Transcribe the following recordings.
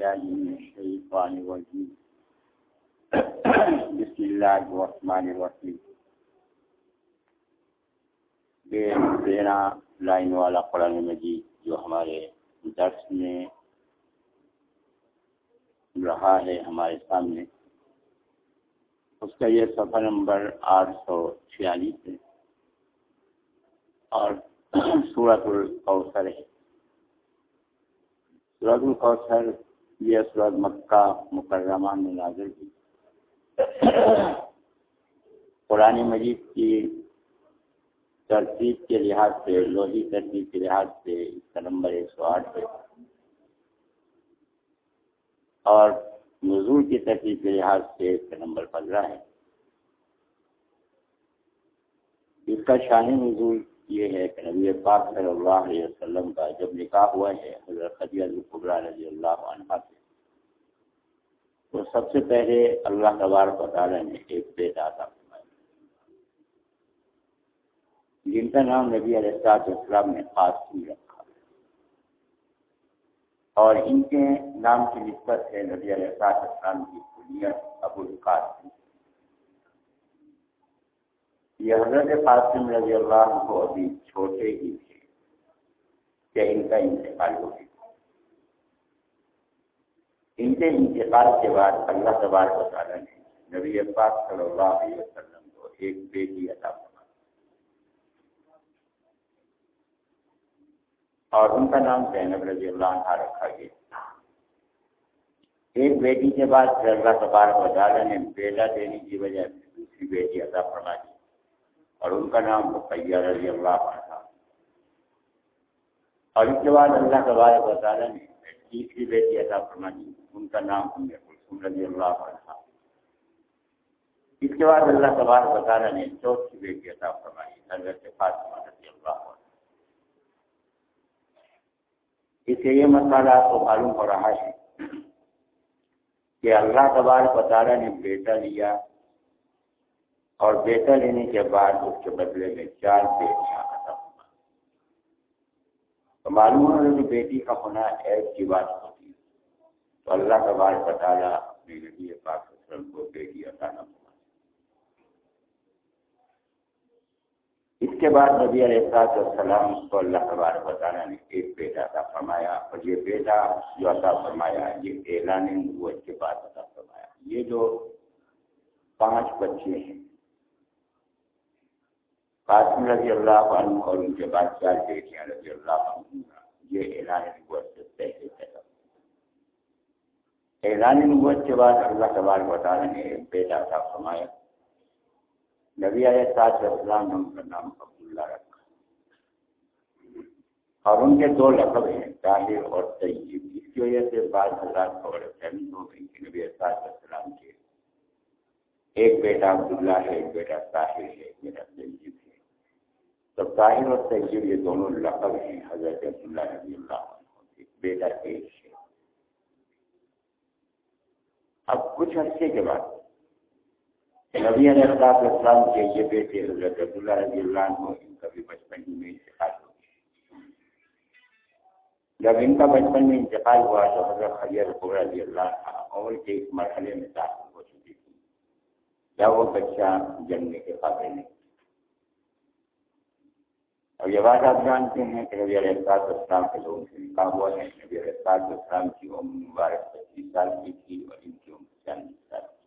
بالله من الشيطان الرجيم. بسم الله الرحمن الرحيم. بے تیرہ لائن والا قرآن مجید جو ہمارے درس میں رہا ہے ہمارے سامنے، اس کا یہ صفحہ نمبر آٹھ سو چھیالیس ہے اور سورت القوثر ہے۔ سورت القوثر یہ سورت مکہ مکرمہ میں نازل کی۔ قرآن مجید کی ترتیب کے لحاظ سے، لوہی ترتیب کے لحاظ سے، اس کا نمبر ایک سو آٹھ ہے۔ اور نزول کی ترتیب کے لحاظ سے اس کا نمبر پندرہ ہے۔ اس کا شاہی نزول یہ ہے کہ نبی پاک صلی اللہ علیہ وسلم کا جب نکاح ہوا ہے، حضرت خدیہ القبرا رضی اللہ عنہ سے۔ تو سب سے پہلے اللہ تبارک و تعالیٰ نے ایک بیٹا تھا جن کا نام نبی علیہ السلام نے قاسم رکھا۔ اور ان کے نام کی نسبت ہے نبی علیہ السلام کی کلیت ابو القاسم یہ حضرت قاسم رضی اللہ عنہ کو ابھی چھوٹے ہی تھے۔ کہ ان کا انتقال ہو گیا؟ ان کے انتقال کے بعد اللہ تبارک و تعالیٰ نے نبی پاک صلی اللہ علیہ وسلم کو ایک بیٹی عطا فرمائی۔ اور ان کا نام زینب رضی اللہ عنہ رکھا گیا۔ ایک بیٹی کے بعد اللہ تبارک و تعالیٰ نے بیٹا دینے کی وجہ سے دوسری بیٹی عطا فرما دی اور ان کا نام رقیہ رضی اللہ عنہ تھا۔ اور اس کے بعد اللہ تبارک و تعالیٰ نے تیسری بیٹی عطا فرما دی ان کا نام ام کلثوم رضی اللہ عنہ اس کے بعد اللہ تبارک و تعالیٰ نے چوتھی بیٹی عطا فرمائی، حضرت فاطمہ رضی اللہ عنہ۔ اس سے یہ مسئلہ آپ کو معلوم ہو رہا ہے کہ اللہ تبارک و تعالیٰ نے بیٹا لیا اور بیٹا لینے کے بعد اس کے بدلے میں چار بیٹیاں عطا تو معلوم ہو رہا کہ بیٹی کا ہونا ایک کی بات ہوتی ہے۔ تو اللہ تبارک و تعالیٰ اپنے نبی پاک وسلم کو بیٹی عطا نہ اس کے بعد نبی علیہ السلام کو اللہ تبارک و تعالیٰ نے ایک بیٹا عطا فرمایا اور یہ بیٹا جو عطا فرمایا، یہ اعلان نبوت کے بعد عطا فرمایا۔ یہ جو پانچ بچے ہیں قاسم رضی اللہ عنہ اور ان کے بعد چار بیٹیاں رضی اللہ عنہ یہ اعلان نبوت سے پہلے پیدا اعلان نبوت کے بعد اللہ تبارک و تعالیٰ نے ایک بیٹا عطا فرمایا، نبی علیہ السلام نے ان کا نام عبداللہ رکھا۔ اور ان کے دو لقب ہیں، طاہر اور طیب۔ اس کی وجہ سے بعض حضرات خبر فہمی ہو گئی کہ نبی علیہ السلام کے ایک بیٹا عبداللہ ہے، ایک بیٹا طاہر ہے، ایک بیٹا طیب ہے۔ تو طاہر اور طیب یہ دونوں لقب ہیں، حضرت عبداللہ رضی اللہ عنہ بیٹا ایک ہے۔ اب کچھ عرصے کے بعد نبی علیہ السلام کے یہ بیٹے حضرت عبداللہ رضی اللہ عنہ، ان کا بھی بچپن ہی میں انتقال ہو گیا۔ جب ان کا بچپن میں انتقال ہوا تو حضرت خیر قبر رضی اللہ عنہ عمر کے ایک مرحلے میں داخل ہو چکی تھی جب وہ بچہ جننے کے قابل نہیں اور یہ بات آپ جانتے ہیں کہ نبی علیہ السلام کے لوگوں سے نکاح ہوا ہے نبی علیہ السلام کی عمر مبارک پچیس سال کی تھی اور ان کی عمر چالیس سال کی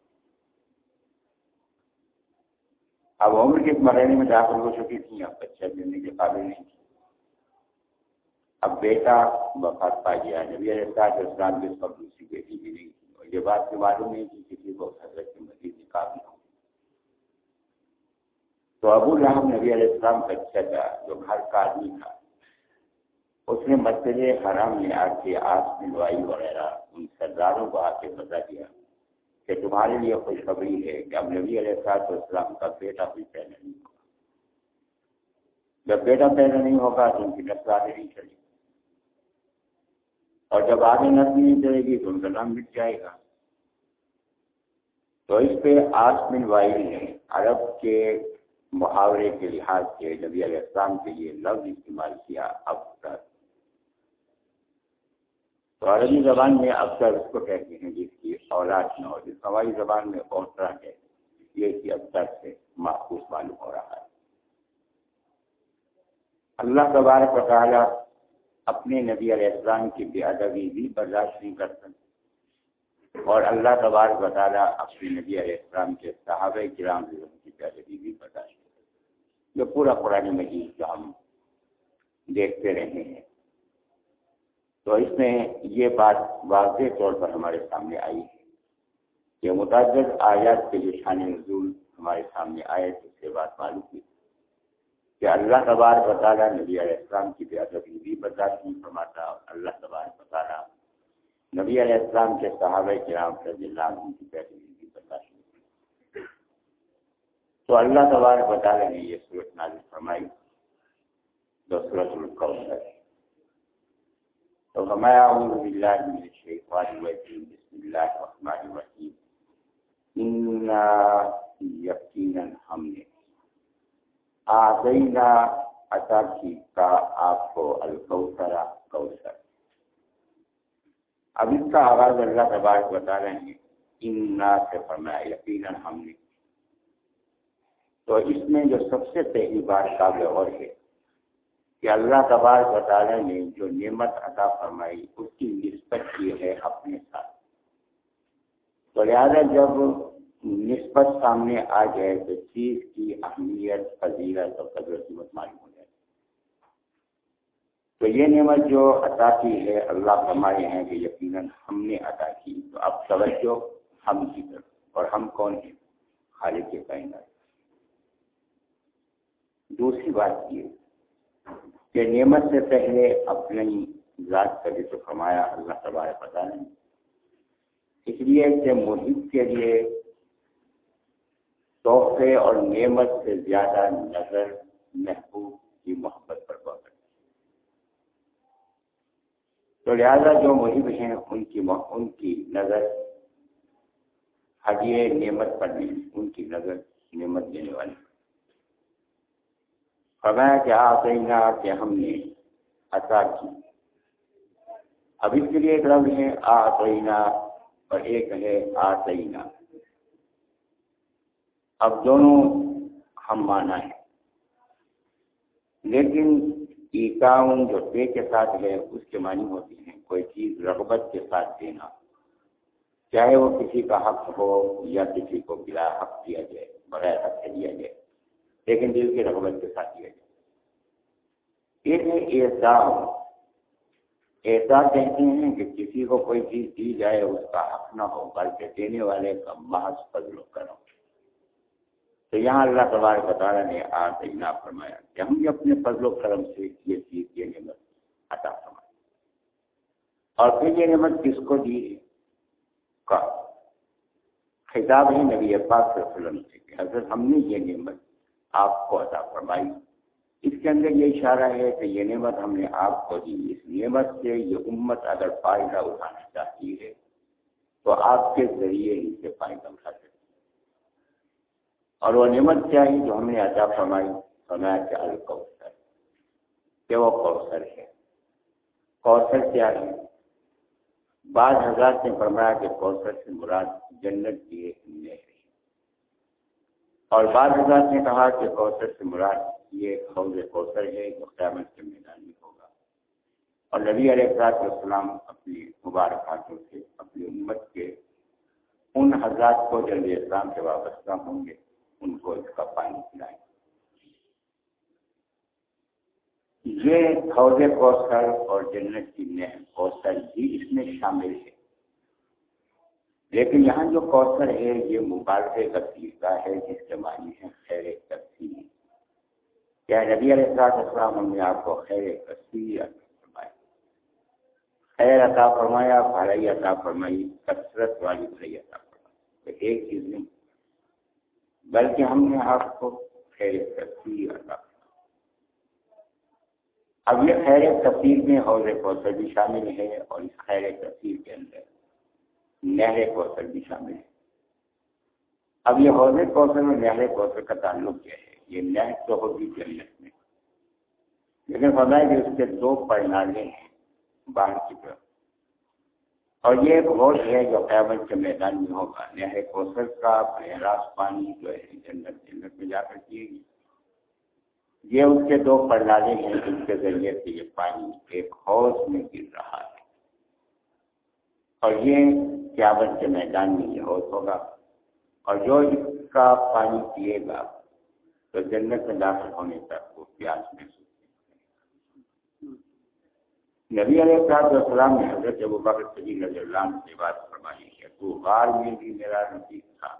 اب عمر کے مرحلے میں داخل ہو چکی تھی اب بچہ دینے کے قابل نہیں تھی۔ اب بیٹا وفات پا گیا، نبی علیہ السلاط اسلام کے سب دوسری بیٹی بھی نہیں تھی۔ اور یہ بات بھی معلوم نہیں تھی کسی کو حضرت کی مزید نکاح بھی ہو تو ابو الحم نبی علیہ السلام کا چچا جو گھر کا آدمی تھا۔ اس نے مسجد حرام میں آ کے آس ملوائی وغیرہ، ان سرداروں کو آ کے بتا دیا کہ تمہارے لیے خوشخبری ہے کہ اب نبی علیہ السلاط والسلام کا بیٹا بھی پیدا نہیں ہوگا۔ جب بیٹا پیدا نہیں ہوگا تو ان کی نسل آگے نہیں چلے گی اور جب آگے نسل نہیں چلے گی تو ان کا نام مٹ جائے گا۔ تو اس پہ آس بن وائل نے عرب کے محاورے کے لحاظ سے نبی علیہ السلام کے لیے لفظ استعمال کیا اب تک۔ تو عربی زبان میں اکثر اس کو کہتے ہیں جس کی اولاد نہ ہو، جس ہماری زبان میں اور طرح ہے یہ اکثر سے محفوظ معلوم ہو رہا ہے۔ اللہ تبارک و تعالیٰ اپنے نبی علیہ السلام کی بے ادبی بھی برداشت نہیں کرتا۔ اور اللہ تبارک و تعالیٰ اپنے نبی علیہ السلام کے صحابہ کرام کی بے ادبی بھی برداشت جو پورا قرآن مجید کا ہم دیکھتے رہے ہیں۔ تو اس میں یہ بات واضح طور پر ہمارے سامنے آئی ہے کہ متعدد آیات کے جو شان نزول ہمارے سامنے آئے، تو اس سے بات معلوم ہوئی کہ اللہ تبار بطالہ نبی علیہ السلام کی بے ادبی بھی برداشت نہیں فرماتا اللہ تبار بطالہ نبی علیہ السلام کے صحابہ کرام رضی اللہ عنہ کی بے ادبی بھی برداشت نہیں تو اللہ تبار بطالہ نے یہ صورت نازل فرمائی جو صورت القوثر تو ہمارا اعوذ باللہ من الشیطان الرجیم، بسم اللہ الرحمن الرحیم۔ ان یقینا ہم نے آدینا عطا کی کا آپ کو الکوثرا کوثر۔ اب اس کا آغاز اللہ تبارک بتا رہے ہیں ان سے فرمایا، یقیناً ہم نے تو اس میں جو سب سے پہلی بات قابل اور ہے کہ اللہ تبارک تعالیٰ نے جو نعمت عطا فرمائی، اس کی نسبت کی ہے اپنے ساتھ۔ تو لہٰذا جب نسبت سامنے آ جائے تو چیز کی اہمیت، فضیلت اور قدر قیمت معلوم ہو جائے۔ تو یہ نعمت جو عطا کی ہے، اللہ فرمائے ہیں کہ یقیناً ہم نے عطا کی۔ تو اب توجہ ہم کی طرف اور ہم کون ہیں؟ خالق کے کائنات۔ دوسری بات یہ کہ نعمت سے پہلے اپنی ذات کا ذکر فرمایا، اللہ تبارک پتا نہیں اس لیے کہ محیط کے لیے تحفے اور نعمت سے زیادہ نظر محبوب کی محبت پر پہنچ تو لہذا جو محب ہیں، ان کی ان کی نظر حجیے نعمت پر نہیں، ان کی نظر نعمت دینے والی۔ فرمایا کہ آسینا کہ ہم نے عطا کی۔ اب اس کے لیے ایک لفظ ہے آسینا اور ایک ہے آسینا اب دونوں ہم مانا ہے۔ لیکن ایکاؤن جو پے کے ساتھ ہے، اس کے معنی ہوتی ہیں کوئی چیز رغبت کے ساتھ دینا۔ چاہے وہ کسی کا حق ہو یا کسی کو بلا حق دیا جائے، بغیر حق سے دیا جائے۔ لیکن دل کی رغبت کے ساتھ دیا جائے یہ کہتے ہیں کہ کسی کو کوئی چیز دی جائے، اس کا حق نہ ہو، بلکہ دینے والے کا محض فضل کرو تو یہاں اللہ تبارک تعالیٰ نے آج نہ فرمایا کہ ہم بھی اپنے فضل و کرم سے یہ چیز، یہ نعمت عطا فرمایا اور پھر یہ نعمت کس کو دی؟ کا خطاب ہے نبی پاک وسلم سے کہ حضرت ہم نے یہ نعمت آپ کو عطا فرمائی۔ اس کے اندر یہ اشارہ ہے کہ یہ نعمت ہم نے آپ کو دی۔ اس نعمت سے یہ امت اگر فائدہ اٹھانا چاہتی ہے، تو آپ کے ذریعے ہی سے فائدہ اٹھا سکتے اور وہ نعمت کیا ہے جو ہم نے عطا فرمائی؟ فرمایا کہ الکوثر۔ کہ وہ کوثر ہے۔ کوثر کیا ہے؟ بعض حضرات نے فرمایا کہ کوثر سے مراد جنت کی ایک اور بعض حضرات نے کہا کہ کوثر سے مراد یہ حوض کوثر ہے جو قیامت کے میدان میں ہوگا۔ اور نبی علیہ السلاط والسلام اپنی مبارک ہاتھوں سے اپنی امت کے ان حضرات کو جلد اسلام کے وابستہ ہوں گے، ان کو اس کا پانی پلائیں۔ یہ حوض کوثر اور جنت کی نہر کوثر بھی اس میں شامل ہے۔ لیکن یہاں جو کوثر ہے، یہ مبالغے کا ہے، جس کے معنی ہے خیر تفصیل کیا نبی علیہ السلام ہم نے آپ کو خیر تفصیل فرمایا خیر عطا فرمایا بھائی عطا فرمائی، کثرت والی بھائی عطا فرمائی۔ ایک چیز نہیں، بلکہ ہم نے آپ کو خیر تفصیل عطا اب یہ خیر تفصیل میں حوض کوثر بھی شامل ہے، اور اس خیر تفصیل کے اندر نہر کوثر بھی شامل ہے۔ اب یہ حوض کوثر میں نہر کوثر کا تعلق کیا ہے؟ یہ نہر تو ہوگی جنت میں۔ لیکن فرمایا کہ اس کے دو پرنالے ہیں باہر کی طرف۔ اور یہ ایک ہوش ہے جو قیامت کے میدان میں ہوگا۔ نہر کوثر کا براہ پانی جو ہے جنت جنت میں جا کر کیے گی۔ یہ اس کے دو پردازے ہیں جن کے ذریعے سے یہ پانی ایک حوض میں گر رہا ہے۔ اور یہ قیامت کے میدان میں یہ حوض ہوگا۔ اور جو اس کا پانی پیے گا، تو جنت میں داخل ہونے تک وہ پیاس محسوس نبی علیہ السلام السلام نے حضرت ابو بکر صدیق رضی اللہ عنہ سے بات فرمائی ہے تو غار میں بھی میرا رفیق تھا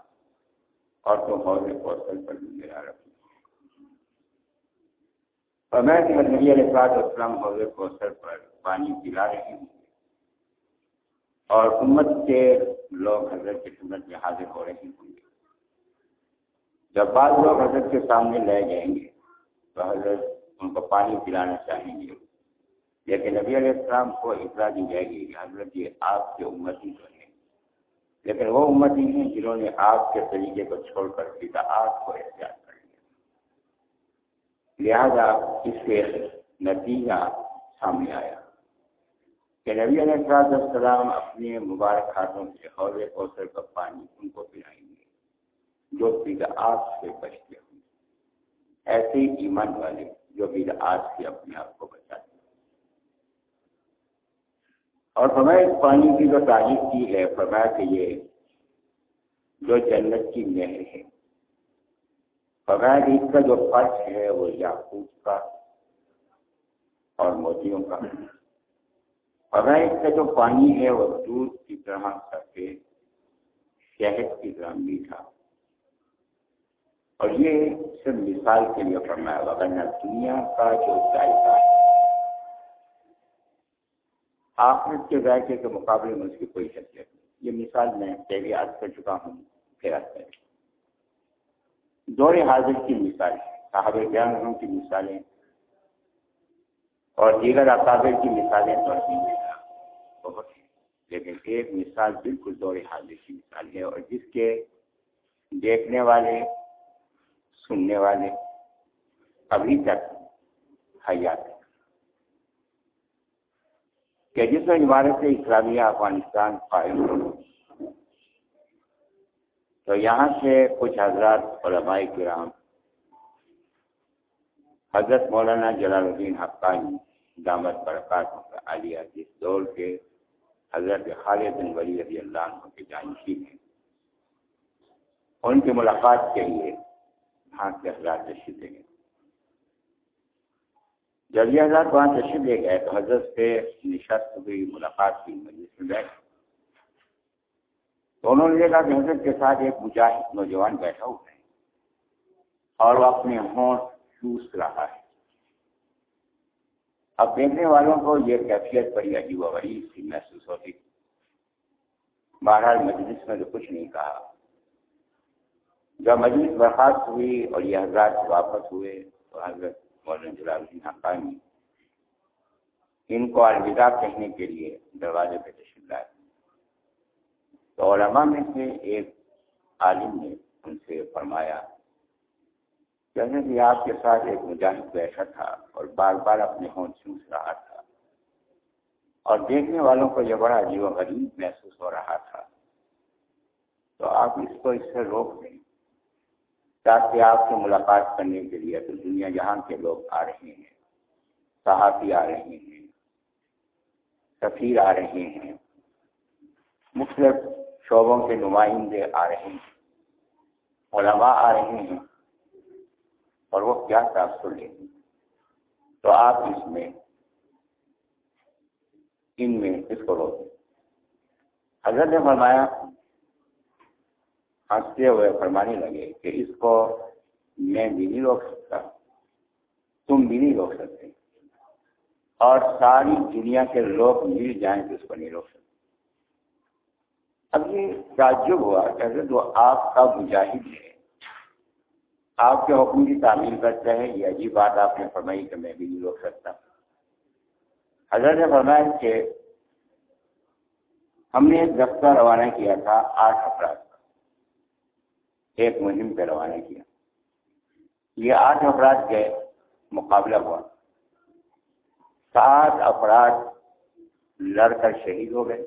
اور تو حوض کوثر پر بھی میرا رفیق فرمایا کہ نبی علیہ السلام حوض کوثر پر پانی پلا رہے ہیں اور امت کے لوگ حضرت کی خدمت میں حاضر ہو رہے ہوں گے۔ جب بعض لوگ حضرت کے سامنے لے جائیں گے تو حضرت ان کو پانی پلانا چاہیں گے۔ لیکن نبی علیہ السلام کو اطلاع دی جائے گی کہ حضرت یہ آپ کے امتی تو ہیں۔ لیکن وہ امتی ہیں جنہوں نے آپ کے طریقے کو چھوڑ کر سیدھا آپ کو احتیاط کر لیا۔ لہذا اس سے نتیجہ سامنے آیا۔ کہ نبی علیہ السلام اپنے مبارک ہاتھوں سے حوض کوثر کا پانی ان کو پلائیں گے، جو سیدھا آپ سے بچتے ہوں ایسے ایمان والے جو بھی آج سے اپنے آپ کو بچاتے اور فرمایا، اس پانی کی جو تعریف کی ہے، فرمایا کہ یہ جو جنت کی نہر ہے، فرمایا کہ اس کا جو فرش ہے، وہ یاقوت کا اور موتیوں کا۔ فرمایا اس کا جو پانی ہے وہ دودھ کی طرح سفید شہد کی طرح میٹھا۔ اور یہ صرف مثال کے لیے فرمایا وغیرہ دنیا کا جو ذائقہ آخرت کے ذائقے کے مقابلے میں اس کی کوئی حیثیت نہیں۔ یہ مثال میں پہلے یاد کر چکا ہوں، پھر دور حاضر کی مثال صاحب بیان کی مثالیں اور دیگر اکابر کی مثالیں تو بہت ہیں لیکن ایک مثال بالکل دور حاضر کی مثال ہے اور جس کے دیکھنے والے، سننے والے ابھی تک حیات ہیں۔ کہ جس میں عمارت اسلامیہ، افغانستان قائم ہو۔ تو یہاں سے کچھ حضرات علماء کرام، حضرت مولانا جلال الدین حقانی دامت برکات عالیہ جس دور کے حضرت خالد بن ولی رضی اللہ عنہ کے جانشی ہیں۔ ان کی ملاقات کے لیے وہاں کے حضرات تشریف دیں گے جب یہ حضرات وہاں تشریف لے گئے تو حضرت سے نشست ہوئی ملاقات کی مجلس میں بیٹھ تو انہوں نے دیکھا کہ حضرت کے ساتھ ایک مجاہد نوجوان بیٹھا ہوا ہے اور وہ اپنے ہونٹ چوس رہا ہے۔ اب دیکھنے والوں کو یہ کیفیت بڑی عجیب و غریب سی محسوس ہوتی۔ بہرحال مجلس میں تو کچھ نہیں کہا۔ جب مجلس برخاست ہوئی اور یہ حضرات واپس ہوئے تو حضرت مولانا جلال الدین حقانی ان کو الوداع کہنے کے لیے دروازے پہ تشریف لائے۔ تو علماء میں سے ایک عالم نے ان سے فرمایا کہنے کہ آپ کے ساتھ ایک مجاہد بیٹھا تھا اور بار بار اپنے ہون چوس رہا تھا۔ اور دیکھنے والوں کو یہ بڑا عجیب و غریب محسوس ہو رہا تھا۔ تو آپ اس کو اس سے روک دیں۔ تاکہ آپ سے ملاقات کرنے کے لیے تو دنیا جہاں کے لوگ آ رہے ہیں۔ صحافی آ رہے ہیں۔ سفیر آ رہے ہیں۔ مختلف شعبوں کے نمائندے آ رہے ہیں۔ علماء آ رہے ہیں۔ اور وہ کیا تاثر لیں گے تو آپ اس میں ان میں اس کو روکیں حضرت نے فرمایا، ہنستے ہوئے فرمانے لگے کہ اس کو میں بھی نہیں روک سکتا، تم بھی نہیں روک سکتے۔ اور ساری دنیا کے لوگ مل جائیں تو اس کو نہیں روک سکتے۔ اب یہ تعجب ہوا کہ حضرت وہ آپ کا مجاہد ہے۔ آپ کے حکم کی تعمیل کرتا ہے یہ عجیب بات آپ نے فرمائی کہ میں بھی نہیں روک سکتا۔ حضرت نے فرمایا کہ ہم نے ایک دفتر روانہ کیا تھا، آٹھ افراد کا۔ ایک مہم پہ روانہ کیا۔ یہ آٹھ افراد کے مقابلہ ہوا۔ سات افراد لڑ کر شہید ہو گئے۔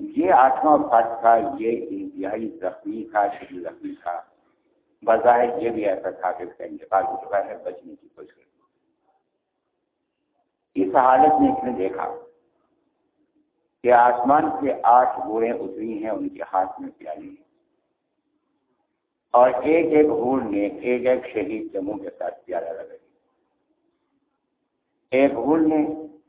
یہ آٹھواں فرد تھا، یہ انتہائی زخمی تھا، شدید زخمی تھا۔ بظاہر یہ بھی ایسا تھا کہ اس کا انتقال بچنے کی کوشش کریں اس حالت میں اس نے دیکھا کہ آسمان کے آٹھ بوڑھے اتری ہیں، ان کے ہاتھ میں پیالی ہیں۔ اور ایک ایک ہور نے ایک ایک شہید کے منہ کے ساتھ پیارا لگائی ایک ہور نے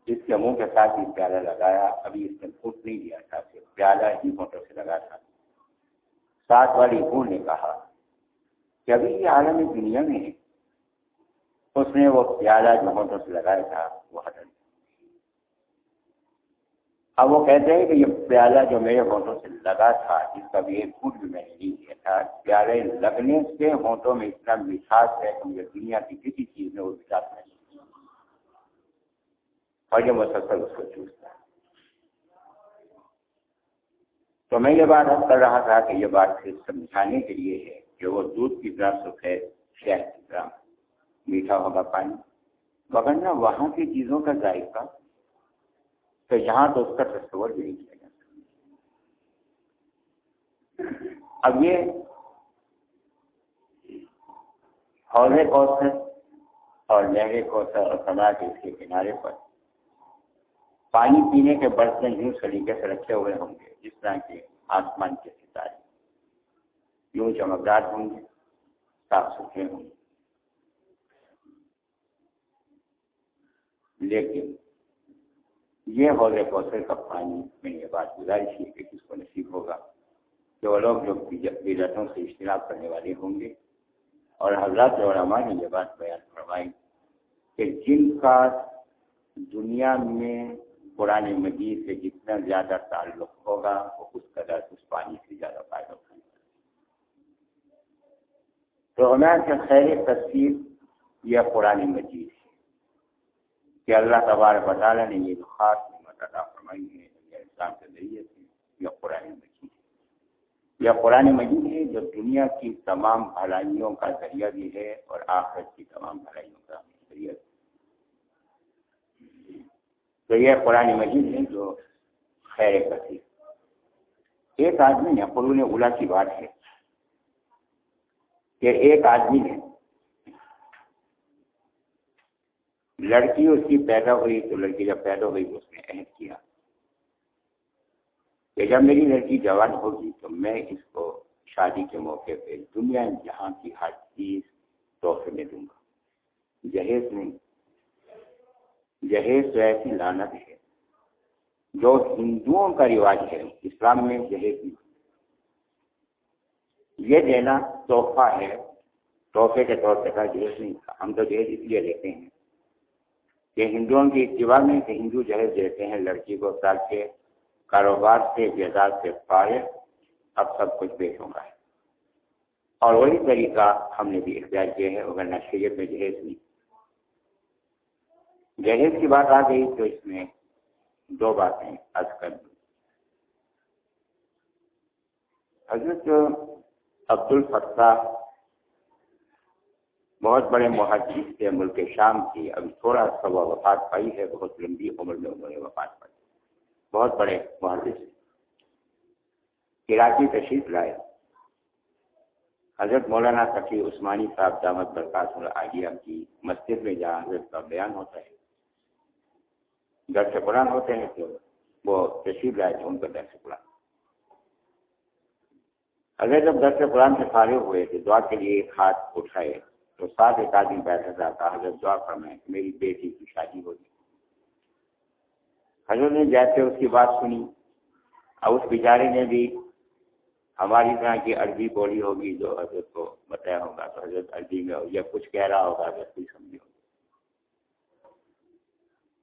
جس کے منہ کے ساتھ ہی پیارا لگایا، ابھی اس نے پھوٹ نہیں دیا تھا پیالہ ہی موٹر سے لگا تھا۔ ساتھ والی ہور نے کہا کہ ابھی یہ عالم دنیا میں ہے، اس نے وہ پیالہ جو موٹر سے لگایا تھا، وہ ہٹا اب وہ کہتے ہیں کہ یہ پیالہ جو میرے ہونٹوں سے لگا تھا جس کا بھی ایک فٹ بھی میں نے نہیں کیا تھا، پیالے لگنے سے ہونٹوں میں اتنا مٹھاس ہے کہ مجھے دنیا کی کسی چیز میں وہ مٹھاس نہیں اور یہ مسلسل اس کو چوستا ہے۔ تو میں یہ بات کر رہا تھا کہ یہ بات پھر سمجھانے کے لیے ہے۔ کہ وہ دودھ کی طرح سفید شہد کی طرح میٹھا ہوگا پانی۔ مگر نہ وہاں کی چیزوں کا ذائقہ، تو یہاں تو اس کا تصور بھی نہیں کیا جا سکتا۔ اب یہ حوض کوثر اور لہر کوثر اور سما کے اس کے کنارے پر۔ پانی پینے کے برتن یوں طریقے سے رکھے ہوئے ہوں گے، جس طرح کے آسمان کے ستارے۔ یوں چمکدار ہوں گے، صاف ستھرے ہوں گے۔ لیکن یہ حوض کوثر کا پانی میں یہ بات گزارش ہے کہ کس کو نصیب ہوگا کہ وہ لوگ جو بدعتوں سے اجتناب کرنے والے ہوں گے اور حضرات علماء نے یہ بات بیان فرمائی کہ جن کا دنیا میں قرآن مجید سے جتنا زیادہ تعلق ہوگا، وہ اس قدر اس پانی سے زیادہ فائدہ اٹھائیں تو ہمیں خیر تصویر یہ قرآن مجید ہے کہ اللہ تبار بطالہ نے یہ جو خاص نعمت عطا فرمائی ہے اسلام کے ذریعے سے یہ قرآن مجید ہے۔ یہ قرآن مجید ہے جو دنیا کی تمام بھلائیوں کا ذریعہ بھی ہے اور آخرت کی تمام بھلائیوں کا ذریعہ بھی تو یہ قرآن مجید ہے جو خیر کثیر ایک آدمی نے قرون اولا کی بات ہے کہ ایک آدمی نے لڑکی اس کی پیدا ہوئی تو لڑکی جب پیدا ہوئی اس نے عہد کیا۔ کہ جب میری لڑکی جوان ہوگی تو میں اس کو شادی کے موقع پہ دنیا جہاں کی ہر چیز تحفے میں دوں گا۔ جہیز نہیں۔ جہیز تو ایسی لانت ہے جو ہندوؤں کا رواج ہے۔ اسلام میں جہیز نہیں۔ یہ دینا تحفہ ہے۔ تحفے کے طور پہ جہیز نہیں تھا ہم تو جہیز اس لیے لیتے ہیں کہ ہندوؤں کی اتباع میں کہ ہندو جہیز دیتے ہیں، لڑکی کو تاکہ کاروبار سے، جائیداد سے فارغ اب سب کچھ پیش ہوگا اور وہی طریقہ ہم نے بھی اختیار کیا ہے، اگر نشریت میں جہیز نہیں۔ جہیز کی بات آ گئی تو اس میں دو باتیں۔ از کر دوں حضرت عبد الفتح بہت بڑے محدث تھے ملک شام کی ابھی تھوڑا سا وہ وفات پائی ہے، بہت لمبی عمر میں انہوں نے وفات پائی۔ بہت بڑے محدث کراچی تشریف لائے۔ حضرت مولانا تقی عثمانی صاحب دامت برکات العالیہ کی مسجد میں جہاں حضرت کا بیان ہوتا ہے۔ درس قرآن ہوتے ہیں تو وہ تشریف لائے تھے، ان کا درس قرآن اگر جب درس قرآن سے فارغ ہوئے تھے دعا کے لیے ایک ہاتھ اٹھائے، تو ساتھ ایک آدمی بیٹھا تھا، کہا، حضرت، دعا فرمائے میری بیٹی کی شادی ہوگی حضرت نے جیسے اس کی بات سنی، اور اس بیچارے نے بھی ہماری طرح کی عربی بولی ہوگی جو حضرت کو بتایا ہوگا۔ تو حضرت عربی میں ہو یا کچھ کہہ رہا ہوگا اگر کوئی سمجھے ہوگا۔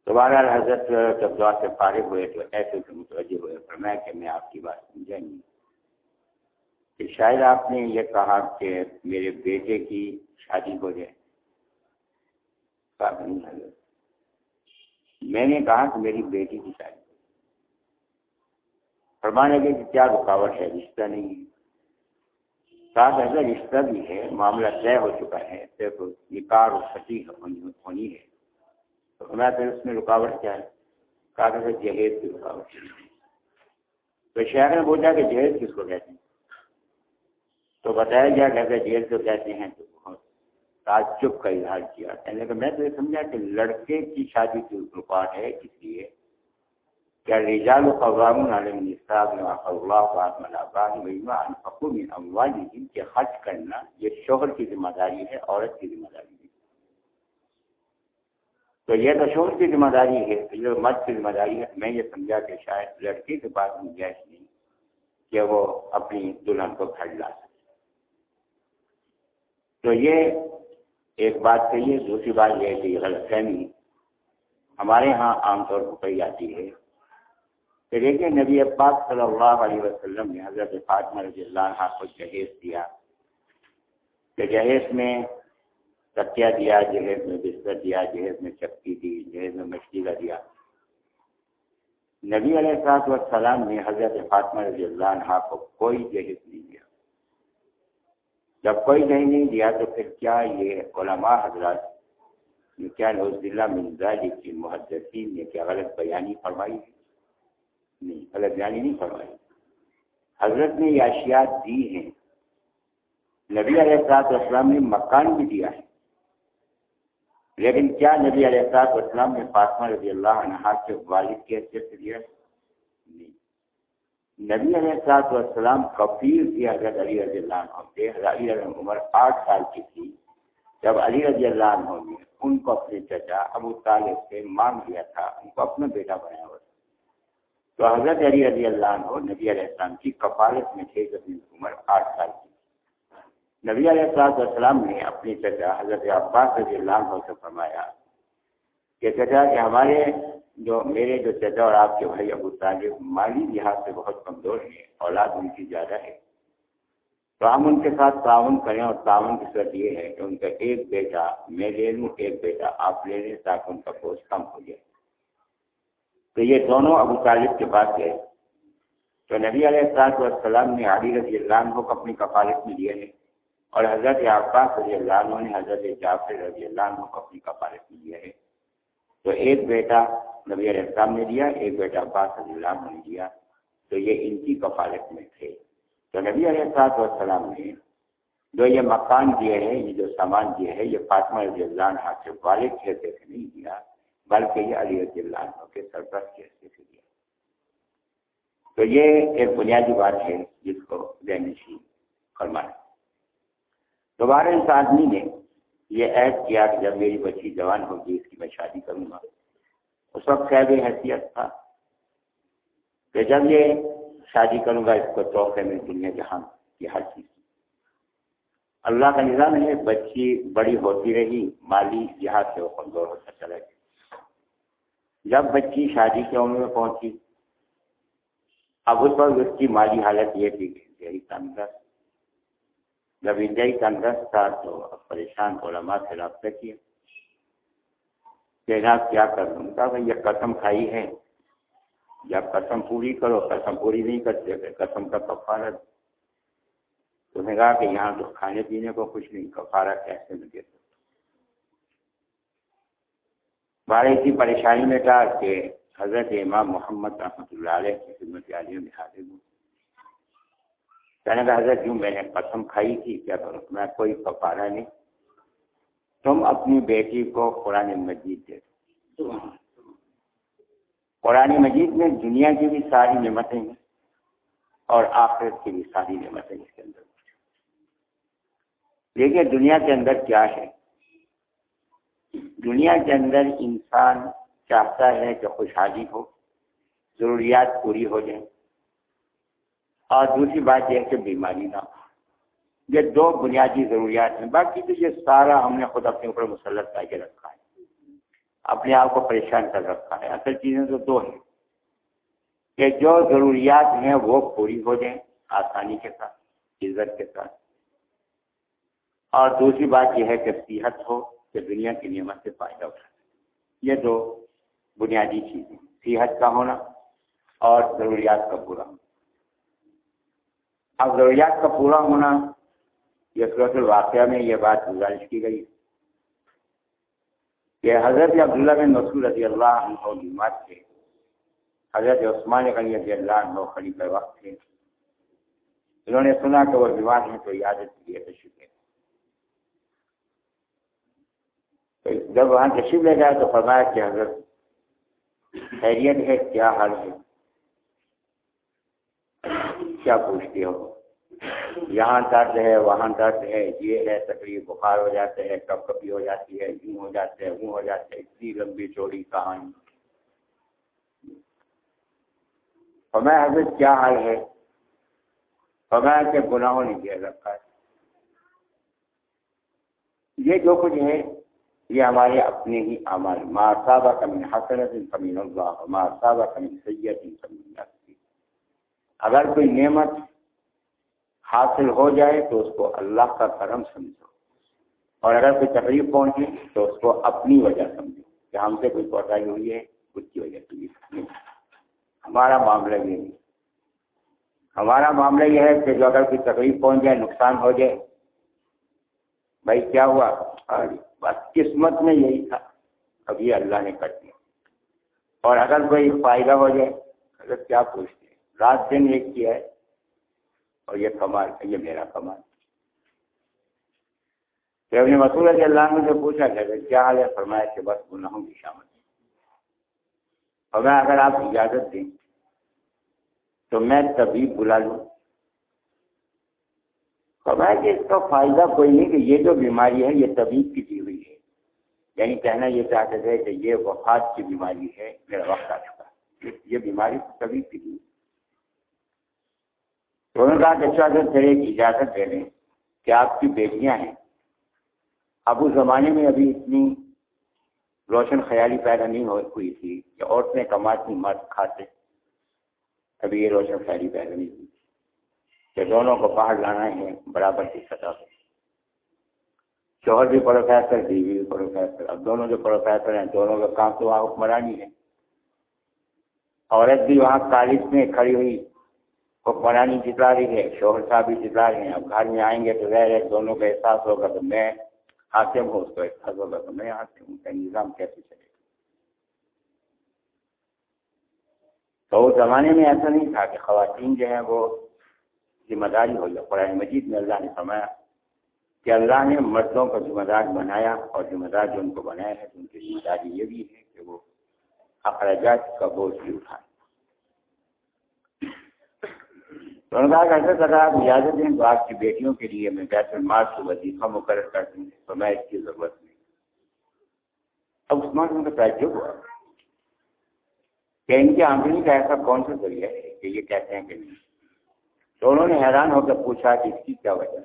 تو بہرحال حضرت جب دعا سے فارغ ہوئے تو ایسے سے متوجہ ہوئے، فرمایا کہ میں آپ کی بات سمجھا نہیں۔ کہ شاید آپ نے یہ کہا کہ میرے بیٹے کی شادی ہو جائے۔ میں نے کہا کہ میری بیٹی کی شادی فرمانے کے کہ کیا رکاوٹ ہے، رشتہ نہیں ہے۔ ساتھ ایسا رشتہ بھی ہے، معاملہ طے ہو چکا ہے صرف نکاح اور سچی ہونی ہے۔ تو ہمیں پھر اس میں رکاوٹ کیا ہے؟ کہا کہ جہیز کی رکاوٹ۔ تو شہر میں پوچھا کہ جہیز کس کو کہتے ہیں؟ تو بتایا گیا کہ اگر جہیز کو کہتے ہیں تو بہت تعجب کا اظہار کیا۔ کہنے کہ میں تو یہ سمجھا کہ لڑکے کی شادی کی رکاوٹ ہے اس لیے؟ کیا رجال قوام عالم نصاب اللہ حکوم اموالی جن کے خرچ کرنا یہ شوہر کی ذمہ داری ہے، عورت کی ذمہ داری ہے۔ تو یہ تو شوہر کی ذمہ داری ہے جو مرد کی ذمہ داری ہے۔ میں یہ سمجھا کہ شاید لڑکے کے پاس گنجائش نہیں، کہ وہ اپنی دلہن کو گھر لا سکے۔ تو یہ ایک بات کہیے دوسری بات یہ ہے کہ یہ غلط فہمی ہمارے ہاں عام طور پر پائی جاتی ہے۔ کہ دیکھیے نبی پاک صلی اللہ علیہ وسلم نے حضرت فاطمہ رضی اللہ عنہ کو جہیز دیا۔ کہ جہیز میں تکیا دیا، جہیز میں بستر دیا، جہیز میں چپکی دی، جہیز میں مچھلی کا دیا۔ نبی علیہ السلاط والسلام نے حضرت فاطمہ رضی اللہ عنہ کو کوئی جہیز نہیں دیا۔ جب کوئی جہیز نہیں دیا تو پھر کیا یہ علماء حضرات کیا نوز اللہ منظالی کی محدثین نے کیا غلط بیانی فرمائی نہیں، غلط بیانی نہیں فرمائی۔ حضرت نے یہ اشیاء دی ہیں۔ نبی علیہ السلاط والسلام نے مکان بھی دیا ہے۔ لیکن کیا نبی علیہ السلاط والسلام نے فاطمہ رضی اللہ عنہ کے والد کے حیثیت سے دیا نہیں نبی علیہ السلاط والسلام کفیر تھی حضرت علی رضی اللہ عنہ سے علی رضی عمر آٹھ سال کی تھی۔ جب علی رضی اللہ عنہ نے ان کو اپنے چچا ابو طالب سے مانگ لیا تھا، ان کو اپنا بیٹا بنایا ہوا تو حضرت علی رضی اللہ عنہ نبی علیہ السلام کی کفالت میں تھے جب ان کی عمر آٹھ سال کی نبی علیہ السلاط والسلام نے اپنی چچا حضرت عباس رضی اللہ عنہ سے فرمایا کہ چچا کہ ہمارے جو میرے جو چچا اور آپ کے بھائی ابو طالب مالی لحاظ سے بہت کمزور ہیں، اولاد ان کی زیادہ ہے۔ تو ہم ان کے ساتھ تعاون کریں اور تعاون کی صورت یہ ہے کہ ان کا ایک بیٹا، میں لے لوں ایک بیٹا، آپ لے لیں تاکہ ان کا بوجھ کم ہو جائے۔ تو یہ دونوں ابو طالب کے پاس گئے۔ تو نبی علیہ السلاط والسلام نے علی رضی اللہ عنہ کو اپنی کفالت میں لیے ہیں اور حضرت عباس رضی اللہ عنہ نے حضرت جعفر رضی اللہ عنہ کو اپنی کفالت میں لیا ہے۔ تو ایک بیٹا نبی علیہ السلام نے دیا، ایک بیٹا عباس رضی اللہ نے دیا۔ تو یہ ان کی کفالت میں تھے۔ تو نبی علیہ السلاط والسلام نے جو یہ مکان دیے ہیں یہ جو سامان دیے ہیں یہ فاطمہ رضی اللہ عنہ کے والد کے سے نہیں دیا، بلکہ یہ علی رضی اللہ عنہ کے سرپرست کے حصے سے دیا۔ تو یہ ایک بنیادی بات ہے جس کو دینشی فرمایا۔ دوبارہ اس آدمی نے یہ عید کیا کہ جب میری بچی جوان ہوگی، اس کی میں شادی کروں گا۔ اس وقت قید حیثیت تھا کہ جب یہ شادی کروں گا، اس کو تحفے میں دنیا جہاں کی ہر چیز۔ اللہ کا نظام ہے، بچی بڑی ہوتی رہی، مالی لحاظ سے وہ کمزور ہوتا چلا گیا۔ جب بچی شادی کی عمر میں پہنچی، اب اس وقت اس کی مالی حالت یہ تھی کہ تندرست جب انڈیا تندرست تھا تو پریشان علماء سے رابطہ کیا کہ جناب کیا کر دوں گا بھائی یہ قسم کھائی ہے جب قسم پوری کرو قسم پوری نہیں کرتے قسم کا کفارہ تو نے کہا کہ یہاں تو کھانے پینے کو کچھ نہیں کفارہ کیسے میں دے سکتا بارہ اسی پریشانی میں کہا کہ حضرت امام محمد رحمۃ اللہ علیہ کی خدمت عالیہ میں حاضر ہوں کہنے کا حضرت جی، میں نے قسم کھائی تھی کیا کروں میں کوئی کفارہ نہیں، تم اپنی بیٹی کو قرآن مجید دے دو۔ قرآن مجید میں دنیا کی بھی ساری نعمتیں ہیں اور آخرت کی بھی ساری نعمتیں اس کے اندر دیکھیے، دنیا کے اندر کیا ہے؟ دنیا کے اندر انسان چاہتا ہے کہ خوشحالی ہو، ضروریات پوری ہو جائیں۔ اور دوسری بات یہ ہے کہ بیماری نہ ہو۔ یہ دو بنیادی ضروریات ہیں۔ باقی تو یہ سارا ہم نے خود اپنے اوپر مسلط کر کے رکھا ہے۔ اپنے آپ کو پریشان کر رکھا ہے۔ اصل چیزیں تو دو ہیں۔ کہ جو ضروریات ہیں وہ پوری ہو جائیں آسانی کے ساتھ، عزت کے ساتھ۔ اور دوسری بات یہ ہے کہ صحت ہو کہ دنیا کی نعمت سے فائدہ اٹھا یہ دو بنیادی چیزیں۔ صحت کا ہونا اور ضروریات کا پورا ہونا۔ اب ضروریات کا پورا ہونا یہ صورت الواقعہ میں یہ بات گزارش کی گئی۔ کہ حضرت عبداللہ بن مسعود رضی اللہ عنہ بیمار تھے حضرت عثمان غنی رضی اللہ عنہ خلیفہ وقت تھے۔ انہوں نے سنا کہ وہ بیمار ہیں تو عیادت کے لیے تشریف لے جب وہاں تشریف لے جائے تو فرمایا کہ حضرت خیریت ہے، کیا حال ہے؟ کیا پوچھتے ہو یہاں درد ہے، وہاں درد ہے، یہ ہے، تکلیف بخار ہو جاتے ہیں، کب کبھی ہو جاتی ہے، یوں ہو جاتے ہیں وہ ہو جاتے ہیں، اتنی لمبی چوڑی کہانی۔ میں حضرت کیا حال ہے؟ فرمایا کہ گناہوں نے کیا رکھا ہے۔ یہ جو کچھ ہے، یہ ہمارے اپنے ہی عمل ماسابہ کمی حسرت کمی اللہ ماسابہ کمی سید کمی اگر کوئی نعمت حاصل ہو جائے تو اس کو اللہ کا کرم سمجھو۔ اور اگر کوئی تکلیف پہنچے تو اس کو اپنی وجہ سمجھو کہ ہم سے کوئی کوتاہی ہوئی ہے، اس کی وجہ سے۔ ہمارا معاملہ یہ نہیں ہمارا معاملہ یہ ہے کہ جو اگر کوئی تکلیف پہنچ جائے، نقصان ہو جائے، بھائی کیا ہوا؟ بس قسمت میں یہی تھا۔ اب یہ اللہ نے کر دیا۔ اور اگر کوئی فائدہ ہو جائے اگر کیا پوچھتے؟ رات دن ایک کیا ہے اور یہ کمال یہ میرا کمال اپنے مسئول رضی اللہ عنہ سے پوچھا کہ کیا حال ہے؟ فرمایا کہ بس گناہوں کی شامت اور اگر آپ اجازت دیں تو میں تبھی بلا لوں۔ فرمایا کہ اس کا فائدہ کوئی نہیں، کہ یہ جو بیماری ہے، یہ طبیب کی دی ہوئی ہے۔ یعنی کہنا یہ چاہتے تھے کہ یہ وفات کی بیماری ہے، میرا وقت آ چکا۔ یہ بیماری طبیب کی دی ہوئی تو انہوں نے کہا کہ اچھا سر پھر ایک اجازت دے دیں کہ آپ کی بیٹیاں ہیں۔ اب اس زمانے میں ابھی اتنی روشن خیالی پیدا نہیں ہوئی تھی کہ عورتیں کماتی مرد کھاتے۔ ابھی یہ روشن خیالی پیدا نہیں ہوئی۔ کہ دونوں کو باہر لانا ہے، برابر کی سطح پہ شوہر بھی پروفیسر، بیوی بھی پروفیسر۔ اب دونوں جو پروفیسر ہیں، دونوں کا کام تو وہاں حکمرانی ہے۔ عورت بھی وہاں کالج میں کھڑی ہوئی حکمرانی جتلا رہی ہے، شوہر صاحب بھی جتلا رہے ہیں، اب گھر میں آئیں گے تو ظاہر ہے دونوں کا احساس ہوگا تو میں حاکم ہوں، اس کو احساس ہوگا تو میں حاکم ہوں کا نظام کیسے چلے گا؟ تو اس زمانے میں ایسا نہیں تھا کہ خواتین جو ہیں وہ ذمہ داری ہو جائے قرآن مجید میں اللہ نے فرمایا کہ اللہ نے مردوں کو ذمہ دار بنایا اور ذمہ دار جو ان کو بنایا ہے، تو ان کی ذمہ داری یہ بھی ہے کہ وہ اخراجات کا بوجھ بھی اٹھائیں۔ تو انہوں نے اگر آپ اجازت دیں تو آپ کی بیٹیوں کے لیے میں بیت المال سے وظیفہ مقرر کر دوں تو میں اس کی ضرورت نہیں۔ اب عثمان ان کا تعجب ہوا۔ کہ ان کی آمدنی کا ایسا کون سا ذریعہ ہے کہ یہ کہتے ہیں کہ نہیں۔ تو انہوں نے حیران ہو کر پوچھا کہ اس کی کیا وجہ۔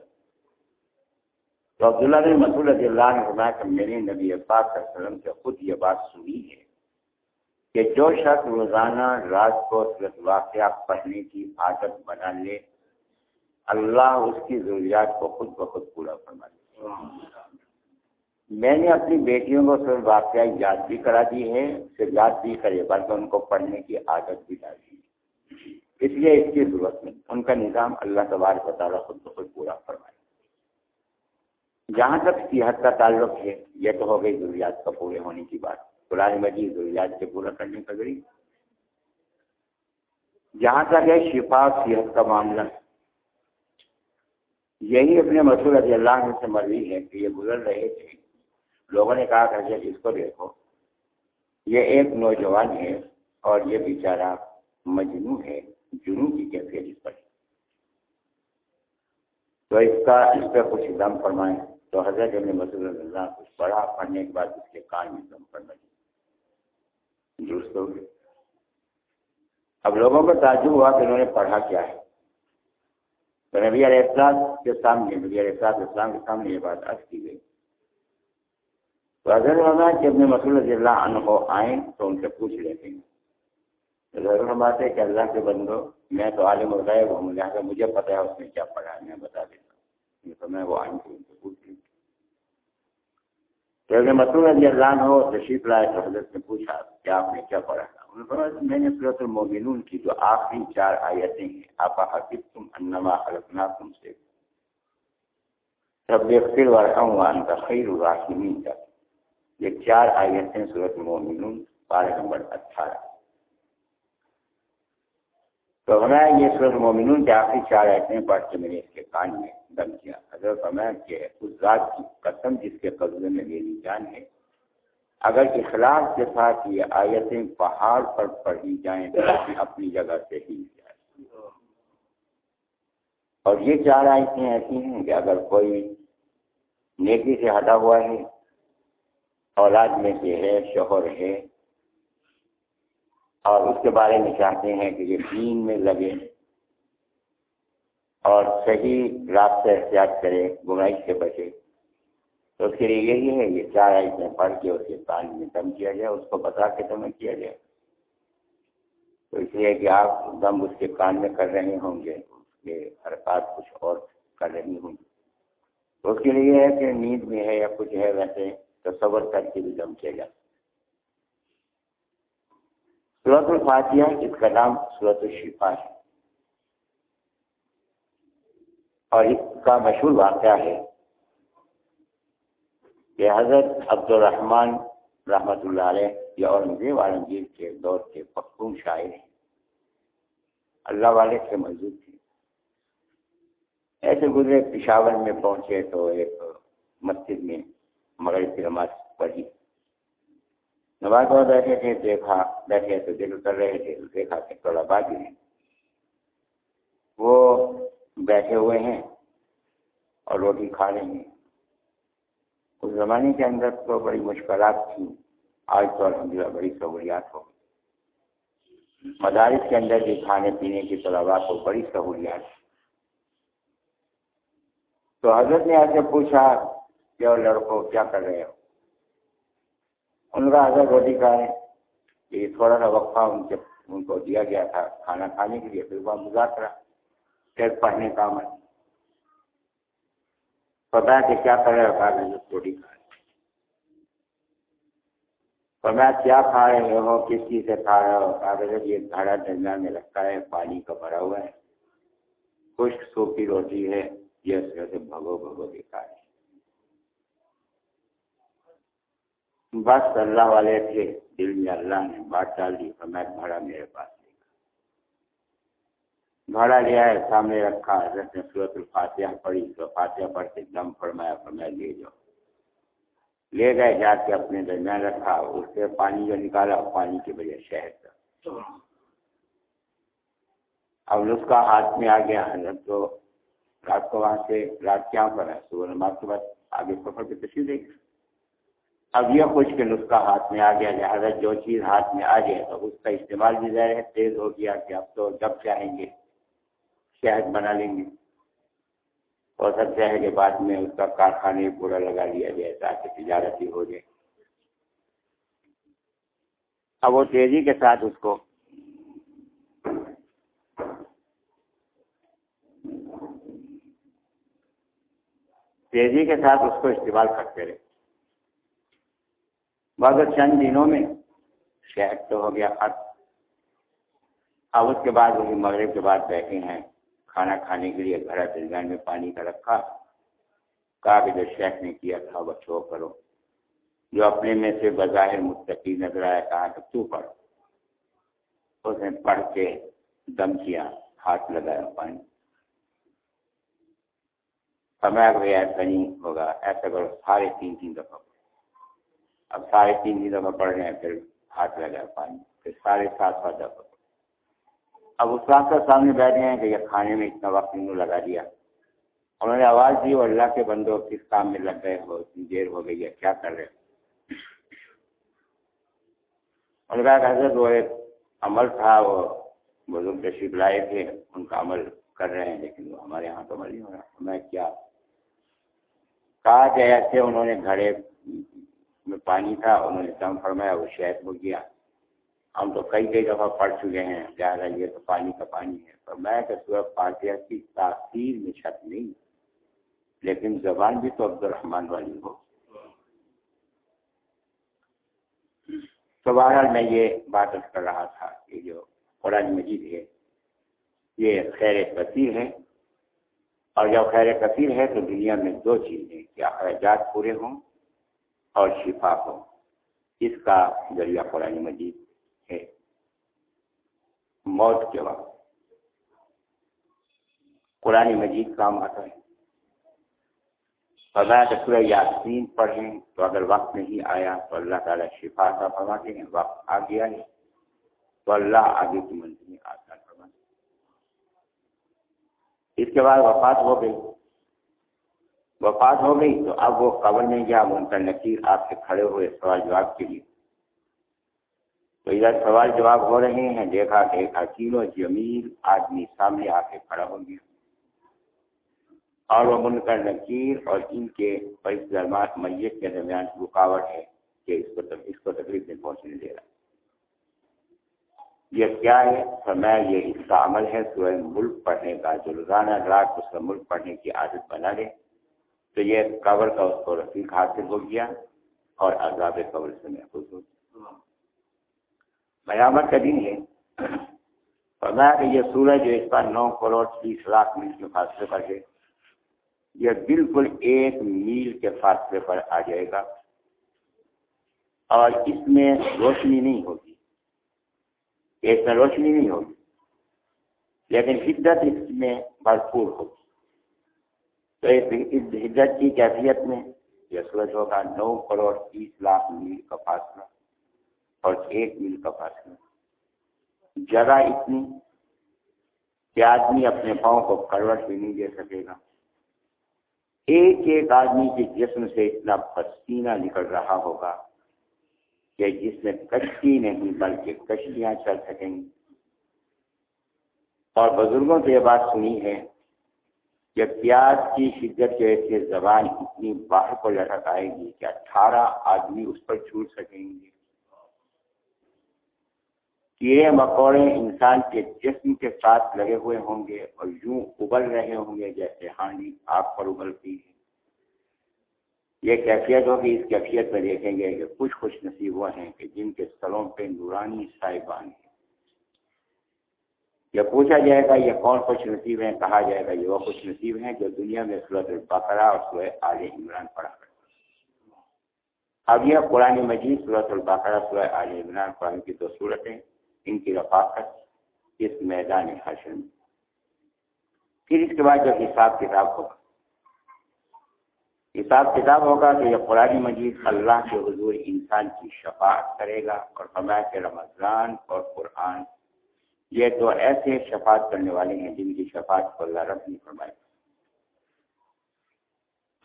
تو عبداللہ بن مسعود رضی اللہ نے فرمایا کہ میرے نبی پاک صلی اللہ علیہ وسلم سے خود یہ بات سنی ہے کہ جو شخص روزانہ رات کو صرف واقعہ پڑھنے کی عادت بنا لے، اللہ اس کی ضروریات کو خود بخود پورا فرما لے۔ میں نے اپنی بیٹیوں کو صرف واقعہ یاد بھی کرا دی ہے صرف یاد بھی کرے، بلکہ ان کو پڑھنے کی عادت بھی ڈال دی۔ اس لیے اس کی ضرورت نہیں، ان کا نظام اللہ تبارک تعالیٰ خود بخود پورا فرمائے۔ جہاں تک صحت کا تعلق ہے، یہ تو ہو گئی ضروریات کا پورے ہونے کی بات۔ قرآن مجید ضروریات کے پورا کرنے کا ذریعہ۔ جہاں تک ہے شفا صحت کا معاملہ۔ یہی اپنے مسئول رضی اللہ عنہ سے مرضی ہے کہ یہ گزر رہے تھے۔ لوگوں نے کہا کہ اس کو دیکھو۔ یہ ایک نوجوان ہے اور یہ بیچارہ مجنو ہے جنو کی کیفیت اس پر تو اس کا، اس پہ کچھ دم فرمائیں۔ تو حضرت مسئول رضی اللہ کچھ پڑھا۔ پڑھنے کے بعد اس کے کان میں دم پڑنا چاہیے درست ہو گئے اب لوگوں کو تعجب ہوا کہ انہوں نے پڑھا کیا ہے۔ تو نبی علیہ السلام کے سامنے، نبی علیہ السلام اسلام کے سامنے یہ بات عرض کی گئی۔ تو اگر ہونا کہ اپنے مسئول رضی اللہ عنہ آئیں تو ان سے پوچھ لیتے ہیں۔ ضرور بات ہے کہ اللہ کے بندو میں تو عالم ہو گئے وہ لہٰذا مجھے پتا ہے اس نے کیا پڑھا ہے، میں بتا دیتا ہوں۔ تو میں وہ آئیں گے ان سے پوچھ لوں تو اگر مسئول رضی اللہ عنہ تشریف لائے تو حضرت نے پوچھا کہ آپ نے کیا پڑھا تھا میں نے صورت المومنون کی جو آخری چار آیتیں ہیں آپ حقیب تم انما حلقنا تم سے رب اغفر ورحم وان کا خیر الراحمین کا یہ چار آیتیں صورت المومنون پارہ نمبر اٹھارہ تو ہمیں یہ سر مومنون کے آخری چار ایسے پڑھ کے میں نے اس کے کان میں دم کیا۔ حضرت ہمیں کہ اس ذات کی قسم جس کے قبضے میں میری جان ہے۔ اگر اخلاق کے ساتھ یہ آیتیں پہاڑ پر پڑھی جائیں تو اپنی جگہ سے ہی جائے۔ اور یہ چار آیتیں ایسی ہیں کہ اگر کوئی نیکی سے ہٹا ہوا ہے، اولاد میں سے ہے، شوہر ہے اور اس کے بارے میں چاہتے ہیں کہ یہ دین میں لگے اور صحیح رابطہ احتیاط کرے گمراہی سے بچے۔ تو اس کے لیے یہی ہے، یہ چار آئٹیں پڑھ کے اس کے کان میں دم کیا جائے اس کو بتا کے دم کیا جائے تو اس لیے کہ آپ دم اس کے کان میں کر رہے ہوں گے، اس کے حرکات کچھ اور کر رہی ہوں گی۔ تو اس کے لیے یہ ہے کہ نیند میں ہے یا کچھ ہے، ویسے تصور کر کے بھی دم کیا جائے صورت الفاتحہ اس کا نام صورت الشفا ہے۔ اور اس کا مشہور واقعہ ہے کہ حضرت عبد الرحمن رحمۃ اللہ علیہ یہ اورنگزیب عالمگیر کے دور کے پختون شاعر ہیں۔ اللہ والے سے موجود تھے۔ ایسے گزرے پشاور میں پہنچے تو ایک مسجد میں مغرب کی نماز پڑھی۔ نماز پڑھ بیٹھے تھے، دیکھا، بیٹھے تو دل کر رہے تھے دیکھا کہ تھوڑا بازی ہیں وہ بیٹھے ہوئے ہیں اور روٹی کھا رہے ہیں۔ اس زمانے کے اندر تو بڑی مشکلات تھیں آج تو الحمد للہ بڑی سہولیات ہو مدارس کے اندر بھی کھانے پینے کی طلبا کو بڑی سہولیات تو حضرت نے آ کے پوچھا کہ اور لڑکوں کیا کر رہے ہو؟ ان کا حضرت روٹی کھائے یہ تھوڑا سا وقفہ ان کے ان کو دیا گیا تھا کھانا کھانے کے لیے، پھر وہ مذاکرہ پھر پڑھنے کا عمل پتا کہ کیا کر رہے ہو روٹی کھا فرمایا کیا کھا رہے ہو، کس چیز سے کھا رہے ہو؟ کہا یہ گھڑا درمیان میں رکھا ہے، پانی کا بھرا ہوا ہے۔ خشک سوکھی روٹی ہے، یہ اس سے بھگو بھگو دکھا ہے بس اللہ والے تھے دل میں اللہ نے بات ڈال دی، فرمایا گھڑا میرے پاس گھڑا لیا ہے سامنے رکھا، حضرت نے صورت الفاتحہ پڑھی، تو فاتحہ پڑھ کے دم فرمایا فرمایا لے جاؤ۔ لے گئے، جا کے اپنے درمیان رکھا، اس سے پانی جو نکالا پانی کی وجہ شہر کا اب نسخہ ہاتھ میں آ گیا، حضرت تو رات کو وہاں سے، رات کیا پر ہے؟ صبح نماز کے بعد آگے سفر پہ تشریح دے اب یہ کچھ کے نسخہ ہاتھ میں آ گیا، لہٰذا جو چیز ہاتھ میں آ جائے تو اس کا استعمال بھی ظاہر ہے، تیز ہو گیا کہ اب تو جب چاہیں گے شہد بنا لیں گے۔ ہو سکتا ہے کہ بعد میں اس کا کارخانے پورا لگا لیا جائے تاکہ تجارت ہی ہو جائے۔ اب وہ تیزی کے ساتھ اس کو تیزی کے ساتھ اس کو استعمال کرتے رہے۔ مگر چند دنوں میں شہد تو ہو گیا خط اب اس کے بعد وہی مغرب کے بعد بیٹھے ہیں۔ کھانا کھانے کے لیے گھر درمیان میں پانی کا رکھا۔ کہا کہ جو شیخ نے کیا تھا وہ چھو کرو۔ جو اپنے میں سے بظاہر مستقی نظر آیا، کہا کہ تو پڑھ۔ اس نے پڑھ کے دم کیا، ہاتھ لگایا پانی۔ سمے بھائی ایسا نہیں ہوگا، ایسا کرو، سارے تین تین دفعہ۔ اب سارے تین تین دفعہ پڑھ رہے ہیں، پھر ہاتھ لگایا پانی، پھر سارے سات سات دفعہ اب اس کا سامنے بیٹھے ہیں کہ یہ کھانے میں اتنا وقت انہوں لگا دیا؟ انہوں نے آواز دی اور اللہ کے بندوں کس کام میں لگ گئے ہو، اتنی دیر ہو گئی ہے، کیا کر رہے ان کا حضرت وہ ایک عمل تھا، وہ بزرگ تشریف لائے تھے، ان کا عمل کر رہے ہیں، لیکن وہ ہمارے یہاں تو عمل نہیں ہو رہا میں کیا؟ کہا کہ ایسے انہوں نے گھڑے میں پانی تھا انہوں نے دم فرمایا، وہ شہد ہو گیا۔ ہم تو کئی کئی دفعہ پڑھ چکے ہیں زیادہ یہ تو پانی کا پانی ہے۔ پر میں کہ سورج فاتحہ کی تاثیر میں شک نہیں، لیکن زبان بھی تو عبد الرحمان والی ہو۔ تو بہرحال میں یہ بات کر رہا تھا کہ جو قرآن مجید ہے، یہ خیر کثیر ہے۔ اور جب خیر کثیر ہے تو دنیا میں دو چیزیں کہ اخراجات پورے ہوں اور شفا ہو اس کا ذریعہ قرآن مجید ہے۔ موت کے وقت۔ قرآن مجید کام آتا ہے۔ فضا سورہ یاسین پڑھیں تو اگر وقت نہیں آیا تو اللہ تعالیٰ شفا کا فرماتے ہیں۔ وقت آ گیا ہے۔ تو اللہ آگے کی منزل میں آسان فرماتے اس کے بعد وفات ہو گئی۔ وفات ہو گئی تو اب وہ قبر میں گیا منتر نکیر آپ سے کھڑے ہوئے سوال جواب کے لیے۔ تو ادھر سوال جواب ہو رہے ہیں، دیکھا کہ ایک حکیم و جمیل آدمی سامنے آ کے کھڑا ہو گیا۔ اور وہ منکر نکیر اور ان کے ظلمات میت کے درمیان رکاوٹ ہے کہ اس کو اس کو تکلیف میں پہنچنے دے رہا یہ کیا ہے؟ فرمایا یہ اس کا عمل ہے، سورہ ملک پڑھنے کا جو روزانہ رات اس کا ملک پڑھنے کی عادت بنا لے۔ تو یہ قبر کا اس کو رفیق حاصل ہو گیا اور عذاب قبر سے محفوظ ہو گیا۔ میامت کا دن ہے۔ فرمایا کہ یہ سورج جو اس کا نو کروڑ تیس لاکھ منٹ کے فاصلے پر ہے، یہ بالکل ایک میل کے فاصلے پر آ جائے گا۔ اور اس میں روشنی نہیں ہوگی۔ اس میں روشنی نہیں ہوگی، لیکن حدت اس میں بھرپور ہوگی۔ تو اس حدت کی کیفیت میں یہ سورج ہوگا نو کروڑ تیس لاکھ میل کا فاصلہ اور ایک میل کا فاصلہ۔ جگہ اتنی کہ آدمی اپنے پاؤں کو کروٹ بھی نہیں دے سکے گا۔ ایک ایک آدمی کے جسم سے اتنا پسینہ نکل رہا ہوگا کہ جس میں کشتی نہیں بلکہ کشتیاں چل سکیں۔ گی اور بزرگوں سے یہ بات سنی ہے کہ پیاز کی شدت کے سے زبان اتنی باہر کو لٹک آئے گی کہ اٹھارہ آدمی اس پر چھوٹ سکیں گے۔ کیڑے مکوڑے انسان کے جسم کے ساتھ لگے ہوئے ہوں گے اور یوں ابل رہے ہوں گے جیسے ہانڈی آگ پر ابلتی ہے۔ یہ کیفیت ہوگی، اس کیفیت میں دیکھیں گے کہ کچھ خوش نصیب ہوئے ہیں کہ جن کے سروں پہ نورانی صاحبان ہیں۔ یہ پوچھا جائے گا یہ کون خوش نصیب ہیں، کہا جائے گا یہ وہ خوش نصیب ہیں جو دنیا میں صورت البقرا اور سورہ آل عمران پڑھا کر اب یہ قرآن مجید صورت البقرا سورہ آل عمران قرآن کی دو صورتیں ان کی رفاقت اس میدان حشر میں۔ پھر اس کے بعد جب حساب کتاب ہوگا۔ حساب کتاب ہوگا تو یہ قرآن مجید اللہ کے حضور انسان کی شفاعت کرے گا اور فرمایا رمضان اور قرآن یہ دو ایسے شفاعت کرنے والے ہیں جن کی شفاعت کو اللہ رب نے فرمائی۔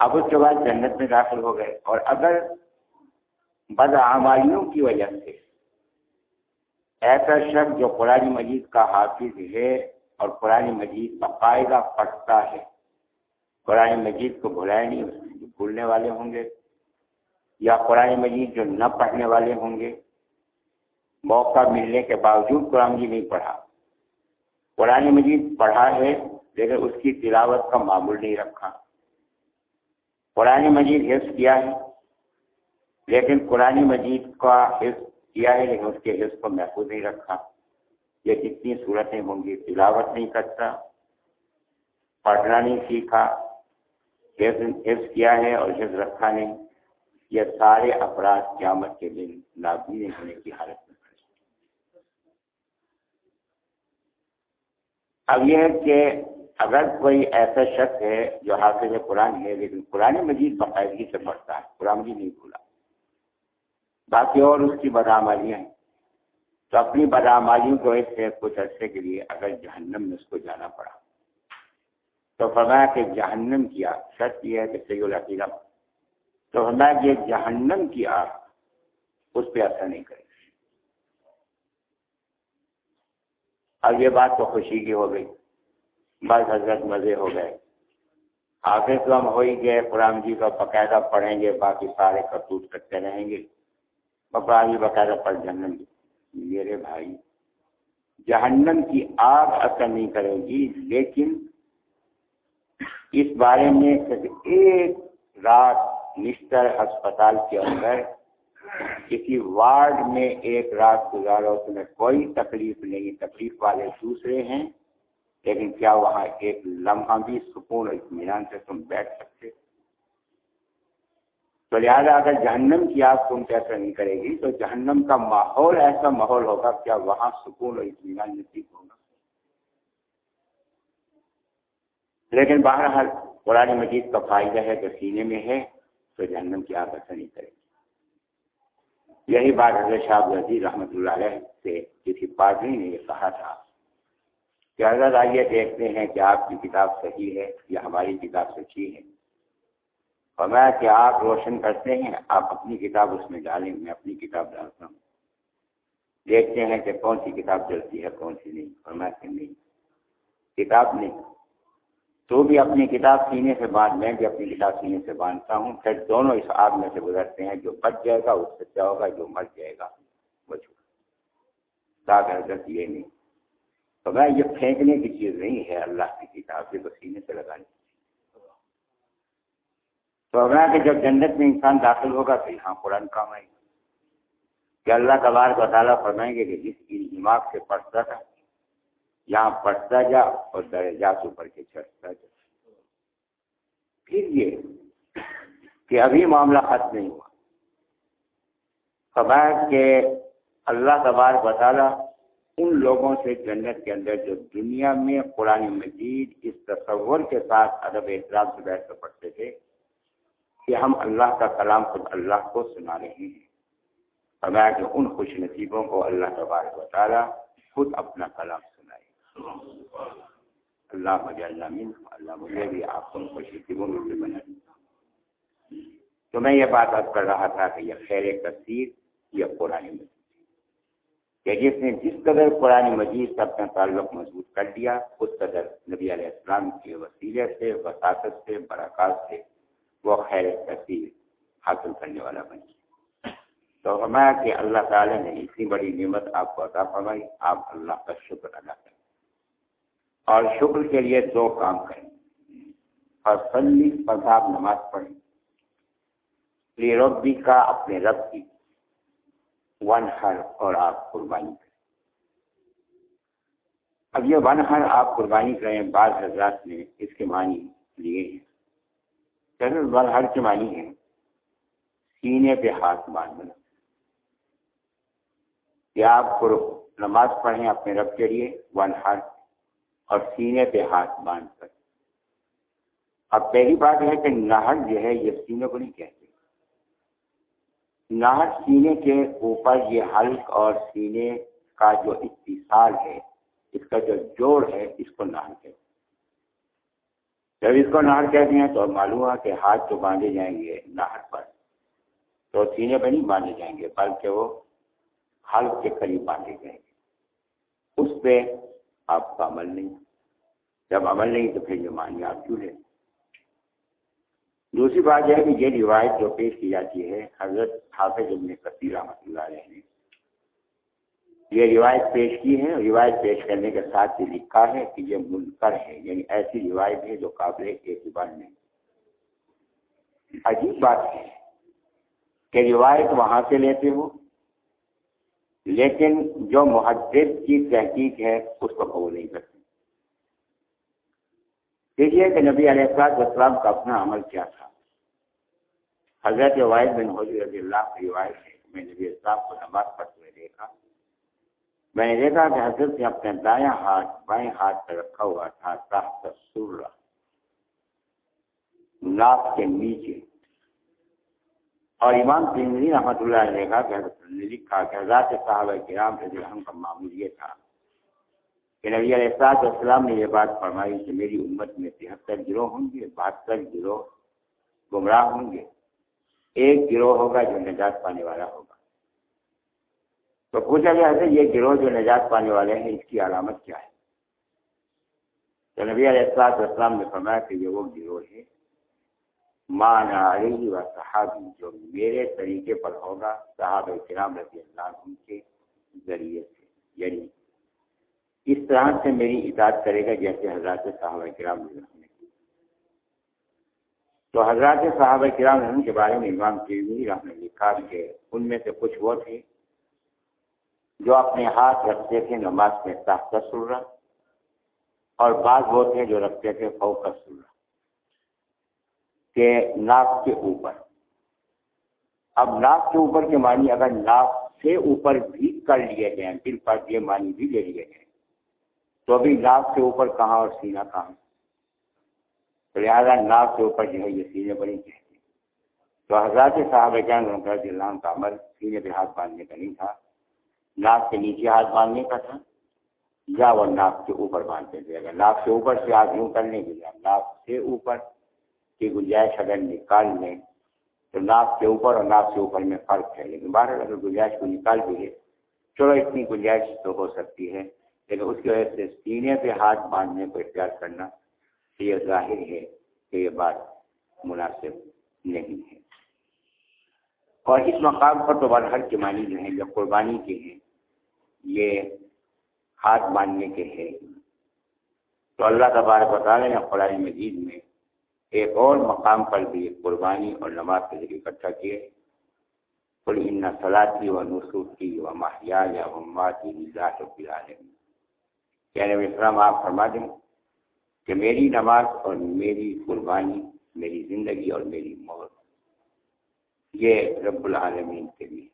اب اس کے بعد جنت میں داخل ہو گئے اور اگر بدعمالیوں کی وجہ سے ایسا شخص جو قرآن مجید کا حافظ ہے اور قرآن مجید کا قاعدہ پڑھتا ہے، قرآن مجید کو بھلائے نہیں جو بھولنے والے ہوں گے یا قرآن مجید جو نہ پڑھنے والے ہوں گے موقع ملنے کے باوجود قرآن مجید نہیں پڑھا۔ قرآن مجید پڑھا ہے، لیکن اس کی تلاوت کا معمول نہیں رکھا۔ قرآن مجید حفظ کیا ہے، لیکن قرآن مجید کا حفظ کیا ہے، لیکن اس کے حفظ کو محفوظ نہیں رکھا۔ یہ کتنی صورتیں ہوں گی؟ تلاوت نہیں کرتا، پڑھنا نہیں سیکھا، حفظ کیا ہے اور حفظ رکھا نہیں۔ یہ سارے افراد قیامت کے دن نہیں ہونے کی حالت میں اب یہ ہے کہ اگر کوئی ایسا شخص ہے جو حافظ قرآن ہے، لیکن قرآن مجید باقاعدگی سے پڑھتا ہے، قرآن مجید نہیں بھولا۔ باقی اور اس کی بدعمالیاں ہیں۔ تو اپنی بدعمالیوں کو ایک سے، کچھ عرصے کے لیے اگر جہنم میں اس کو جانا پڑا۔ تو فرمایا کہ جہنم کیا شرط یہ ہے کہ صحیح العقیدہ۔ تو فرمایا کہ جہنم کی آگ، اس پہ اثر نہیں کرے۔ اب یہ بات تو خوشی کی ہو گئی۔ بس حضرت مزے ہو گئے۔ آگے تو ہم ہو ہی گئے۔ قرآن جی کا باقاعدہ پڑھیں گے۔ باقی سارے کرتوت کرتے رہیں گے۔ بقاعدہ باقاعدہ پر جہنم میرے بھائی، جہنم کی آگ اثر نہیں کرے گی، لیکن اس بارے میں صرف ایک رات نشتر ہسپتال کے اندر کسی وارڈ میں ایک رات گزارو تمہیں کوئی تکلیف نہیں، تکلیف والے دوسرے ہیں، لیکن کیا وہاں ایک لمحہ بھی سکون اور اطمینان سے تم بیٹھ سکتے؟ تو لہٰذا اگر جہنم کی آگ تم کیسا نہیں کرے گی، تو جہنم کا ماحول ایسا ماحول ہوگا کیا وہاں سکون اور اطمینان نصیب ہوگا؟ لیکن بہرحال قرآن مجید کا فائدہ ہے جو سینے میں ہے، تو جہنم کی آگ اثر نہیں کرے گی۔ یہی بات حضرت شاہ وزیر رحمۃ اللہ علیہ سے کسی پادری نے یہ کہا تھا کہ حضرت آئیے دیکھتے ہیں کہ آپ کی کتاب صحیح ہے یا ہماری کتاب سچی ہے۔ اور میں کہ آپ روشن کرتے ہیں، آپ اپنی کتاب اس میں ڈالیں، میں اپنی کتاب ڈالتا ہوں۔ دیکھتے ہیں کہ کون سی کتاب چلتی ہے، کون سی نہیں۔ اور میں کہ نہیں۔ کتاب نہیں۔ تو بھی اپنی کتاب سینے سے باندھ، میں بھی اپنی کتاب سینے سے باندھتا ہوں، پھر دونوں اس آگ میں سے گزرتے ہیں، جو بچ جائے گا، اس سے کیا ہوگا، جو مر جائے گا، وہ چھوٹا حضرت یہ نہیں۔ تو میں یہ پھینکنے کی چیز نہیں ہے اللہ کی کتاب سے تو سینے سے لگانی تو میں کہ جب جنت میں انسان داخل ہوگا تو یہاں قرآن کام آئے گا۔ کہ اللہ کا بار بطالہ فرمائیں گے کہ جس کی دماغ سے پڑھتا تھا یہاں پڑھتا جا اور درجات اوپر کے چڑھتا جا۔ پھر یہ کہ ابھی معاملہ ختم نہیں ہوا۔ خبر کہ اللہ تبار بطالہ ان لوگوں سے جنت کے اندر جو دنیا میں قرآن مجید اس تصور کے ساتھ ادب احترام سے بیٹھ کر پڑھتے تھے کہ ہم اللہ کا کلام خود اللہ کو سنا رہے ہیں۔ فرمایا کہ ان خوش نصیبوں کو اللہ تبارک و تعالیٰ خود اپنا کلام اللہ مجھے اللہ من اللہ مجھے بھی آپ ان خوش نصیبوں میں سے بنا۔ تو میں یہ بات اب کر رہا تھا کہ یہ خیر کثیر یہ قرآن مجید۔ کہ جس نے جس قدر قرآن مجید سے اپنا تعلق مضبوط کر دیا اس قدر نبی علیہ السلام کے وسیلے سے، وساطت سے، برکات سے وہ خیر کثیر حاصل کرنے والا بن گیا۔ تو فرمایا کہ اللہ تعالی نے اتنی بڑی نعمت آپ کو عطا فرمائی، آپ اللہ کا شکر ادا کریں۔ اور شکر کے لیے دو کام کریں۔ فصلی پذاب نماز پڑھیں۔ ربی کا اپنے رب کی ون ہر اور آپ قربانی کریں۔ اب یہ ون ہر آپ قربانی کریں بعض حضرات نے اس کے معنی لیے ہیں۔ ون ہر کے معنی ہیں۔ سینے پہ ہاتھ باندھنا کہ آپ نماز پڑھیں اپنے رب کے لیے ون ہاتھ اور سینے پہ ہاتھ باندھ کر۔ اب پہلی بات ہے کہ نہر جو ہے یہ سینے کو نہیں کہتے۔ نہر سینے کے اوپر یہ حلق اور سینے کا جو اتصال ہے، اس کا جو جوڑ ہے، اس کو نہر کہتے جب اس کو نہر کہتے ہیں تو معلوم ہوا کہ ہاتھ جو باندھے جائیں گے نہر پر۔ تو سینے پہ نہیں باندھے جائیں گے، بلکہ وہ حلق کے قریب باندھے گئے اس پہ آپ کا عمل نہیں۔ جب عمل نہیں تو پھر یہ مانی آپ کیوں لیں؟ دوسری بات یہ ہے کہ یہ روایت جو پیش کی جاتی ہے، حضرت حافظ ابن کثیر رحمۃ اللہ علیہ نے۔ یہ روایت پیش کی ہے، روایت پیش کرنے کے ساتھ یہ لکھا ہے کہ یہ منکر ہے یعنی ایسی روایت ہے جو قابل اعتبار نہیں۔ عجیب بات ہے کہ روایت وہاں سے لیتے ہو لیکن جو محدث کی تحقیق ہے، اس کو قبول نہیں کرتے۔ دیکھیے کہ نبی علیہ السلاط اسلام کا اپنا عمل کیا تھا۔ حضرت واحد بن حضی رضی اللہ کی روایت ہے میں نبی اسلام کو نماز پڑھتے ہوئے دیکھا۔ میں نے دیکھا کہ حضرت نے اپنے دائیں ہاتھ، بائیں ہاتھ پہ رکھا ہوا تھا تحت سر ناک کے نیچے۔ اور امام تنظی رحمۃ اللہ علیہ کا کہ لکھا کہ حضرات صاحب کرام رضی اللہ کا معمول یہ تھا کہ نبی علیہ السلاط السلام نے یہ بات فرمائی کہ میری امت میں تہتر گروہ ہوں گے، بہتر گروہ گمراہ ہوں گے۔ ایک گروہ ہوگا جو نجات پانے والا ہوگا۔ تو پوچھا گیا ہے یہ گروہ جو نجات پانے والے ہیں، اس کی علامت کیا ہے؟ تو نبی علیہ السلاط السلام نے فرمایا کہ یہ وہ گروہ ہے مانا علی و صحابی جو میرے طریقے پر ہوگا صحاب کرام رضی اللہ عنہ کے ذریعے سے۔ یعنی اس طرح سے میری اطاعت کرے گا جیسے حضرات صحابہ کرام نے تو حضرات صحابہ کرام رحم کے بارے میں امام کی رحم نے لکھا کہ ان میں سے کچھ وہ تھے جو اپنے ہاتھ رکھتے تھے نماز میں تحت سر اور بعض وہ تھے جو رکھتے تھے فوق سر کہ ناک کے اوپر۔ اب ناک کے اوپر کے معنی اگر ناک سے اوپر بھی کر لیے جائیں دل پر یہ معنی بھی لے لیے جائیں۔ تو ابھی ناک سے اوپر کہاں اور سینہ کہاں؟ تو لہٰذا ناک کے اوپر جو ہے یہ سینے بڑی کہتے تو حضرات صاحب جان رضی اللہ کا عمل سینے پہ ہاتھ باندھنے کا نہیں تھا، ناک کے نیچے ہاتھ باندھنے کا تھا۔ یا وہ ناک کے اوپر باندھتے تھے۔ اگر ناک سے اوپر سے آپ یوں کرنے کے لیے ناک سے اوپر کی گنجائش اگر نکال لیں تو ناک کے اوپر اور ناک سے اوپر میں فرق ہے۔ لیکن باہر اگر گنجائش کو نکال دیے چلو اتنی گنجائش تو ہو سکتی ہے، لیکن اس کی وجہ سے سینے پہ ہاتھ باندھنے کو اختیار کرنا یہ ظاہر ہے کہ یہ بات مناسب نہیں ہے۔ اور اس مقام پر تو برہر کے معنی جو ہیں جو قربانی کے ہیں، یہ ہاتھ باندھنے کے ہیں۔ تو اللہ تبارک بتا رہے ہیں قرآن مجید میں ایک اور مقام پر بھی قربانی اور نماز کے ذریعے اکٹھا کیے۔ قل ان صلاتی و نسخی و ماہیا یا مماتی نظاط و یعنی اسلام آپ فرما دیں کہ میری نماز اور میری قربانی، میری زندگی اور میری موت، یہ رب العالمین کے لیے۔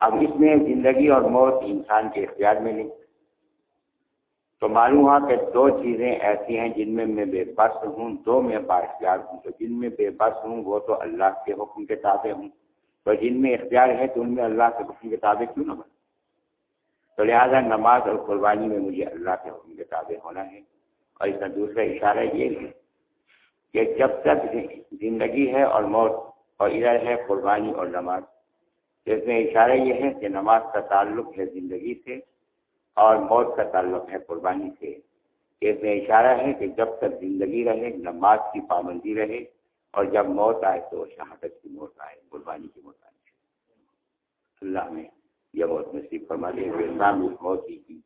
اب اس میں زندگی اور موت انسان کے اختیار میں نہیں۔ تو معلوم ہوا کہ دو چیزیں ایسی ہیں جن میں میں بے بس ہوں، دو میں با اختیار ہوں۔ تو جن میں بے بس ہوں، وہ تو اللہ کے حکم کے تابع ہوں۔ تو جن میں اختیار ہے تو ان میں اللہ کے حکم کے تابع کیوں نہ بن تو لہٰذا نماز اور قربانی میں مجھے اللہ کے حکم کے تابع ہونا ہے۔ اور اس کا دوسرا اشارہ یہ ہے کہ جب تک زندگی ہے اور موت اور ادھر ہے قربانی اور نماز۔ اس میں اشارہ یہ ہے کہ نماز کا تعلق ہے زندگی سے۔ اور موت کا تعلق ہے قربانی سے اس میں اشارہ ہے کہ جب تک زندگی رہے، نماز کی پابندی رہے اور جب موت آئے تو شہادت کی موت آئے، قربانی کی موت آئے۔ اللہ میں یہ موت نصیب فرما دے نام اس موت کی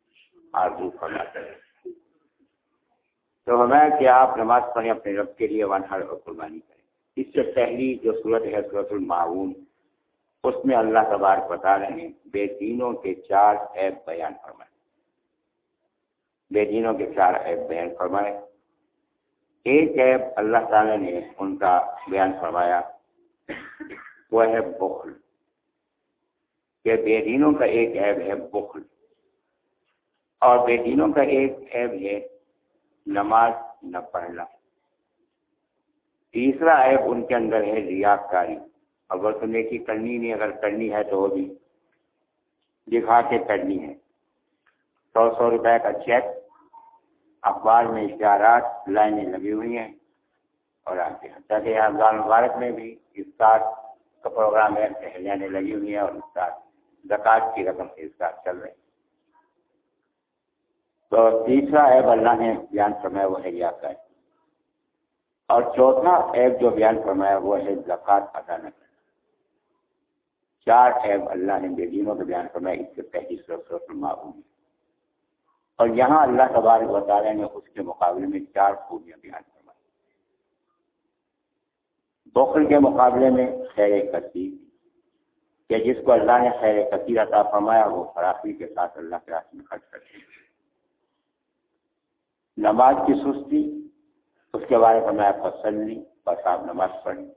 آرزو فرما کرے تو ہمیں کہ آپ نماز پڑھیں اپنے رب کے لیے ون ہر اور قربانی کریں۔ اس سے پہلی جو صورت ہے صورت المعاون، اس میں اللہ تبارک بتا رہے ہیں بے دینوں کے چار ایپ بیان فرمائے۔ بے دینوں کے چار ایپ بیان فرمائے۔ ایک ایپ اللہ تعالی نے ان کا بیان فرمایا، وہ ہے بخل۔ کہ بے دینوں کا ایک ایپ ہے بخل۔ اور بے دینوں کا ایک ایپ ہے نماز نہ پڑھنا۔ تیسرا ایپ ان کے اندر ہے ریاض کاری اگر تمہیں کی کرنی نہیں، اگر کرنی ہے تو وہ بھی دکھا کے کرنی ہے۔ سو سو روپے کا چیک اخبار میں اشتہارات لائنیں لگی ہوئی ہیں اور آتے ہیں تاکہ یہاں مبارک میں بھی افطار کا پروگرام ہے لائنیں لگی ہوئی ہیں اور افطار زکات کی رقم سے افطار چل رہے تو تیسرا ایپ اللہ نے بیان فرمایا وہ ہے یاد ہے اور چوتھا ایپ جو بیان فرمایا وہ ہے زکوٰۃ ادا نہ کرنا۔ چار ایپ اللہ نے بے دینوں کے بیان فرمایا، اس سے پہلی سرسر معلوم اور یہاں اللہ تبارک وطالعہ نے اس کے مقابلے میں چار خوبیاں بیان کروائی بخل کے مقابلے میں خیر کثیر۔ کہ جس کو اللہ نے خیر کثیر عطا فرمایا، وہ فراخی کے ساتھ اللہ کے راستے میں خرچ کرتے ہیں۔ نماز کی سستی، اس کے بارے میں میں فصل بس آپ نماز پڑھی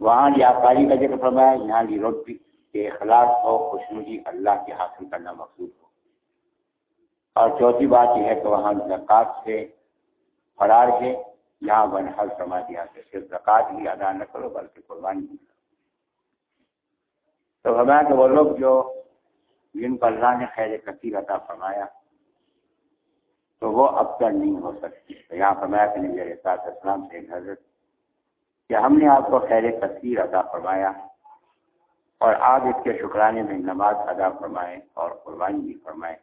وہاں جی ریاکاری کا ذکر فرمایا، یہاں کی روٹی کے اخلاق اور خوشنودی اللہ کے حاصل کرنا مقصود ہو اور چوتھی بات یہ ہے کہ وہاں زکوٰۃ سے فرار ہے۔ یہاں ون حل فرما دیا کہ صرف زکوٰۃ ہی ادا نہ کرو، بلکہ قربانی بھی کرو۔ تو ہمیں کہ وہ لوگ جو جن پر اللہ نے خیر کثیر عطا فرمایا، تو وہ اب تک نہیں ہو سکتی تو یہاں فرمایا کہ نبی سات اسلام سے حضرت کہ ہم نے آپ کو خیر کثیر عطا فرمایا اور آج اس کے شکرانے میں نماز ادا فرمائے اور قربانی بھی فرمائے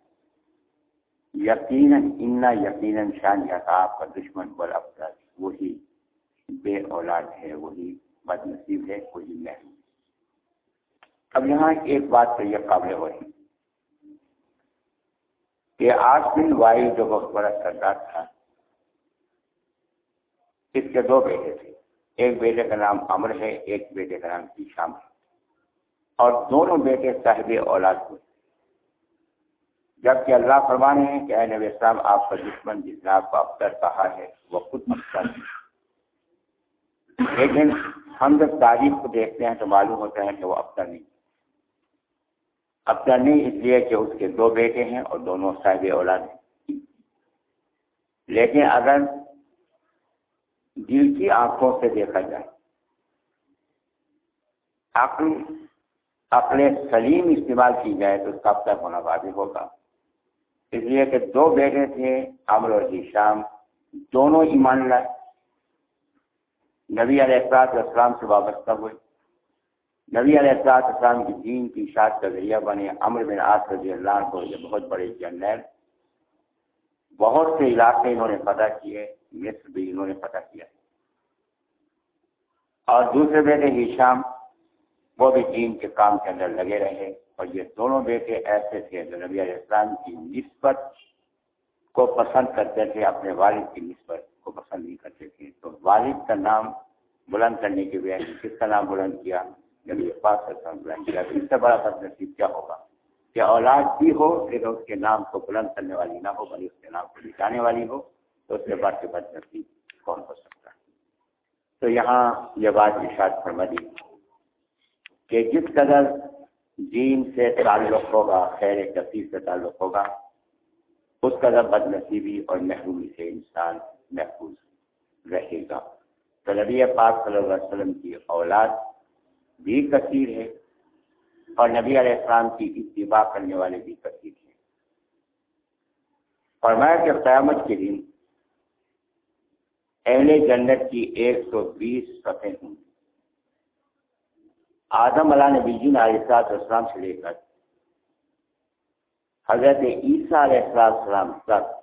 یقیناً، انا یقیناً شان یا آپ کا دشمن بل افضل۔ وہی بے اولاد ہے، وہی بد نصیب ہے، وہی محروم۔ اب یہاں ایک بات تو یہ قابل وہی کہ آج دن وائی جو بہت بڑا سردار تھا، اس کے دو بیٹے تھے۔ ایک بیٹے کا نام امر ہے، ایک بیٹے کا نام شام ہے۔ اور دونوں بیٹے صاحب اولاد ہوئے جبکہ اللہ فرمانے ہیں کہ اے نبی اسلام آپ کا دشمن جس نے آپ کو افسر کہا ہے، وہ خود افسر لیکن ہم جب تاریخ کو دیکھتے ہیں تو معلوم ہوتا ہے کہ وہ افسر نہیں۔ افسر نہیں اس لیے کہ اس کے دو بیٹے ہیں اور دونوں صاحب اولاد ہیں۔ لیکن اگر دل کی آنکھوں سے دیکھا جائے، عقل عقل سلیم استعمال کی جائے تو اس کا اب تک ہونا واضح ہوگا۔ اس لیے کہ دو بیٹے تھے امر اور شام دونوں ایمان لائے۔ نبی علیہ السلاط اسلام سے وابستہ ہوئے۔ نبی علیہ السلاط اسلام کی دین کی اشاعت کا ذریعہ بنے امر بن آس رضی اللہ کو یہ بہت بڑے جنرل بہت سے علاقے انہوں نے پتہ کیے، مصر بھی انہوں نے پتہ کیا۔ اور دوسرے بیٹے ہی شام وہ بھی دین کے کام کے اندر لگے رہے۔ اور یہ دونوں بیٹے ایسے تھے جو نبی علیہ السلام کی نسبت کو پسند کرتے تھے، اپنے والد کی نسبت کو پسند نہیں کرتے تھے۔ تو والد کا نام بلند کرنے کے بجائے کس کا نام بلند کیا؟ نبی پاک بلند کیا۔ اس سے بڑا بد نصیب کیا ہوگا؟ کہ اولاد بھی ہو لیکن اس کے نام کو بلند کرنے والی نہ ہو، بلکہ اس کے نام کو لکھانے والی ہو، تو اس سے بڑھ کے بد نصیب کون ہو سکتا ہے؟ تو یہاں یہ بات اشاد فرما دی کہ جس قدر دین سے تعلق ہوگا، خیر کثیر سے تعلق ہوگا، اس کا بد نصیبی اور محرومی سے انسان محفوظ رہے گا۔ تو نبی پاک صلی اللہ علیہ وسلم کی اولاد بھی کثیر ہے اور نبی علیہ السلام کی اتباع کرنے والے بھی کثیر ہیں۔ فرمایا کہ قیامت کے دن اہل جنت کی ایک سو بیس سطح ہوں گی۔ آدم علیہ نبی جی علیہ السلام سے لے کر حضرت عیسیٰ علیہ السلام تک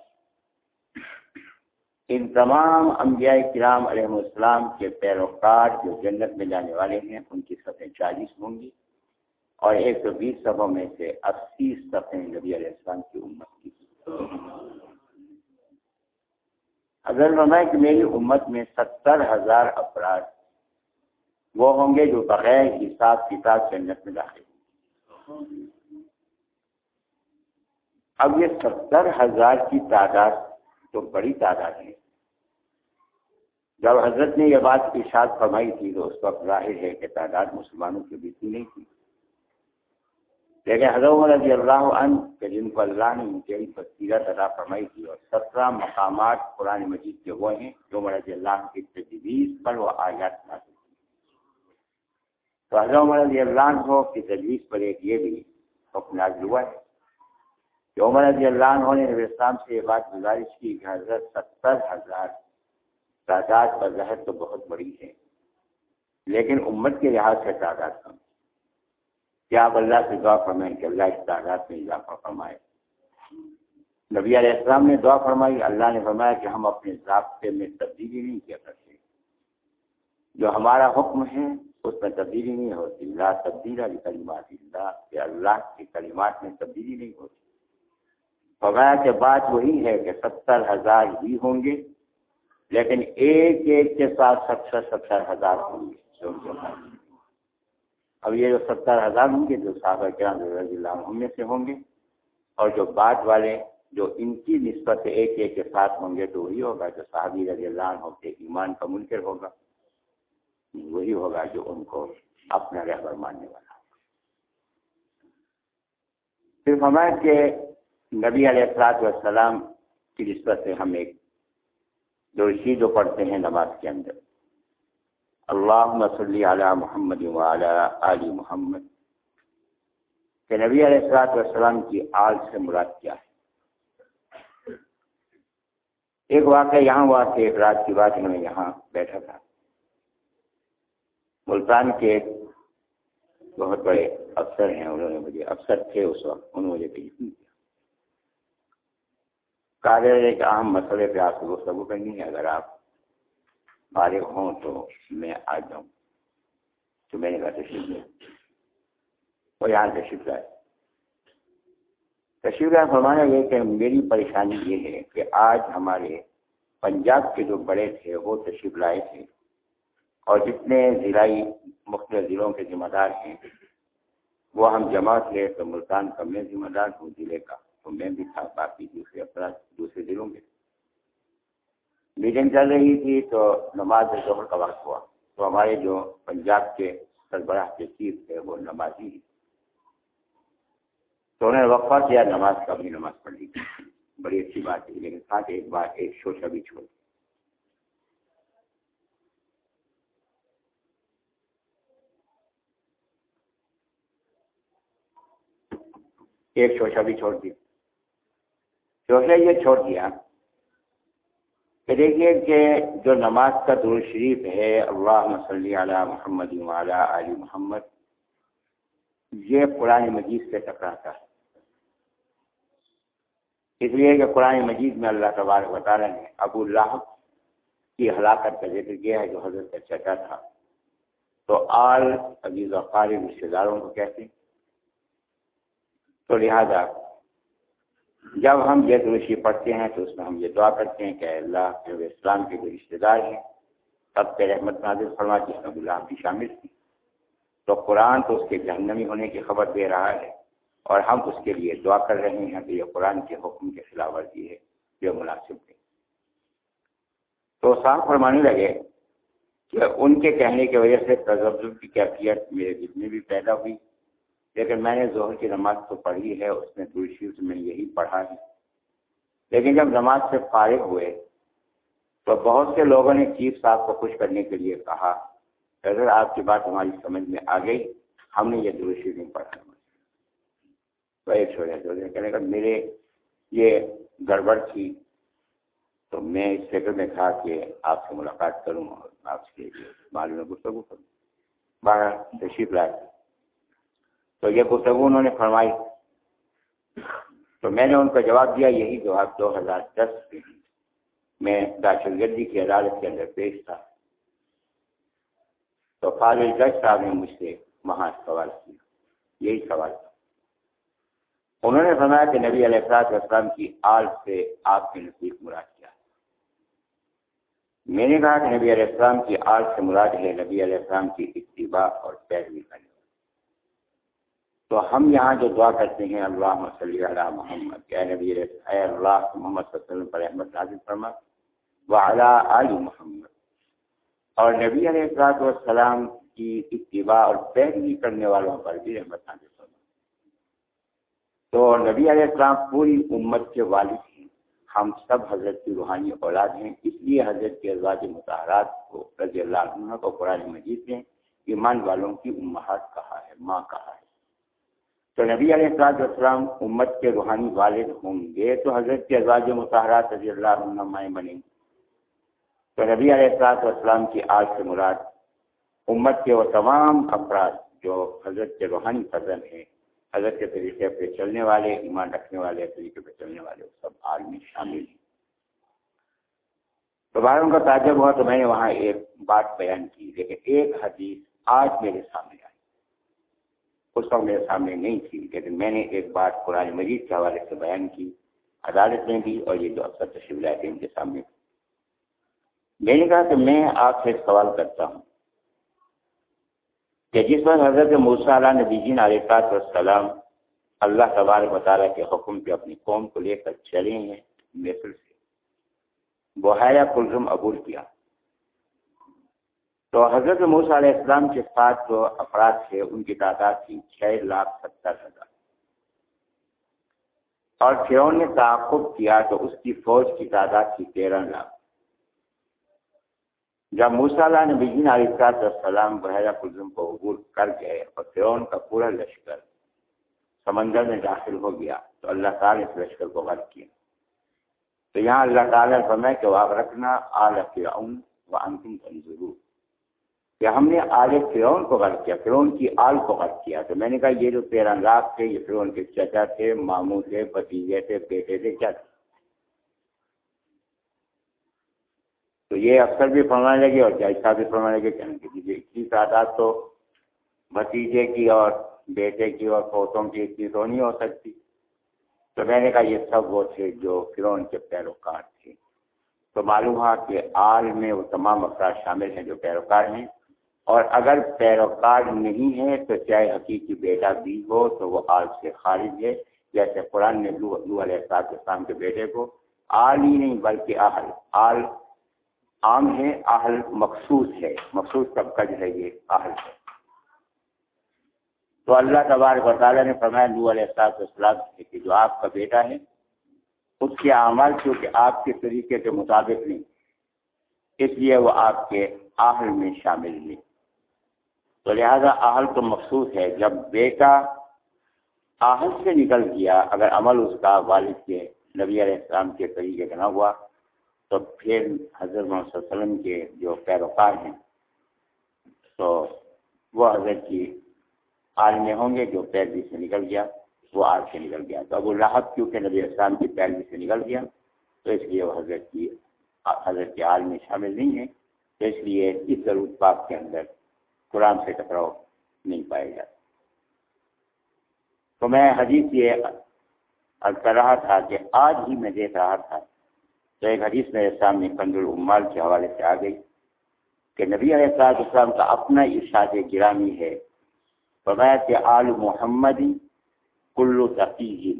ان تمام انبیاء کرام علیہ السلام کے پیروکار جو جنت میں جانے والے ہیں، ان کی سطح چالیس ہوں گی اور ایک سو بیس سفوں میں سے اسی سطح نبی علیہ السلام کی امت کی۔ اگر میں کہ میری امت میں ستر ہزار افراد وہ ہوں گے جو بغیر حساب کتاب جنت میں داخل ہوں اب یہ ستر ہزار کی تعداد تو بڑی تعداد ہے۔ جب حضرت نے یہ بات ارشاد فرمائی تھی تو اس وقت ظاہر ہے کہ تعداد مسلمانوں کی بیتی نہیں تھی۔ لیکن حضرت رضی اللہ عنہ کہ جن کو اللہ نے انتہائی بصیرت ادا فرمائی تھی اور سترہ مقامات قرآن مجید کے وہ ہیں، جو رضی اللہ کی تجویز پر وہ آیات نازل تو حضرت عمر رضی اللہ عنہ کی تجویز پر ایک یہ بھی حکم نازل ہوا ہے کہ عمر رضی اللہ عنہ نے نبی اسلام سے یہ بات گزارش کی کہ حضرت ستر ہزار تعداد پر ظاہر تو بہت بڑی ہے، لیکن امت کے لحاظ سے تعداد کم کیا آپ اللہ سے دعا فرمائیں کہ اللہ اس تعداد میں اضافہ فرمائے؟ نبی علیہ السلام نے دعا فرمائی، اللہ نے فرمایا کہ ہم اپنے ضابطے میں تبدیلی نہیں کیا کرتے جو ہمارا حکم ہے اس میں تبدیلی نہیں ہوتی۔ لا تبدیل علی کلیمات اللہ، کہ اللہ کی کلمات میں تبدیلی نہیں ہوتی۔ فغیر کے بات وہی ہے کہ ستر ہزار ہی ہوں گے، لیکن ایک ایک کے ساتھ ستر ستر ہزار ہوں گے۔ اب یہ جو ستر ہزار ہوں گے، جو صحابہ کرام رضی اللہ عنہ سے ہوں گے، اور جو بعد والے جو ان کی نسبت ایک ایک کے ساتھ ہوں گے، تو وہی ہوگا جو صحابی رضی اللہ عنہ کے ایمان کا منکر ہوگا۔ وہی ہوگا جو ان کو اپنا رہبر ماننے والا ہوگا۔ صرف ہمارے کہ نبی علیہ السلاط والسلام کی نسبت سے ہم ایک جو رشید جو پڑھتے ہیں نماز کے اندر۔ اللہ صلی علی محمد علی محمد۔ کہ نبی علیہ السلاط والسلام کی آل سے مراد کیا ہے۔ ایک واقعہ یہاں ہوا کہ ایک رات کی بات انہوں نے یہاں بیٹھا تھا۔ ملتان کے بہت بڑے افسر ہیں، انہوں نے مجھے افسر تھے اس وقت، انہوں نے مجھے ٹیلیفون کیا۔ کہا گیا ایک اہم مسئلے پہ آپ کو گفتگو کرنی ہے اگر آپ فارغ ہوں تو میں آ جاؤں۔ تو میں نے کہا تشریف لیں اور یہاں تشریف لائے۔ تشریف لائے فرمانا یہ کہ میری پریشانی یہ ہے کہ آج ہمارے پنجاب کے جو بڑے تھے، وہ تشریف لائے تھے۔ اور جتنے ضلعی مختلف ضلعوں کے ذمہ دار ہیں، وہ ہم جمع تھے تو ملتان کا میں ذمہ دار ہوں، ضلع کا، تو میں بھی تھا، باقی دوسرے افراد، دوسرے ضلعوں کے۔ میٹنگ چل رہی تھی تو نماز ظہر کا وقت ہوا۔ تو ہمارے جو پنجاب کے سربراہ کے چیف تھے، وہ نمازی تو انہوں نے وقفہ کیا، نماز کا بھی نماز پڑھ لی۔ بڑی اچھی بات ہے۔ لیکن ساتھ ایک بار ایک شوشا بھی چھوڑ ایک شوشا بھی چھوڑ دیا۔ شوشا یہ چھوڑ دیا کہ دیکھیے کہ جو نماز کا دور شریف ہے اللہ صلی علی محمد علی محمد، یہ قرآن مجید سے ٹکراتا ہے۔ اس لیے کہ قرآن مجید میں اللہ تبارک رہے ہیں ابو اللہ کی ہلاکت کا ذکر کیا ہے، جو حضرت کا چچا تھا۔ تو آل عزیز قارب رشتے داروں کو کہتے ہیں تو لہذا جب ہم یہ دروشی پڑھتے ہیں تو اس میں ہم یہ دعا کرتے ہیں کہ اللہ جو اسلام کے جو رشتے دار ہیں، سب کے رحمت نازل فرما، جس میں غلام بھی شامل تھی۔ تو قرآن تو اس کے جہنمی ہونے کی خبر دے رہا ہے اور ہم اس کے لیے دعا کر رہے ہیں کہ یہ قرآن کے حکم کے خلاف ورزی ہے، جو مناسب ہے تو صاف فرمانے لگے کہ ان کے کہنے کی وجہ سے تجزب کی کیفیت میرے دل میں بھی پیدا ہوئی۔ لیکن میں نے ظہر کی نماز تو پڑھی ہے، اس میں شیف میں یہی پڑھا ہے۔ لیکن جب نماز سے فارغ ہوئے تو بہت سے لوگوں نے چیف صاحب کو خوش کرنے کے لیے کہا اگر آپ کی بات ہماری سمجھ میں آ گئی، ہم نے یہ شریف نہیں پڑھا۔ تو ایک چھوڑے کہنے کا میرے یہ گڑبڑ تھی۔ تو میں اس فکر میں تھا کہ آپ سے ملاقات کروں اور آپ سے معلوم گفتگو کروں۔ بارہ تشریف لائے۔ تو یہ گفتگو انہوں نے فرمائی۔ تو میں نے ان کو جواب دیا، یہی جواب دو ہزار دس میں داشل گردی کی عدالت کے اندر پیش تھا۔ تو فاضل جج صاحب نے مجھ سے وہاں سوال کیا، یہی سوال تھا۔ انہوں نے فرمایا کہ نبی علیہ السلاط اسلام کی آل سے آپ کے نزدیک مراد کیا۔ میں نے کہا کہ نبی علیہ السلام کی آل سے مراد ہے نبی علیہ السلام کی اتباع اور پیروی کرنے تو ہم یہاں جو دعا کرتے ہیں اللہ صلی علی محمد، اے نبی اے اللہ محمد صلی اللہ علیہ وسلم پر احمد نازل فرما وعلا علی محمد۔ اور نبی علیہ السلاط والسلام کی اتباع اور پیروی کرنے والوں پر بھی احمد نازل فرما۔ تو نبی علیہ السلام پوری امت کے والد ہیں۔ ہم سب حضرت کی روحانی اولاد ہیں۔ اس لیے حضرت کے ازواج متحرات کو رضی اللہ عنہ کو قرآن مجید نے ایمان والوں کی امہات کہا ہے، ماں کہا ہے۔ تو نبی علیہ السلاط والسلام امت کے روحانی والد ہوں گے تو حضرت کے ازواج مطالعات رضی اللہ عنہ بنیں۔ تو نبی علیہ السلاط والسلام کی آج سے مراد امت کے وہ تمام افراد جو حضرت کے روحانی فضل ہیں، حضرت کے طریقے پہ چلنے والے، ایمان رکھنے والے، طریقے پہ چلنے والے سب عالمی شامل ہیں۔ تو باروں کا تعجب ہوا تو میں نے وہاں ایک بات بیان کی، لیکن ایک حدیث آج میرے سامنے آئی۔ اس وقت میرے سامنے نہیں تھی، لیکن میں نے ایک بات قرآن مجید کے حوالے سے بیان کی، عدالت میں بھی، اور یہ جو افسر تشریف لائے تھے ان کے سامنے میں نے کہا کہ میں آپ سے سوال کرتا ہوں کہ جس وقت حضرت موسیٰ علیہ نبی جین علیہ السلام اللہ تبارک مطالعہ کے حکم پہ اپنی قوم کو لے کر چلے ہیں مصر سے، بحیرہ کلزم عبور کیا۔ تو حضرت موس علیہ السلام کے ساتھ جو افراد تھے، ان کی تعداد تھی چھ لاکھ ستر ہزار۔ اور فرون نے تعاقب کیا تو اس کی فوج کی تعداد تھی تیرہ لاکھ۔ جب موسا نے بجین علیہ السلام بحیرہ کلزم کو عبور کر گئے اور فرون کا پورا لشکر سمندر میں داخل ہو گیا تو اللہ تعالیٰ نے اس لشکر کو غرق کیا۔ تو یہاں اللہ تعالیٰ نے فرمایا کہ وہ رکھنا آل فرعون و انتم تنظرون۔ کہ ہم نے آل فرون کو غلط کیا فرون کی آل کو غلط کیا۔ تو میں نے کہا یہ جو تیرہ لاکھ تھے، یہ فرون کے چچا تھے، ماموں تھے بتیجے تھے، بیٹے تھے کیا تھے۔ تو یہ اکثر بھی فرمانے لگے اور جائشہ بھی فرمانے لگے کہنے کہ اتنی تعداد تو بھتیجے کی اور بیٹے کی اور پوتوں کی اتنی تو نہیں ہو سکتی۔ تو میں نے کہا یہ سب وہ تھے جو فرون کے پیروکار تھے۔ تو معلوم ہوا کہ آل میں وہ تمام افراد شامل ہیں جو پیروکار ہیں۔ اور اگر پیروکار نہیں ہے تو چاہے حقیقی بیٹا بھی ہو تو وہ آل سے خارج ہے، جیسے قرآن نے لو علیہ السلام کے بیٹے کو، آل ہی نہیں بلکہ آہل، آل عام ہے، آہل مخصوص ہے، مخصوص طبقہ جو ہے یہ آہل ہے۔ تو اللہ تبارک و تعالیٰ نے فرمایا لو علیہ السلام کہ جو آپ کا بیٹا ہے، اس کے عمل چونکہ آپ کے طریقے کے مطابق نہیں، اس لیے وہ آپ کے آہل میں شامل نہیں۔ تو لہذا آہل تو مخصوص ہے جب بیٹا آہل سے نکل گیا، اگر عمل اس کا والد کے نبی علیہ السلام کے طریقے کا نہ ہوا، تو پھر حضرت محمد صلی اللہ علیہ وسلم کے جو پیروکار ہیں، تو وہ حضرت کی عالمی ہوں گے جو پیروی سے نکل گیا، وہ آج سے نکل گیا۔ تو اب وہ راحت کیونکہ نبی اسلام کی پیروی سے نکل گیا، تو اس لیے وہ حضرت کی، حضرت کے عال میں شامل نہیں ہے تو اس لیے اس ضرورت پاک کے اندر قرآن سے ٹکراؤ نہیں پائے گا۔ تو میں حدیث یہ کر رہا تھا کہ آج ہی میں دیکھ رہا تھا تو ایک حدیث میرے سامنے کند العمال کے حوالے سے آ گئی کہ نبی علیہ السلاط اسلام کا اپنا ارشاد گرامی ہے۔ بغیر کہ آل محمد کلو تقی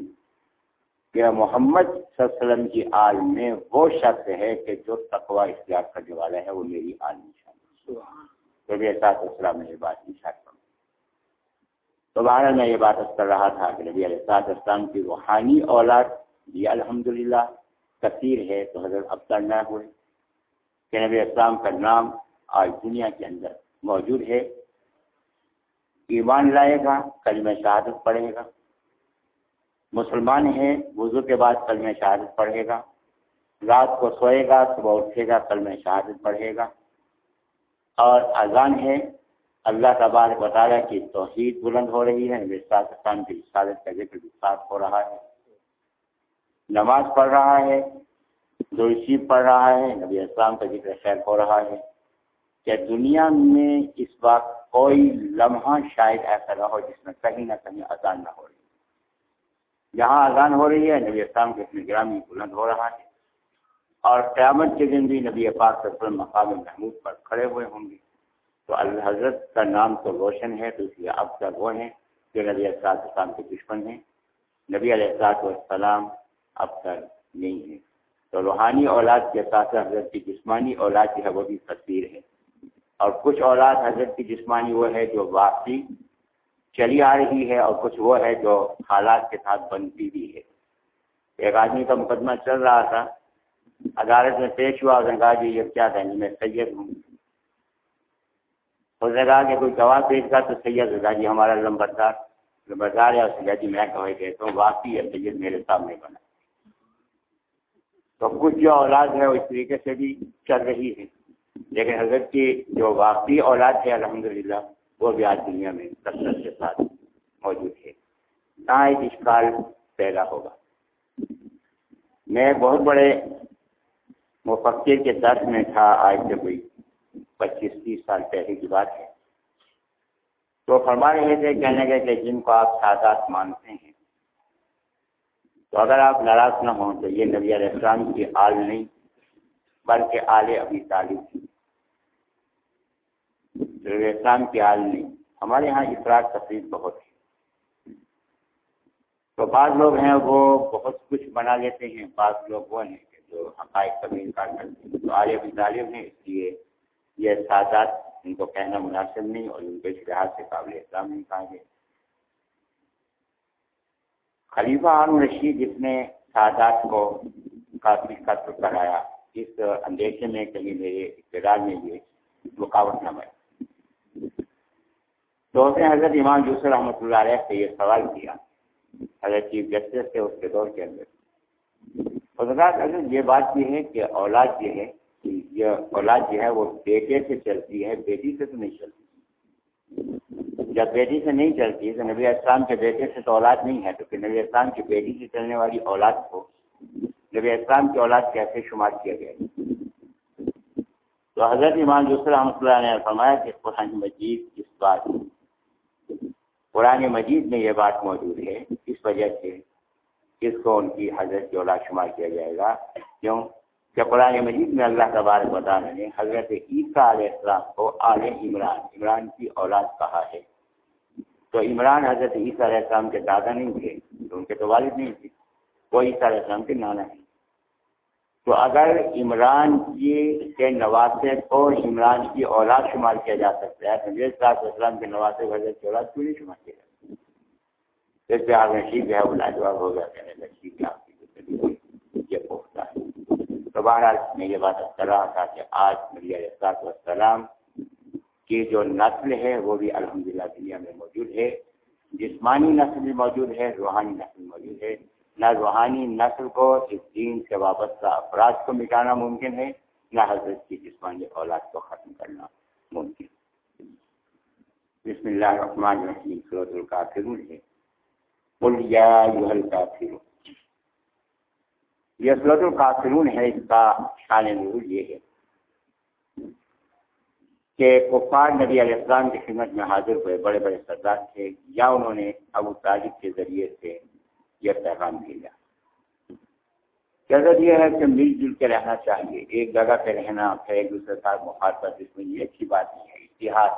کہ محمد صلی اللہ علیہ وسلم کی آل میں وہ شخص ہے کہ جو تقوا اختیار کرنے والا ہے، وہ میری آل نشان نبی اسات اسلام نے یہ بات نشان کر تو بہرحال میں یہ بات کر رہا تھا کہ نبی علیہ السلاط اسلام کی روحانی اولاد یہ الحمد للہ کثیر ہے تو حضرت اب تک نہ ہوئے کہ نبی اسلام کا نام آج دنیا کے اندر موجود ہے۔ ایمان لائے گا کل میں شہادت پڑھے گا۔ مسلمان ہے، وضو کے بعد کل میں شہادت پڑھے گا۔ رات کو سوئے گا، صبح اٹھے گا کل میں شہادت پڑھے گا۔ اور اذان ہے۔ اللہ تبارک مطالعہ کی توحید بلند ہو رہی ہے۔ اسلام کی شہادت کا ذکر ساتھ ہو رہا ہے۔ نماز پڑھ رہا ہے۔ رشیب پڑھ رہا ہے۔ نبی اسلام کا ذکر خیر ہو رہا ہے۔ کہ دنیا میں اس وقت کوئی لمحہ شاید ایسا نہ ہو جس میں کہیں نہ کہیں اذان نہ ہو رہی جہاں اذان ہو رہی ہے۔ نبی اسلام کے اپنے گرامی بلند ہو رہا ہے۔ اور قیامت کے دن بھی نبی پاک وسلم مقام محمود پر کھڑے ہوئے ہوں گے۔ تو اللہ حضرت کا نام تو روشن ہے تو اس لیے اب تک وہ ہیں کہ نبی اسلام کے دشمن ہیں۔ نبی علیہ السلاط والسلام اب تک نہیں ہے۔ تو روحانی اولاد کے ساتھ حضرت کی جسمانی اولاد جو ہے وہ بھی تصویر ہے۔ اور کچھ اولاد حضرت کی جسمانی وہ ہے جو واقعی چلی آ رہی ہے اور کچھ وہ ہے جو حالات کے ساتھ بنتی بھی ہے۔ ایک آدمی کا مقدمہ چل رہا تھا۔ عدالت میں پیش ہوا اس نے کہا جی یہ کیا کہیں جی، میں سید ہوں۔ اس نے کہا کہ جی، کوئی گواہ پیش کر تو سید ہوگا جی ہمارا لمبردار لمبردار ہے۔ اس نے کہا جی میں کہا کہتا ہوں واقعی ہے، سید میرے سامنے بنا۔ تو کچھ جو اولاد ہے وہ اس طریقے سے بھی چل رہی ہے لیکن حضرت کی جو واقعی اولاد ہے، الحمدللہ، وہ بھی آج دنیا میں کثرت کے ساتھ موجود ہے۔ نہ ایک اشکال پیدا ہوگا۔ میں بہت بڑے مفکر کے درد میں تھا، آج سے کوئی پچیس، تیس سال پہلے کی بات ہے۔ تو فرما رہے تھے، کہنے گئے کہ جن کو آپ سادات مانتے ہیں۔ تو اگر آپ ناراض نہ ہوں تو یہ نبی علیہ السلام کی آل نہیں، بلکہ آل ابھی تعلیم تھی اسلام کی آل نہیں۔ ہمارے یہاں افراد تفریح بہت ہے تو بعض لوگ ہیں، وہ بہت کچھ بنا لیتے ہیں، بعض لوگ وہ ہیں جو حقائق کا بھی انکار کرتے ہیں تو آل ابھی تعلیم ہے اس لیے یہ سادات ان کو کہنا مناسب نہیں اور ان کو اس لحاظ سے قابل اسلام نہیں کہا گیا۔ خلیفہ عام رشید جس نے سادات کو کافی قتل کرایا، اس اندیشے میں کہیں میرے اقتدار میں یہ رکاوٹ نہ بنے۔ تو اس نے حضرت امام یوسف رحمۃ اللہ علیہ سے یہ سوال کیا، حضرت چیف جسٹس سے اس کے دور کے اندر۔ اگر یہ بات یہ ہے کہ اولاد یہ ہے، یہ اولاد جو ہے، وہ بیٹے سے چلتی ہے، بیٹی سے تو نہیں چلتی۔ جب بیٹی سے نہیں چلتی، تو نبی اسلام کے بیٹے سے تو اولاد نہیں ہے، تو پھر نبی اسلام کی بیٹی سے چلنے والی اولاد کو نبی اسلام کی اولاد کیسے شمار کیا گیا؟ تو حضرت امام یوسف رحمۃ اللہ نے فرمایا کہ قرآن مجید اس بات، قرآن مجید میں یہ بات موجود ہے، اس وجہ سے اس کو ان کی حضرت کی اولاد شمار کیا جائے گا۔ کیوں؟ کہ قرآن مجید میں اللہ تبارک بتانے نے حضرت عیسیٰ علیہ السلام کو آل عمران عمران کی اولاد کہا ہے۔ تو عمران حضرت عیسیٰ علیہ السلام کے دادا نہیں تھے تو ان کے تو والد نہیں تھے، وہ عیسیٰ علیہ السلام کے نانا ہیں۔ تو اگر عمران کی کے نواسے کو عمران کی اولاد شمار کیا جا سکتا ہے، تو صاحب السلام کے نواسے حضرت کی اولاد کیوں نہیں شمار کیا جاتا اس پہ آپ نشیب ہے وہ لاجواب ہو گیا، کہنے لگی جی، کہ آپ کی بہرحال میں یہ بات کر رہا تھا کہ آج نبی علیہ السلام کی جو نسل ہے، وہ بھی الحمدللہ دنیا میں موجود ہے۔ جسمانی نسل بھی موجود ہے، روحانی نسل موجود ہے۔ نہ روحانی نسل کو اس دین سے وابستہ افراد کو مٹانا ممکن ہے، نہ حضرت کی جسمانی اولاد کو ختم کرنا ممکن بسم اللہ الرحمن الرحیم صورت الکافرون ہے۔ قل یا ایوہ الکافرون یہ صورت القافرون ہے، اس کا شان نزول یہ ہے کہ کفار نبی علیہ السلام کی خدمت میں حاضر ہوئے بڑے بڑے سردار تھے، یا انہوں نے ابو طالب کے ذریعے سے یہ پیغام بھیجا۔ قدر یہ ہے کہ مل جل کے رہنا چاہیے، ایک جگہ پہ رہنا، پھر ایک دوسرے کے ساتھ مخالفت اس میں یہ اچھی بات نہیں ہے، اتحاد،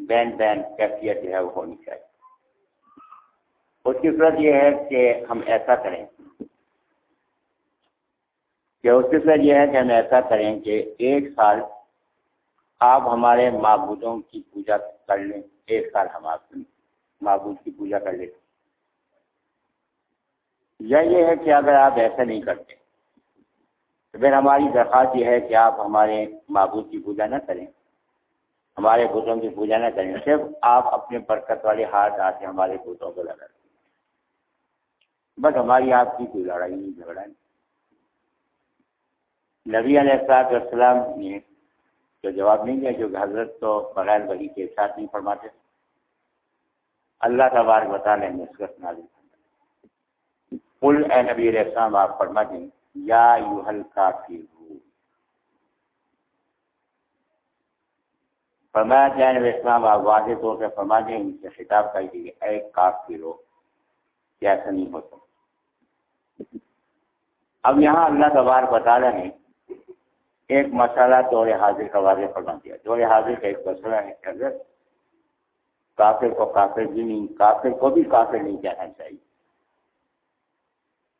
بین بین کیفیت جو ہے وہ ہونی چاہیے۔ اس کی صورت یہ ہے کہ ہم ایسا کریں۔ کہ اس کی صورت یہ ہے کہ ہم ایسا کریں کہ ایک سال آپ ہمارے معبودوں کی پوجا کر لیں۔ ایک سال ہم آپ معبود کی پوجا کر لیتے یا یہ ہے کہ اگر آپ ایسا نہیں کرتے، تو پھر ہماری درخواست یہ ہے کہ آپ ہمارے معبود کی پوجا نہ کریں۔ ہمارے بتوں کی پوجا نہ کریں۔ صرف آپ اپنے برکت والے ہاتھ آتے ہمارے بتوں کو لگا۔ بس ہماری آپ کی کوئی لڑائی نہیں، جھگڑا نہیں۔ نبی علیہ السلاط السلام نے جو جواب نہیں دیا، جو حضرت تو بغیر وہی کے ساتھ نہیں فرماتے، اللہ کا بار بتا لیں گے اس پل اے نبی علیہ السلام، آپ فرما دیں یا یو ہلکا فرمایا جائے نبی اسلام آپ واضح طور پہ فرما دیں ان سے خطاب کر دیے اے کافی ہو کیا ایسا نہیں ہوتا اب یہاں اللہ تبار بتا رہے ہیں ایک مسئلہ دور حاضر کا واضح فرما دیا۔ دور حاضر کا ایک مسئلہ ہے کہ اگر کافر کو کافر بھی نہیں، کافر کو بھی کافر نہیں کہنا چاہیے۔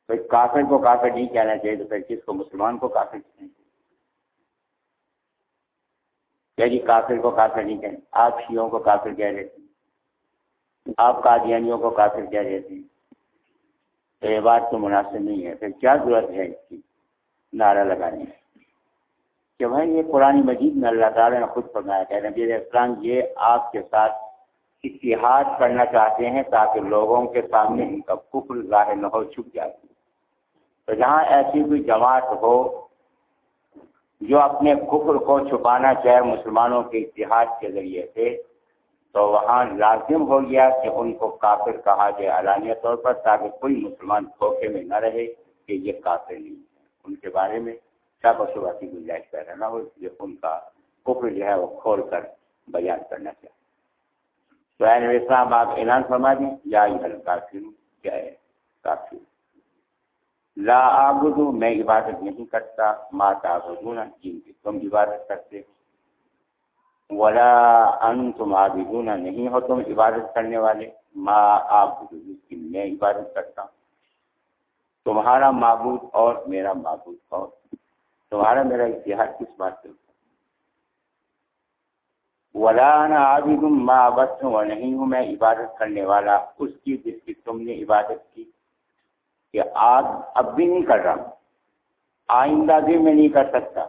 تو کافر کو کافر نہیں کہنا چاہیے تو پھر کس کو؟ مسلمان کو کافر کہنا چاہیے۔ جی کافر کو کافر نہیں کہیں آپ شیوں کو کافر کہہ رہے تھے۔ آپ قادیانیوں کو کافر کہہ رہے تھے۔ تو یہ بات تو مناسب نہیں ہے۔ پھر کیا ضرورت ہے اس کی نعرہ لگانے کی؟ کہ بھائی یہ قرآن مجید میں اللہ تعالیٰ نے خود فرمایا کہ نبی اسلام یہ آپ کے ساتھ اتحاد کرنا چاہتے ہیں تاکہ لوگوں کے سامنے ان کا کفر ظاہر نہ ہو، چھپ جائے۔ تو جہاں ایسی کوئی جماعت ہو جو اپنے کفر کو چھپانا چاہے مسلمانوں کے اتحاد کے ذریعے سے تو وہاں لازم ہو گیا کہ ان کو کافر کہا جائے۔ اعلانیہ طور پر تاکہ کوئی مسلمان دھوکے میں نہ رہے کہ یہ کافر نہیں ہے۔ ان کے بارے میں شاہ بشوا کی گنجائش پیدا نہ ہو اس لیے ان کا کفر جو ہے وہ کھول کر بیان کرنا چاہیے۔ تو این صاحب، آپ اعلان فرما دیں۔ یا یہ کافی کیا ہے؟ کافی لا آبدو میں عبادت نہیں کرتا، ما تعبدون، جن کی تم عبادت کرتے ولا ان تم عابدون نہیں ہو تم عبادت کرنے والے۔ ما آبدو جس کی میں عبادت کرتا ہوں۔ تمہارا معبود اور میرا معبود اور۔ تمہارا میرا اتحاد کس بات سے ولانا عابد ما عبدت و نہیں ہوں میں عبادت کرنے والا اس کی جس کی تم نے عبادت کی۔ کہ آج اب بھی نہیں کر رہا آئندہ بھی میں نہیں کر سکتا۔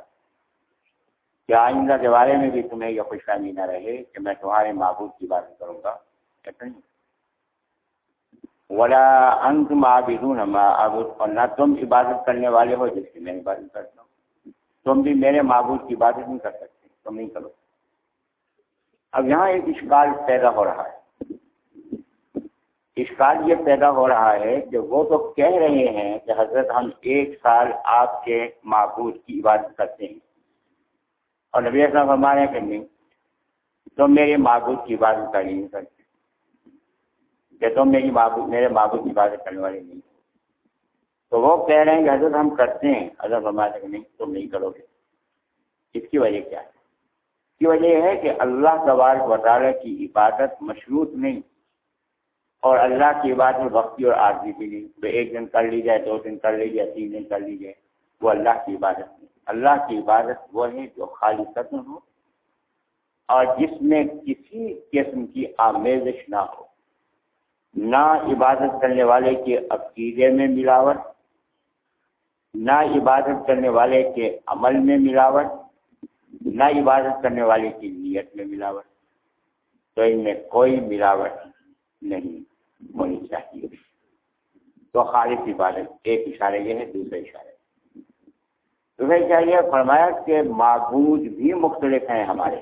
کہ آئندہ کے بارے میں بھی تمہیں یہ خوشحالی نہ رہے کہ میں تمہارے معبود کی بات کروں گا۔ نہیں۔ ولا انت معبدون ما عبد۔ اور نہ تم عبادت کرنے والے ہو جس کی میں عبادت کرتا ہوں۔ تم بھی میرے معبود کی عبادت نہیں کر سکتے۔ تم نہیں کرو۔ اب یہاں ایک اشکال پیدا ہو رہا ہے۔ اشکال یہ پیدا ہو رہا ہے کہ وہ تو کہہ رہے ہیں کہ حضرت ہم ایک سال آپ کے معبود کی عبادت کرتے ہیں۔ اور نبی صاحب ہمارے کہ نہیں، تم میرے معبود کی عبادت کر نہیں کرتے۔ کہ تم میری معبود، میرے معبود کی عبادت کرنے والے نہیں۔ تو وہ کہہ رہے ہیں کہ حضرت ہم کرتے ہیں۔ حضرت ہمارے کہ نہیں، تم نہیں کرو گے۔ اس کی وجہ کیا ہے؟ اس کی وجہ یہ ہے کہ اللہ تبارک وطالعہ کی عبادت مشروط نہیں۔ اور اللہ کی عبادت وقتی اور عارضی بھی نہیں۔ تو ایک دن کر لی جائے دو دن کر لی جائے تین دن کر لی جائے وہ اللہ کی عبادت نہیں۔ اللہ کی عبادت وہ ہے جو خالی قدم ہو اور جس میں کسی قسم کی آمیزش نہ ہو۔ نہ عبادت کرنے والے کے عقیدے میں ملاوٹ، نہ عبادت کرنے والے کے عمل میں ملاوٹ، نہ عبادت کرنے والے کی نیت میں ملاوٹ۔ تو ان میں کوئی ملاوٹ نہیں ہونی چاہیے۔ تو خالص عبادت، ایک اشارہ یہ ہے، دوسرا اشارہ دوسرا اشارہ یہ فرمایا کہ معبود بھی مختلف ہیں ہمارے۔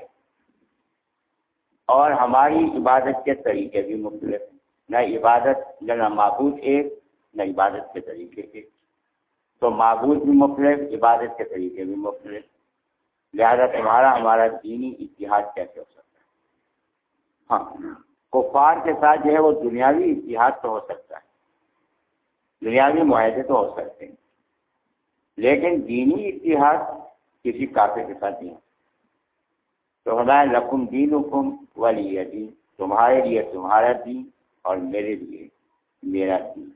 اور ہماری عبادت کے طریقے بھی مختلف ہیں۔ نہ عبادت نہ معبود ایک، نہ عبادت کے طریقے ایک۔ تو معبود بھی مختلف، عبادت کے طریقے بھی مختلف۔ لہذا تمہارا، ہمارا دینی اتحاد کیسے ہو سکتا ہے؟ ہاں کفار کے ساتھ جو ہے وہ دنیاوی اتحاد تو ہو سکتا ہے۔ دنیاوی معاہدے تو ہو سکتے ہیں۔ لیکن دینی اتحاد کسی کافی کے ساتھ نہیں تو ہمارا لقم دین حکم والی دین، تمہارے لیے تمہارا دین اور میرے لیے میرا دین۔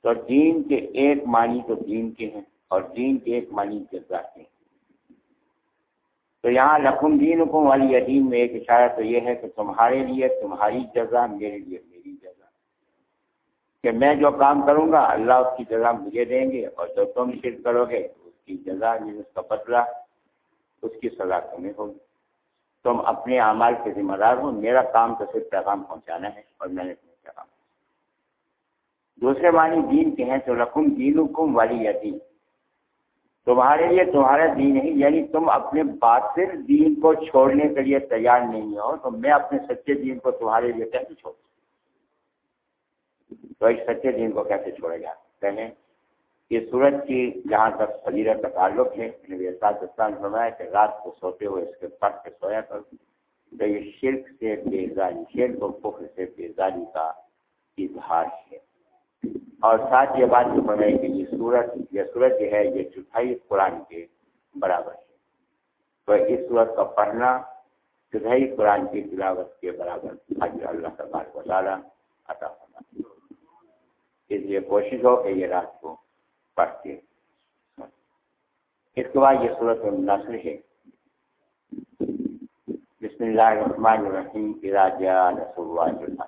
تو دین کے ایک معنی تو دین کے ہیں اور دین کے ایک معنی جذبہ کے ہیں۔ تو یہاں لکھن دین حکم والی عدیم میں ایک اشارہ تو یہ ہے کہ تمہارے لیے، تمہاری جزا میرے لیے۔ کہ میں جو کام کروں گا، اللہ اس کی جزا مجھے دیں گے اور جو تم شرک کرو گے، اس کی جزا یعنی اس کا بدلہ، اس کی سزا تمہیں ہوگی۔ تم اپنے اعمال کے ذمہ دار ہو، میرا کام تو صرف پیغام پہنچانا ہے اور میں نے تمہیں پیغام دوسرے معنی دین کے ہیں، تو رقم دین حکم والی یتیم تمہارے لیے تمہارا دین ہی یعنی تم اپنے باطل دین کو چھوڑنے کے لیے تیار نہیں ہو، تو میں اپنے سچے دین کو تمہارے لیے کیسے چھوڑ تو اس سچے دین کو کیسے چھوڑے جا ہیں یہ سورج کی جہاں تک فضیرت کا تعلق ہے، نبی اسلام فرمایا کہ رات کو سوتے ہوئے اس کے پڑھ کے سویا کر تو یہ شرک سے بیزاری، شرک و فخر سے بیزاری کا اظہار ہے۔ اور ساتھ یہ بات جو بنے کہ یہ سورج یہ سورج جو ہے، یہ چوتھائی قرآن کے برابر ہے۔ تو اس سورج کا پڑھنا چوتھائی قرآن کی تلاوت کے برابر حج اللہ تبار و تعالیٰ عطا اس لیے کوشش ہو کہ یہ رات کو پڑھتے اس کے بعد یہ صورت نسل ہے۔ بسم اللہ الرحمن الرحیم راجا نسل اللہ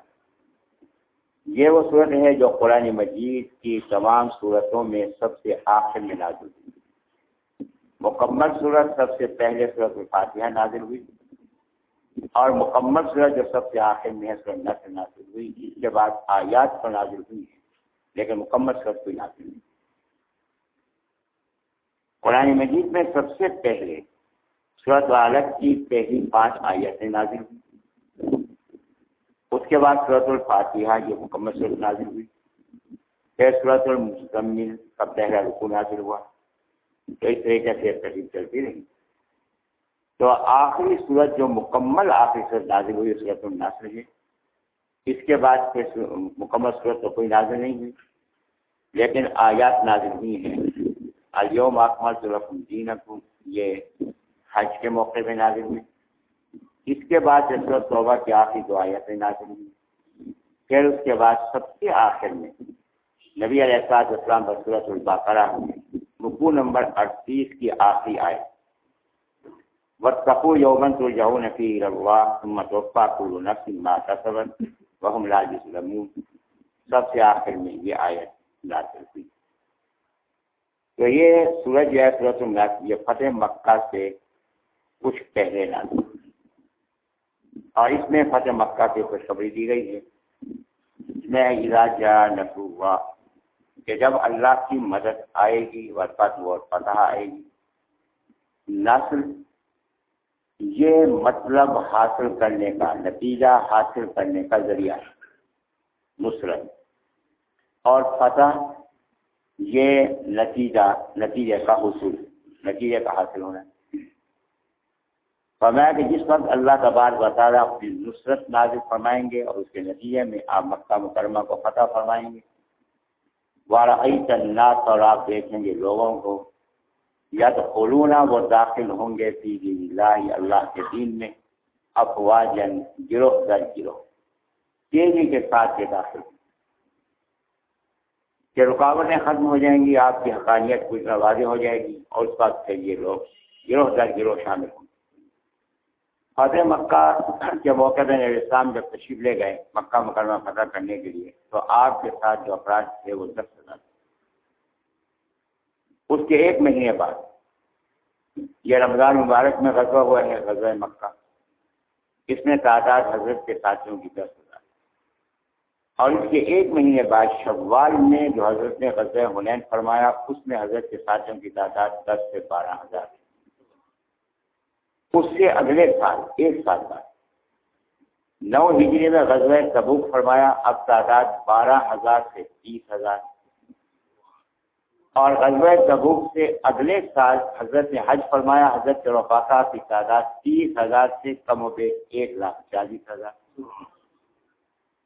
یہ وہ صورت ہے جو قرآن مجید کی تمام صورتوں میں سب سے آخر میں نازل ہوئی۔ مکمل صورت سب سے پہلے صورت الفاتحہ نازل ہوئی اور مکمل صورت جو سب سے آخر میں ہے صورت نصر نازل ہوئی۔ اس کے بعد آیات پر نازل ہوئی۔ ہے لیکن مکمل صورت کوئی نازل نہیں۔ قرآن مجید میں سب سے پہلے صورت عالت کی پہلی پانچ آیتیں نازل ہوئی۔ اس کے بعد صورت الفاتحہ یہ مکمل صورت نازل ہوئی۔ پھر صورت المزمل کا پہلا رکو نازل ہوا۔ تو اس طریقے سے تقریب چلتی رہی۔ تو آخری صورت جو مکمل آخری صورت نازل ہوئی صورت الناصر ہے۔ اس کے بعد پھر مکمل صورت تو کوئی نازل نہیں ہوئی۔ لیکن آیات نازل ہوئی ہیں۔ الوم اکمل صورت الدین یہ حج کے موقع پہ نازل ہوئی۔ اس کے بعد جسرت توبہ کی آخری دو آیتیں نازل ہوئی۔ پھر اس کے بعد سب سے آخر میں نبی علیہ السلاط اسلام بصورت الباقرہ رکو نمبر اڑتیس کی آخری آئے وقفو یومن تو یو نفی رغوا متوفا کلو نفسی ماتا صبر وہم لاج سب سے آخر میں یہ آیت نازل ہوئی تو یہ سورج جو ہے، سورت یہ فتح مکہ سے کچھ پہلے نازل ہوئی اور اس میں فتح مکہ کی خوشخبری دی گئی ہے. اس میں نسو ہوا کہ جب اللہ کی مدد آئے گی فتح و فتح آئے گی نسل یہ مطلب حاصل کرنے کا، نتیجہ حاصل کرنے کا ذریعہ ہے، نصرت۔ اور فتح یہ نتیجہ نتیجے کا حصول نتیجے کا حاصل ہونا ہے۔ فرمایا کہ جس وقت اللہ تبار بطالہ اپنی نصرت نازل فرمائیں گے اور اس کے نتیجے میں آپ مکہ مکرمہ کو فتح فرمائیں گے۔ وارعی تنات اور آپ دیکھیں گے لوگوں کو یا تو قلونا وہ داخل ہوں گے فی اللہ اللہ کے دین میں افواجن گروہ در گروہ۔ تیزی کے ساتھ یہ داخل۔ کہ رکاوٹیں ختم ہو جائیں گی، آپ کی حقانیت کچھ واضح ہو جائے گی اور اس وقت سے یہ لوگ گروہ در گروہ شامل ہوں فتح مکہ کے موقع میں اسلام جب تشریف لے گئے، مکہ مکرمہ فتح کرنے کے لیے، تو آپ کے ساتھ جو افراد تھے وہ دس ہزار اس کے ایک مہینے بعد۔ یہ رمضان مبارک میں غزوہ ہوا ہے، غزوہ مکہ۔ اس میں تعداد حضرت کے ساتھیوں کی دس ہزار۔ اور اس کے ایک مہینے بعد شوال میں جو حضرت نے غزہ حنین فرمایا، اس میں حضرت کے ساتھیوں کی تعداد دس سے بارہ ہزار۔ اس سے اگلے سال، ایک سال بعد، نو ہجری میں غزوہ تبوک فرمایا، اب تعداد بارہ ہزار سے تیس ہزار۔ اور غزوہ تبوک سے اگلے سال حضرت نے حج فرمایا، حضرت کے رفاقہ کی تعداد تیس ہزار سے کم ہو گئے ایک لاکھ چالیس ہزار۔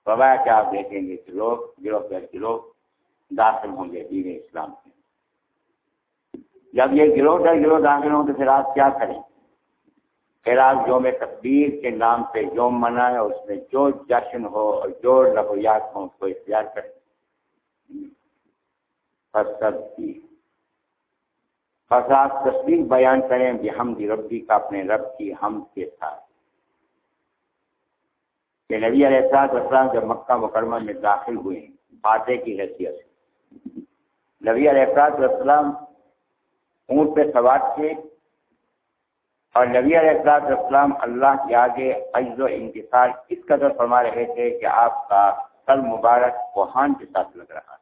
فرمایا، کیا آپ دیکھیں گے کہ لوگ، گروہ در گروہ داخل ہوں گے دین اسلام میں جب یہ گروہ در گروہ داخل ہوں تو پھر آپ کیا کریں؟ پھر آپ یوم تقبیر کے نام پہ یوم منائے اور اس میں جو جشن ہو اور جو لغویات ہوں، اس کو اختیار کریں۔ فساد تصویر بیان کریں کہ ہم ربی کا اپنے رب کی ہم کے ساتھ۔ کہ نبی علیہ السلام جب مکہ مکرمہ میں داخل ہوئے فاتح کی حیثیت سے۔ نبی علیہ السلام اونٹ پہ سوار تھے اور نبی علیہ السلام اللہ کے آگے عز و انتصار اس قدر فرما رہے تھے کہ آپ کا سر مبارک کوہان کے ساتھ لگ رہا۔ تھا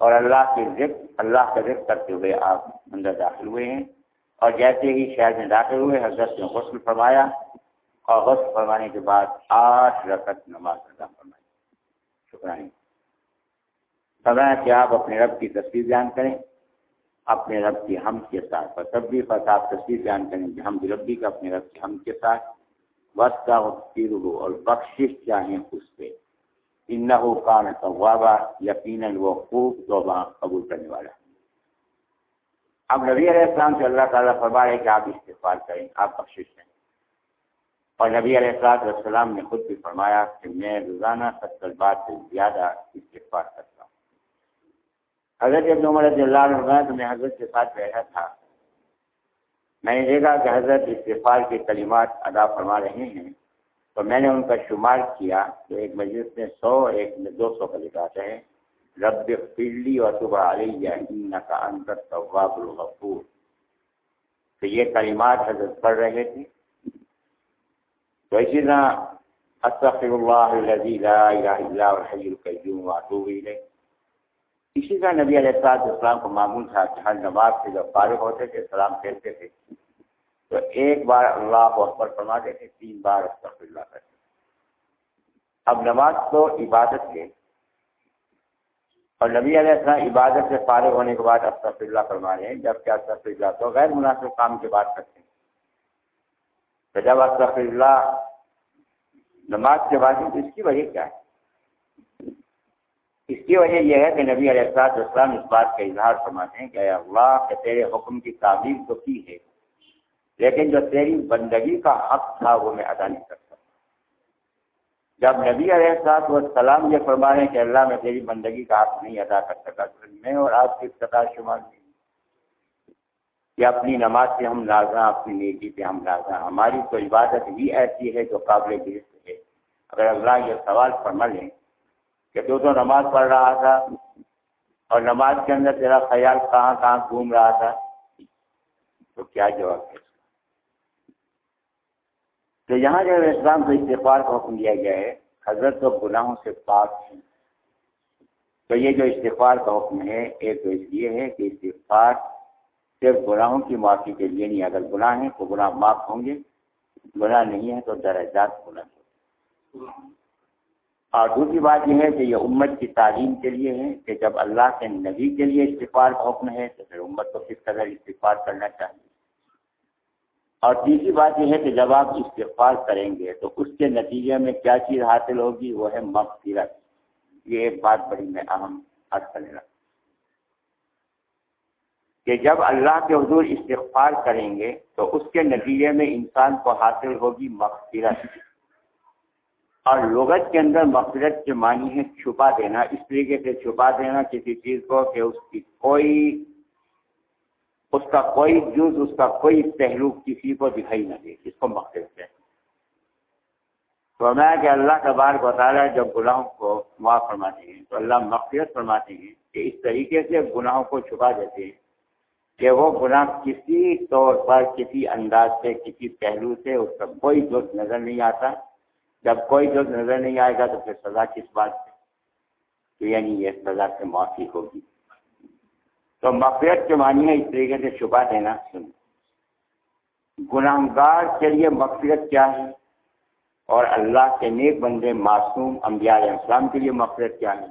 اور اللہ کے ذکر اللہ کا ذکر کرتے ہوئے آپ اندر داخل ہوئے ہیں۔ اور جیسے ہی شہر میں داخل ہوئے، حضرت نے غسل فرمایا اور غسل فرمانے کے بعد آٹھ رقط نماز ادا فرمائی۔ شکرانی فرمایا کہ آپ اپنے رب کی تصویر بیان کریں۔ اپنے رب کی ہم کے ساتھ اور تب بھی بس آپ تصویر بیان کریں کہ ہم ربی کا، اپنے رب کی ہم کے ساتھ۔ وقت کا اور بخشش چاہیں اس پہ۔ انہو کان توابا یقیناً وہ خوب توبہ قبول کرنے والا۔ اب نبی علیہ السلام سے اللہ تعالیٰ فرما ہے کہ آپ استغفار کریں، آپ بخشش ہیں اور نبی علیہ السلام السلام نے خود بھی فرمایا کہ میں روزانہ ستر بار سے زیادہ استغفار کرتا ہوں۔ حضرت ابن عمر رضی اللہ عنہ تو میں حضرت کے ساتھ رہا تھا۔ میں نے دیکھا کہ حضرت استغفار کے کلمات ادا فرما رہے ہیں۔ تو میں نے ان کا شمار کیا تو ایک مجلس میں سو، ایک میں دو سو کا لکھا ہے رب فلی اور صبح علیہ کا انتر طواب الغفور۔ تو یہ کلمات حضرت پڑھ رہے تھے۔ تو اسی طرح استغفر اللہ الذي لا الہ الا هو الحي القيوم واتوب الیہ۔ اسی طرح نبی علیہ الصلوۃ والسلام کو معمول تھا کہ ہر نماز سے جب فارغ ہوتے تھے، سلام پھیرتے تھے۔ تو ایک بار اللہ اکبر فرماتے تھے تین بار استغفر اللہ کرتے اب نماز تو عبادت ہے۔ اور نبی علیہ السلام عبادت سے فارغ ہونے کے بعد استغفر اللہ فرما رہے ہیں جب کیا استغفر اللہ تو غیر مناسب کام کی بات کرتے ہیں۔ تو جب استغفر اللہ نماز کے بعد تو اس کی وجہ کیا ہے؟ اس کی وجہ یہ ہے کہ نبی علیہ السلام اس بات کا اظہار فرماتے ہیں کہ اللہ کے تیرے حکم کی تعبیر تو کی ہے۔ لیکن جو تیری بندگی کا حق تھا وہ میں ادا نہیں کرتا۔ جب نبی علیہ صاحب و سلام یہ فرما رہے ہیں کہ اللہ میں تیری بندگی کا حق نہیں ادا کر سکا میں اور آپ کی قطار شمار نہیں۔ کہ اپنی نماز سے ہم نازاں اپنی نیکی سے ہم نازاں ہماری تو عبادت ہی ایسی ہے جو قابل گرفت ہے۔ اگر اللہ یہ سوال فرما لیں کہ تو تو نماز پڑھ رہا تھا اور نماز کے اندر تیرا خیال کہاں کہاں گھوم رہا تھا، تو کیا جواب ہے تو یہاں جو اسلام کو استغفار کا حکم دیا گیا ہے، حضرت و گناہوں سے پاک ہیں۔ تو یہ جو استغفار کا حکم ہے، ایک تو اس لیے ہے کہ استغفار صرف گناہوں کی معافی کے لیے نہیں، اگر گناہ ہیں تو گناہ معاف ہوں گے، گناہ نہیں ہے تو درجات گناہ اور دوسری بات یہ ہے کہ یہ امت کی تعلیم کے لیے ہے کہ جب اللہ کے نبی کے لیے استغفار کا حکم ہے تو پھر امت کو کس قدر استغفار کرنا چاہیے؟ اور تیسری بات یہ ہے کہ جب آپ استغفار کریں گے تو اس کے نتیجے میں کیا چیز حاصل ہوگی؟ وہ ہے مغفرت۔ یہ ایک بات بڑی میں اہم حد کرنے لگا۔ کہ جب اللہ کے حضور استغفار کریں گے تو اس کے نتیجے میں انسان کو حاصل ہوگی مغفرت۔ اور لغت کے اندر مغفرت کے معنی ہے چھپا دینا، اس طریقے سے چھپا دینا کسی چیز کو کہ اس کی کوئی اس کا کوئی جز، اس کا کوئی پہلو کسی کو دکھائی نہ دے، اس کو مختلف ہے۔ تو میں کہ اللہ تبار کو تعالیٰ جب گناہوں کو معاف فرماتے ہیں، تو اللہ مغفرت فرماتے ہیں کہ اس طریقے سے گناہوں کو چھپا دیتے ہیں کہ وہ گناہ کسی طور پر، کسی انداز سے، کسی پہلو سے اس کا کوئی جز نظر نہیں آتا۔ جب کوئی جز نظر نہیں آئے گا تو پھر سزا کس بات سے؟ تو یعنی یہ سزا سے معافی ہوگی۔ تو مغفرت کے معنی ہے اس طریقے سے چھپا دینا سن گناہ گار کے لیے مغفرت کیا ہے؟ اور اللہ کے نیک بندے معصوم انبیاء علیہ السلام کے لیے مغفرت کیا ہے؟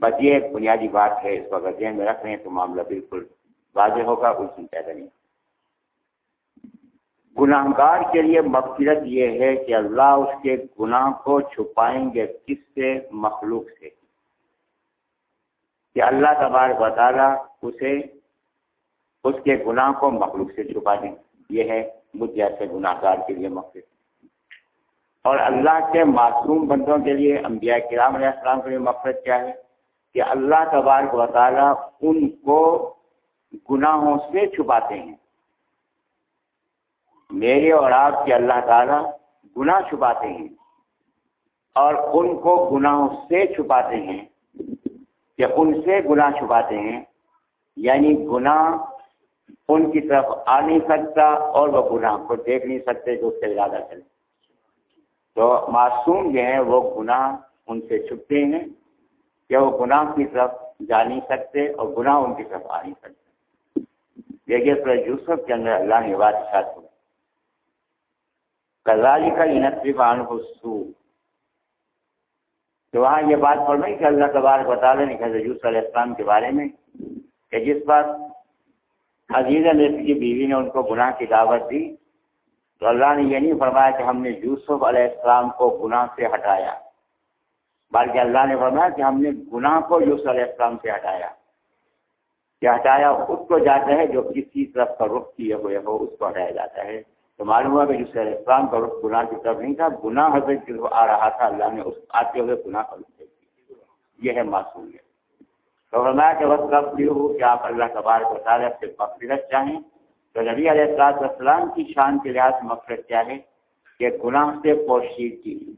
بس یہ ایک بنیادی بات ہے، اس وقت ذہن میں رکھ رہے ہیں تو معاملہ بالکل واضح ہوگا اس پیدا نہیں۔ گناہ گار کے لیے مغفرت یہ ہے کہ اللہ اس کے گناہ کو چھپائیں گے کس سے؟ مخلوق سے۔ کہ اللہ تبارک تعالیٰ اسے اس کے گناہ کو مخلوق سے چھپا دیں یہ ہے مجھ جیسے گناہ گار کے لیے مغفرت۔ اور اللہ کے معصوم بندوں کے لیے انبیاء کرام علیہ السلام کے لیے مغفرت کیا ہے؟ کہ اللہ تبارک و تعالیٰ ان کو گناہوں سے چھپاتے ہیں۔ میرے اور آپ کے اللہ تعالیٰ گناہ چھپاتے ہیں اور ان کو گناہوں سے چھپاتے ہیں۔ کہ ان سے گناہ چھپاتے ہیں یعنی گناہ ان کی طرف آ نہیں سکتا اور وہ گناہ کو دیکھ نہیں سکتے جو اس سے زیادہ چلے۔ تو معصوم جو ہیں وہ گناہ ان سے چھپتے ہیں کہ وہ گناہ کی طرف جا نہیں سکتے اور گناہ ان کی طرف آ نہیں سکتے۔ دیکھیے سر یوسف کے اندر اللہ نے بات شاد ہوا کا انتظف عن سو تو وہاں یہ بات پڑھ رہی کہ اللہ تبارک بتا رہے کہ حضرت یوسف علیہ السلام کے بارے میں کہ جس بات عزیز علیہ کی بیوی نے ان کو گناہ کی دعوت دی، تو اللہ نے یہ نہیں فرمایا کہ ہم نے یوسف علیہ السلام کو گناہ سے ہٹایا۔ بلکہ اللہ نے فرمایا کہ ہم نے گناہ کو یوسف علیہ السلام سے ہٹایا۔ کہ ہٹایا اس کو جاتا ہے جو کسی طرف کا رخ کیے ہوئے ہو، اس کو ہٹایا جاتا ہے۔ تو معلوم ہوا کہ جس اسلام کا رخ گناہ کی طرف نہیں تھا، گناہ حضرت کی آ رہا تھا، اللہ نے اس آتے ہوئے گناہ کا رخ یہ ہے معصوم ہے۔ تو فرمایا کہ وقت کب یہ ہو کہ آپ اللہ تبار کو تعالیٰ سے مغفرت چاہیں۔ تو نبی علیہ السلاط السلام کی شان کے لحاظ سے مغفرت کیا ہے کہ گناہ سے پوشید کی۔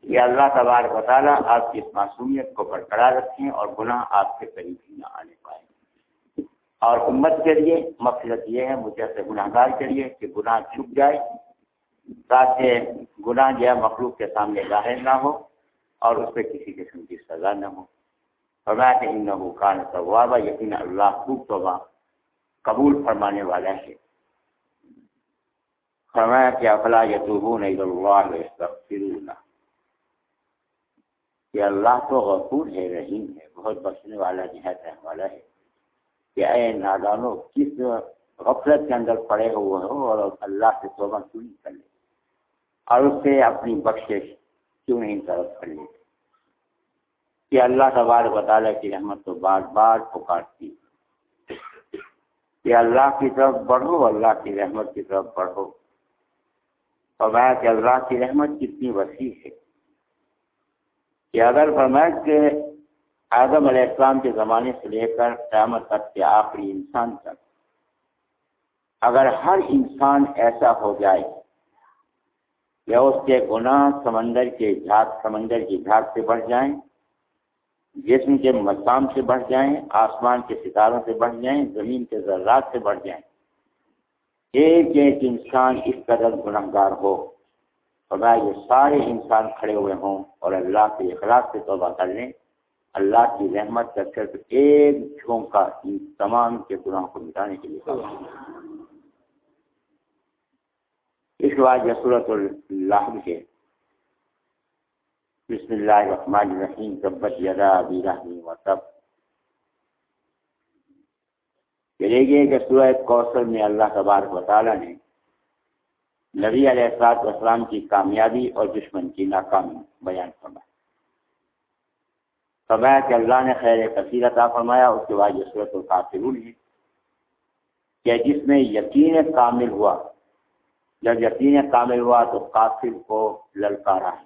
کہ اللہ تبار کو تعالیٰ آپ کی اس معصومیت کو برقرار رکھیں اور گناہ آپ کے قریب ہی نہ آنے۔ اور امت کے لیے مقصد یہ ہے، مجھے سے گناہ گار کے لیے کہ گناہ چھپ جائے، تاکہ گناہ جو ہے مخلوق کے سامنے ظاہر نہ ہو اور اس پہ کسی قسم کی سزا نہ ہو۔ فرمایا کہ ان خان طوابہ یقین اللہ خوب توبہ قبول فرمانے والا ہے۔ فرمایا کہ افلا یتوبون اللہ کہ اللہ تو غفور ہے، رحیم ہے، بہت بخشنے والا نہایت رہنے والا ہے۔ کہ اے نادانو، کس غفلت کے اندر پڑے ہوئے ہو اور اللہ سے توبہ کیوں نہیں کر لے؟ اور اس سے اپنی بخشش کیوں نہیں طرف کر لے؟ کہ اللہ تبار بطالہ کی رحمت تو بار بار پکارتی کہ اللہ کی طرف بڑھو، اللہ کی رحمت کی طرف بڑھو۔ اور میں کہ اللہ کی رحمت کتنی وسیع ہے۔ کہ اگر فرمائے کہ اعظم علیہ السلام کے زمانے سے لے کر قیامت تک کے آخری انسان تک۔ اگر ہر انسان ایسا ہو جائے یا اس کے گناہ سمندر کے جھاگ، سمندر کی جھاگ سے بڑھ جائیں، جسم کے مسام سے بڑھ جائیں، آسمان کے ستاروں سے بڑھ جائیں، زمین کے ذرات سے بڑھ جائیں، ایک ایک انسان اس قدر گناہ گار ہو خدا یہ سارے انسان کھڑے ہوئے ہوں اور اللہ کے اخلاق سے توبہ کر لیں۔ اللہ کی رحمت کا صرف ایک جھونکا ان تمام کے گناہ کو مٹانے کے لیے اس کے بعد یسورت اللہ کے بسم اللہ الرحمن الرحیم۔ تبت یدا ابی رحمی و تب۔ دیکھیے کہ سورہ کوثر میں اللہ تبارک و تعالیٰ نے نبی علیہ السلاط والسلام کی کامیابی اور دشمن کی ناکامی بیان فرمائی۔ فرمایا کہ اللہ نے خیر کثیر عطا فرمایا، اس کے بعد یہ صورت القافرون ہے کہ جس میں یقین کامل ہوا۔ جب یقین کامل ہوا تو قافل کو للکارا ہے۔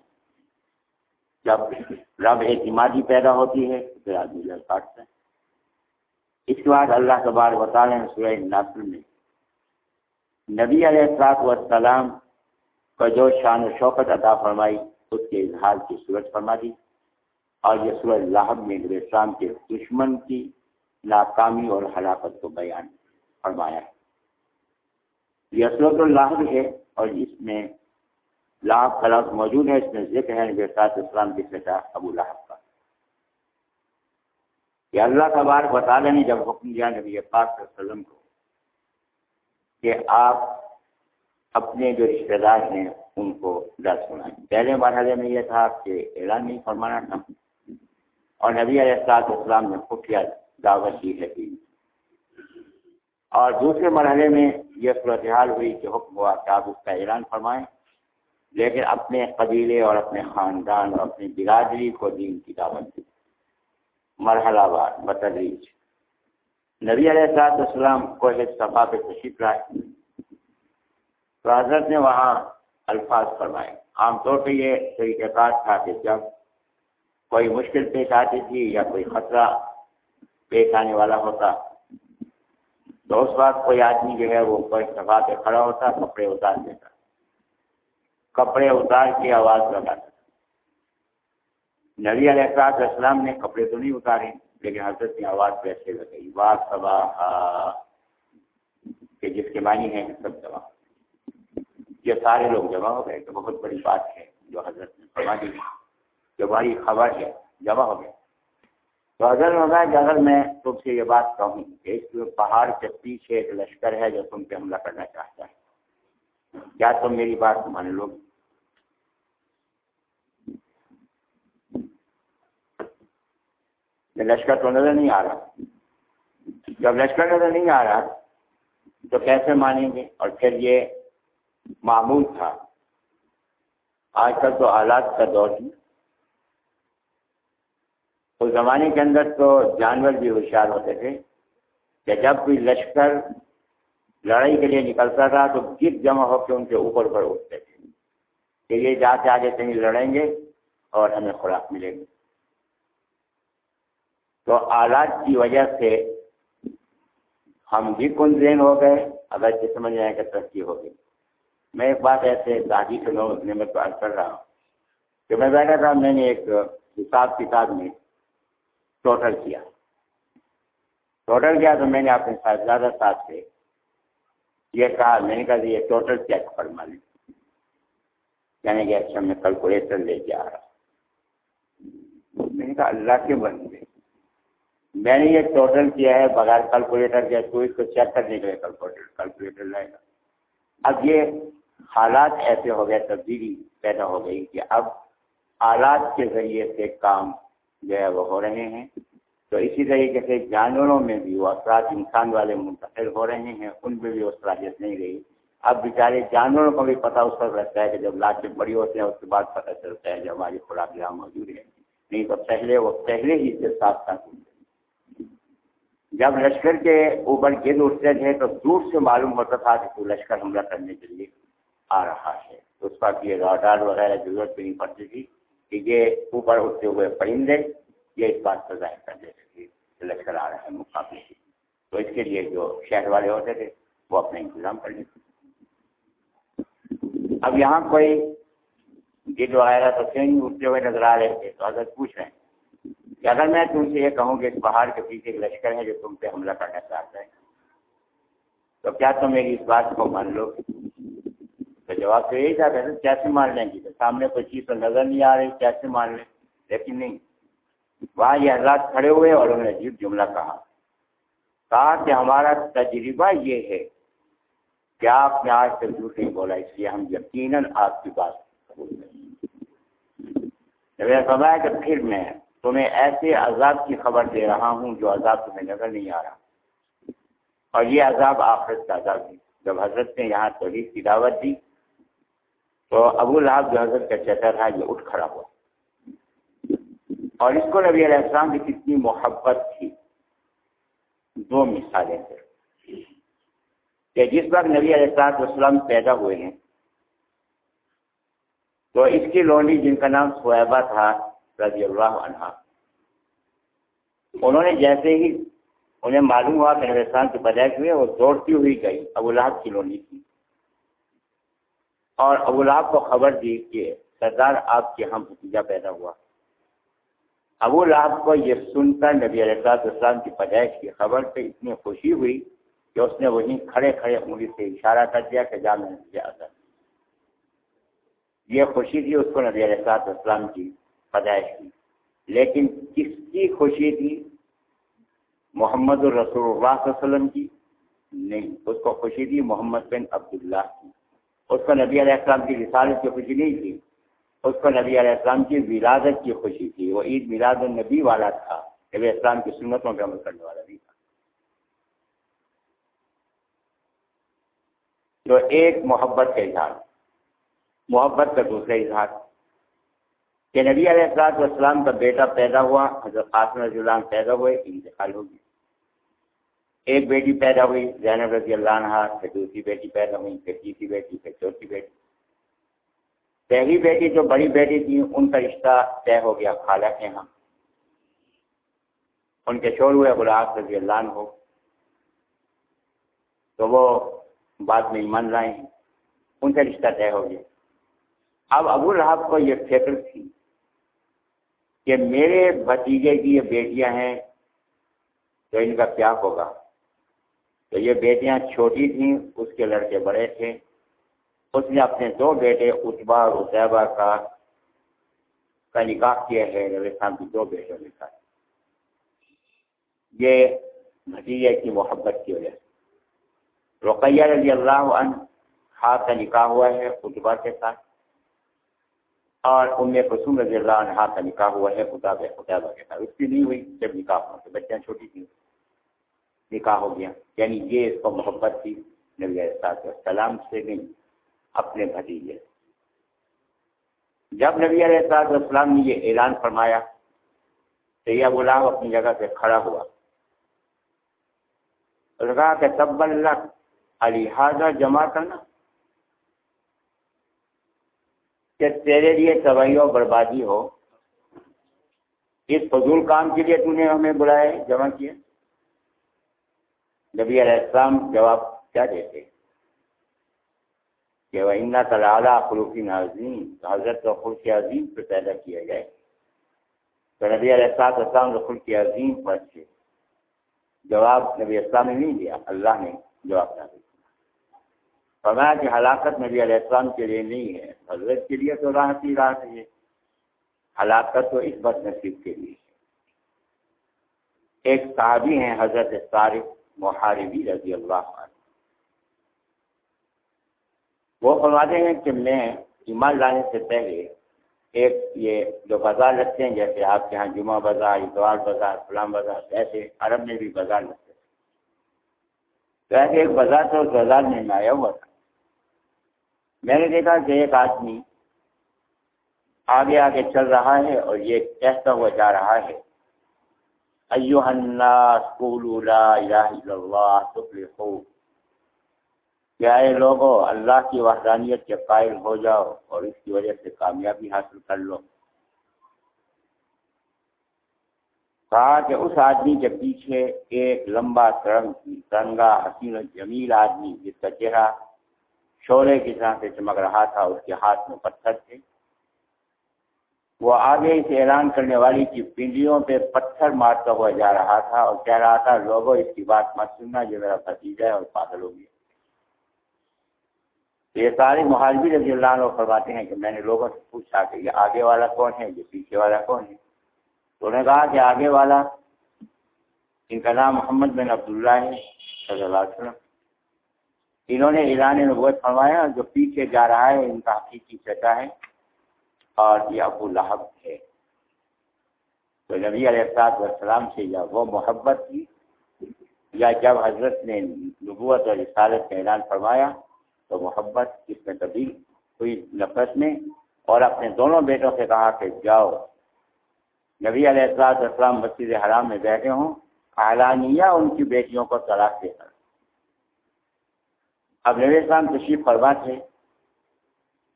جب رب اعتمادی پیدا ہوتی ہے تو پھر آدمی للکارتا ہے۔ اس کے بعد اللہ کے بار بتا رہے ہیں سورہ ناصر میں نبی علیہ السلاط والسلام کا جو شان و شوقت عطا فرمائی، اس کے اظہار کی صورت فرما دی۔ اور یہ سورج لاہب میں اسلام کے دشمن کی ناکامی اور ہلاکت کو بیان فرمایا ہے۔ یہ صورت اللہ ہے اور اس میں لاہب خلاف موجود ہے، اس میں ذکر ہے نبی اسلام کی سطح ابو لاہب کا۔ یہ اللہ کا بار بتا نے جب حکم دیا نبی پاک صلی اللہ علیہ وسلم کو کہ آپ اپنے جو رشتے دار ہیں، ان کو ڈر سنائیں۔ پہلے مرحلے میں یہ تھا کہ اعلان نہیں فرمانا تھا۔ اور نبی علیہ السلاط اسلام نے خفیہ دعوت دی ہے اور دوسرے مرحلے میں یہ صورتحال ہوئی کہ حکم ہوا کہ آپ اس کا اعلان فرمائیں، لیکن اپنے قبیلے اور اپنے خاندان اور اپنی برادری کو دین کی دعوت دی۔ مرحلہ بار بتدریج۔ نبی علیہ السلاط اسلام کو ایک صفا پہ تشریف رائے تو حضرت نے وہاں الفاظ فرمائے۔ عام طور پہ یہ طریقہ کار تھا کہ جب کوئی مشکل پیش آتی تھی یا کوئی خطرہ پیش آنے والا ہوتا۔ تو اس وقت کوئی آدمی جو ہے وہ کوئی سفا پہ کھڑا ہوتا، کپڑے اتار دیتا کپڑے اتار کے آواز لگاتا۔ نبی علیہ السلاط اسلام نے کپڑے تو نہیں اتارے، لیکن حضرت نے آواز پیسے لگائی بات سبا کہ جس کے معنی ہے سب دبا یہ سارے لوگ جمع ہو گئے تو بہت بڑی بات ہے جو حضرت نے فرما دی جو بڑی خبر ہے، جمع ہو گئے۔ تو اگر ہوگا اگر میں تم سے یہ بات کہوں کہ اس پہاڑ کے پیچھے ایک لشکر ہے جو تم پہ حملہ کرنا چاہتا ہے۔ کیا تم میری بات مان لو؟ لشکر تو نظر نہیں آ رہا۔ جب لشکر نظر نہیں آ رہا، تو کیسے مانیں گے؟ اور پھر یہ معمول تھا۔ آج کل تو آلات کا دور ہے۔ اس زمانے کے اندر تو جانور بھی ہوشیار ہوتے تھے کہ جب کوئی لشکر لڑائی کے لیے نکلتا تھا تو گرد جمع ہو کے ان کے اوپر پر اٹھتے تھے کہ یہ جا کے آگے کہیں لڑیں گے اور ہمیں خوراک ملے گی۔ تو آلات کی وجہ سے ہم بھی کنزین ہو گئے، اگر جس سمجھ آئے کہ ترقی ہو گئی۔ میں ایک بات ایسے دادی کے لوگ نے میں بات کر رہا ہوں کہ میں بیٹھا تھا، میں نے ایک حساب کتاب میں ٹوٹل کیا۔ ٹوٹل کیا تو میں نے اپنے ساتھ زیادہ ساتھ سے یہ کہا، میں نے کہا یہ ٹوٹل چیک فرما لیں یعنی کہ اچھا میں کیلکولیٹر لے کے آ رہا۔ میں نے کہا، اللہ کے بندے۔ میں نے یہ ٹوٹل کیا ہے، بغیر کیلکولیٹر کے تو اس کو چیک کرنے کے لیے کیلکولیٹر کیلکولیٹر لائے گا۔ اب یہ حالات ایسے ہو گئے، تبدیلی پیدا ہو گئی کہ اب آلات کے ذریعے سے کام جو ہے وہ ہو رہے ہیں۔ تو اسی طریقے سے جانوروں میں بھی وہ افراد، انسان والے منتقل ہو رہے ہیں، ان میں بھی وہ صلاحیت نہیں رہی۔ اب بیچارے جانوروں کو بھی پتہ اس وقت رہتا ہے کہ جب لاٹیں بڑی ہوتے ہیں اس کے بعد پتہ چلتا ہے جب ہماری خوراک یہاں موجود ہے نہیں تو پہلے وہ پہلے ہی سے ساتھ ساتھ جب لشکر کے اوپر گرد اٹھتے تھے تو دور سے معلوم ہوتا تھا کہ تو لشکر حملہ کرنے کے لیے آ رہا ہے۔ اس وقت یہ راڈار وغیرہ ضرورت بھی نہیں پڑتی تھی۔ کہ یہ اوپر اٹھتے ہوئے پرندے یہ اس بات کو ظاہر کر دیتے کہ لشکر آ رہا ہے مقابلے سے تو اس کے لیے جو شہر والے ہوتے تھے، وہ اپنا انتظام کر لیتے اب یہاں کوئی گرد وغیرہ تو کہیں اٹھتے ہوئے نظر آ رہے تھے؟ تو اگر پوچھ رہے ہیں۔ کہ اگر میں تم سے یہ کہوں کہ اس پہاڑ کے پیچھے ایک لشکر ہے جو تم پہ حملہ کرنا چاہتا ہے، تو کیا تم میری اس بات کو مان لو؟ تو جواب تو یہی تھا کہ کیسے مان لیں گی سامنے کوئی چیز تو نظر نہیں آ رہی، کیسے مان لیں؟ لیکن نہیں۔ وہاں یہ حضرات کھڑے ہوئے اور انہوں نے عجیب جملہ کہا۔ کہا کہ ہمارا تجربہ یہ ہے کہ آپ نے آج تک جھوٹ نہیں بولا، اس لیے ہم یقیناً آپ کی بات قبول کریں فرمایا کہ پھر میں تمہیں ایسے عذاب کی خبر دے رہا ہوں جو عذاب تمہیں نظر نہیں آ رہا۔ اور یہ عذاب آخرت کا عذاب ہے۔ جب حضرت نے یہاں توحید کی دعوت دی تو ابو لہب جو حضرت کا چتر ہے، یہ اٹھ کھڑا ہوا۔ اور اس کو نبی علیہ السلام کی کتنی محبت تھی۔ دو مثالیں تھے کہ جس وقت نبی علیہ السلام وسلم پیدا ہوئے ہیں، تو اس کی لونڈی جن کا نام سویبہ تھا، رضی اللہ عنہ۔ انہوں نے جیسے ہی انہیں معلوم ہوا کہ نوستان کی پیدائش ہوئی وہ دوڑتی ہوئی گئی، ابو لہب کی لونی تھی اور ابولاب کو خبر دی کہ سردار آپ کے ہم بھتیجا پیدا ہوا۔ ابو لہب کو یہ سن کر نبی علیہ السلام کی پیدائش کی خبر پہ اتنی خوشی ہوئی کہ اس نے وہیں کھڑے کھڑے انگلی سے اشارہ کر دیا کہ جا میں نے اثر یہ خوشی تھی اس کو نبی علیہ السلام کی پیدائش کی۔ لیکن کس کی خوشی تھی؟ محمد الرسول اللہ صلی اللہ علیہ وسلم کی۔ نہیں، اس کو خوشی تھی محمد بن عبداللہ کی۔ اس کو نبی علیہ السلام کی رسالت کی خوشی نہیں تھی۔ اس کو نبی علیہ السلام کی ولادت کی خوشی تھی۔ وہ عید میلاد النبی والا تھا نبی السلام کی سنتوں پہ عمل کرنے والا بھی تھا۔ جو ایک محبت کا اظہار، محبت کا دوسرا اظہار۔ کہ نبی علیہ السلاط والسلام کا بیٹا پیدا ہوا، حضرت قاسم رضی اللہ پیدا ہوئے، انتقال ہو گیا۔ ایک بیٹی پیدا ہوئی، زینب رضی اللہ عنہ پھر دوسری بیٹی پیدا ہوئی، پھر تیسری بیٹی، پھر چوتھی بیٹی۔ پہلی بیٹی جو بڑی بیٹی تھی، ان کا رشتہ طے ہو گیا، خالہ کے ہاں ان کے شور ہوئے غلاب رضی اللہ عنہ۔ ہو تو وہ بعد میں ایمان لائے ہیں ان کا رشتہ طے ہو گیا۔ اب ابو الحاب کو یہ فکر تھی کہ میرے بھتیجے کی یہ بیٹیاں ہیں، تو ان کا کیا ہوگا؟ تو یہ بیٹیاں چھوٹی تھیں، اس کے لڑکے بڑے تھے۔ اس نے اپنے دو بیٹے اتبا اور اتبا کا کا نکاح کیا ہے خان کی دو بیٹوں نے کہا یہ بھتیجے کی محبت کی وجہ سے۔ رقیہ رضی اللہ عنہ ہاتھ کا نکاح ہوا ہے اتبا کے ساتھ۔ اور ام قسم رضی اللہ عنہ کا نکاح ہوا ہے خدا خطابہ کے ساتھ۔ اس کی نہیں ہوئی جب نکاح ہوا تو بچیاں چھوٹی تھیں۔ نکاح ہو گیا۔ یعنی یہ اس کو محبت تھی۔ نبی علیہ السلام سے نہیں، اپنے بھتیجے۔ جب نبی علیہ السلام نے یہ اعلان فرمایا تو یہ غلام اپنی جگہ سے کھڑا ہوا۔ کہا کہ تب اللہ الحاظہ جمع کرنا کہ تیرے لیے تباہی و بربادی ہو۔ اس فضول کام کے لیے تو نے ہمیں بلایا، جمع کیا۔ نبی علیہ السلام جواب کیا دیتے؟ کہ وہ ان تعلیٰ خلوقی ناظرین حضرت و خلق عظیم پہ پیدا کیا جائے۔ تو نبی علیہ السلام السلام خلق عظیم پر سے جواب نبی السلام نے نہیں دیا، اللہ نے جواب نہ دیا۔ فرمایا کہ ہلاکت نبی علیہ السلام کے لیے نہیں ہے، حضرت کے لیے تو راحت ہی راحت ہے۔ ہلاکت تو اس بد نصیب کے لیے ایک صحابی ہیں حضرت طارق محاربی رضی اللہ عنہ۔ وہ فرماتے ہیں کہ میں ایمان لانے سے پہلے ایک یہ جو بازار لگتے ہیں، جیسے آپ کے یہاں جمعہ بازار، اتوار بازار فلام بازار، ایسے عرب میں بھی بازار لگتے ہیں۔ تو ایسے ایک بازار تھا، اس بازار میں میں آیا ہوا تھا۔ میں نے دیکھا کہ ایک آدمی آگے آگے چل رہا ہے اور یہ کہتا ہوا جا رہا ہے۔ ایوہ الناس قولوا لا الہ الا اللہ تفلحو کیا اے لوگو، اللہ کی وحدانیت کے قائل ہو جاؤ اور اس کی وجہ سے کامیابی حاصل کر لو۔ کہا کہ اس آدمی کے پیچھے ایک لمبا ترنگ، ترنگا، حسین جمیل آدمی جس کا چہرہ شولے کی طرح سے چمک رہا تھا، اس کے ہاتھ میں پتھر تھے۔ وہ آگے اس اعلان کرنے والی کی پنڈلیوں پہ پتھر مارتا ہوا جا رہا تھا اور کہہ رہا تھا لوگوں اس کی بات مت سننا جو میرا بھتیجا ہے اور پاگل ہو گیا۔ یہ سارے مہاجبی رضی اللہ عنہ فرماتے ہیں کہ میں نے لوگوں سے پوچھا کہ یہ آگے والا کون ہے، یہ پیچھے والا کون ہے؟ تو انہوں نے کہا کہ آگے والا ان کا نام محمد بن عبداللہ ہے، صلی اللہ علیہ وسلم۔ انہوں نے اعلان نبوت فرمایا، جو پیچھے جا رہا ہے، ان کا حقیقی چچا ہے۔ اور یہ ابو لہب ہے تو نبی علیہ السلاط والسلام سے یا وہ محبت تھی، یا جب حضرت نے نبوت اور رسالت کا اعلان فرمایا، تو محبت اس میں تبدیل ہوئی نفرت میں۔ اور اپنے دونوں بیٹوں سے کہا کہ جاؤ۔ نبی علیہ السلاط والسلام مسجد حرام میں بیٹھے ہوں، اعلانیہ ان کی بیٹیوں کو طلاق دے کر۔ اب نبی السلام تشریف فرما تھے۔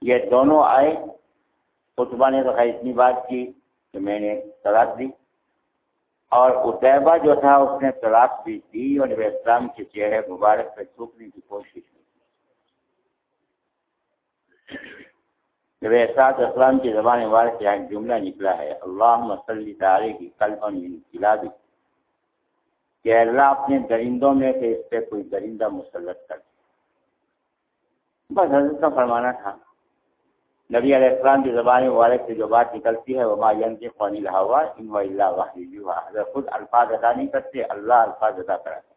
یہ دونوں آئے۔ خطبہ نے تو خیر اتنی بات کی کہ میں نے طلاق دی۔ اور اتبا جو تھا اس نے طلاق بھی دی اور نبی اسلام کے چہرے مبارک پہ تھوکنے کی کوشش کی۔ جب احساس اسلام کی زبان وار سے ایک جملہ نکلا ہے اللہ مسلی تارے کی کل بھی کہ اللہ اپنے درندوں میں سے اس پہ کوئی درندہ مسلط کر بس حضرت کا فرمانا تھا۔ نبی علیہ السلام کی زبان مبارک سے جو بات نکلتی ہے وہ ماین کے قونی ہوا ان و اللہ واحد۔ حضرت خود الفاظ ادا نہیں کرتے، اللہ الفاظ ادا کراتے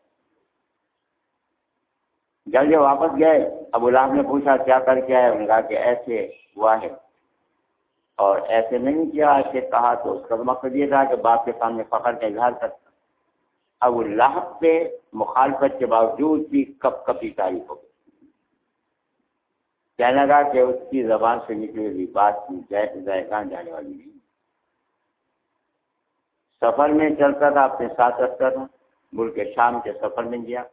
جب یہ واپس گئے، ابو الحاب نے پوچھا، کیا کر کے آئے؟ انہوں نے کہا کہ ایسے ہوا ہے۔ اور ایسے نہیں کیا ایسے کہا تو اس کا مقصد یہ تھا کہ باپ کے سامنے فخر کا اظہار کرتا۔ اب اللہ پہ مخالفت کے باوجود بھی کب کب کی تعریف ہو گئی کہنے لگا کہ اس کی زبان سے نکلی ہوئی بات کی ذائقہ جانے والی نہیں سفر میں چلتا تھا، اپنے ساتھ رکھتا تھا، ملک شام کے سفر میں گیا۔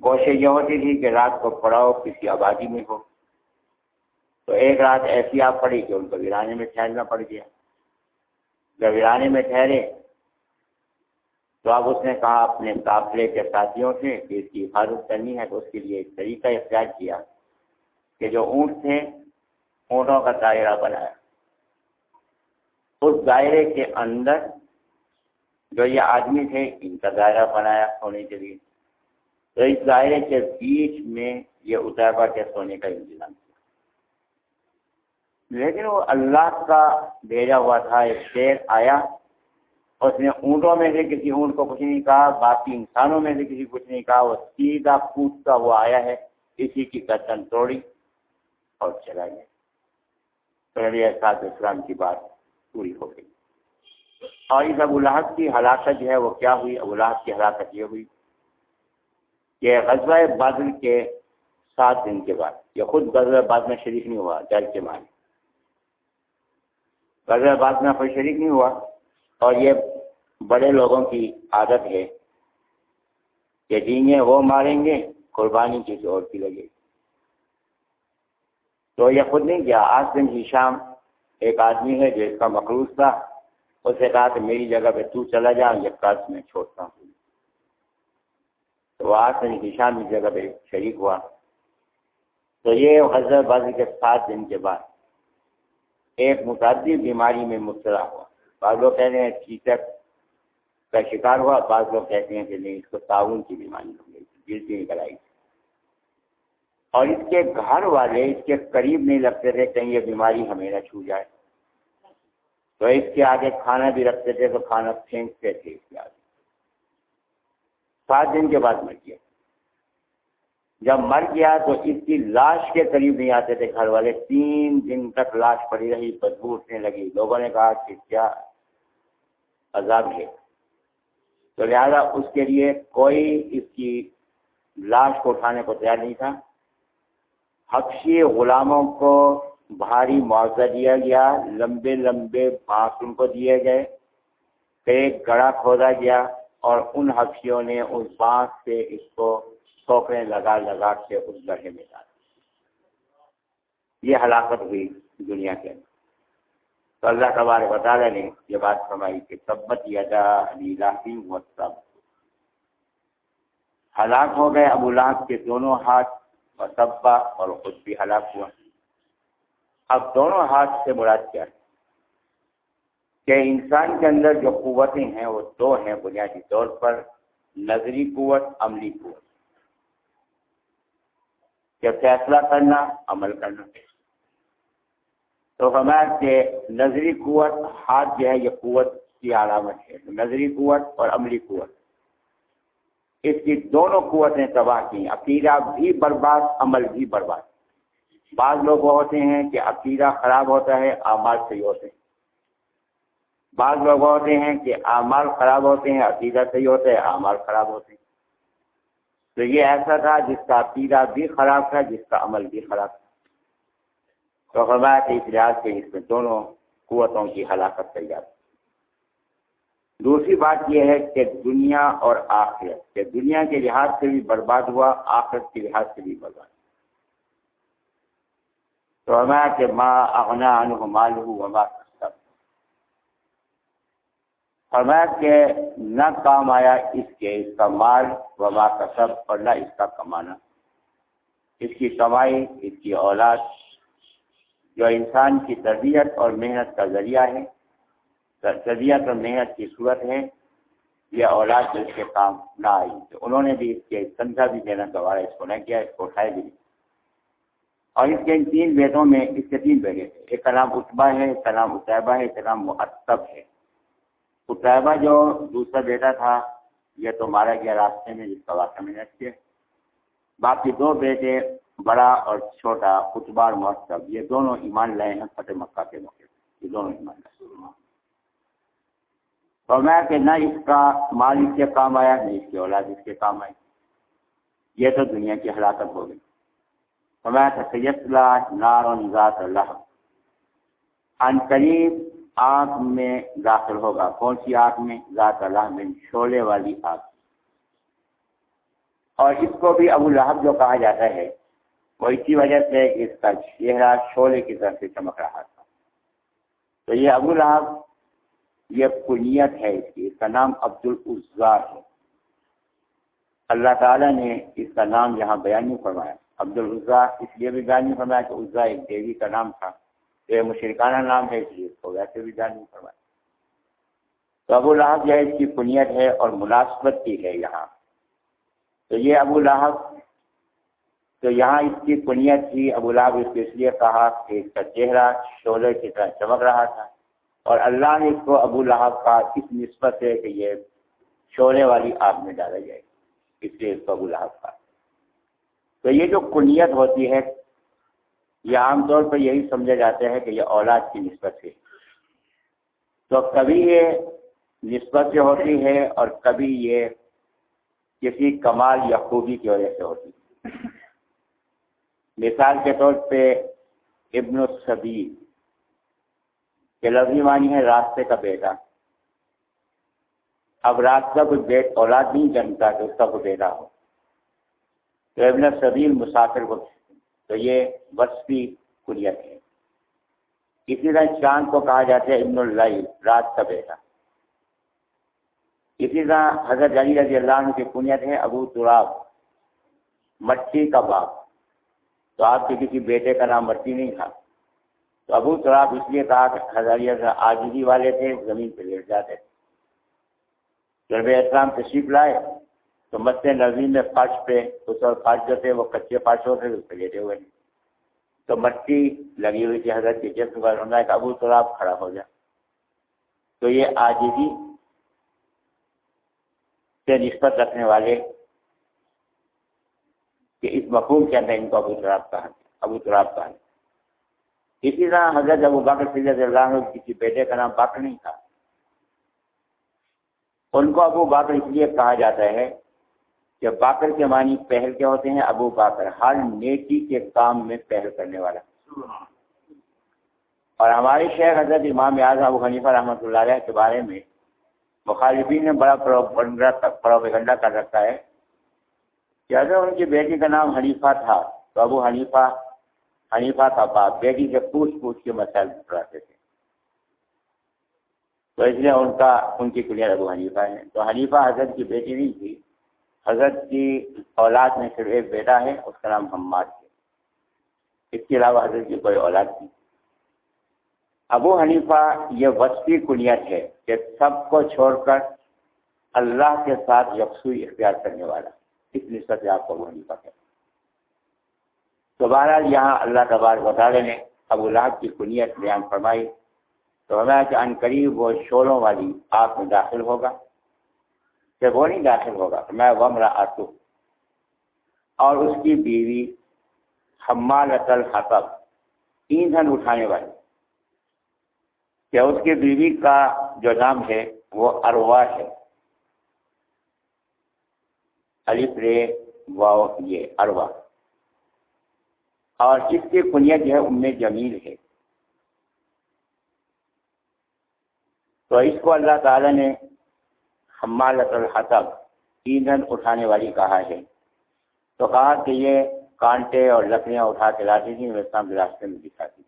کوشش یہ ہوتی تھی کہ رات کو پڑاؤ کسی آبادی میں ہو۔ تو ایک رات ایسی آپ پڑی کہ ان کو ویرانے میں ٹھہرنا پڑ گیا۔ جب ویرانے میں ٹھہرے، تو اب اس نے کہا، اپنے قافلے کے ساتھیوں سے، کہ اس کی حفاظت کرنی ہے، تو اس کے لیے ایک طریقہ اختیار کیا۔ کہ جو اونٹ تھے، اونٹوں کا دائرہ بنایا۔ اس دائرے کے اندر جو یہ آدمی تھے، ان کا دائرہ بنایا سونے کے لیے۔ تو اس دائرے کے بیچ میں یہ اتاربا کے سونے کا انتظام کیا لیکن وہ اللہ کا بھیجا ہوا تھا، ایک شیر آیا۔ اس نے اونٹوں میں سے کسی اونٹ کو کچھ نہیں کہا، باقی انسانوں میں سے کسی کچھ نہیں کہا۔ وہ سیدھا پوچھتا ہوا آیا ہے کسی کی گردن توڑی۔ اور چلا گیا پہلے احساس اسلام کی بات پوری ہو گئی۔ اور اس ابو لہب کی ہلاکت جو ہے وہ کیا ہوئی؟ ابو لہب کی ہلاکت یہ ہوئی کہ غزوہ بادل کے سات دن کے بعد، یہ خود غزوہ بعد میں شریک نہیں ہوا ڈر کے معنی غزوہ بعد میں کوئی شریک نہیں ہوا اور یہ بڑے لوگوں کی عادت ہے کہ جینگے وہ ماریں گے، قربانی کسی اور کی لگے۔ گی تو یہ خود نہیں کیا آج دن ہی شام ایک آدمی ہے جو اس کا مخلوص تھا۔ اس نے کہا کہ میری جگہ پہ تو چلا جا، یہ قرض میں چھوڑتا ہوں۔ تو آج دن ہی شام اس جگہ پہ شریک ہوا۔ تو یہ حضرت بازی کے سات دن کے بعد ایک متعدد بیماری میں مبتلا ہوا۔ بعض لوگ کہتے ہیں چیچک کا شکار ہوا، بعض لوگ کہتے ہیں کہ نہیں، اس کو تعاون کی بیماری ہو گئی گرتی نکل آئی۔ اور اس کے گھر والے اس کے قریب نہیں لگتے تھے، کہیں یہ بیماری ہمیں نہ چھو جائے۔ تو اس کے آگے کھانا بھی رکھتے تھے، تو کھانا پھینکتے تھے اس کے آگے۔ سات دن کے بعد مر گیا۔ جب مر گیا تو اس کی لاش کے قریب نہیں آتے تھے گھر والے۔ تین دن تک لاش پڑی رہی، بدبو اٹھنے لگی۔ لوگوں نے کہا کہ کیا عذاب ہے۔ تو لہٰذا اس کے لیے کوئی اس کی لاش کو اٹھانے کو تیار نہیں تھا۔ حقشی غلاموں کو بھاری معاوضہ دیا گیا، لمبے لمبے بانس ان کو دیے گئے ایک گڑا کھودا گیا اور ان حقشیوں نے اس بانس سے اس کو سوکھنے لگا لگا کے اس گڑھے میں ڈال یہ ہلاکت ہوئی دنیا کے اندر۔ تو اللہ تبارک بطالہ نے یہ بات فرمائی کہ سبت یدا علی و سب ہلاک ہو گئے ابو لہب کے دونوں ہاتھ سبا اور خود بھی ہلاک ہوا اب دونوں ہاتھ سے مراد کیا ہے؟ کہ انسان کے اندر جو قوتیں ہیں، وہ دو ہیں بنیادی طور پر، نظری قوت، عملی قوت. کہ فیصلہ کرنا، عمل کرنا. تو ہمارا کہ نظری قوت، ہاتھ جو ہے، یہ قوت کی علامت ہے. نظری قوت اور عملی قوت. اس کی دونوں قوتیں تباہ کی عقیدہ بھی برباد، عمل بھی برباد۔ بعض لوگ ہوتے ہیں کہ عقیدہ خراب ہوتا ہے، اعمال صحیح ہوتے ہیں۔ بعض لوگ ہوتے ہیں کہ اعمال خراب ہوتے ہیں، عقیدہ صحیح ہوتا ہے، اعمال خراب ہوتے ہیں۔ تو یہ ایسا تھا جس کا عقیدہ بھی خراب تھا، جس کا عمل بھی خراب تھا۔ تو فرمایا کہ اس لحاظ سے اس میں دونوں قوتوں کی ہلاکت کر جاتی دوسری بات یہ ہے کہ دنیا اور آخرت، کہ دنیا کے لحاظ سے بھی برباد ہوا، آخرت کے لحاظ سے بھی برباد تو ہمارا کہ ماں اغنا مال ہوں وما فرمایا کہ نہ کام آیا اس کے، اس کا مال وما کا سب اور نہ اس کا کمانا۔ اس کی کمائی، اس کی اولاد جو انسان کی تربیت اور محنت کا ذریعہ ہے تربیت اور محنت کی صورت ہے یہ اولاد جو اس کے کام نہ آئی، تو انہوں نے بھی اس کے سمجھا بھی دینا گوارا، اس کو نہ کیا، اس کو اٹھائے بھی اور اس کے ان تین بیٹوں میں اس کے تین بیٹے تھے۔ ایک کا نام اتبا ہے، ایک کا نام اتبا ہے، ایک کا نام معطب ہے۔ اتبا جو دوسرا بیٹا تھا، یہ تو مارا گیا راستے میں، جس کا واقعہ میں نے باقی دو بیٹے، بڑا اور چھوٹا اتبار مہوتسو یہ دونوں ایمان لائے ہیں فتح مکہ کے موقع یہ دونوں ایمان لائے اور میں کہ نہ اس کا مال اس کے کام آیا، نہ اس کی اولاد اس کے کام آئی۔ یہ تو دنیا کی ہلاکت ہو گئی۔ اور میں سیدلا نار ذات اللہ۔ ان قریب آگ میں داخل ہوگا۔ کون سی آگ میں؟ ذات اللہ میں شولے والی آگ۔ اور اس کو بھی ابو لہب جو کہا جاتا ہے، وہ اسی وجہ سے اس کا چہرہ شولے کی طرف سے چمک رہا تھا۔ تو یہ ابو لہب یہ کنیت ہے اس کی، اس کا نام عبد العزا ہے۔ اللہ تعالیٰ نے اس کا نام یہاں بیان نہیں فرمایا۔ عبد العزا اس لیے بھی بیان نہیں فرمایا کہ عزا ایک دیوی کا نام تھا۔ یہ مشرکانہ نام ہے اس لیے اس کو ویسے بھی بیان نہیں فرمایا۔ تو ابو لہب جو ہے اس کی کنیت ہے اور مناسبت کی ہے یہاں۔ تو یہ ابو لہب، تو یہاں اس کی کنیت تھی۔ ابو لہب اس کو اس لیے کہا کہ اس کا چہرہ شعلے کی طرح چمک رہا تھا۔ اور اللہ نے اس کو ابو لہب کا اس نسبت سے کہ یہ شعلے والی آگ میں ڈالا جائے، اس لیے اس کو ابو لہب کا۔ تو یہ جو کنیت ہوتی ہے، یہ عام طور پر یہی سمجھا جاتا ہے کہ یہ اولاد کی نسبت سے۔ تو کبھی یہ نسبت سے ہوتی ہے اور کبھی یہ کسی کمال یا خوبی کی وجہ سے ہوتی ہے۔ مثال کے طور پہ ابن الصبی کے لفظی معنی ہے راستے کا بیٹا۔ اب راستہ کوئی بیٹ اولاد نہیں جنتا کہ اس کا کوئی بیٹا ہو۔ تو ابن صبیل مسافر کو تو یہ وصفی کلیت ہے۔ اسی طرح چاند کو کہا جاتا ہے ابن اللہ رات کا بیٹا۔ اسی طرح حضرت علی رضی اللہ عنہ کی کنیت ہے ابو تراب، مٹی کا باپ۔ تو آپ کے کسی بیٹے کا نام مٹی نہیں تھا۔ تو ابو تراب اس لیے کہا کہ حضرت آجدی والے تھے، زمین پہ لیٹ جاتے جب اسلام تشریف لائے تو مست نظیم میں فرش پہ، اس اور فرش جو تھے، وہ کچے فرش ہوتے اس پہ لیٹے ہوئے تو مٹی لگی ہوئی تھی حضرت کے جسم پر، انہوں نے کہا ابو تراب کھڑا ہو جائے تو یہ آجدی سے نسبت رکھنے والے کہ اس مقوم کے اندر ان کو ابو تراب کہا ابو تراب کہا اسی طرح حضرت ابو باقر صلی اللہ عنہ کسی بیٹے کا نام باقر نہیں تھا ان کو ابو باقر اس لیے کہا جاتا ہے کہ باقر کے معنی پہل کے ہوتے ہیں، ابو باقر ہر نیکی کے کام میں پہل کرنے والا۔ اور ہمارے شہر حضرت امام اعظم ابو حنیفہ رحمۃ اللہ علیہ کے بارے میں مخالفین نے بڑا پروپگنڈا کر رکھا ہے کہ اگر ان کی بیٹی کا نام حنیفہ تھا تو ابو حنیفہ حنیفہ کا باپ بیٹی سے پوچھ پوچھ کے مسائل پڑھاتے تھے۔ تو اس لیے ان کا، ان کی کلیئر ابو حنیفہ ہے تو حنیفہ حضرت کی بیٹی نہیں تھی۔ حضرت کی اولاد میں صرف ایک بیٹا ہے، اس کا نام حماد ہے۔ اس کے علاوہ حضرت کی کوئی اولاد نہیں۔ ابو حنیفہ یہ وسطی کنیت ہے کہ سب کو چھوڑ کر اللہ کے ساتھ یکسوئی اختیار کرنے والا۔ اس نسبت سے آپ کو ابو حنیفہ کہتے ہیں۔ دوبارہ یہاں اللہ تبار وطالعہ نے ابو لاب کی کنیت بیان فرمائی تو ہمیں کہ ان قریب وہ شولوں والی آپ میں داخل ہوگا کہ وہ نہیں داخل ہوگا میں ومرا آتو اور اس کی بیوی حمال الحطب، ایندھن اٹھانے والی۔ کہ اس کی بیوی کا جو نام ہے وہ اروا ہے۔ الف رے واؤ، یہ اروا اور جس کی کنیت جو ہے، ان میں جمیل ہے۔ تو اس کو اللہ تعالی نے حمالت الحطب، ایندھن اٹھانے والی کہا ہے۔ تو کہا کہ یہ کانٹے اور لکڑیاں اٹھا کے لاتی تھی ویسا راستے میں دکھاتی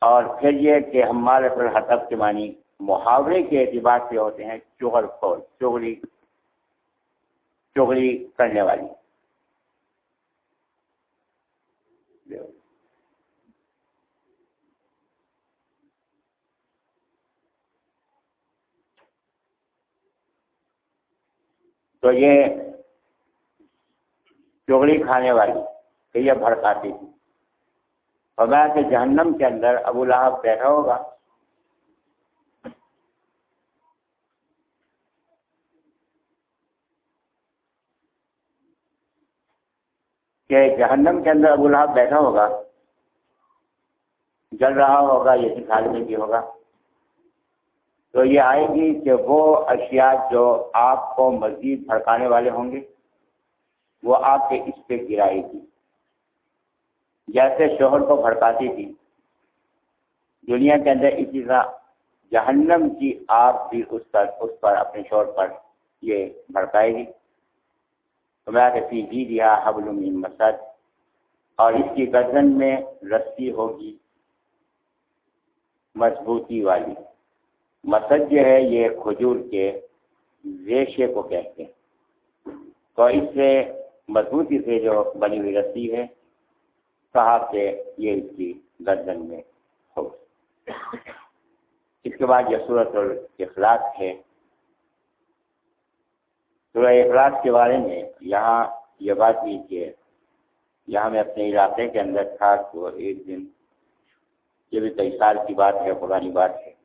اور پھر یہ کہ ہمارے الحطب کے معنی محاورے کے اعتبار سے ہوتے ہیں چغل خور، چغلی چگلی کرنے والی۔ تو یہ چگڑی کھانے والی کہ یہ بھڑکاتی تھی۔ فرمایا کہ جہنم کے اندر ابو لہب بیٹھا ہوگا۔ کہ جہنم کے اندر ابو لہب بیٹھا ہوگا۔ جل رہا ہوگا، یہ سکھال میں بھی ہوگا۔ تو یہ آئے گی کہ وہ اشیاء جو آپ کو مزید بھڑکانے والے ہوں گے، وہ آپ کے اس پہ گرائے گی۔ جیسے شوہر کو بھڑکاتی تھی، دنیا کے اندر اسی طرح جہنم کی آپ بھی اس پر اس پر اپنے شوہر پر یہ بھڑکائے گی۔ تو میں کسی جی دیا، حبل مسد۔ اور اس کی گردن میں رسی ہوگی، مضبوطی والی۔ مسد جو ہے یہ کھجور کے ریشے کو کہتے ہیں۔ تو اس سے مضبوطی سے جو بنی ہوئی رسی ہے کہا کہ یہ اس کی گردن میں ہو۔ اس کے بعد یہ صورت اخلاق ہے۔ سورہ اخلاق کے بارے میں یہاں یہ بات کی کہ یہاں میں اپنے علاقے کے اندر تھا تو ایک دن یہ بھی کئی سال کی بات ہے، پرانی بات ہے۔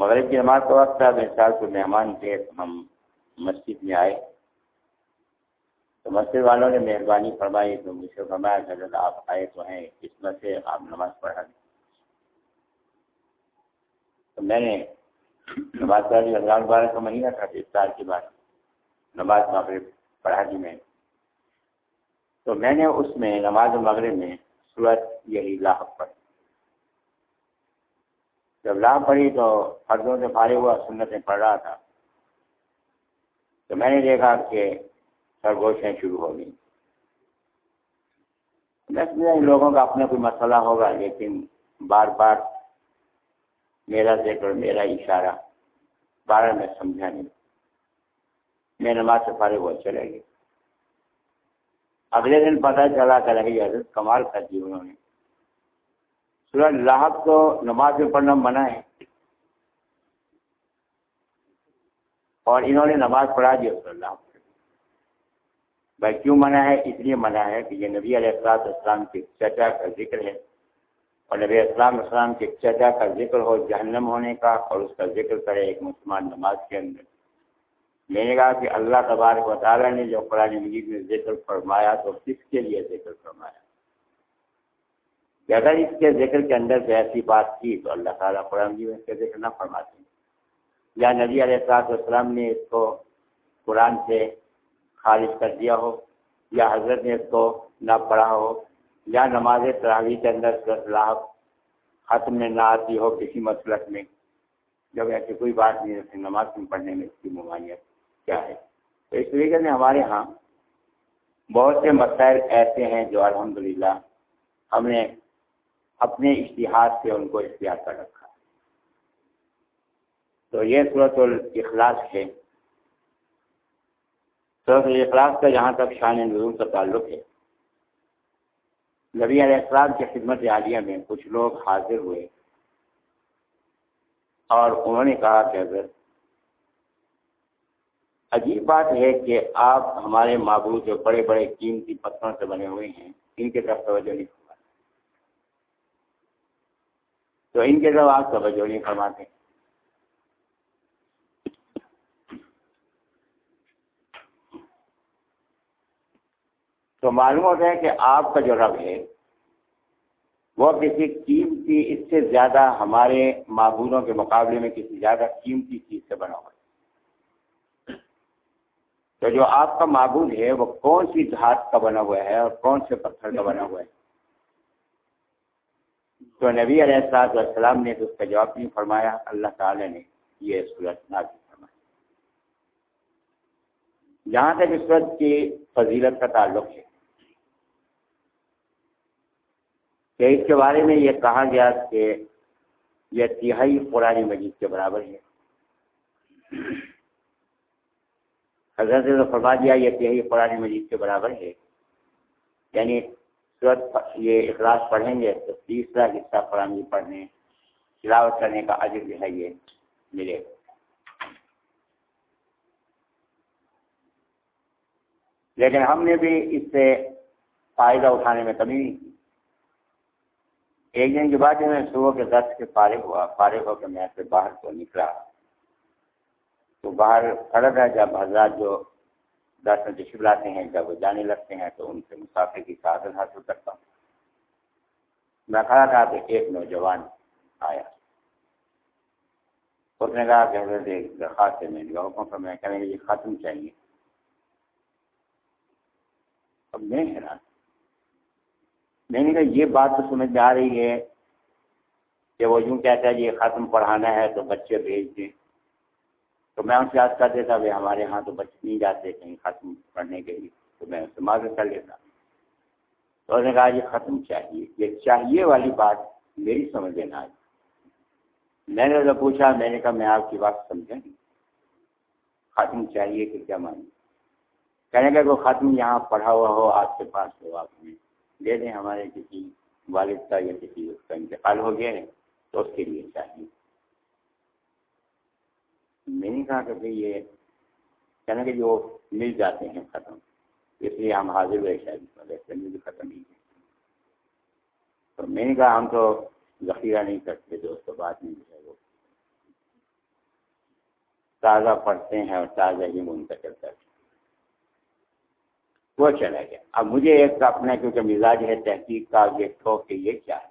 مغرب کی نماز کا وقت تھا میرے سال کو مہمان تھے، ہم مسجد میں آئے۔ تو مسجد والوں نے مہربانی فرمائی، تو مجھ سے فرمایا، حضرت آپ آئے تو ہیں میں سے آپ نماز پڑھا دیں۔ تو میں نے نماز پڑھی رمضان بارہ کا مہینہ تھا، افطار کی بات نماز مغرب پڑھا دی میں تو میں نے اس میں نماز مغرب میں صورت یہی لاحق پڑھی۔ جب لاہ پڑھی تو فردوں سے فارغ ہوا، سنتیں پڑھ رہا تھا۔ تو میں نے دیکھا کہ سرگوشیں شروع ہو گئی ان لوگوں کا اپنا کوئی مسئلہ ہوگا، لیکن بار بار میرا ذکر، میرا اشارہ بارہ میں سمجھا نہیں۔ میں نماز سے فارغ ہو چلے گی اگلے دن پتہ چلا کر رہی حضرت کمال کر دی جی، انہوں نے سورج لاحق کو نماز میں پڑھنا منع ہے۔ اور انہوں نے نماز پڑھا دی اس اللہ بھائی کیوں منع ہے؟ اس لیے منع ہے کہ یہ نبی علیہ السلاط اسلام کے چچا کا ذکر ہے۔ اور نبی اسلام اسلام کے چچا کا ذکر ہو جہنم ہونے کا اور اس کا ذکر کرے ایک مسلمان نماز کے اندر۔ میں نے کہا کہ اللہ تبارک و تعالیٰ نے جو قرآن مجید میں ذکر فرمایا تو کس کے لیے ذکر فرمایا؟ کہ اگر اس کے ذکر کے اندر سے ایسی بات کی تو اللہ تعالیٰ قرآن مجید میں اس کے ذکر نہ فرماتے یا نبی علیہ السلاط والسلام نے اس کو قرآن سے خارج کر دیا ہو، یا حضرت نے اس کو نہ پڑھا ہو، یا نماز تراویح کے اندر لاحق ختم میں نہ آتی ہو کسی مسلک میں، جب ایسی کوئی بات نہیں ہے نماز میں پڑھنے میں اس کی ممانعت کیا ہے۔ تو اس طریقے سے ہمارے ہاں بہت سے مسائل ایسے ہیں جو الحمدللہ ہم نے اپنے اشتہار سے ان کو اختیار کر رکھا۔ تو یہ صورت الاخلاص ہے۔ اخلاق کا جہاں تک شان نظور کا تعلق ہے۔ نبی علیہ السلام کی خدمت عالیہ میں کچھ لوگ حاضر ہوئے۔ اور انہوں نے کہا کہ اگر عجیب بات ہے کہ آپ ہمارے معبود جو بڑے بڑے قیمتی پتھروں سے بنے ہوئے ہیں، ان کے طرف توجہ نہیں فرماتے تو ان کے طرف آپ توجہ نہیں فرماتے تو معلوم ہوتا ہے کہ آپ کا جو رب ہے، وہ کسی قیمتی، اس سے زیادہ ہمارے معبودوں کے مقابلے میں کسی زیادہ قیمتی چیز سے بنا ہوا ہے۔ تو جو آپ کا معبود ہے، وہ کون سی دھات کا بنا ہوا ہے اور کون سے پتھر کا بنا ہوا ہے؟ تو نبی علیہ السلاط والسلام نے تو اس کا جواب نہیں فرمایا، اللہ تعالی نے یہ صورت نازل فرمایا جہاں تک اس وقت کی فضیلت کا تعلق ہے کہ اس کے بارے میں یہ کہا گیا کہ یہ تہائی قرآن مجید کے برابر ہے۔ حضرت نے تو فرما دیا، یہ کہ یہ قرآن مجید کے برابر ہے۔ یعنی یہ اخلاص پڑھیں گے تو تیسرا حصہ قرآن پڑھنے، تلاوت کرنے کا عجر جو ہے یہ ملے گا۔ لیکن ہم نے بھی اس سے فائدہ اٹھانے میں کمی نہیں کی۔ ایک دن کے بعد میں صبح کے دس کے فارغ ہوا، فارغ ہو کے میں سے باہر کو نکلا۔ تو باہر کھڑا ہے جب حضرات جو دس تشریف لاتے ہیں، جب وہ جانے لگتے ہیں تو ان سے مسافر کی سعادت حاصل کرتا ہوں۔ میں کھڑا تھا کہ ایک نوجوان آیا۔ اس نے کہا کہ حضرت ایک درخواست ہے میں نے میں کہنے یہ ختم چاہیے۔ اب میں حیران میں نے کہا، یہ بات تو سمجھ میں آ رہی ہے کہ وہ یوں کہتا ہے یہ ختم پڑھانا ہے تو بچے بھیج دیں۔ تو میں ان سے یاد کر دیتا کہ ہمارے ہاں تو بچے نہیں جاتے کہیں ختم پڑھنے کے لیے، تو میں اس سے معذرت کر لیتا۔ تو اس نے کہا، یہ ختم چاہیے، یہ چاہیے والی بات میری سمجھ میں نہ آئی۔ میں نے تو پوچھا، میں نے کہا، میں آپ کی بات سمجھا نہیں۔ ختم چاہیے کہ کیا مانی کہنے کا کوئی ختم یہاں پڑھا ہوا ہو، آپ کے پاس ہو، آپ میں دے دیں، ہمارے کسی والد کا یا کسی اس کا انتقال ہو گیا ہے، تو اس کے لیے چاہیے۔ میں نے کہا کہ یہ کہنا کہ جو مل جاتے ہیں ختم۔ اس لیے ہم حاضر ہوئے شاید۔ بھی ختم نہیں ہے تو میں نے کہا ہم تو ذخیرہ نہیں کرتے جو اس کو بات نہیں ہے وہ تازہ پڑھتے ہیں اور تازہ ہی منتقل کرتے ہیں۔ وہ چلا گیا۔ اب مجھے ایک اپنا کیونکہ مزاج ہے، تحقیق کا یہ ٹھوک کہ یہ کیا ہے۔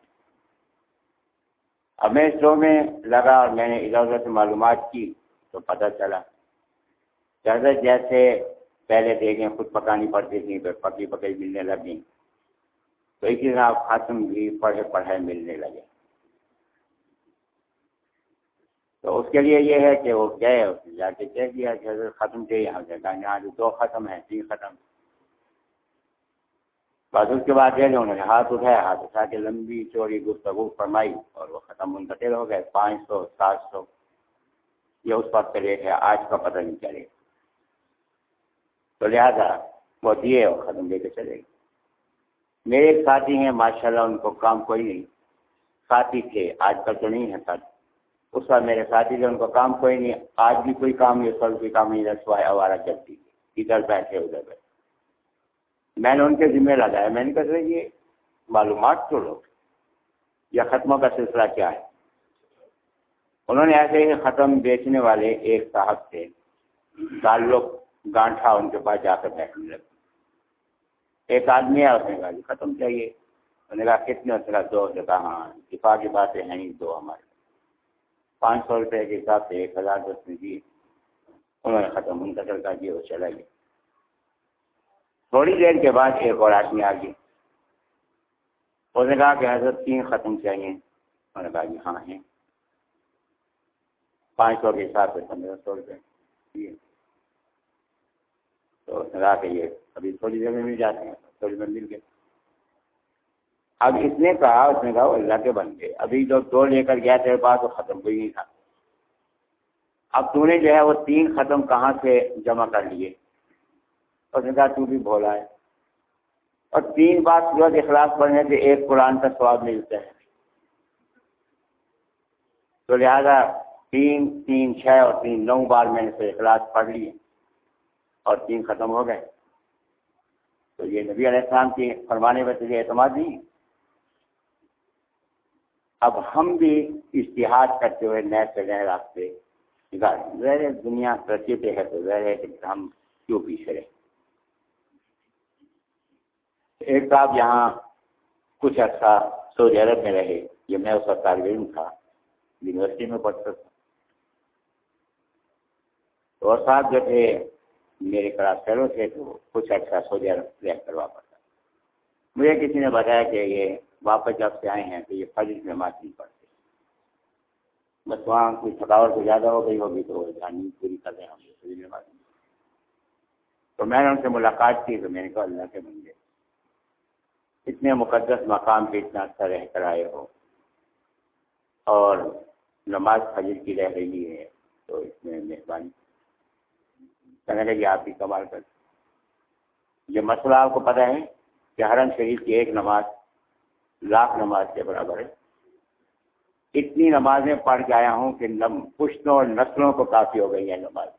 اب میں شو میں لگا اور میں نے ادھر ادھر سے معلومات کی۔ تو پتہ چلا۔ چل جیسے پہلے دیکھیں، خود پکانی پڑتی تھی، پھر پکی پکی ملنے لگی تو اسی طرح ختم بھی پڑھے پڑھے ملنے لگے۔ تو اس کے لیے یہ ہے کہ وہ گئے جا کے کہہ دیا کہ ختم تھے، یہاں سے یہاں جو دو ختم ہیں، تین ختم۔ بس اس کے بعد یہ انہوں نے ہاتھ اٹھایا، ہاتھ اٹھا کے لمبی چوڑی گفتگو فرمائی اور وہ ختم منتقل ہو گئے، پانچ سو، سات سو۔ یہ اس وقت کا ریٹ ہے آج کا پتہ نہیں چلے۔ تو لہٰذا وہ دیے اور ختم لے کے چلے۔ گئے میرے ایک ساتھی ہیں ماشاء اللہ ان کو کام کوئی نہیں۔ ساتھی تھے، آج کل تو نہیں ہے ساتھی۔ اس وقت میرے ساتھی تھے، ان کو کام کوئی نہیں۔ آج بھی کوئی کام نہیں، اس وقت کوئی کام نہیں۔ رسوائے ہمارا چلتی ادھر بیٹھے ادھر بیٹھے۔ میں نے ان کے ذمہ لگایا، میں نے کہا یہ معلومات تو لو۔ یا ختموں کا سلسلہ کیا ہے؟ انہوں نے ایسے ہی ختم بیچنے والے ایک صاحب سے تعلق گانٹھا ان کے پاس جا کر بیٹھنے لگے۔ ایک آدمی ہے اس نے کہا جی ختم چاہیے۔ انہوں نے کہا، کتنے اس کا دو؟ کہا ہاں دفاع کی باتیں ہیں ہی دو ہمارے۔ پانچ سو روپئے کے حساب سے ایک ہزار دس میں دیے۔ انہوں نے ختم، منتقل کر دیا، وہ چلا گیا۔ تھوڑی دیر کے بعد ایک اور آدمی آ گئی اس نے کہا کہ حضرت، تین ختم چاہیے۔ انہوں نے کہا جی ہاں ہیں۔ پانچ سو کے حساب سے پندرہ سو روپئے تو اس نے کہا کہ یہ ابھی تھوڑی دیر میں مل جاتے ہیں تھوڑی دیر مل گئے اب اس نے کہا، اس نے کہا وہ اللہ کے بن گئے۔ ابھی جو دو لے کر گیا تیرے پاس وہ ختم کوئی نہیں تھا۔ اب تو نے جو ہے وہ تین ختم کہاں سے جمع کر لیے؟ اور نے کہا، تو بھی بولا ہے۔ اور تین بار سورج اخلاق پڑھنے سے ایک قرآن کا سواب ملتا ہے۔ تو لہذا تین تین چھ اور تین نو بار میں نے سے اخلاق پڑھ لیے اور تین ختم ہو گئے۔ تو یہ نبی علیہ السلام کی فرمانے میں تجھے اعتماد نہیں اب ہم بھی اشتہاد کرتے ہوئے نئے سے نئے راستے ظاہر دنیا ترقی پہ ہے تو ظاہر ہے کہ ہم کیوں پیچھے رہے ایک صاحب یہاں کچھ عرصہ سعودی عرب میں رہے۔ یہ میں اس وقت طالب علم تھا۔ یونیورسٹی میں پڑھتا تھا اور صاحب جو تھے میرے کلاس فیلو تھے تو کچھ عرصہ سعودی عرب رہ کر واپس مجھے کسی نے بتایا کہ یہ واپس جب سے آئے ہیں تو یہ فجر میں مات نہیں پڑتے بس وہاں کوئی تھکاوٹ تو زیادہ ہو گئی ہوگی تو جانی پوری کر رہے ہوں گے فجر میں تو میں نے ان سے ملاقات کی تو میں نے کہا اللہ کے بندے اتنے مقدس مقام پہ اتنا اچھا رہ کر آئے ہو اور نماز فجر کی رہ رہی ہے تو اس میں مہربانی کہنے لگے آپ بھی کمال کر یہ مسئلہ آپ کو پتہ ہے کہ حرم شریف کی ایک نماز، لاکھ نماز کے برابر ہے۔ اتنی نمازیں پڑھ کے آیا ہوں کہ پشتوں اور نسلوں کو کافی ہو گئی ہے نماز۔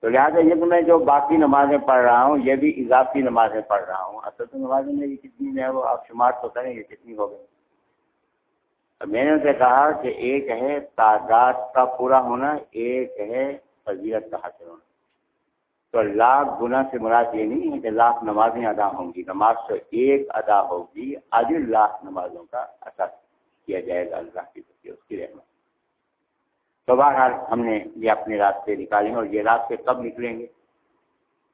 تو لہٰذا یہ تو میں جو باقی نمازیں پڑھ رہا ہوں، یہ بھی اضافی نمازیں پڑھ رہا ہوں۔ اصل تو نمازیں میری کتنی ہے وہ، آپ شمار تو کریں گے کتنی ہو گئی۔ میں نے ان سے کہا کہ ایک ہے تعداد کا پورا ہونا، ایک ہے فضیلت کا حاصل ہونا۔ تو لاکھ گنا سے مراد یہ نہیں ہے کہ لاکھ نمازیں ادا ہوں گی، نماز تو ایک ادا ہوگی، آج لاکھ نمازوں کا اثر کیا جائے گا اللہ کی اس کی رحمت۔ تو بہرحال ہم نے یہ اپنے راستے نکالیں گے اور یہ راستے کب نکلیں گے؟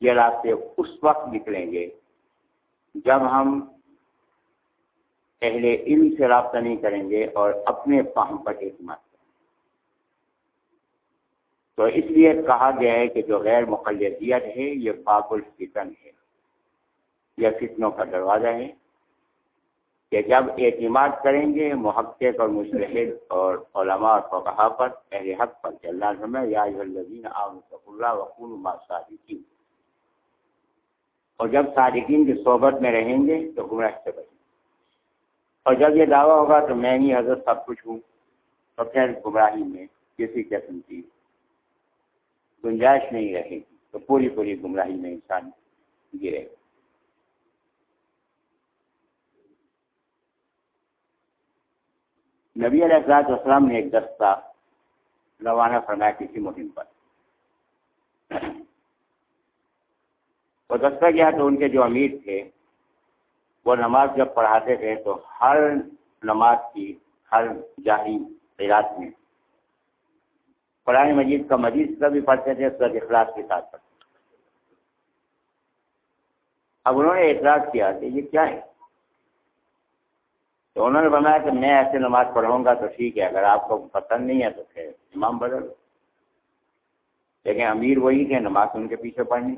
یہ راستے اس وقت نکلیں گے جب ہم پہلے علم سے رابطہ نہیں کریں گے اور اپنے فہم پر اعتماد تو اس لیے کہا گیا ہے کہ جو غیر مقلدیت ہے، یہ باب الفتن ہے یہ فتنوں کا دروازہ ہے۔ کہ جب اعتماد کریں گے، محقق اور مشرحد اور علماء اور فقہ پر، اہل حق پر کہ اللہ یا الذین آمنوا اللہ وقول ما صادقین اور جب صادقین کی صحبت میں رہیں گے، تو گمراہ سے بچیں۔ اور جب یہ دعویٰ ہوگا تو میں ہی حضرت سب کچھ ہوں تو پھر گمراہی میں کسی قسم کی گنجائش نہیں رہے گی، تو پوری پوری گمراہی میں انسان گرے گا۔ نبی علیہ السلاط والسلام نے ایک دستہ روانہ فرمایا کسی مہم پر۔ وہ دستہ کیا تو ان کے جو امیر تھے وہ نماز جب پڑھاتے تھے تو ہر نماز کی ہر جاہی علاج میں قرآن مجید کا مجید کا بھی پڑھتے تھے سر اخلاص کے ساتھ پڑھتے اب انہوں نے اعتراض کیا کہ یہ کیا ہے؟ تو انہوں نے بنایا کہ میں ایسے نماز پڑھوں گا تو ٹھیک ہے، اگر آپ کو پسند نہیں ہے تو پھر امام بدل۔ لیکن امیر وہی تھے، نماز ان کے پیچھے پڑھنی۔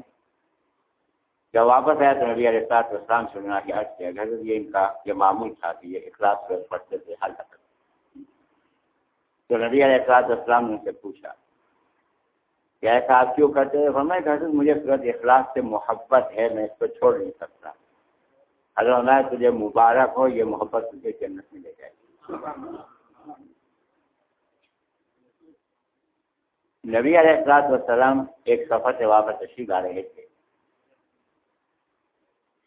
جب واپس آیا تو نبی علیہ اسلام سننا کہ عرض کیا گھر یہ ان کا یہ معمول تھا کہ یہ اخلاص سے پڑھتے تھے حل تک تو نبی علیہ السلاط اسلام نے ان سے پوچھا، کہ ایسا آپ کیوں کرتے ہیں فرمائے کہ مجھے صورت اخلاص سے محبت ہے، میں اس کو چھوڑ نہیں سکتا۔ اگر میں تجھے مبارک ہو، یہ محبت تجھے جنت میں لے جائے گی۔ نبی علیہ السلاط وسلم ایک سفر سے واپس تشریف آ رہے تھے۔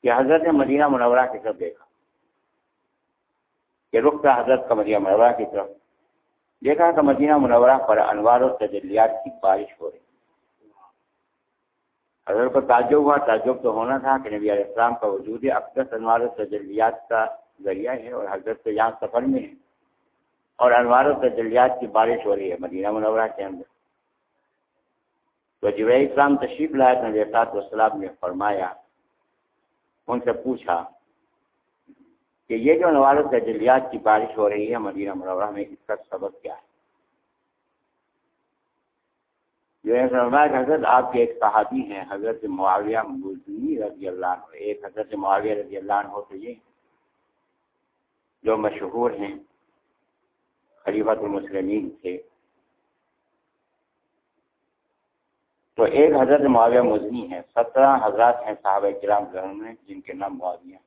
کہ حضرت نے مدینہ منورہ کی طرف دیکھا۔ کہ رخ کا حضرت کا مدینہ منورہ کی طرف۔ دیکھا کہ مدینہ منورہ پر انوار و تجلیات کی بارش ہو رہی۔ حضرت کو تعجب ہوا۔ تعجب تو ہونا تھا کہ نبی علیہ السلام کا وجود اکثر انوار و تجلیات کا ذریعہ ہے اور حضرت تو یہاں سفر میں ہے اور انوار و تجلیات کی بارش ہو رہی ہے مدینہ منورہ کے اندر۔ تو جب اسلام تشریف لائے تو نبی والسلام نے فرمایا ان سے پوچھا کہ یہ جو نوال تجلیات کی بارش ہو رہی ہے مدینہ مرورہ میں، اس کا سبب کیا ہے؟ جو ہے حضرت آپ کے ایک صحابی ہیں، حضرت معاویہ مزنی رضی اللہ عنہ، ایک حضرت معاویہ رضی اللہ عنہ تو یہ جو مشہور ہیں خلیفۃ المسلمین تھے۔ تو ایک حضرت معاویہ مزنی ہے سترہ حضرات ہیں صحابہ کرام میں جن کے نام معاویہ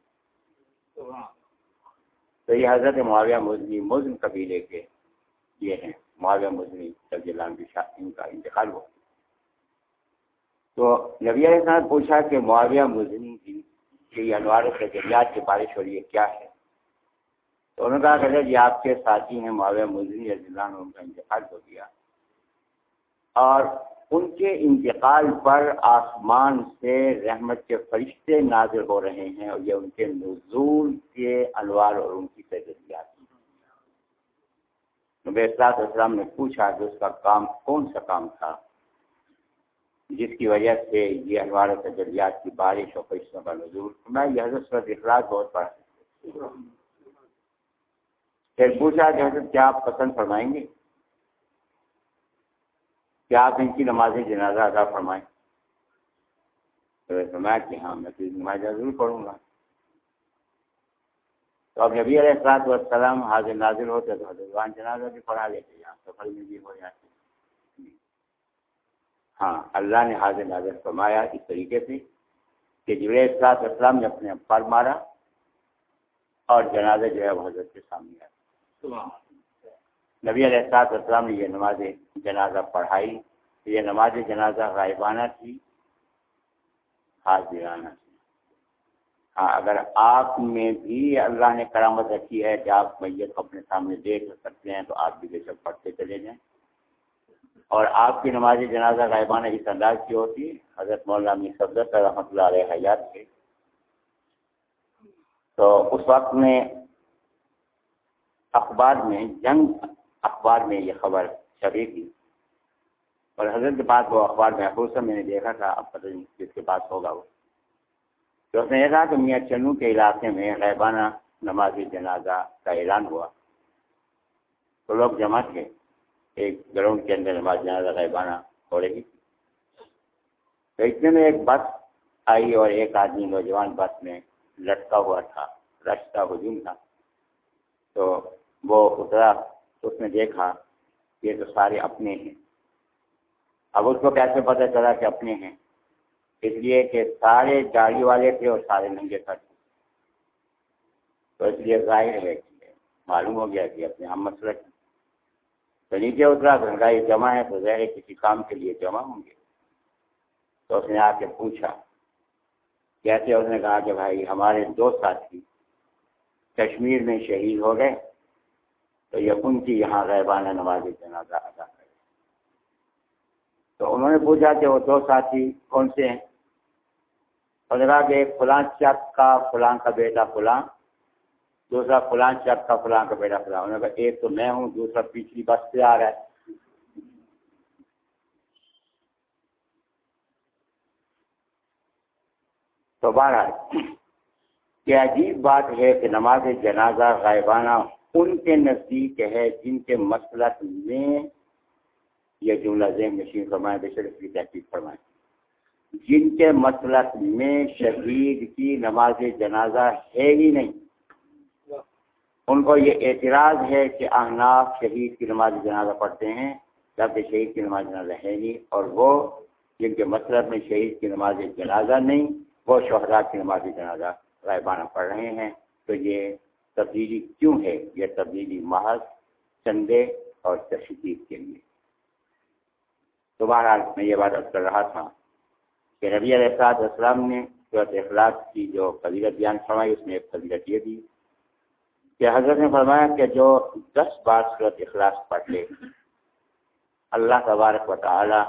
تو یہ حضرت معاویہ مزنی مزن قبیلے کے یہ ہیں۔ معاویہ مزنی رضی اللہ ان کا انتقال ہوا۔ تو نبی علیہ السلام پوچھا کہ معاویہ مزنی کی انوار تجلیات کی بارش ہو رہی ہے کیا ہے؟ تو انہوں نے کہا کہ یہ آپ کے ساتھی ہیں، معاویہ مزنی رضی اللہ عنہ ان کا انتقال ہو گیا۔ اور ان کے انتقال پر آسمان سے رحمت کے فرشتے نازل ہو رہے ہیں اور یہ ان کے نزول کے انوار اور ان کی تجربات نبی اصلاح السلام نے پوچھا کہ اس کا کام کون سا کام تھا؟ جس کی وجہ سے یہ انوار و تجربات کی بارش اور فرشتوں کا نزول۔ میں یہ حضرت صورت اخلاق بہت پڑھا پھر پوچھا کہ حضرت کیا آپ پسند فرمائیں گے؟ کیا آپ ان کی نماز جنازہ ادا فرمائیں۔ تو فرمایا کہ ہاں میں تو نماز ضرور پڑھوں گا۔ تو اب نبی علیہ السلاط والسلام حاضر نازر ہوتے تو حضرت جنازہ بھی پڑھا لیتے، یہاں سفر میں بھی ہو جاتے۔ ہاں اللہ نے حاضر ناظر فرمایا اس طریقے سے کہ اصلاح اسلام نے اپنے پر مارا اور جنازہ جو ہے وہ حضرت کے سامنے آیا۔ نبی علیہ السلاط اسلام نے یہ نماز جنازہ پڑھائی، یہ نماز جنازہ غائبانہ تھی، حاضرانہ تھی۔ ہاں اگر آپ میں بھی اللہ نے کرامت رکھی ہے کہ آپ میت کو اپنے سامنے دیکھ سکتے ہیں تو آپ بھی بے شک پڑھتے چلے جائیں۔ اور آپ کی نماز جنازہ غائبانہ اس انداز کی ہوتی، حضرت مولانا صدر رحمۃ اللہ علیہ حیات تھے تو اس وقت میں اخبار میں جنگ اخبار میں یہ خبر چھپی تھی۔ اور حضرت کے پاس وہ اخبار محفوظ میں نے دیکھا تھا، اب پتہ نہیں کس کے پاس ہوگا وہ۔ تو اس نے یہ کہا کہ میاں چنو کے علاقے میں غیبانہ نماز جنازہ کا اعلان ہوا۔ تو لوگ جمع تھے، ایک گراؤنڈ کے اندر نماز جنازہ غیبانہ ہو رہی تو اتنے میں ایک بس آئی اور ایک آدمی نوجوان بس میں لٹکا ہوا تھا رش کا ہجوم تھا۔ تو وہ اترا۔ اس نے دیکھا یہ تو سارے اپنے ہیں۔ اب اس کو کیسے پتہ چلا کہ اپنے ہیں؟ اس لیے کہ سارے گاڑی والے تھے اور سارے ننگے تھے۔ تو اس لیے ظاہر ہے کہ معلوم ہو گیا کہ اپنے ہم مسئلہ تو نیچے اترا گنگائی جمع ہے تو ظاہر کسی کام کے لیے جمع ہوں گے۔ تو اس نے آ کے پوچھا، کیسے؟ اس نے کہا کہ بھائی، ہمارے دو ساتھی کشمیر میں شہید ہو گئے۔ تو یہ ان کی یہاں غیبانہ نماز جنازہ ادا کرے۔ تو انہوں نے پوچھا کہ وہ دو ساتھی کون سے ہیں؟ اور کہا کہ ایک فلاں چک کا فلاں کا بیٹا فلاں دوسرا فلاں چک کا فلاں کا بیٹا فلاں انہوں نے کہا، ایک تو میں ہوں، دوسرا پچھلی بس سے آ رہا ہے۔ تو بہرحال کہ عجیب بات ہے کہ نماز جنازہ غائبانہ ان کے نزدیک ہے جن کے مسلط میں یہ جملہ ذہن نشین فرمائے، بے شرف کی تحقیق فرمائے۔ جن کے مسلط میں شہید کی نماز جنازہ ہے ہی نہیں، ان کو یہ اعتراض ہے کہ احناف شہید کی نماز جنازہ پڑھتے ہیں، جبکہ شہید کی نماز جنازہ ہے نہیں، اور وہ جن کے مسلط میں شہید کی نماز جنازہ نہیں، وہ شہدا کی نماز جنازہ غائبانہ پڑھ رہے ہیں۔ تو یہ تبدیلی کیوں ہے یہ تبدیلی محض چندے اور تشدید کے لیے؟ تو بہرحال میں یہ بات کر رہا تھا کہ ربیع السلاط اسلام نے صورت اخلاق کی جو فضیلت بیان فرمائی، اس میں ایک فضیلت یہ دی کہ حضرت نے فرمایا کہ جو دس بار صورت اخلاق پڑھ لے، اللہ تبارک و تعالی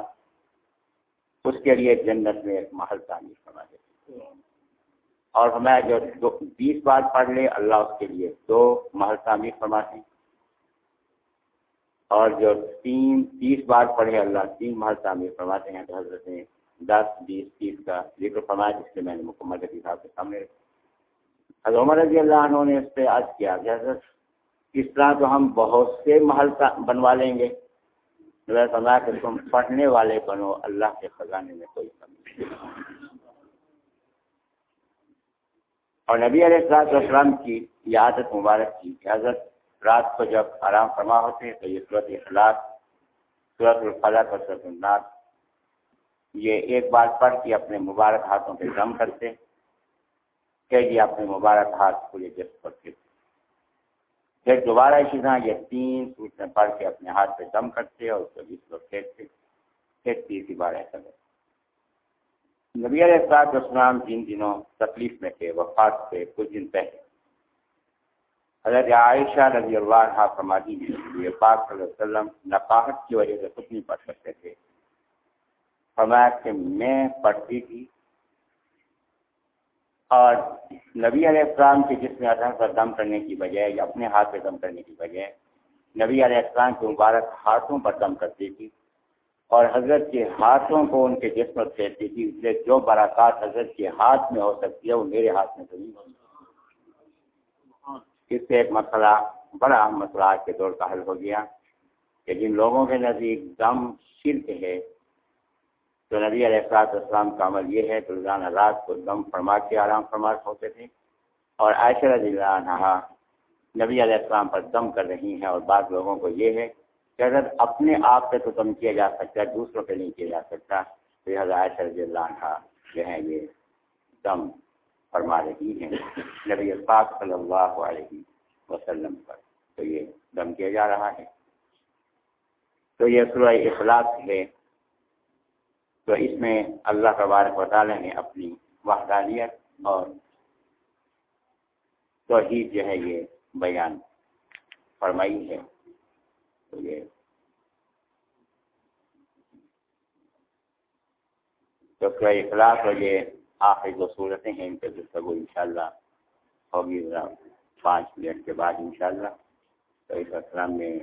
اس کے لیے جنت میں ایک محل تعمیر فرما دیتے اور ہمیں جو بیس بار پڑھ لے اللہ اس کے لیے، دو محل تعمیر فرماتے ہیں۔ اور جو تین، تیس بار پڑھے اللہ، تین محل تعمیر فرماتے ہیں تو حضرت نے دس، بیس، تیس کا ذکر فرمایا، جس سے میں نے مکمل کے حساب کے سامنے حضرت عمر رضی اللہ عنہ نے اس پہ عرض کیا کہ حضرت، اس طرح تو ہم بہت سے محل بنوا لیں گے۔ فرمایا کہ تم پڑھنے والے بنو، اللہ کے خزانے میں کوئی کمی نہیں۔ اور نبی علیہ السلاط والسلام کی یہ عادت مبارک کی کہ حضرت رات کو جب آرام فرما ہوتے تو یہ صورت اخلاق صورت الفلق اور صورت الناس، یہ ایک بار پڑھ کے اپنے مبارک ہاتھوں پہ دم کرتے کہ یہ اپنے مبارک ہاتھ پورے جس پر پھر۔ دوبارہ اسی طرح یہ تین صورتیں پڑھ کے اپنے ہاتھ پہ دم کرتے اور اس کو جس پر پھینکتے پھر تیسری بار ایسا کرتے نبی علیہ السلاط اسلام جن دنوں تکلیف میں تھے، وفات سے کچھ دن پہلے۔ حضرت عائشہ رضی اللہ عنہ فرماتی ہیں پاک صلی اللہ علیہ وسلم نقاہت کی وجہ سے کچھ نہیں پڑھ سکتے تھے۔ فرمایا کہ میں پڑھتی تھی اور نبی علیہ السلام کے جس میں اثر پر دم کرنے کی بجائے یا اپنے ہاتھ پہ دم کرنے کی بجائے نبی علیہ السلام کے مبارک ہاتھوں پر دم کرتی تھی۔ اور حضرت کے ہاتھوں کو ان کے جسم پر پھیرتی تھی اس لیے جو برکات حضرت کے ہاتھ میں ہو سکتی ہے، وہ میرے ہاتھ میں تو نہیں ہو سکتی۔ اس سے ایک مسئلہ، بڑا مسئلہ آج کے دور کا حل ہو گیا کہ جن لوگوں کے نزدیک دم شرک ہے، تو نبی علیہ السلاط اسلام کا عمل یہ ہے کہ روزانہ رات کو دم فرما کے آرام فرما ہوتے تھے۔ اور عائشہ رضی اللہ عنہ نبی علیہ السلام پر دم کر رہی ہیں اور بعض لوگوں کو یہ ہے کہ اگر اپنے آپ پہ تو کم کیا جا سکتا ہے، دوسروں پہ نہیں کیا جا سکتا۔ تو یہ حضرت رضی اللہ عنہ جو ہے یہ دم فرما رہی ہیں نبی پاک صلی اللہ علیہ وسلم پر۔ تو یہ دم کیا جا رہا ہے۔ تو یہ سورہ اخلاق ہے۔ تو اس میں اللہ تبارک و تعالیٰ نے اپنی وحدانیت اور توحید جو ہے، یہ بیان فرمائی ہے۔ تو یہ اخلاق اور آخری جو صورتیں ہیں ان پہ گفتگو ان شاء اللہ ہوگی پانچ منٹ کے بعد ان شاء اللہ تو اس اکرام میں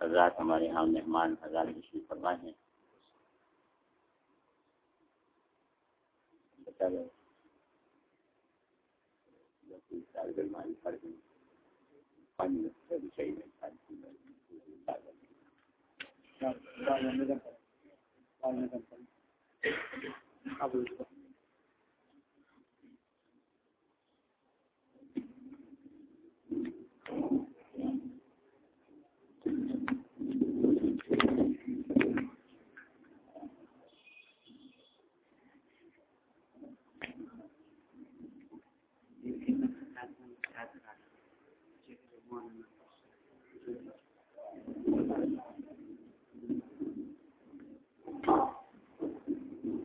حضرات ہمارے یہاں مہمان حضرات تشریف فرمائے ہیں اب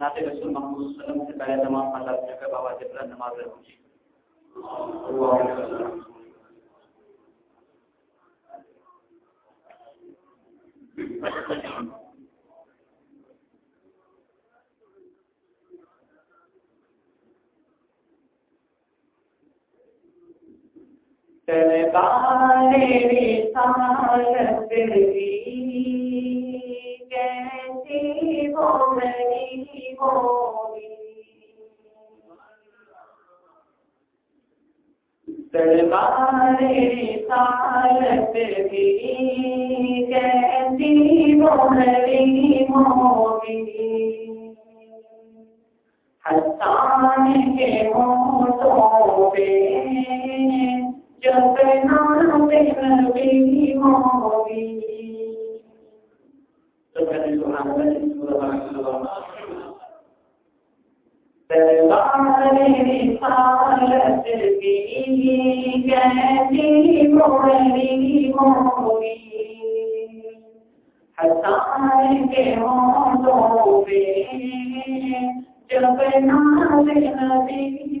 na daga sun mahu sallam ta kaya zama Allah ta kai baba ta fara namaz da kuci Thank you. سرکار رسالت بھی کیسی ہو نہیں ہوگی سرکار رسالت بھی کیسی ہو ہوگی حسان کے تو کہتے ہیں سبحان اللہ دربار رسالت کی کیسی موری ہوگی حسان کے ہونٹوں پہ جب نام نبی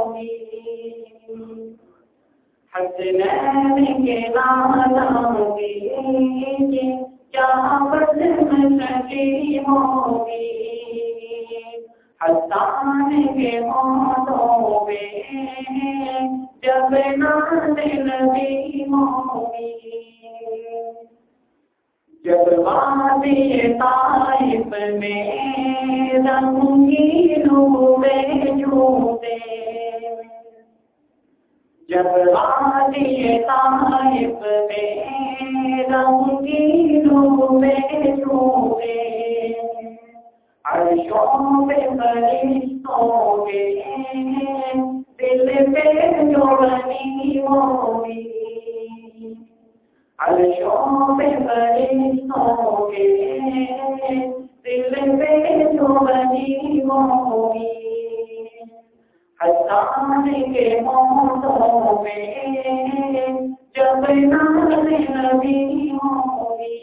حسنین کے نام ہوگی حسان کے موتوں میں جب نان نبی ہوگی جب وادی طائف میں رنگی روبے جھوٹے جب والی طائف میں رنگی روبے جھوٹے عرشوں پہ فرشتوں کے دل پہ جو بنی ہوگی عرشوں پہ فرشتوں کے دل پہ جو بنی ہوگی حسان کے موتوں میں جب نبی ہوگی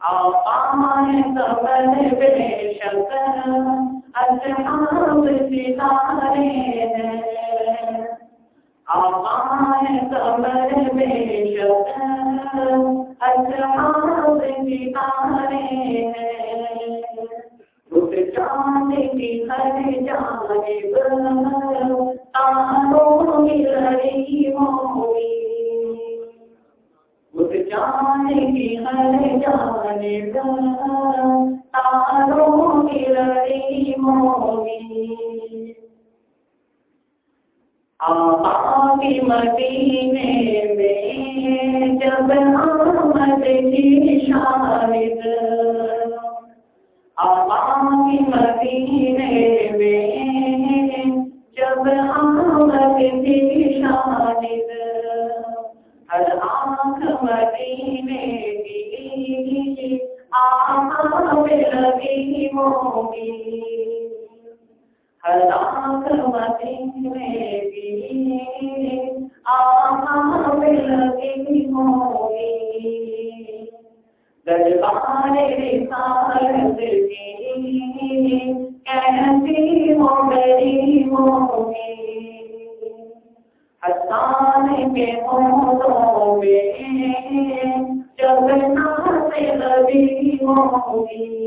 آپائے سبر بے شکر اصحاب ستارے ہیں آپائے سبر بے شکر اصحاب ستارے ہیں جانے کی ہر تاروں ہوئی جانے کی ہر جانے تاروں موی آبی مدینے میں جب آمد کی شاہد آبی مدینے میں، جب آمد کی شاہد ہر آنکھ مدینے کی آنکھ لگی موگی ہر آنکھ مدینے کی آنکھ لگی موگی دربار رسالت کی کیسی ہو گئی موگی حسان کے ہونوں میں جب ناس لبی ہوگی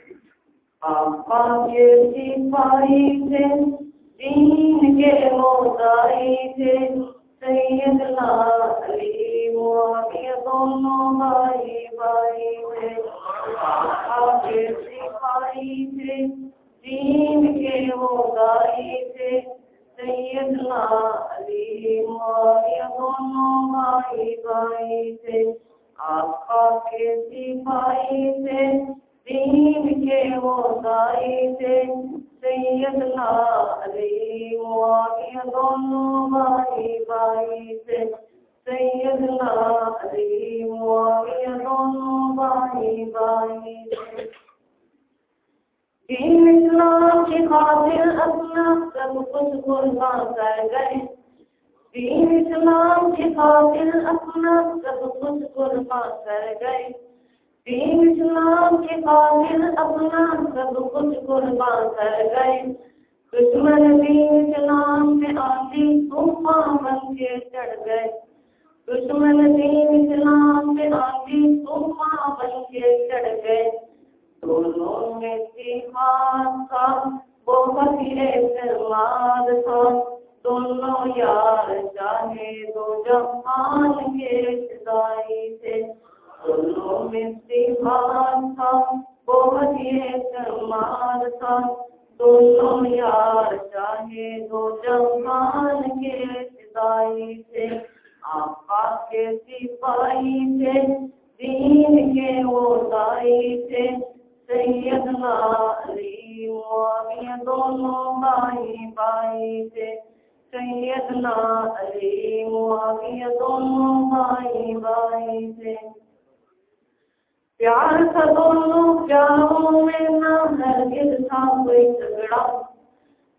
آپ کے سپاہی تھے دین کے موتائی تھے سید علی معاویہ دونوں بھائی بھائی تھے آپ کے سپاہی تھے دین کے موتائی تھے سید علی معاویہ دونوں بھائی بھائی تھے آپ کے سپاہی تھے دین کے وہ دائی تھے سیدنا علی معاویہ دونوں بھائی بھائی تھے سیدنا علی معاویہ دونوں بھائی بھائی تھے دین اسلام کی خاطر اپنا سب کچھ قربان کر گئے۔ دین اسلام کی خاطر اپنا سب کچھ قربان کر گئے۔ دین اسلام کے قابل اپنا سب کچھ قربان کر گئے۔ دشمن دین اسلام میں آتی طوفان بن کے چڑھ گئے۔ دشمن دین اسلام میں آتی طوفان بن کے چڑھ گئے۔ دونوں میں تیمان کا بہت ہی اعتماد تھا۔ دونوں یار چاہے دو جہان کے سدائی تھے دونوں میں تیمان تھا بہت تھا دونوں یار چاہے دو کے سدائی آقا کے سپاہی تھے دین کے وہ دائی سیدنا علی معاویہ دونوں بھائی بھائی تھے سیدنا علی معاویہ دونوں بھائی بھائی تھے پیار تھا دونوں پیاروں میں نہ ہرگز تھا کوئی جھگڑا۔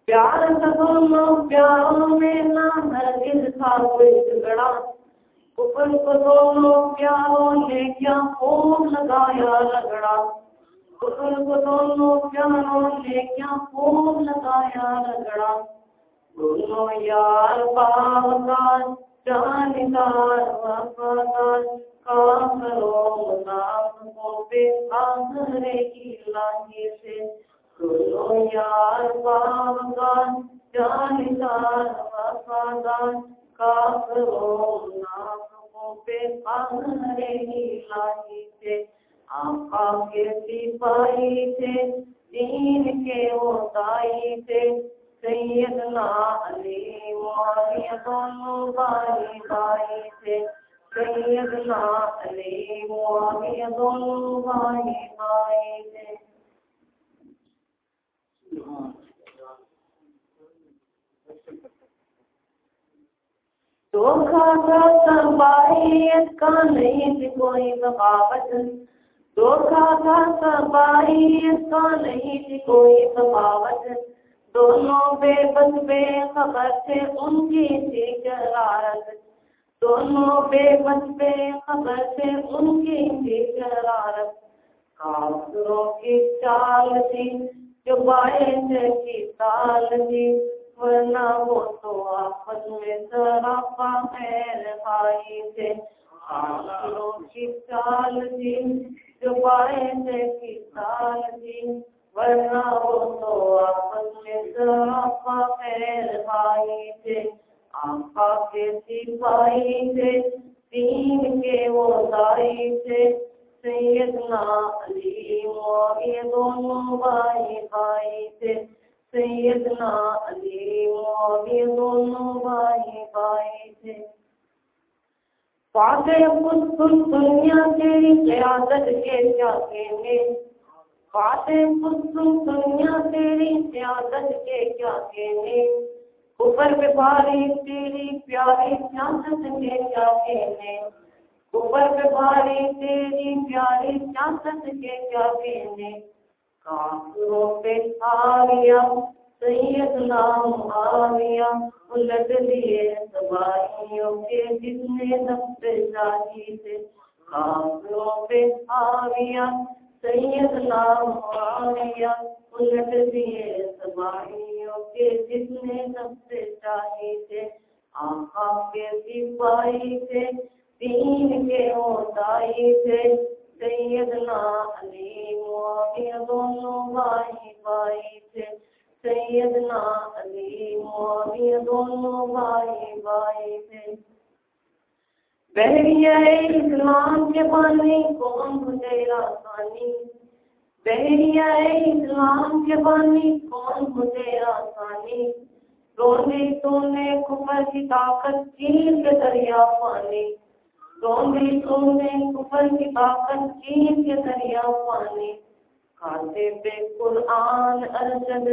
پیار تھا دونوں پیاروں میں نہ ہرگز تھا کوئی جھگڑا۔ اوپر کو دونوں پیاروں نے کیا خوب لگایا رگڑا۔ اوپر کو دونوں پیاروں نے کیا خوب لگایا رگڑا۔ دونوں یار باغدار جاندار وفادار کام کرو کافروں منافقوں پہ آخرے کی لاہی سے دونوں یار باغدار جاندار وفادار کافروں منافقوں پہ آخرے کی لاہی سے آقا کے سپاہی تھے دین کے وہ دائی تھے سیدنا علی معاویہ دونوں بھائی بھائی تھے۔ سیدنا کا سبائیت کا نہیں تھی کوئی بغاوت دھوکھا کا سبائیت کا نہیں تھی کوئی بغاوت دونوں بے بس بے خبر تھے، ان کی تھی شرارت دونوں بے بس بے خبر تھے ان کی تھی شرارت۔ کافروں کی چال تھی، جو باعث کی تال تھی۔ ورنہ وہ تو آپس میں سراپا خیر خائی تھے۔ کافروں کی چال تھی، جو باعث کی تال تھی۔ ورنہ وہ تو آپس میں سراپا خیر خائی تھے۔ آقا کے سپاہی تھے، دین کے وہ دائی تھے۔ سیدنا علی معاویہ دونوں بھائی بھائی تھے۔ سیدنا علی معاویہ دونوں بھائی بھائی تھے۔ فاتح خود دنیا تیری قیادت کے کیا کہنے فاتح خود خود دنیا تیری قیادت کے کیا کہنے اوپر پہ بھاری تیری پیاری سیاست کے کیا کہنے؟ اوپر پہ بھاری تیری پیاری سیاست کے کیا کہنے؟ کافروں پہ آویا سیدنا معاویہ الٹ لیے سوائیوں کے جتنے دفتے چاہی تھے۔ کافروں پہ آویا سیدنا معاویہ الٹ دیے سوائیوں کے جتنے دفتے چاہی تھے آقا کے سپاہی تھے، دین کے ہوتائی تھے۔ سیدنا علی معاویہ دونوں بھائی بھائی تھے۔ سیدنا علی معاویہ دونوں بھائی بھائی تھے۔ بحریہ اسلام کے پانی، کون گزیرا پانی؟ بحریہ اسلام کے پانی کون گزیرا پانی رونے تو نے کفر کی طاقت چین کے دریا پانی۔ رونے تو نے کفر کی طاقت چین کے دریا پانی۔ کھاتے بے قرآن ارشد،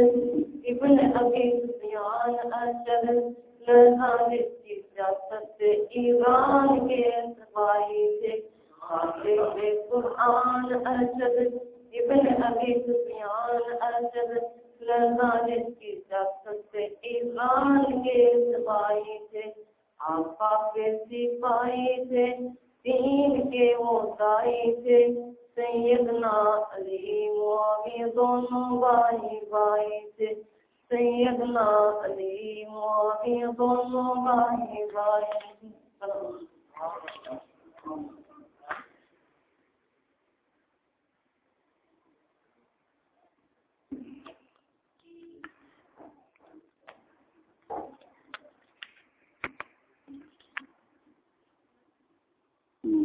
ابن ابی سفیان ارشد لڑھانے کی سیاست ایران کے سپاہی تھے۔ کھاتے بے قرآن ارشد ابن ابی سفیان ارشد لڑھانے کی سیاست سے ایران کے سپاہی تھے آقا کے سپاہی تھے دین کے وہ دائی تھے سیدنا علی معاویہ دونوں بھائی بھائی تھے سیدنا علی معاویہ دونوں بھائی بھائی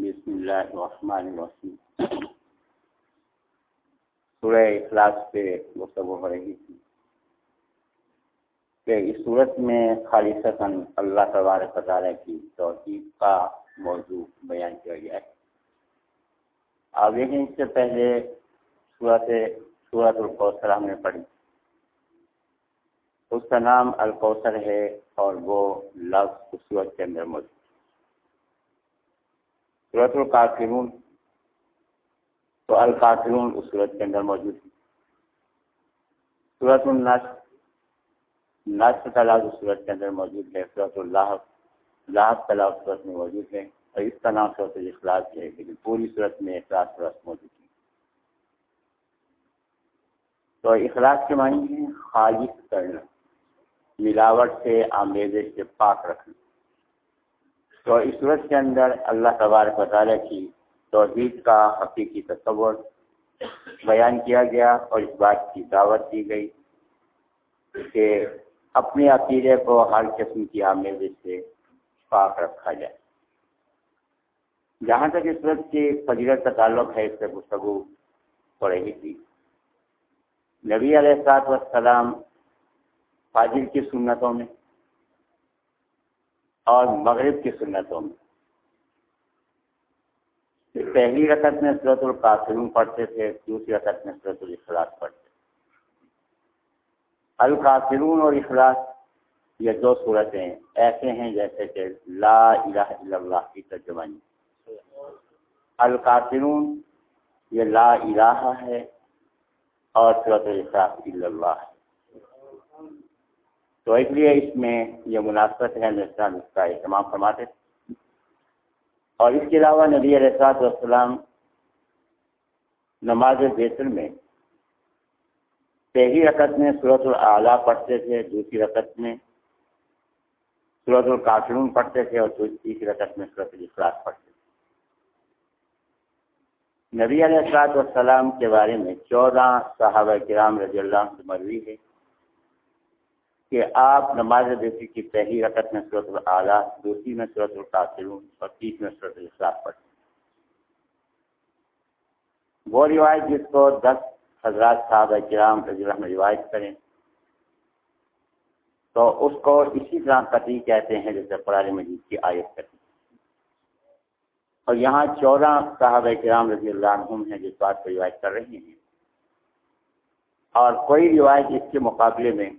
بسم اللہ الرحمن الرحیم۔ سورہ اخلاص پہ گفتگو ہو رہی تھی۔ کہ اس صورت میں خالصتاً اللہ تبارک تعالیٰ کی توحید کا موضوع بیان کیا گیا ہے۔ آپ دیکھیں اس سے پہلے صورت صورت القوثر ہم نے پڑھی۔ اس کا نام القوثر ہے اور وہ لفظ اس صورت کے اندر موجود صورت القافرون تو القافرون اس صورت کے اندر موجود ہے صورت النس نس کا لفظ اس صورت کے اندر موجود ہے۔ صورت اللہ لاحب کا لفظ صورت میں موجود ہے۔ اور اس کا نام صورت اخلاص ہے، لیکن پوری صورت میں اخلاص صورت موجود ہے تو اخلاص کے معنی ہے خالص کرنا، ملاوٹ سے آمیزش سے پاک رکھنا۔ تو اس صورت کے اندر اللہ تبارک و تعالیٰ کی توحید کا حقیقی تصور بیان کیا گیا اور اس بات کی دعوت دی گئی کہ اپنے عقیدے کو ہر قسم کی آمیزش سے پاک رکھا جائے۔ جہاں تک اس صورت کی فضیلت کا تعلق ہے، اس سے گفتگو ہو رہی تھی۔ نبی علیہ السلاط والسلام فاجر کی سنتوں میں اور مغرب کی سنتوں میں۔ پہلی رقط میں صورت القاسرون پڑھتے تھے، دوسری رقط میں صورت الاخلاص پڑھتے القاصرون اور اخلاص یہ دو صورتیں ایسے ہیں جیسے کہ لا الہ الا اللہ کی ترجمانی۔ القاصرون یہ لا الہ ہے اور صورت الاخلاص الا اللہ ہے۔ تو اس لیے اس میں یہ مناسبت ہے اس کا اہتمام فرماتے تھے اور اس کے علاوہ نبی علیہ والسلام نماز بیتر میں پہلی رقط میں صورت العلیٰ پڑھتے تھے، دوسری رقط میں صورت القاسرون پڑھتے تھے اور تیسری رقط میں صورت الاخلاص پڑھتے تھے۔ نبی علیہ السلاط والسلام کے بارے میں چودہ صحابہ کرام رضی اللہ سے مروی ہے۔ کہ آپ نماز بیٹی کی پہلی رقط میں صورت العلیٰ دوسری میں صورت القاسرون اور تیس میں صورت الاخلاص پڑھتے وہ روایت جس کو دس حضرات صاحب کرام رضی اللہ میں روایت کریں، تو اس کو اسی طرح قطعی کہتے ہیں جیسے قرآن مجید کی آیت کرتی اور یہاں چودہ صاحب کرام رضی اللہ عنہم ہیں جس بات کو روایت کر رہے ہیں۔ اور کوئی روایت اس کے مقابلے میں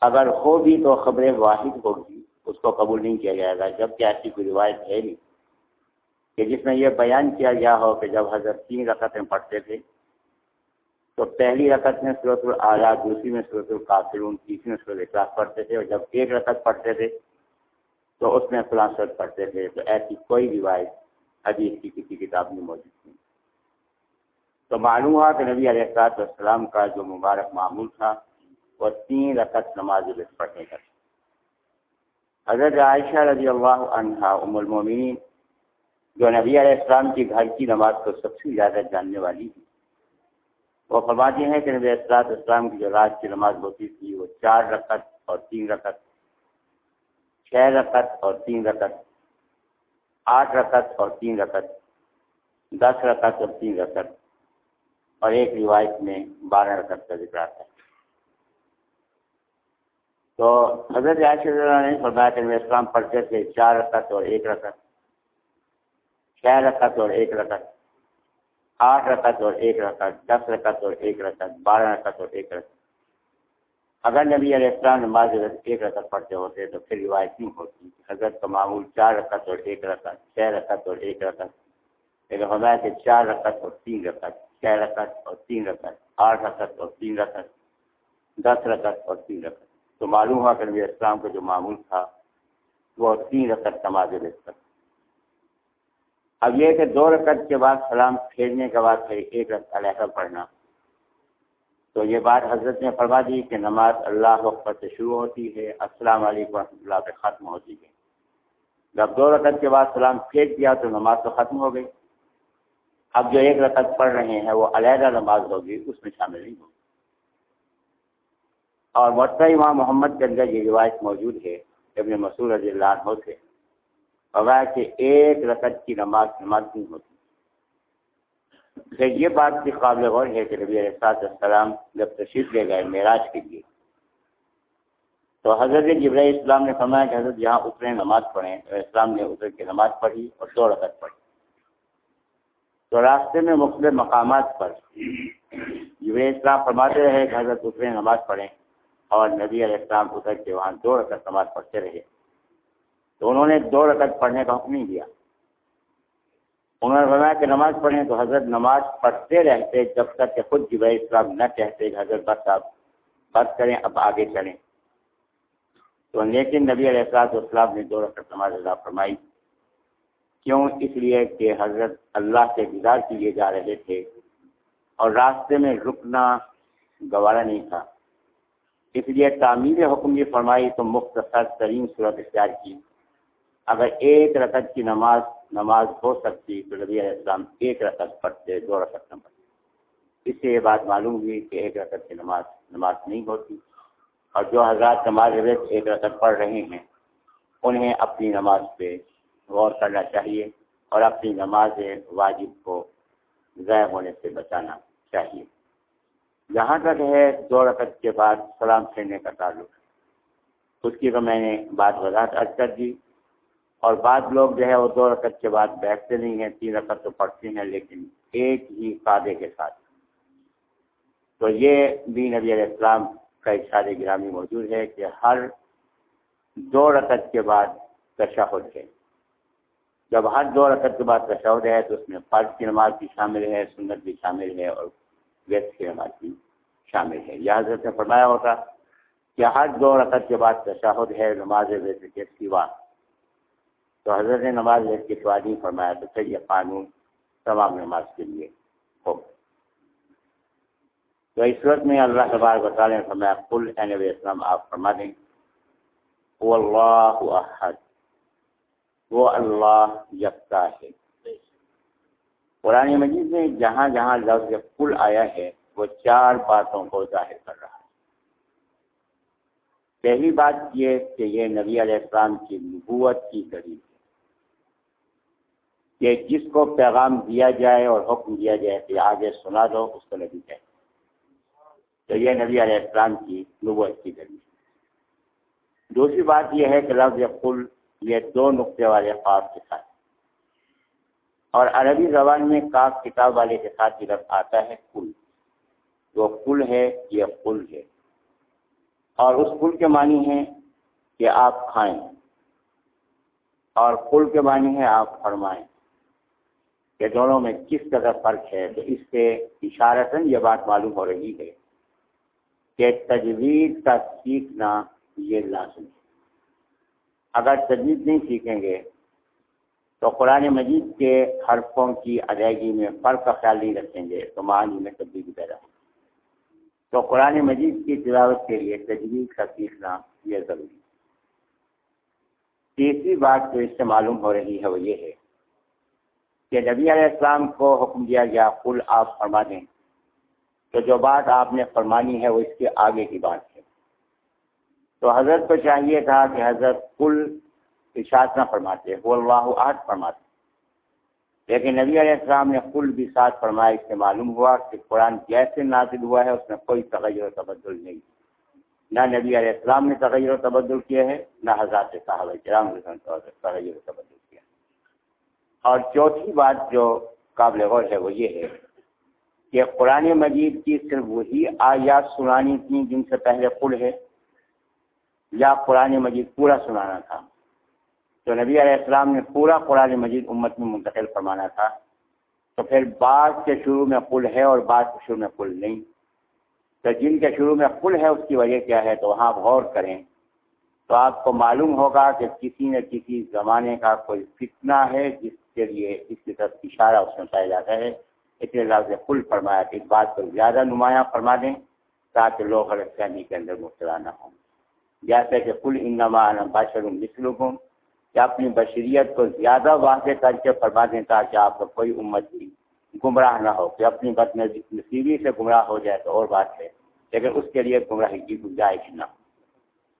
اگر ہو بھی تو خبر واحد ہوگی، اس کو قبول نہیں کیا جائے گا، جبکہ ایسی کوئی روایت ہے نہیں۔ کہ جس میں یہ بیان کیا گیا ہو کہ جب حضرت تین رقطیں پڑھتے تھے، تو پہلی رقط میں صورت العلیٰ دوسری میں صورت القاصرون تیسری میں صورت اخلاص پڑھتے تھے، اور جب ایک رقط پڑھتے تھے، تو اس میں صورت پڑھتے تھے۔ تو ایسی کوئی روایت حدیث کی کسی کتاب میں موجود نہیں۔ تو معلوم ہوا کہ نبی علیہ السلام کا جو مبارک معمول تھا وہ تین رقط نماز پڑھنے کا۔ حضرت عائشہ رضی اللہ عنہ ام المومنین، جو نبی علیہ السلام کی گھر کی نماز کو سب سے زیادہ جاننے والی تھی، وہ فرماتی ہیں کہ نبی اسلاد اسلام کی جو رات کی نماز ہوتی تھی، وہ چار رقط اور تین رقط چھ رقط اور تین رقط آٹھ رقط اور تین رقط دس رقط اور تین رقط اور ایک روایت میں بارہ رقط کا ذکر آتا ہے۔ تو حضرت اللہ نے فرمایا کہ نبی اسلام پڑھتے تھے چار رقط اور ایک رقط چھ رقط اور ایک رقط آٹھ رکعت اور ایک رکعت دس رکعت اور ایک رکعت بارہ رکعت اور ایک رکعت اگر نبی علیہ السلام نماز ایک رکعت پڑھتے ہوتے تو پھر روایت نہیں ہوتی حضرت کا معمول چار رکعت اور ایک رکعت چھ رکعت اور ایک رکعت لیکن ہمارا کہ چار رکعت اور تین رکعت چھ رکعت اور تین رکعت آٹھ رکعت اور تین رکعت دس رکعت اور تین رکعت تو معلوم ہوا کہ نبی السلام کا جو معمول تھا، وہ تین رکعت نماز رکھت اب یہ کہ دو رکعت کے بعد سلام پھیرنے کے بعد پھر ایک رقط علیحدہ پڑھنا۔ تو یہ بات حضرت نے فرما دی کہ نماز اللہ وقت سے شروع ہوتی ہے، السلام علیکم ورحمۃ اللہ پہ ختم ہوتی ہے۔ جب دو رکعت کے بعد سلام پھینک دیا تو نماز تو ختم ہو گئی۔ اب جو ایک رقط پڑھ رہے ہیں، وہ علیحدہ نماز ہوگی، اس میں شامل نہیں ہوگی۔ اور مرتبہ امام محمد کے اندر یہ روایت موجود ہے ابن مسور رضی اللہ عنہ سے بغیر کہ ایک رقط کی نماز نماز نہیں ہوتی۔ پھر یہ بات بھی قابل غور ہے کہ نبی علیہ السلام جب تشریف لے گئے معراج کے لیے، تو حضرت جب اسلام نے فرمایا کہ حضرت یہاں اترے نماز پڑھیں۔ اسلام نے اتر کے نماز پڑھی اور دو رقط پڑھی۔ تو راستے میں مختلف مقامات پر جب اسلام فرماتے رہے کہ حضرت اترے نماز پڑھیں۔ اور نبی علیہ السلام اتر کے وہاں دو رقط نماز پڑھتے رہے۔ تو انہوں نے دو رکعت پڑھنے کا حکم نہیں دیا۔ انہوں نے فرمایا کہ نماز پڑھیں تو حضرت نماز پڑھتے رہتے جب تک کہ خود جب اسلام نہ کہتے کہ حضرت بس آپ بس کریں، اب آگے چلیں۔ تو لیکن نبی علیہ السلاط اسلام نے دو رکعت نماز ادا فرمائی۔ کیوں؟ اس لیے کہ حضرت اللہ سے گزار کیے جا رہے تھے اور راستے میں رکنا گوارا نہیں تھا۔ اس لیے تعمیر حکم یہ فرمائی تو مختصر ترین صورت اختیار کی۔ اگر ایک رقط کی نماز نماز ہو سکتی تو نبی علیہ السلام ایک رقط پڑھتے، دو رقط نہ پڑھتے۔ اس سے یہ بات معلوم ہوئی کہ ایک رقط کی نماز نماز نہیں ہوتی۔ اور جو حضرات نماز ایک رقط پڑھ رہے ہیں، انہیں اپنی نماز پہ غور کرنا چاہیے اور اپنی نماز واجب کو ضائع ہونے سے بچانا چاہیے۔ جہاں تک ہے دو رقط کے بعد سلام پھیرنے کا تعلق اس کی تو میں نے بات وضاحت ارد کر دی۔ اور بعض لوگ جو ہے وہ دو رقط کے بعد بیٹھتے نہیں ہیں، تین رقط تو پڑھتے ہیں، لیکن ایک ہی قادے کے ساتھ۔ تو یہ بھی نبی علیہ السلام کا اشار گرامی موجود ہے کہ ہر دو رقط کے بعد تشہد ہے۔ جب ہر دو رقط کے بعد تشہد ہے تو اس میں فرض کی نماز بھی شامل ہے، سنت بھی شامل ہے اور ویس کی نماز بھی شامل ہے یہ حضرت نے فرمایا ہوتا کہ ہر دو رقط کے بعد تشہد ہے، نماز ویس کے سوا۔ تو حضرت نے نماز ویس کے سوا نہیں فرمایا تو پھر یہ قانون تمام نماز کے لیے ہو۔ تو اس صورت میں اللہ تبار بتا رہے فرمایا کل اسلام، آپ فرما دیں وہ اللہ احد۔ وہ اللہ یکتا ہے۔ قرآن مجید میں جہاں جہاں لفظ کل آیا ہے، وہ چار باتوں کو ظاہر کر رہا ہے۔ پہلی بات یہ کہ یہ نبی علیہ السلام کی نبوت کی ہے۔ کہ جس کو پیغام دیا جائے اور حکم دیا جائے کہ آگے سنا دو، اس کو نبی کہتے تو یہ نبی علیہ السلام کی نبوت کی ہے۔ دوسری بات یہ ہے کہ لفظ کل یہ دو نقطے والے خواب کے ساتھ اور عربی زبان میں کاف کتاب والے کے ساتھ جب آتا ہے کل، وہ کل ہے یہ کل ہے۔ اور اس کل کے معنی ہے کہ آپ کھائیں، اور کل کے معنی ہے آپ فرمائیں۔ کہ دونوں میں کس طرح فرق ہے، تو اس سے اشارتاً یہ بات معلوم ہو رہی ہے کہ تجویز کا سیکھنا یہ لازم ہے۔ اگر تجویز نہیں سیکھیں گے تو قرآن مجید کے حرفوں کی ادائیگی میں فرق کا خیال نہیں رکھیں گے، تو معنی میں تبدیلی پیدا ہو۔ تو قرآن مجید کی تلاوت کے لیے تجویز کا سیکھنا یہ ضروری تیسری بات جو اس سے معلوم ہو رہی ہے وہ یہ ہے کہ نبی علیہ السلام کو حکم دیا گیا کل آپ فرما دیں۔ تو جو بات آپ نے فرمانی ہے وہ اس کے آگے کی بات ہے۔ تو حضرت کو چاہیے تھا کہ حضرت کل اشاعت نہ فرماتے وہ اللہ آج فرماتے۔ لیکن نبی علیہ السلام نے کل بھی ساتھ فرمایا، اس سے معلوم ہوا کہ قرآن جیسے نازل ہوا ہے، اس میں کوئی تغیر و تبدل نہیں۔ نہ نبی علیہ السلام نے تغیر و تبدل کیا ہے نہ حضرات صاحب کرام تغیر و تبدل کیا۔ اور چوتھی بات جو قابل غور ہے وہ یہ ہے کہ قرآن مجید کی صرف وہی آیات سنانی تھیں جن سے پہلے کل ہے، یا قرآن مجید پورا سنانا تھا۔ تو نبی علیہ السلام نے پورا قرآن مجید امت میں منتقل فرمانا تھا۔ تو پھر بعض کے شروع میں قل ہے اور بعض کے شروع میں قل نہیں۔ تو جن کے شروع میں قل ہے اس کی وجہ کیا ہے؟ تو وہاں غور کریں۔ تو آپ کو معلوم ہوگا کہ کسی نہ کسی زمانے کا کوئی فتنہ ہے جس کے لیے اس کی طرف اشارہ اس میں پایا جاتا ہے۔ اس لیے لفظ کل فرمایا کہ اس بات کو زیادہ نمایاں فرما دیں تاکہ لوگ غلط فہمی کے اندر مبتلا نہ ہوں۔ جیسے کہ کل انما باشر مسلم کہ اپنی بشریت کو زیادہ واضح کر کے فرما دیں تاکہ آپ کو کوئی امت گمراہ نہ ہو، کہ اپنی بد نصیبی سے گمراہ ہو جائے تو اور بات ہے، لیکن اس کے لیے گمراہی کی گنجائش نہ ہو۔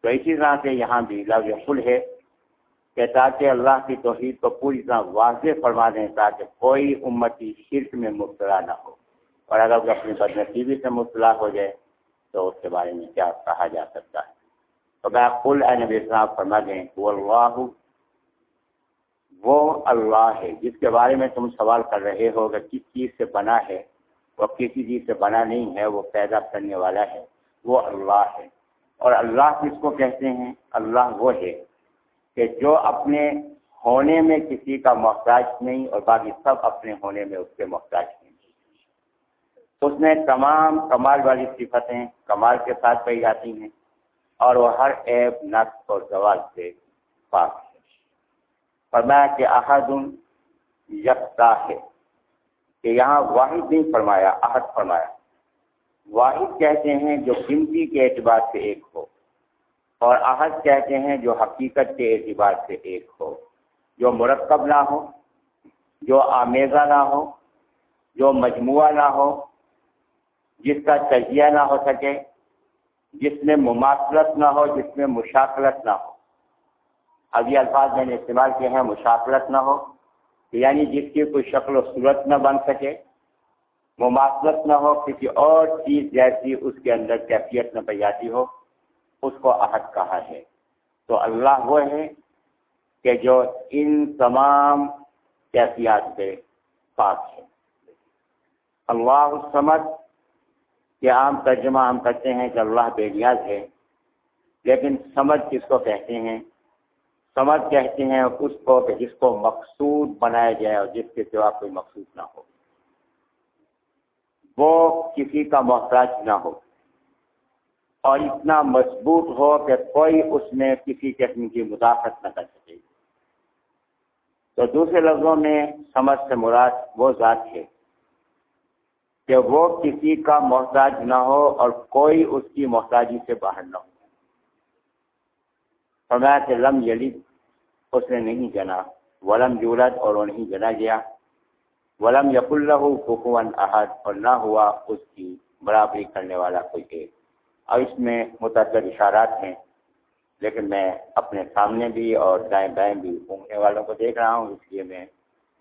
تو اسی طرح سے یہاں بھی لفظ فل ہے کہ تاکہ اللہ کی توحید کو پوری طرح واضح فرما دیں تاکہ کوئی امتی شرک میں مبتلا نہ ہو۔ اور اگر وہ اپنی بد نصیبی سے مبتلا ہو جائے تو اس کے بارے میں کیا کہا جا سکتا ہے؟ تو میں کل نبی اسلام فرما دیں وہ اللہ وہ اللہ ہے جس کے بارے میں تم سوال کر رہے ہو کہ کس چیز سے بنا ہے، وہ کسی چیز سے بنا نہیں ہے، وہ پیدا کرنے والا ہے، وہ اللہ ہے۔ اور اللہ کس کو کہتے ہیں؟ اللہ وہ ہے کہ جو اپنے ہونے میں کسی کا محتاج نہیں اور باقی سب اپنے ہونے میں اس کے محتاج نہیں اس میں تمام کمال والی صفتیں کمال کے ساتھ پائی جاتی ہیں اور وہ ہر ایپ نقص اور زوال سے پاک فرمایا کہ احد یکتا ہے کہ یہاں واحد نہیں فرمایا، احد فرمایا۔ واحد کہتے ہیں جو گنتی کے اعتبار سے ایک ہو، اور احد کہتے ہیں جو حقیقت کے اعتبار سے ایک ہو۔ جو مرکب نہ ہو، جو آمیزہ نہ ہو، جو مجموعہ نہ ہو، جس کا تجزیہ نہ ہو سکے، جس میں مماثلت نہ ہو، جس میں مشاکلت نہ ہو۔ اب یہ الفاظ میں نے استعمال کیے ہیں مشاکلت نہ ہو یعنی جس کی کوئی شکل و صورت نہ بن سکے، مماثلت نہ ہو، کسی اور چیز جیسی اس کے اندر کیفیت نہ پیاتی ہو، اس کو احد کہا ہے۔ تو اللہ وہ ہے کہ جو ان تمام کیفیات سے پاک ہے۔ اللہ سمجھ کہ عام ترجمہ ہم کرتے ہیں کہ اللہ بے نیاز ہے، لیکن سمجھ کس کو کہتے ہیں؟ سمجھ کہتے ہیں اس کو کہ جس کو مقصود بنایا جائے اور جس کے سوا کوئی مقصود نہ ہو۔ وہ کسی کا محتاج نہ ہو۔ اور اتنا مضبوط ہو کہ کوئی اس میں کسی قسم کی مداخت نہ کر سکے۔ تو دوسرے لفظوں میں سمجھ سے مراد وہ ذات ہے کہ وہ کسی کا محتاج نہ ہو اور کوئی اس کی محتاجی سے باہر نہ ہو۔ فرمایا کہ لم یلد اس نے نہیں جنا، ولم یولد اور وہ نہیں جنا گیا۔ ولم یق اللہ حکومن احد، اور نہ ہوا اس کی برابری کرنے والا کوئی ایک۔ اور اس میں متعدد اشارات ہیں، لیکن میں اپنے سامنے بھی اور دائیں بائیں بھی گھومنے والوں کو دیکھ رہا ہوں، اس لیے میں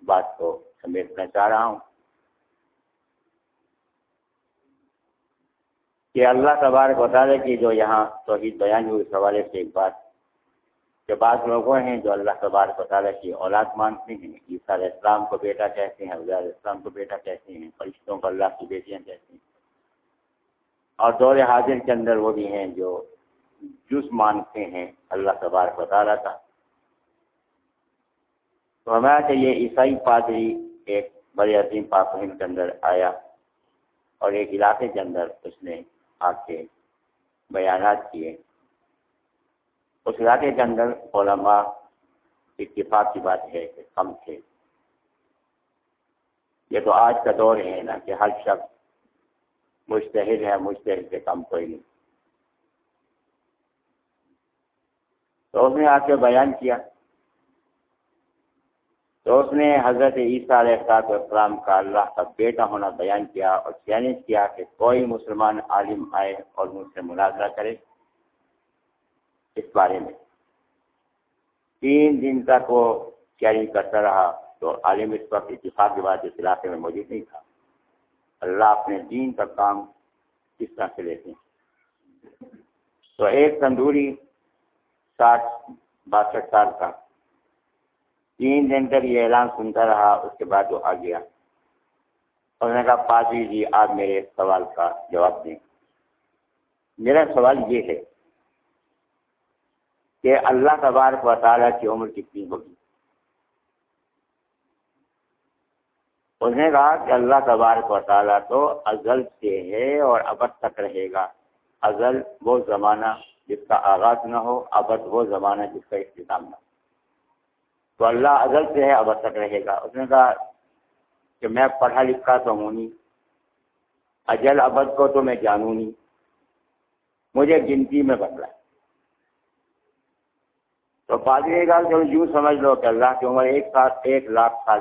بات کو سمیٹنا چاہ رہا ہوں۔ کہ اللہ تبارک بتا دے کہ جو یہاں توحید بیان ہوئی، اس حوالے سے ایک بات کہ بعض لوگوں ہیں جو اللہ تبارک و تعالیٰ کی اولاد مانتے ہیں، عیسیٰ علیہ السلام کو بیٹا کہتے ہیں علیہ السلام کو بیٹا کہتے ہیں، فرشتوں کو اللہ کی بیٹیاں کہتے ہیں۔ اور دور حاضر کے اندر وہ بھی ہیں جو جز مانتے ہیں اللہ تبارک و تعالیٰ کا۔ تو ہمارا کہ یہ عیسائی پادری ایک بڑے عظیم پاکین کے اندر آیا اور ایک علاقے کے اندر اس نے آ کے بیانات کیے۔ اس علاقے کے اندر علماء اتفاق کی بات ہے کہ کم تھے۔ یہ تو آج کا دور ہے نا کہ ہر شخص مشتحد ہے مشتحد سے کم کوئی نہیں۔ تو اس نے آ کے بیان کیا۔ تو اس نے حضرت عیسیٰ علیہ السلام کا اللہ کا بیٹا ہونا بیان کیا اور چیلنج کیا کہ کوئی مسلمان عالم آئے اور مجھ سے مناظرہ کرے۔ اس بارے میں۔ تین دن تک وہ چیلنج کرتا رہا تو عالم اس وقت اتفاق کے بعد اس علاقے میں موجود نہیں تھا۔ اللہ اپنے دین کا کام کس طرح سے لیتے ہیں؟ تو ایک تندوری ساٹھ، باسٹھ سال کا۔ تین دن تک یہ اعلان سنتا رہا، اس کے بعد وہ آ گیا۔ اور نے کہا پادری جی آپ میرے سوال کا جواب دیں۔ میرا سوال یہ ہے کہ اللہ تبارک و تعالیٰ کی عمر کتنی ہوگی؟ اس نے کہا کہ اللہ تبارک و تعالیٰ تو ازل سے ہے اور ابد تک رہے گا۔ ازل وہ زمانہ جس کا آغاز نہ ہو، ابد وہ زمانہ جس کا اختتام نہ ہو۔ تو اللہ ازل سے ہے، ابد تک رہے گا۔ اس نے کہا کہ میں پڑھا لکھا تو ہوں نہیں، اجل ابد کو تو میں جانوں نہیں، مجھے گنتی میں بدلا ہے۔ تو پادری گال چلو یوں سمجھ لو کہ اللہ کی عمر ایک ساتھ ایک لاکھ سال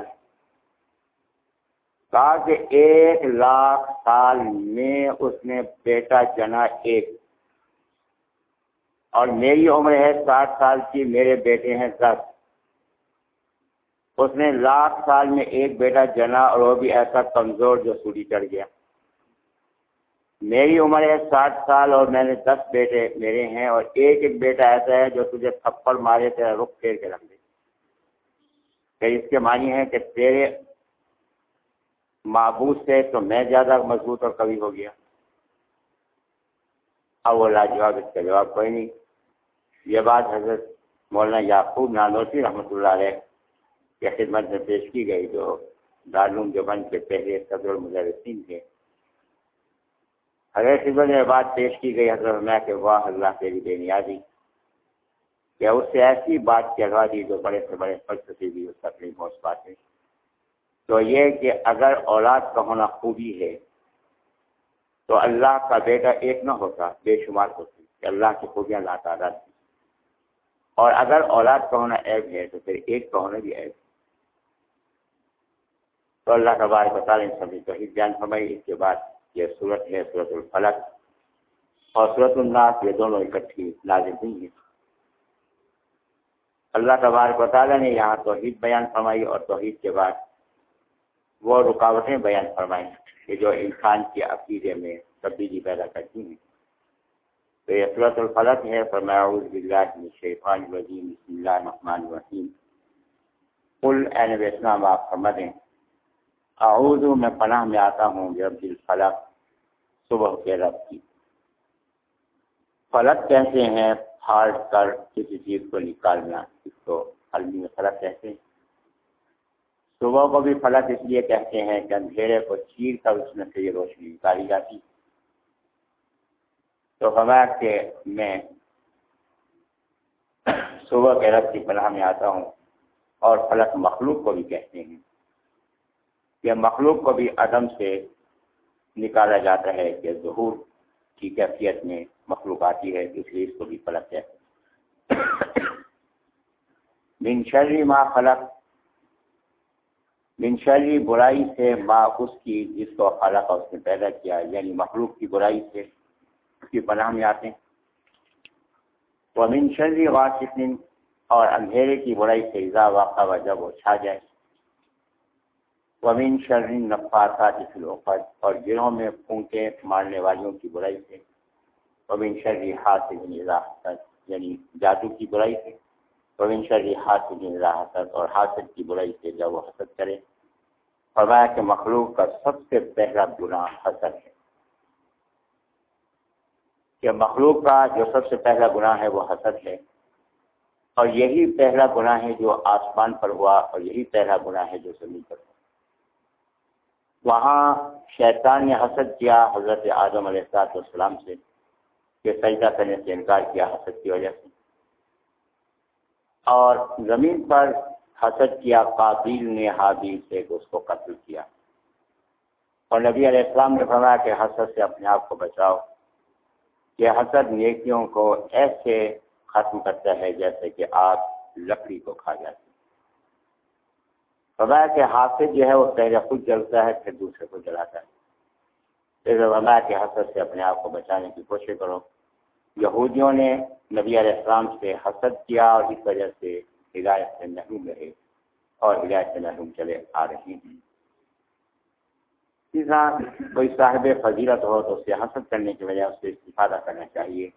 کہا کہ ایک لاکھ سال میں اس نے بیٹا جنا ایک۔ اور میری عمر ہے ساٹھ سال کی، میرے بیٹے ہیں دس۔ اس نے لاکھ سال میں ایک بیٹا جنا اور وہ بھی ایسا کمزور جو سوری چڑھ گیا۔ میری عمر ہے ساٹھ سال اور میں نے دس بیٹے میرے ہیں اور ایک ایک بیٹا ایسا ہے جو تجھے تھپڑ مارے تیرا رخ پھیر کے رکھ دے۔ کہ اس کے معنی ہے کہ تیرے معبود سے تو میں زیادہ مضبوط اور کبھی ہو گیا۔ اب وہ لاجواب اس کا جواب کوئی نہیں۔ یہ بات حضرت مولانا یعقوب نانوسی رحمۃ اللہ علیہ کی خدمت میں پیش کی گئی جو دارالعلوم دیوبند کے پہلے صدر المدرسین تھے۔ اگر خدمت میں بات پیش کی گئی حضرت میں کہ واہ اللہ تیری بے نیازی کہ اس سے ایسی بات کہوا دی جو بڑے سے بڑے فلسفے بھی اس کا تکلیف پہنچ پاتے تو یہ کہ اگر اولاد کا ہونا خوبی ہے، تو اللہ کا بیٹا ایک نہ ہوتا، بے شمار ہوتی کہ اللہ کی خوبیاں لا تعداد اور اگر اولاد کا ہونا عیب ہے، تو پھر ایک کا ہونا بھی عیب تو اللہ کا بار بتا لیں سبھی تو بیان فرمائی۔ اس کے بعد یہ صورت ہے صورت الفلق۔ اور صورت الناس، یہ دونوں اکٹھی لازم نہیں ہیں۔ اللہ تبارک و تعالیٰ نے یہاں توحید بیان فرمائی اور توحید کے بعد وہ رکاوٹیں بیان فرمائی کہ جو انسان کے عقیدے میں تبدیلی پیدا کرتی ہیں۔ تو یہ صورت الفلق ہے فرمایا اعوذ باللہ من الشیطان الرجیم بسم اللہ الرحمن الرحیم قل اے نبی آپ فرما دیں اعوذ میں پناہ میں آتا ہوں رب الفلق، صبح کے رب کی۔ فلک کہتے ہیں پھاڑ کر کسی چیز کو نکالنا، اس کو عربی فلک کہتے ہیں۔ صبح کو بھی فلک اس لیے کہتے ہیں کہ اندھیرے کو چیر کر اس میں سے یہ روشنی نکالی جاتی۔ تو ہمارا کہ میں صبح کے رب کی پناہ میں آتا ہوں اور فلک مخلوق کو بھی کہتے ہیں۔ یہ مخلوق کو بھی عدم سے نکالا جاتا ہے کہ ظہور کی کیفیت میں مخلوق آتی ہے، اس لیے اس کو بھی فلک کہتے ہیں من شرری ما فلک من شرری برائی سے ما اس کی جس کو خلق اس نے پیدا کیا یعنی مخلوق کی برائی سے اس کی پناہ میں آتے ہیں۔ وہ منشری واسط اور اندھیرے کی برائی سے اضا واقع جب وہ چھا جائے۔ ومن شرری نفاثات فلوقت اور گروہ میں پھونکے مارنے والیوں کی برائی سے۔ ومن شرری ہاتھ یعنی جادو کی برائی سے۔ ومن شرری ہاتھ حسد، اور حاصل کی برائی سے جب وہ حسد کرے۔ فرمایا کہ مخلوق کا سب سے پہلا گناہ حسد ہے۔ کہ مخلوق کا جو سب سے پہلا گناہ ہے وہ حسد ہے۔ اور یہی پہلا گناہ ہے جو آسمان پر ہوا، اور یہی پہلا گناہ ہے جو زمین پر ہوا۔ وہاں شیطان نے حسد کیا، حضرت اعظم علیہ السلام سے، کہ سجدہ کرنے سے انکار کیا، حسد کی وجہ سے۔ اور زمین پر حسد کیا قابل نے حابیل سے اس کو قتل کیا۔ اور نبی علیہ السلام نے فرمایا کہ حسد سے اپنے آپ کو بچاؤ، کہ حسد نیکیوں کو ایسے ختم کرتا ہے جیسے کہ آپ لکڑی کو کھا جاتے فرمایا کہ حافظ جو ہے وہ پہلے خود جلتا ہے، پھر دوسرے کو جلاتا ہے۔ پھر فرمایا کہ حسد سے اپنے آپ کو بچانے کی کوشش کرو۔ یہودیوں نے نبی علیہ السلام سے حسد کیا اور اس وجہ سے ہدایت سے محروم رہے اور ہدایت سے محروم چلے آ رہے ہیں۔ کوئی صاحب فضیلت ہو تو اسے حسد کرنے کی وجہ سے استفادہ کرنا چاہیے۔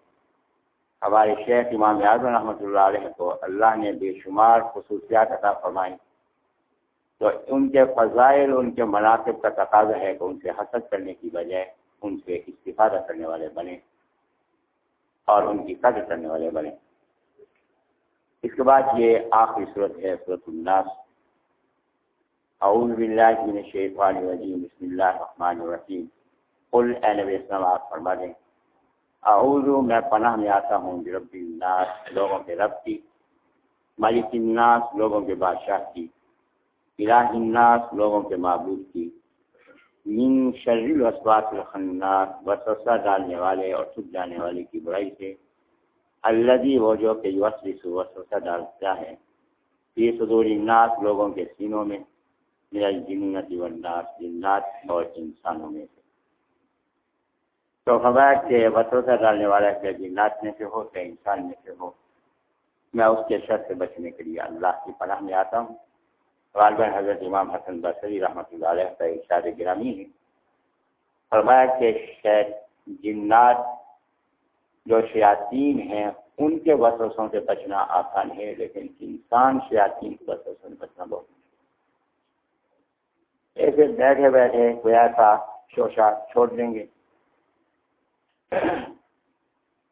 ہمارے شیخ امام اعظم رحمۃ اللہ علیہ کو اللہ نے بے شمار خصوصیات عطا فرمائی۔ تو ان کے فضائل، ان کے مناسب کا تقاضا ہے کہ ان سے حسد کرنے کی بجائے ان سے استفادہ کرنے والے بنے اور ان کی قدر کرنے والے بنے اس کے بعد یہ آخری صورت ہے، صورت الناس۔ اعوذ باللہ من الشیطان الرجیم، بسم اللہ الرحمن الرحیم۔ قل اے نبی اسلام، آپ فرما دیں۔ اعوذ، میں پناہ میں آتا ہوں رب الناس، لوگوں کے رب کی، ملک الناس، لوگوں کے بادشاہ کی۔ الہ الناس لوگوں کے معبود کی۔ من شر الوسواس الخناس، وسوسہ ڈالنے والے اور چھپ جانے والے کی برائی سے۔ اللہ وہ جو کہ وسوسہ ڈالتا ہے۔ یہ صدور الناس، لوگوں کے سینوں میں۔ میرا جنت والناس، جنات اور انسانوں میں سے۔ تو خبر کہ وسوسہ ڈالنے والا کہ جنات میں سے ہو کہ انسان میں سے ہو۔ میں اس کے شر سے بچنے کے لیے اللہ کی پناہ میں آتا ہوں۔ غالباً حضرت امام حسن بصری رحمۃ اللہ علیہ کا اشار گرامی ہے۔ فرمایا کہ شاید جنات جو شیاطین ہیں، ان کے وسوسوں سے بچنا آسان ہے، لیکن انسان شیاطین کے وسوسوں سے بچنا بہت ایسے بیٹھے بیٹھے کوئی ایسا شوشا چھوڑ دیں گے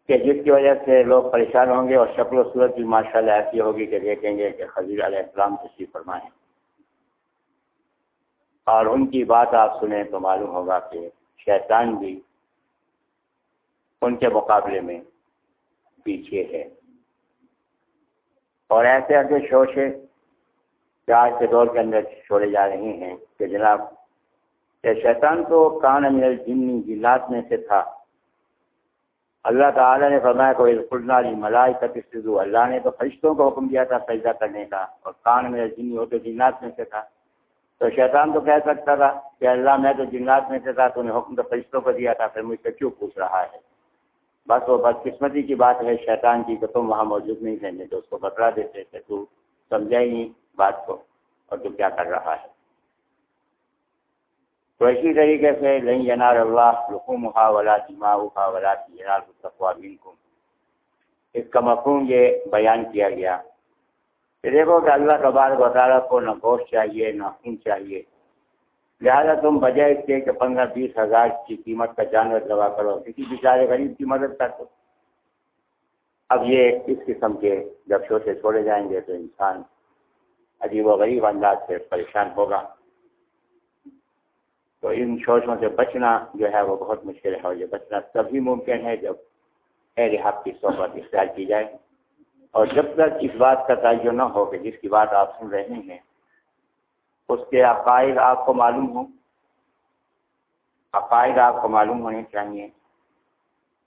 کہ جس کی وجہ سے لوگ پریشان ہوں گے اور شکل و صورت بھی ماشاء اللہ ایسی ہوگی کہ دیکھیں گے کہ خزیر علیہ السلام تشریف فرمائیں اور ان کی بات آپ سنیں تو معلوم ہوگا کہ شیطان بھی ان کے مقابلے میں پیچھے ہے۔ اور ایسے ایسے شوشے جو آج کے دور کے اندر چھوڑے جا رہے ہیں کہ جناب، کہ شیطان تو کان امیر جنی جلات میں سے تھا۔ اللہ تعالیٰ نے فرمایا، کو علی ملائی کا اللہ نے تو فرشتوں کو حکم دیا تھا سجدہ کرنے کا اور کان میرا جنی ہو تو جنات میں سے تھا۔ تو شیطان تو کہہ سکتا تھا کہ اللہ میں تو جنات میں سے تھا، تو نے حکم تو فرشتوں کو دیا تھا، پھر مجھ سے کیوں پوچھ رہا ہے؟ بس وہ بد قسمتی کی بات ہے، شیطان کی کہ تم وہاں موجود نہیں تھے تو اس کو بتلا دیتے کہ تو سمجھا ہی نہیں بات کو اور تو کیا کر رہا ہے؟ تو اسی طریقے سے لئی ینار اللہ رقوم ولا دماغ ولا بن کو اس کا مفہوم یہ بیان کیا گیا۔ کہ دیکھو کہ اللہ تبارک وطالعہ کو نہ گوشت چاہیے، نہ خون چاہیے۔ لہٰذا تم بجائے اس کے کہ پندرہ بیس ہزار کی قیمت کا جانور دوا کرو، کسی بیچارے غریب کی مدد کر دو۔ اب یہ اس قسم کے جب چھوٹے چھوڑے جائیں گے تو انسان عجیب و غریب انداز سے پریشان ہوگا۔ تو ان شوشوں سے بچنا جو ہے وہ بہت مشکل ہے اور یہ بچنا تبھی ممکن ہے جب اہل حق کی صحبت اختیار کی جائے۔ اور جب تک اس بات کا تعین نہ ہو کہ جس کی بات آپ سن رہے ہیں، اس کے عقائد آپ کو معلوم ہوں۔ عقائد آپ کو معلوم ہونے چاہیے۔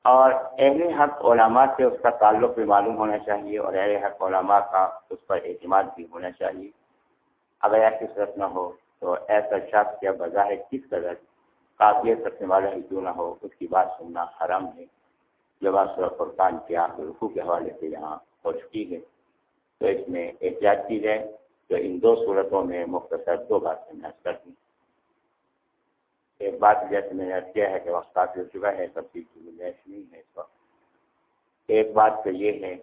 اور اہل حق علماء سے اس کا تعلق بھی معلوم ہونا چاہیے اور اہل حق علماء کا اس پر اعتماد بھی ہونا چاہیے۔ اگر ایسی صورت نہ ہو تو ایسا شخص یا بظاہر کس قدر قابلیت رکھنے والا ہی کیوں نہ ہو، اس کی بات سننا حرام ہے۔ جب سورت قرقان کے آخر رخو کے حوالے سے یہاں ہو چکی ہے۔ تو اس میں احتیاط کی جائے تو ان دو صورتوں میں مختصر دو باتیں میں کر دیں ایک بات جیسے میں نے کیا ہے کہ وقت کافی ہو چکا ہے سب چیز کی گنجائش نہیں ہے اس وقت۔ ایک بات تو یہ ہے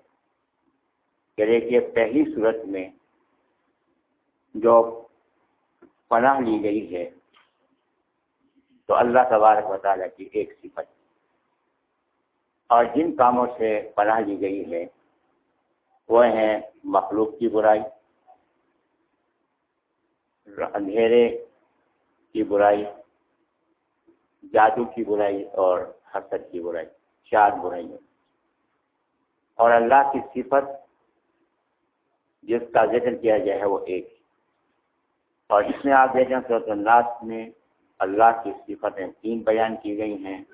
کہ دیکھیے، پہلی صورت میں جو پناہ لی گئی ہے، تو اللہ تبارک و تعالیٰ کی ایک صفت۔ اور جن کاموں سے پناہ لی گئی ہے وہ ہیں مخلوق کی برائی، اندھیرے کی برائی، جادو کی برائی اور حسد کی برائی، چار برائی اور اللہ کی صفت جس کا ذکر کیا گیا ہے وہ ایک۔ اور جس میں آپ دیکھیں صورت الناس میں اللہ کی صفتیں تین بیان کی گئی ہیں۔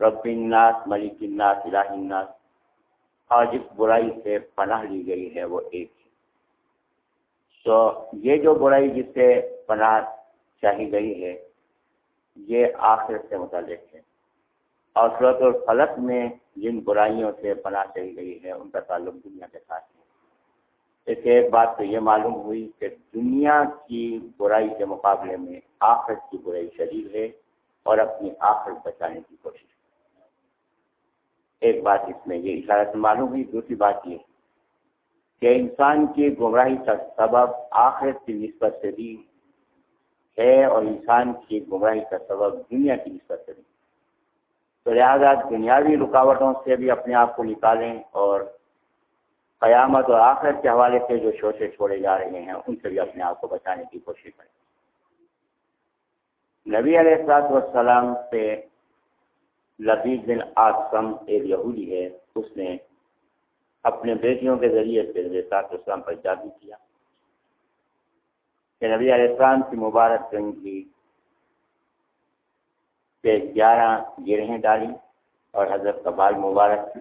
رب الناس، ملک الناس، الہ الناس اور جس برائی سے پناہ لی گئی ہے وہ ایک ہے تو یہ جو برائی جس سے پناہ چاہی گئی ہے، یہ آخر سے متعلق ہے۔ اور صورت الفلق میں جن برائیوں سے پناہ چاہی گئی ہے، ان کا تعلق دنیا کے ساتھ ہے۔ اس ایک بات تو یہ معلوم ہوئی کہ دنیا کی برائی کے مقابلے میں آخر کی برائی شدید ہے اور اپنی آخر بچانے کی کوشش۔ ایک بات اس میں یہ اشارہ سے معلوم ہوئی، دوسری بات یہ کہ انسان کی گمراہی کا سبب آخرت کی نسبت سے بھی ہے اور انسان کی گمراہی کا سبب دنیا کی نسبت سے بھی۔ تو لہٰذا دنیاوی رکاوٹوں سے بھی اپنے آپ کو نکالیں اور قیامت اور آخرت کے حوالے سے جو شوشے چھوڑے جا رہے ہیں، ان سے بھی اپنے آپ کو بچانے کی کوشش کریں۔ نبی علیہ السلاط والسلام سے لبیب بن آسم ایک یہودی ہے، اس نے اپنے بیٹیوں کے ذریعے سے اسلام پر جادو کیا۔ کہ نبی علیہ السلام کی مبارک کی سے گیارہ گرہیں ڈالی اور حضرت کا بال مبارک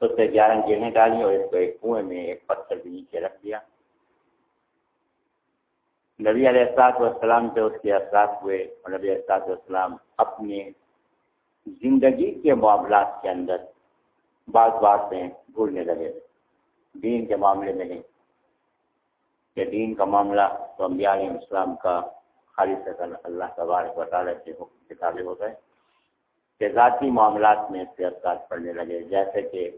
اس سے گیارہ گرہیں ڈالی اور اس کو ایک کنویں میں ایک پتھر کے نیچے رکھ دیا۔ نبی علیہ السلاط والسلام پہ اس کے اثرات ہوئے اور نبی السلاط والسلام اپنے زندگی کے معاملات کے اندر بعض باتیں بھولنے لگے۔ دین کے معاملے میں نہیں۔ کہ دین کا معاملہ تو انبیاء علیہ السلام کا خالص اللہ تبارک و تعالیٰ سے کتابیں ہو گئے کہ ذاتی معاملات میں اثرات پڑنے لگے، جیسے کہ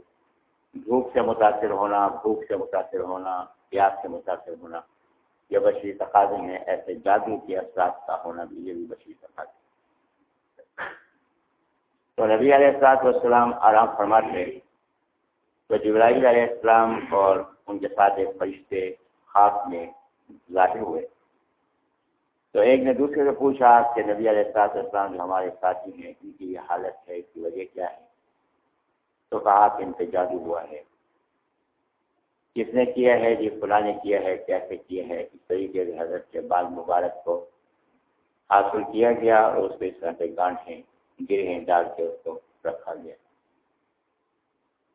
دھوپ سے متاثر ہونا، بھوک سے متاثر ہونا، پیاس سے متاثر ہونا، یہ بشری تقاضے ہیں۔ ایسے جادو کے اثرات کا ہونا بھی، یہ بھی بشری تقاضے تو نبی علیہ السلاط والسلام آرام فرماتے تو جبرائیل علیہ السلام اور ان کے ساتھ ایک فرشتے خاص میں ظاہر ہوئے۔ تو ایک نے دوسرے سے پوچھا کہ نبی علیہ السلاط والسلام جو ہمارے ساتھی ہیں، ان کی یہ حالت ہے، اس کی وجہ کیا ہے؟ تو کہا کہ ان پہ جادو ہوا ہے۔ کس نے کیا ہے؟ جی فلاں نے کیا ہے، کیسے کیا ہے؟ اس طریقے سے حضرت کے بال مبارک کو حاصل کیا گیا اور اس پہ اس طرح سے گانٹھیں گرہیں ڈال کے اس کو رکھا گیا۔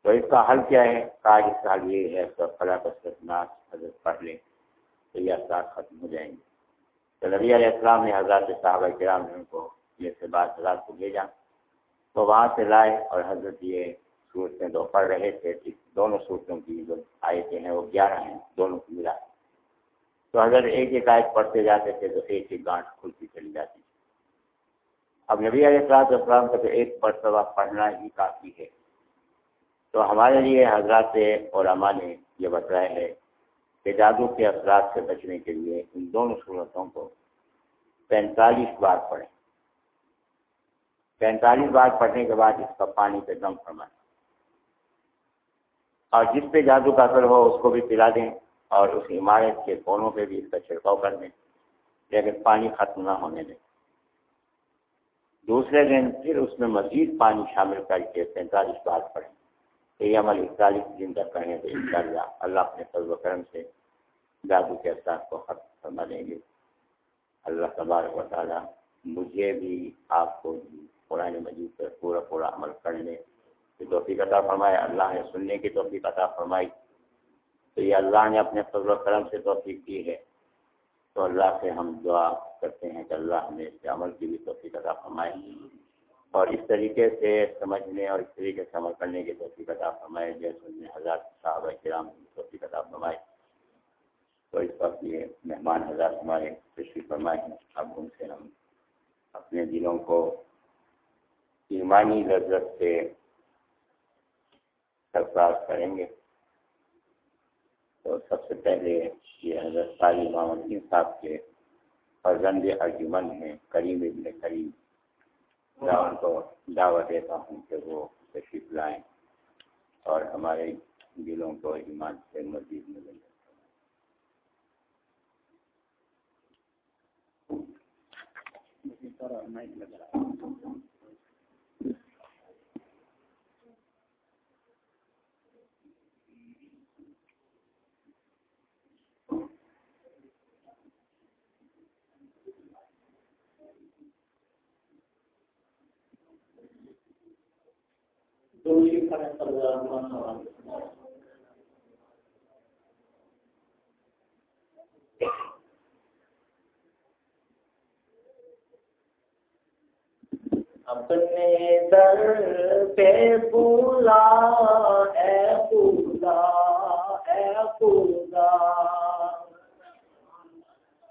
تو اس کا حل کیا ہے؟ کاج اس کا حل یہ ہے تو فلاں ناس حضرت پڑھ لیں تو یہ اثرات ختم ہو جائیں گے۔ تو نبی علیہ السلام نے حضرت صاحبہ کرام نے ان کو یہ سے بات حضرات کو بھیجا۔ تو وہاں سے لائے اور حضرت یہ صورتیں دو پڑھ رہے تھے دونوں صورتوں کی جو آئے تھے ہیں وہ گیارہ ہیں، دونوں کو ملا تو اگر ایک ایک آیت پڑھتے جاتے تھے تو ایک ایک گانٹ کھلتی چلی جاتی۔ اب نبی علیہ السلام السلام کا تو ایک مرتبہ پڑھنا ہی کافی ہے۔ تو ہمارے لیے حضرات علماء نے یہ بتایا ہے کہ جادو کے اثرات سے بچنے کے لیے ان دونوں صورتوں کو پینتالیس بار پڑھیں۔ پینتالیس بار پڑھنے کے بعد اس کا پانی پہ دم فرمائیں۔ اور جس پہ جادو کا اثر ہو اس کو بھی پلا دیں اور اس عمارت کے کونوں پہ بھی اس کا چھڑکاؤ کر دیں، لیکن پانی ختم نہ ہونے دیں۔ دوسرے دن پھر اس میں مزید پانی شامل کر کے پینتالیس بار پڑھیں۔ یہ عمل اکتالیس دن تک کریں تو ان شاء اللہ اللہ اپنے فضل و کرم سے جادو کے احساس کو ختم فرما دیں گے۔ اللہ تبارک و تعالیٰ مجھے بھی آپ کو بھی قرآن مجید پر پورا پورا عمل کرنے کی توفیق عطا فرمائے، اللہ نے سننے کی توفیق عطا فرمائی۔ تو یہ اللہ نے اپنے فضل و کرم سے توفیق کی ہے۔ تو اللہ سے ہم دعا کرتے ہیں کہ اللہ ہمیں اس عمل کی بھی توفیق عطا فرمائے۔ اور اس طریقے سے سمجھنے اور اس طریقے سے عمل کرنے کی توفیق عطا فرمائے جیسے حضرات صاحب کرام توفیق عطا فرمائے۔ تو اس وقت یہ مہمان حضرات ہمارے تشریف فرمائے ہیں۔ اب ان سے ہم اپنے دلوں کو ایمانی لذت سے سرفراز کریں گے۔ تو سب سے پہلے یہ حضرت صاحب محمد صاحب کے فرزند ارجمن ہیں کریم ابن کریم۔ ان کو دعوت دیتا ہوں کہ وہ تشریف لائیں اور ہمارے دلوں کو ایمان سے مزید ملیں اپنے در پہ پولا اے پولا اے پولا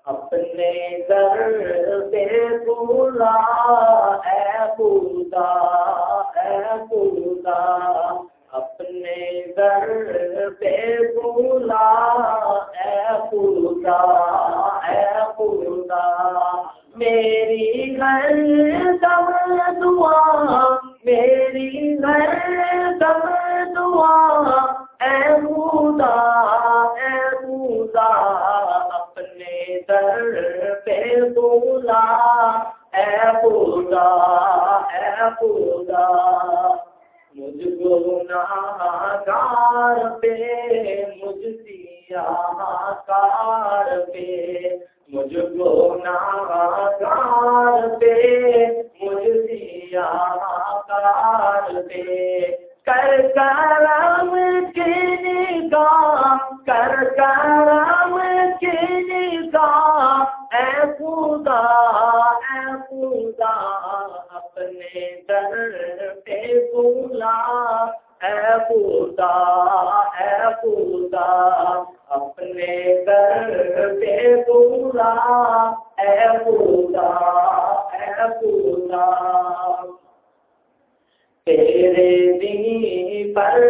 اپنے در پہ پولا اے پولا اے پولا اپنے در پہ پولا اے پولا اے پولا میری گھر دم دعا، میری گھر دم دعا۔ اے خدا اے خدا۔ در پہ بولا اے خدا اے خدا، مجھ کو گار پہ، مجھ دیا کار پہ، مجھ کو ناکار پہ، مجھ دیا کار پہ، کر کرم کی نگاہ کر کرم کی نگاہ، اے خدا اے خدا، اپنے در پہ بولا اے خدا اے خدا، اپنے در پہ بولا اے خدا اے خدا۔ تیرے دی پر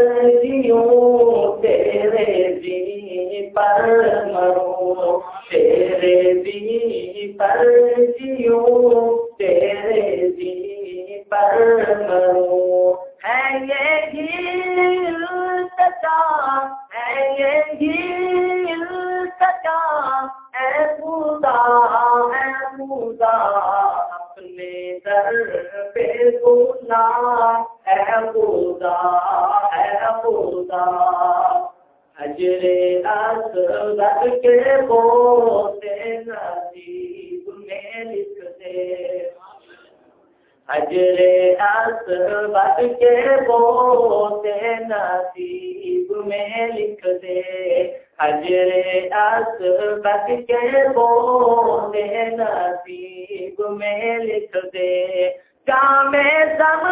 جیوں، تیرے دی پر مرو تیرے دی پر جیوں، تیرے دی پر مرو ہے یہ گیل سچا، ہے یہ گیل سچا، اے خدا اے خدا۔ اپنے در پہ بولا اے اے اسود کے بوتے نصیب میں لکھ دے حجر اسود کے بوتے نصیب میں لکھ دے۔ حجر اسود کے بوتے نصیب میں لکھ دے۔ جام دم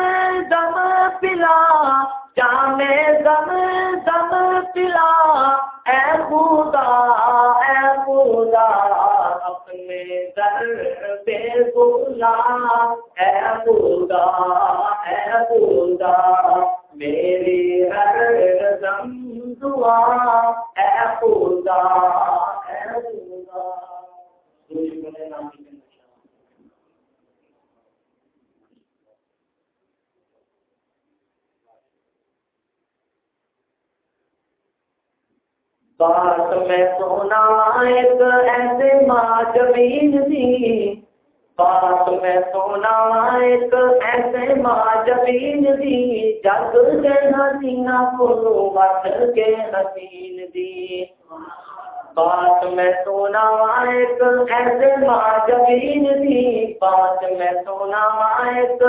دم پلا جام دم دم پلا۔ اے خدا اے خدا، اپنے در پہ بولا۔ اے خدا اے خدا میری ہر دم دعا۔ اے خدا اے خدا۔ بات میں سونا ایک ایسے ماں زمین دی۔ بات میں سونا ایک ایسے ماں زمین دی۔ جگ کے حسینہ کلو وقت کے حسین دی۔ بات میں سونا ایک ایسے ماں زمین دی۔ بات میں سونا ایک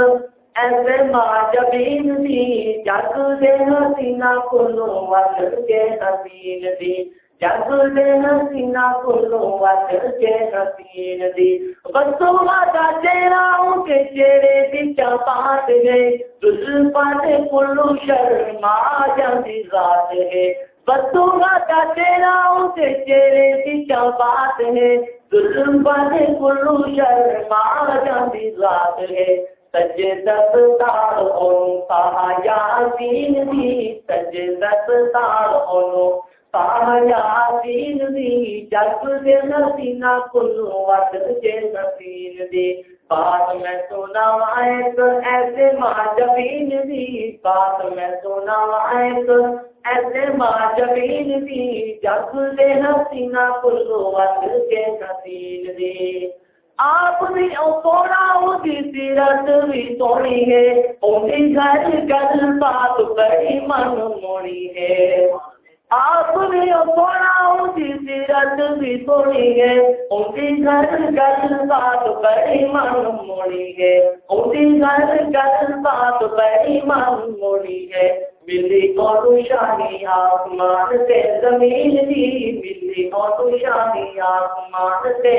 ایسے ماں جبین دی جگ دے حسینہ کلو وقت کے حسین دی جگ دے حسینہ کلو وقت کے حسین دی بسو ماتا چہرہ کے چہرے دی چپات ہے دل پاتے کلو شرما جاندی ذات ہے بسو ماتا چہرہ کے چہرے دی چپات ہے دل پاتے کلو شرما جاندی ذات ہے سجدت تار اونو تاہا یاسین دی سجدت تار اونو تاہا یاسین دی جگ دے نسینہ کلو وقت جے نسین دی بات میں سونا وائک ایسے ماں جبین دی بات میں سونا وائک ایسے ماں جبین دی جگ دے۔ نسینہ کلو وقت جے نسین دی آپ بھی سونا ہوگی سیرت بھی سونی ہے انہیں گھر گل بات بڑی من موڑی ہے۔ آپ بھی سونا ہوگی سیرت بھی سونی ہے انہیں گھر گل بات بڑی من موڑی ہے۔ انہیں گھر گل بات بڑی من موڑی ہے۔ ملی اور شانی آسمان سے زمین دی ملی اور شانی آسمان سے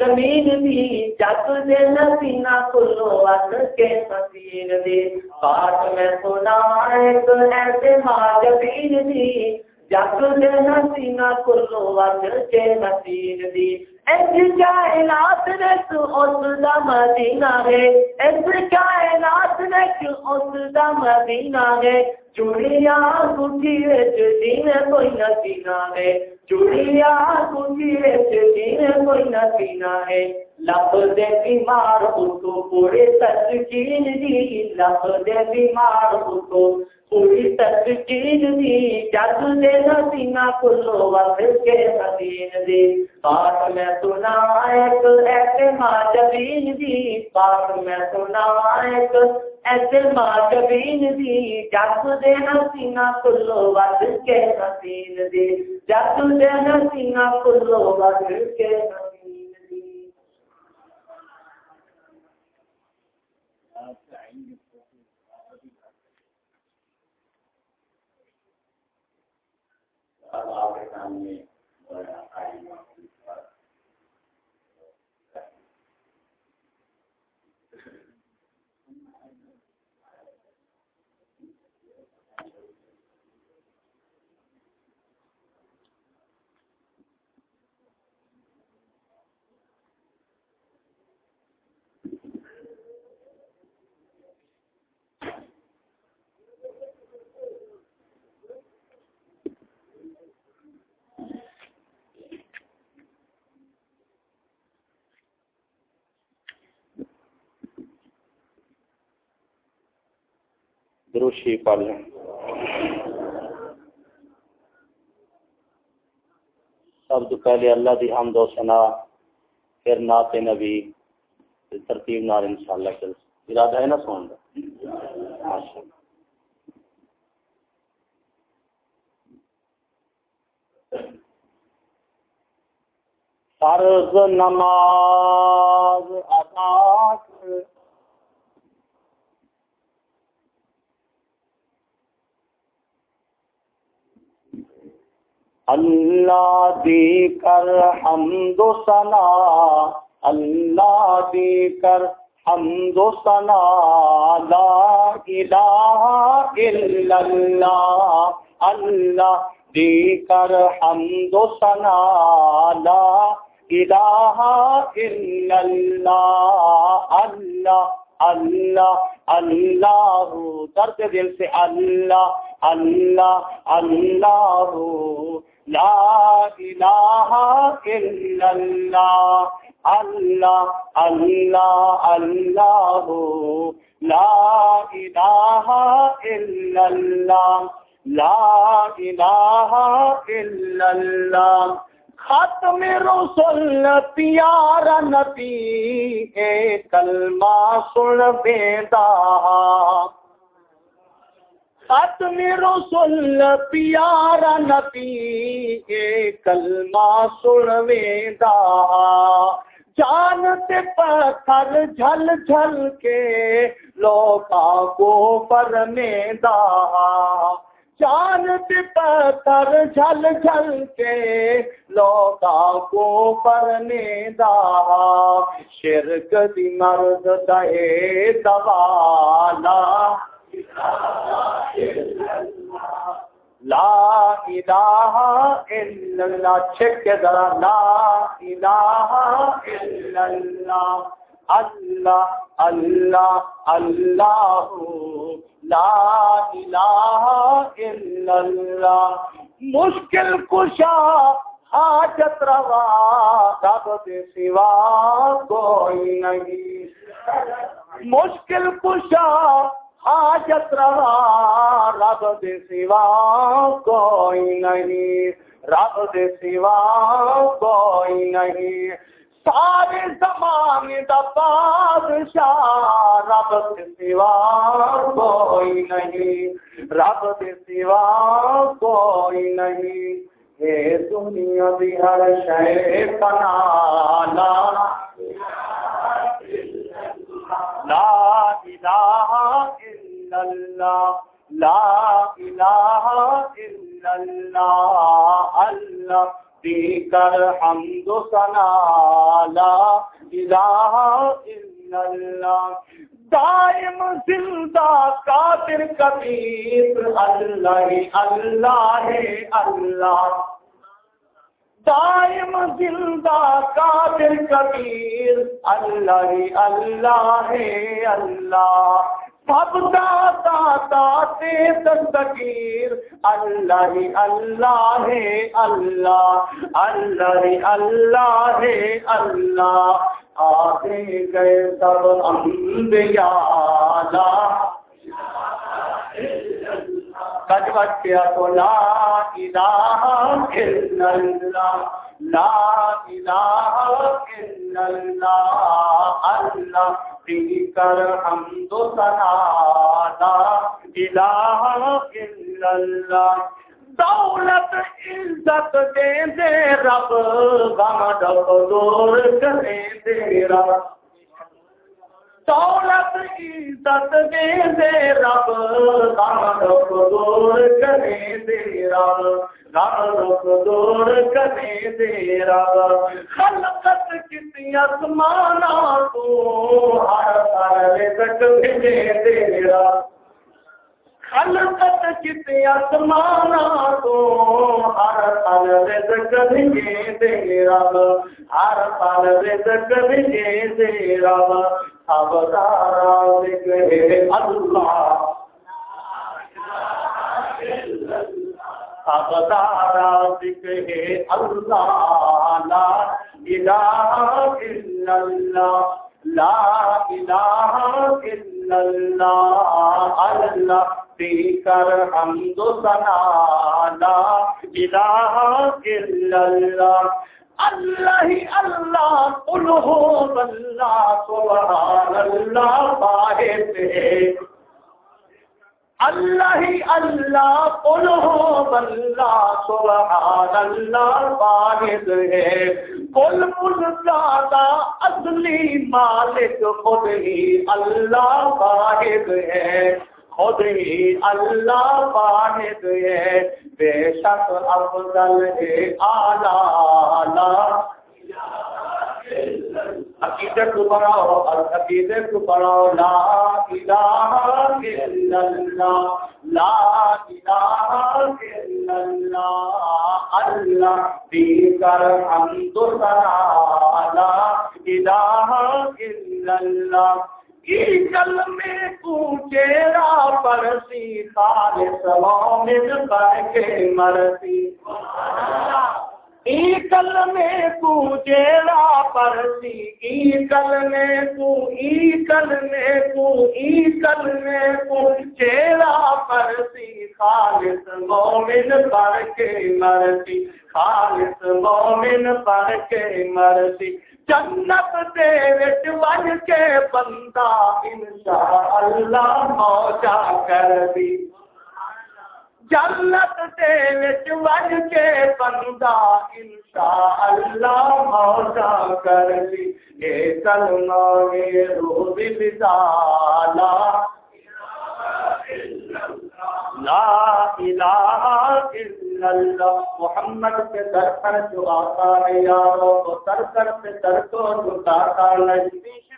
زمین دی جگ دے نسینہ کلو وقت کے حسین دی۔ بات میں سنا ایک ایسے ماں جبین دی۔ جگ دے نسینہ کلو وقت کے حسین دی۔ اس کائنات اس دا مدینہ ہے۔ اس کائنات میں اس دا مدینہ ہے۔ گٹھی وچ کوئی نسینہ ہے۔ چوڑیا گٹھی وچ دین کوئی پینا ہے۔ لب دے بیمار تو پورے تسکین دی لب دے بیمار تو پوری تسکین دی جگ دے نسینہ کلو وقت کے حسین دی بات میں سنا ایک ایسے ماں جبین دی بات میں سنا ایک ایسے ماں جبین دی جگ دے حسینہ کلو وقت کے حسین دی جگ دے حسینہ کلو وقت کے حسین دی اب آپ کے سامنے دروشی پڑھ سب تو پہلے اللہ دی حمد و ثنا، پھر نعت نبی ترتیب نال انشاءاللہ چل۔ ارادہ ہے نا سون کا فرض نماز ادا کر۔ اللہ دی کر حمد و ثنا، اللہ دی کر حمد و ثنا، لا الہ الا اللہ اللہ دی کر حمد و ثنا، لا الہ الا اللہ اللہ اللہ اللہ، درد دل سے اللہ اللہ اللہ لا الہ الا اللہ اللہ اللہ اللہ ہو لا الہ الا اللہ لا الہ الا اللہ ختم رسول پیارا نبی اے کلمہ سن بیدا ختم رسول پیارا نبی اے کلمہ سن بیدا جانتے پتھر جھل جھل کے لوکا کو پر میں دا چاند پتھر جھل جھل کے لوگا کو پرنے دا شرک دی مرد دے دوالا لا الہ الا اللہ چھک کے ذرا لا الہ الا اللہ اللہ اللہ اللہ، لا الہ الا اللہ۔ مشکل کشا حاجت روا، رب دے سوا کوئی نہیں۔ مشکل کشا حاجت روا رب دے سوا کوئی نہیں، رب دے سوا کوئی نہیں۔ سارے زمانے دا بادشاہ رب کے سوا کوئی نہیں، رب کے سوا کوئی نہیں۔ اے دنیا دی ہر شے پنا لا۔ لا الہ الا اللہ لا الہ الا اللہ اللہ کر حمد و ثنا لا الہ الا اللہ دائم زندہ قادر کبیر. اللہ اللہ اللہ دائم زندہ قادر کبیر۔ اللہ اللہ ہے اللہ۔ سب داتا داتے تستگیر اللہ اللہ ہے اللہ۔ اللہ اللہ ہے اللہ۔ آتے گئے سب انبیاء لا کج تو لا الہ الا اللہ لا الہ الا اللہ اللہ کر حمد و ثنا لا الہ الا اللہ دولت عزت دے دے رب غم دب دور کرے دے رب دولت عزت دے دے رب غم دب دور کرے دے رب رب دور کرے دے رب خلقت کسی اسمانا تو ہر ہر رزق بھیجے دے رب خلقت کسی اسمانا تو ہر پل رزق بھیجے دے رب ہر پل رزق بھیجے دے رب اب دارا ذکر اللہ۔ ابدارا ذکر اللہ لا الہ الا اللہ لا الہ الا اللہ اللہ کر حمد و ثنا لا الہ الا اللہ اللہ ہی اللہ قل ہو اللہ سبحان اللہ باہر اللہ اللہ قل ہو اللہ سبحان اللہ واحد ہے۔ کل مل زیادہ اصلی مالک خود ہی اللہ واحد ہے۔ خود ہی اللہ واحد ہے۔ بے شک افضل ہے اعلی عقیدت کو پڑھاؤ، عقیدت کو پڑھاؤ، لا الہ الا اللہ، لا الہ الا اللہ اللہ بھی کر حمد و ثنا لا الہ الا اللہ۔ کی کل میں چیرا پرسی، خالص مومن کر کے مرسی۔ اللہ ای کل میں تو جیرا پرسی ای کل میں تو ای کل میں تو ای کل میں تو پرسی خالص مومن پر کے مرسی خالص مومن پر کے مرسی جنت دے وچ ون کے بندہ انشاءاللہ موجا کر دی جنت دے وچ ون کے بندہ انشاءاللہ موجا کر دی اے کلمہ اے روح بزالا لا الہ الا اللہ۔ محمد کے در پر جو آتا ہے یارو وہ در در پہ در کو جھکاتا نہیں۔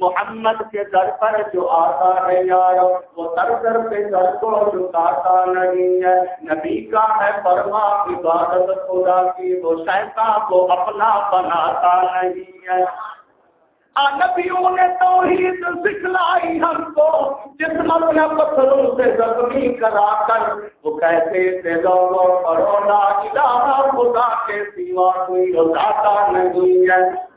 محمد کے در پر جو آتا ہے یارو، وہ در در پہ در کو جھکاتا نہیں ہے۔ نبی کا ہے فرما، عبادت خدا کی، وہ شیطان کو اپنا بناتا نہیں ہے۔ نبیوں نے توحید سکھلائی ہم کو جسم اپنے پتھروں سے زخمی کرا کر۔ وہ کہتے تھے لوگوں کرونا الہ خدا کے سوا کوئی ذاتا نہیں ہے۔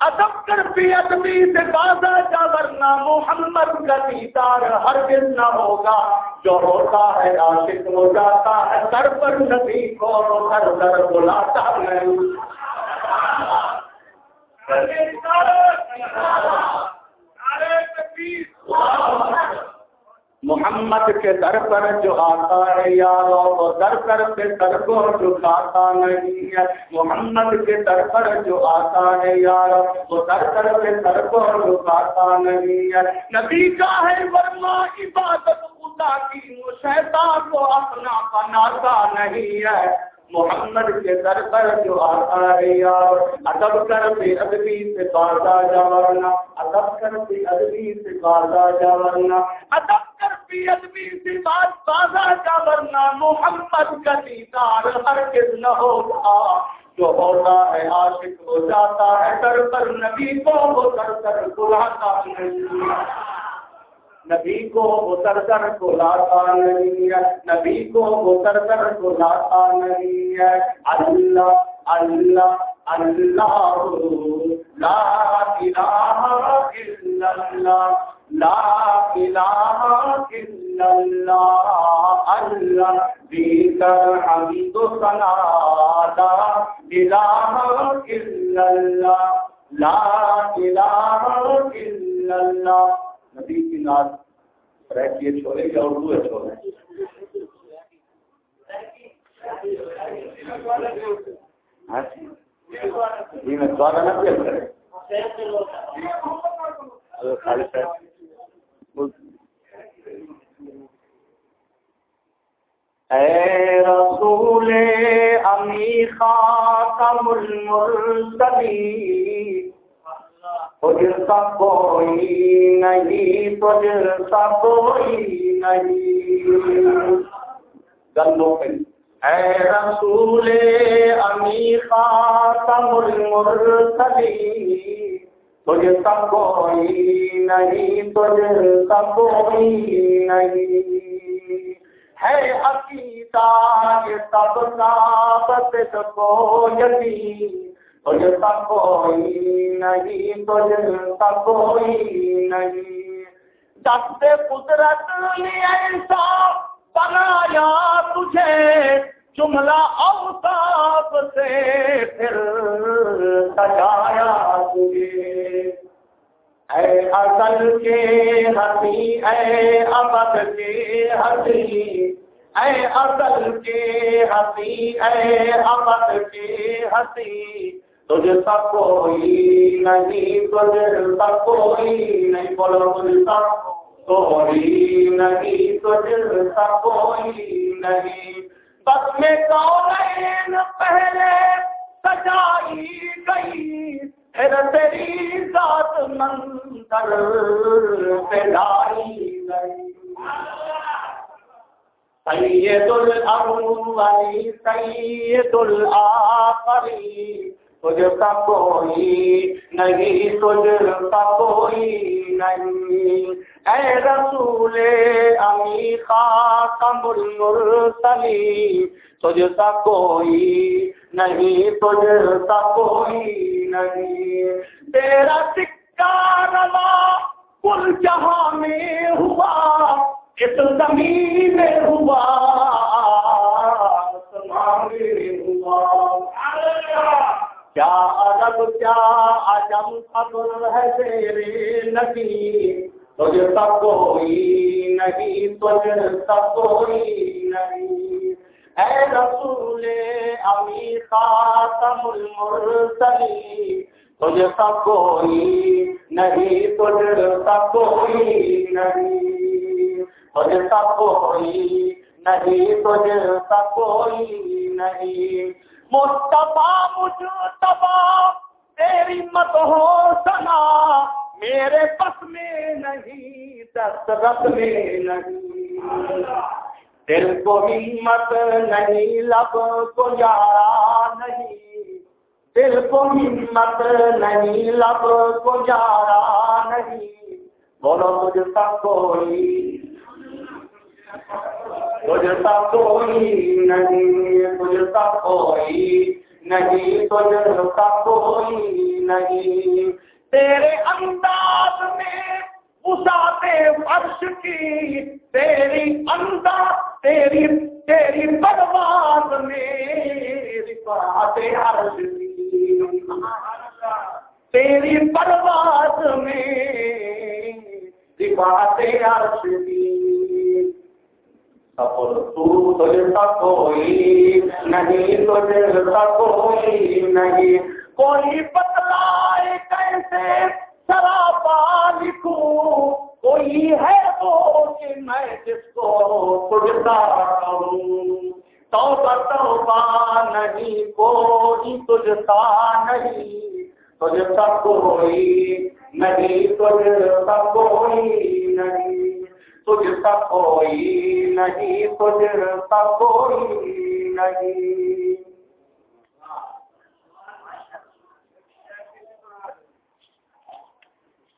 ادب کر بھی ادبی سے بازا کا ورنہ محمد کا دیدار ہر دن نہ ہوگا۔ جو ہوتا ہے عاشق ہو جاتا ہے سر پر نبی کو سر در بلاتا نہیں محمد کے در پر جو آتا ہے یارو، وہ در پر پہ سر کو جھکاتا نہیں ہے۔ محمد کے در پر جو آتا ہے یارو، وہ در پر پہ سر کو جھکاتا نہیں ہے۔ نبی کا ہے ورما عبادت خدا کی شیطان کو اپنا بناتا نہیں ہے۔ محمد کے در پر جو آتا ہے یار، ادب کر پہ ادبی سے بازا جا جاورنا ادب کر پہ ادبی سے بازا جا جاورنا ادب کر پہ ادبی سے بات بازا جاورنا محمد کا دیدار ہر کس نہ ہوگا جو ہوتا ہے عاشق ہو جاتا ہے، در پر نبی کو وہ در کر بلاتا نہیں۔ نبی کو اتر کر کو لاتا نہیں ہے، نبی کو اتر کر کو لاتا نہیں ہے۔ اللہ اللہ اللہ، لا الہ الا اللہ، لا الہ الا اللہ اللہ، دیگر حمید و سنا لا الہ الا اللہ، لا الہ الا اللہ۔ نبی کی نات رہتی چھوڑے یا اردو ہے چھوڑے ہاں جی۔, جی۔ میں سوال نہ کیا کرے۔ اے رسول امی خاتم المرسلین۔ تجھ سا کوئی نہیں تجھ سا کوئی نہیں گندوں پہ اے رسول امی خاتم المرسلی تجھ سا کوئی نہیں تجھ سا کوئی نہیں ہے عقیدہ یہ سب کا بس کو یقین تجھ سا کوئی نہیں تجھ سا کوئی نہیں دست قدرت نے ایسا بنایا تجھے، جملہ اوصاف سے پھر سجایا تجھے۔ اے اصل کے ہنسی، اے ابد کے ہنسی، اے اصل کے ہنسی، اے ابد کے ہنسی۔ تجھ سا کوئی نہیں تجھ سا کوئی نہیں بولو تجھ سا کوئی نہیں تجھ سا کوئی نہیں بس میں کون پہلے سجائی گئی پھر تیری ذات منتر پھیلائی گئی سید الاول سید الاخری تجھ سا کوئی نہیں تجھ سا کوئی نہیں اے رسول امی خاتم المرسلی تجھ سا کوئی نہیں تجھ سا کوئی نہیں تیرا سکہ روا کل جہاں میں ہوا اس زمین میں ہوا آسمان میں ہوا کیا عرب، کیا عجم خبر ہے تیرے نبی۔ تجھ سب کوئی نہیں، تجھ سب کوئی نہیں۔ اے رسول امی خاتم المرسلی تجھ سب کوئی نہیں، تجھ سب کوئی نہیں۔ تجھ سب کوئی نہیں، تجھ سب کوئی نہیں۔ مصطفیٰ مجتبا تیری مت ہو سنا، میرے بس میں نہیں دسترت میں نہیں۔ دل کو ہمت نہیں، لب کو یارا نہیں۔ دل کو ہمت نہیں، لب کو یارا نہیں۔ بولو مجھ تک کوئی تجھ کوئی نہیں تجھ کوئی نہیں تجھ کوئی نہیں تیرے انداز میں اساتے فرش کی، تیری انداز، تیری تیری پرواز میں رفعت عرش کی۔ تیری پرواز میں رفعت عرش کی۔ کوئی نہیں تجھتا کوئی نہیں کوئی بتلائے کیسے سراپا لکھوں کوئی ہے وہ کہ میں جس کو تجھتا کروں توبہ توبہ نہیں کوئی تجھتا نہیں تجھتا کوئی نہیں تجھتا کوئی نہیں تجھ سا کوئی نہیں تجھ سا کوئی نہیں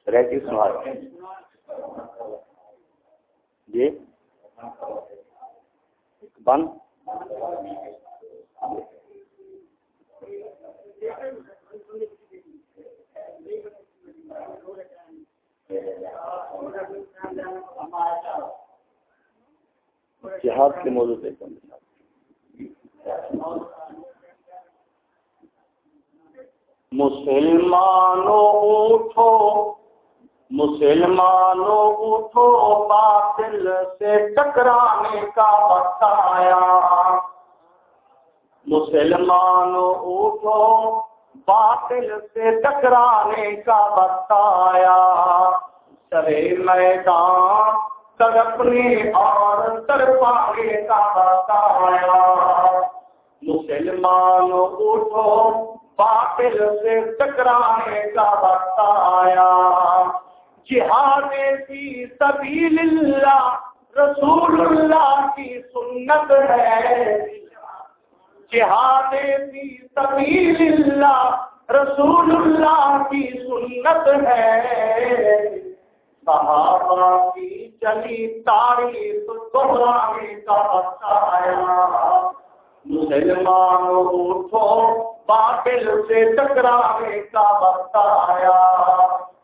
رہتی جی سوال۔ جی۔ بند۔ جہاد کے موضوع پہ کم مسلمانوں اٹھو مسلمانوں اٹھو، باطل سے ٹکرانے کا بتایا مسلمانوں اٹھو باطل سے ٹکرانے کا بتایا سرے میدان تڑپنے اور تڑپانے کا بتایا مسلمان اٹھو باطل سے ٹکرانے کا بتایا جہاد فی سبیل اللہ، رسول اللہ کی سنت ہے۔ جہاد فی سبیل اللہ رسول اللہ کی سنت ہے۔ صحابہ کی چلی تاریخ دہرانے کا بتایا مسلمان اٹھو، باطل سے ٹکرانے کا بتایا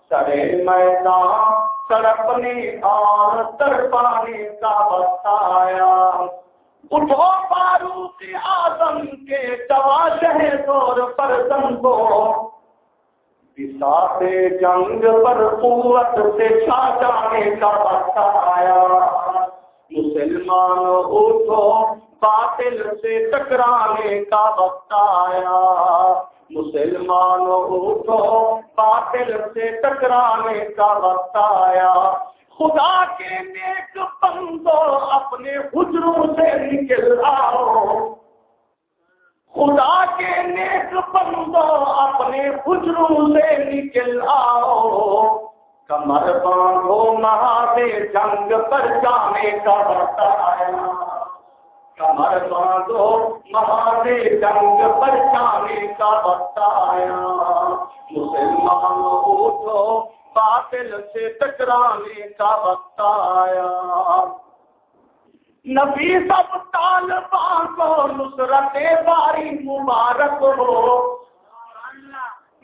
سڑے میدان سڑپنے اور تڑپانے کا بتایا اٹھو فاروق آزم کے جوا شہدور پر سنگو بساط جنگ پر قوت سے چھا جانے کا بتایا مسلمان اٹھو باطل سے ٹکرانے کا بتایا مسلمان اٹھو باطل سے ٹکرانے کا بتایا خدا کے نیک بندو اپنے حجروں سے نکل آؤ۔ خدا کے نیک بندو اپنے حجروں سے نکل آؤ۔ کمر باندھو مہادے جنگ پر جانے کا بتایا کمر باندھو مہادے جنگ پر جانے کا بتایا مسلمان اٹھو باطل سے ٹکرانے کا وقت آیا۔ نبی سب طالبان کو نصرت باری مبارک ہو۔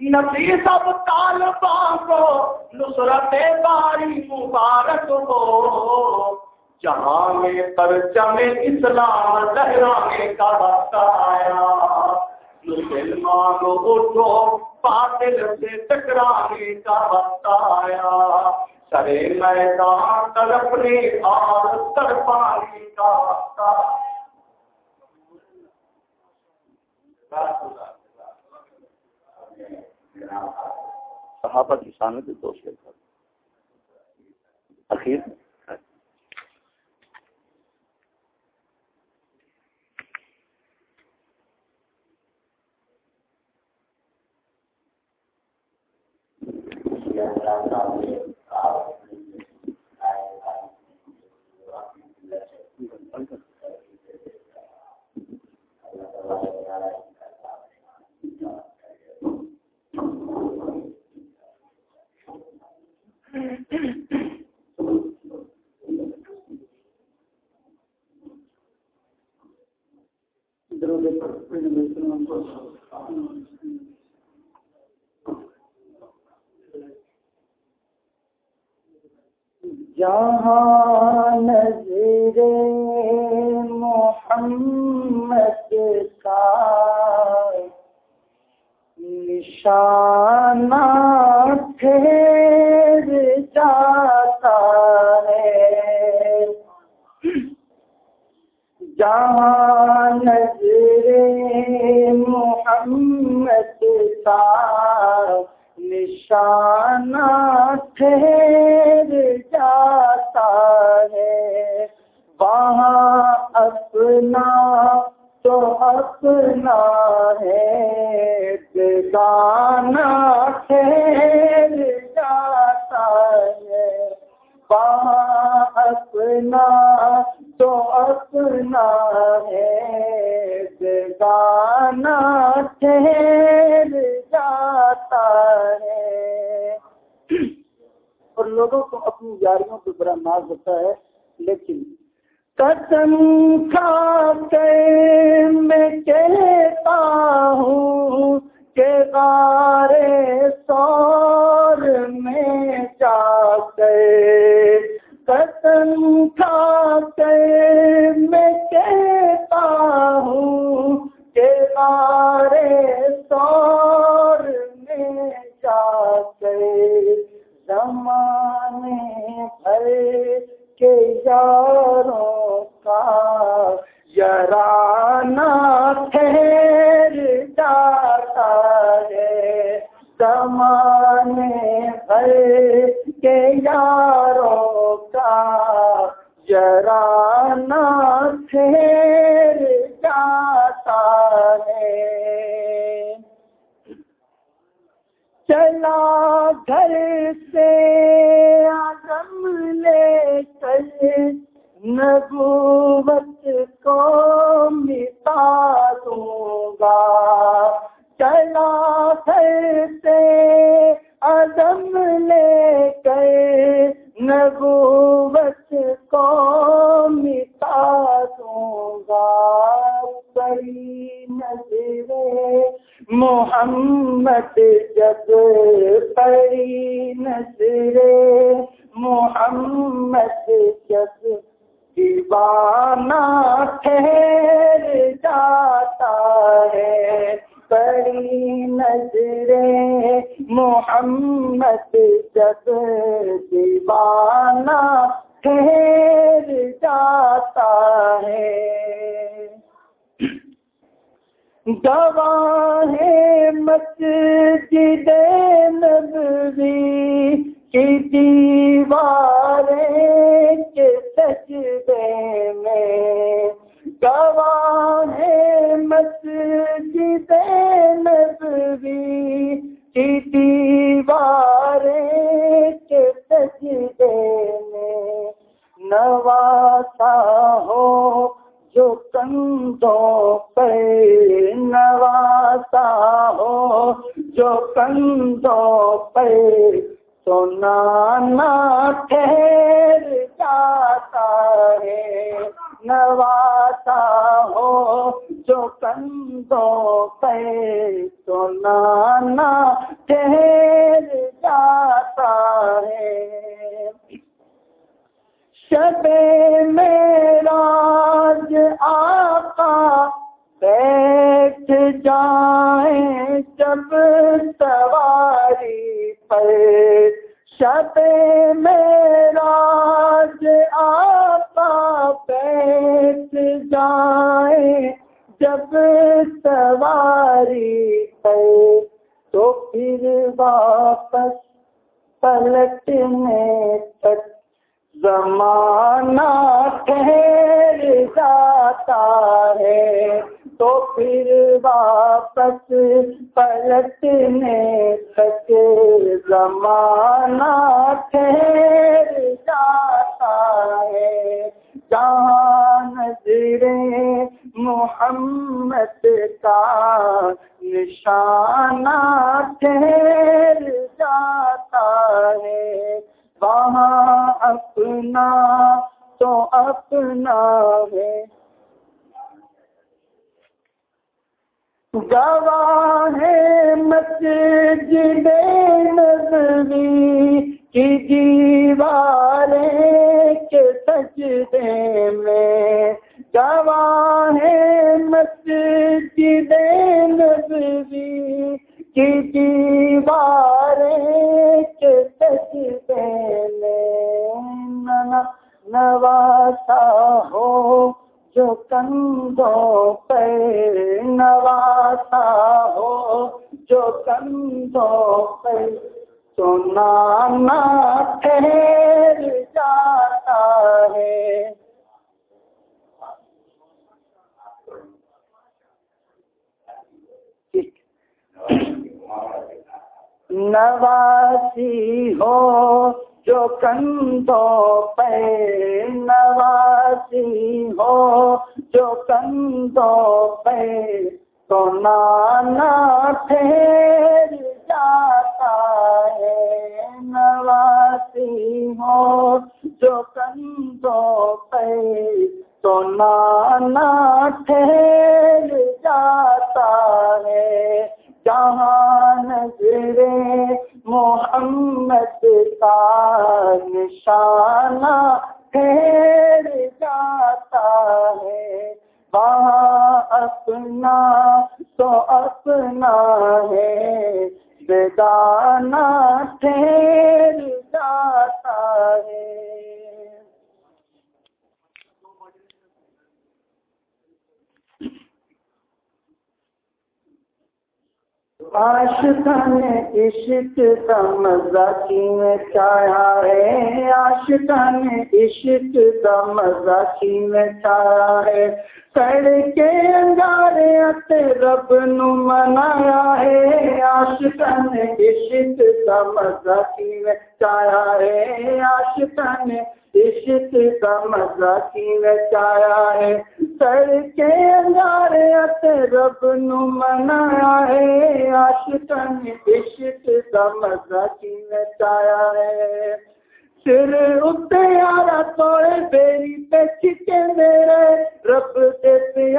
نبی سب طالبان کو نصرت باری مبارک ہو۔ جہاں میں پرچم اسلام لہرانے کا وقت آیا۔ مسلمان اٹھو۔ باطل سے ٹکرانے کا وقت آیا۔ سرے میدان تڑپنے اور تڑپانے کا وقت صحابہ کی شان کے دوست اخیر میں۔ درود پر پیغمبر اسلام کو جہاں نظر محمد کا نشانہ پھیر جاتا ہے۔ جہاں نظر محمد کا نشانہ ٹھہر جاتا ہے۔ وہاں اپنا تو اپنا ہے۔ گانا ٹھہر جاتا ہے۔ وہاں اپنا تو اپنا ہے۔ گانا ٹھہر جاتا اور لوگوں کو اپنی یاریوں پہ بڑا ناز ہوتا ہے، لیکن قسم کھا کے میں کہتا ہوں کہ غارے سور میں جا کے قسم کھا کے میں کہتا ہوں کہ غارے سور میں جا کے زمانے بھر کے یاروں کا یارانہ ٹھہر جاتا ہے۔ زمانے بھر کے یاروں کا یارانہ ٹھہر نبوت کو مٹا دوں گا۔ چلا گھر سے عدم لے کر نبوت کو مٹا دوں گا۔ بڑی نظریں محمد جب پڑی نظریں محمد جب دیوانہ ٹھہر جاتا ہے پڑی نظریں محمد جب دیوانہ ٹھہر جاتا ہے۔ گواہ مسجد نبوی کی کی میں چایا ہے سڑ کے انگارے رب نو منایا ہے آشکان عشق کا مزہ کی میں چایا ہے آشکان عشق کا مزہ کی نچایا ہے سر کے انگارت رب نو منایا ہے عاشقن عشق کا مزہ کی نچایا ہے سر اتنے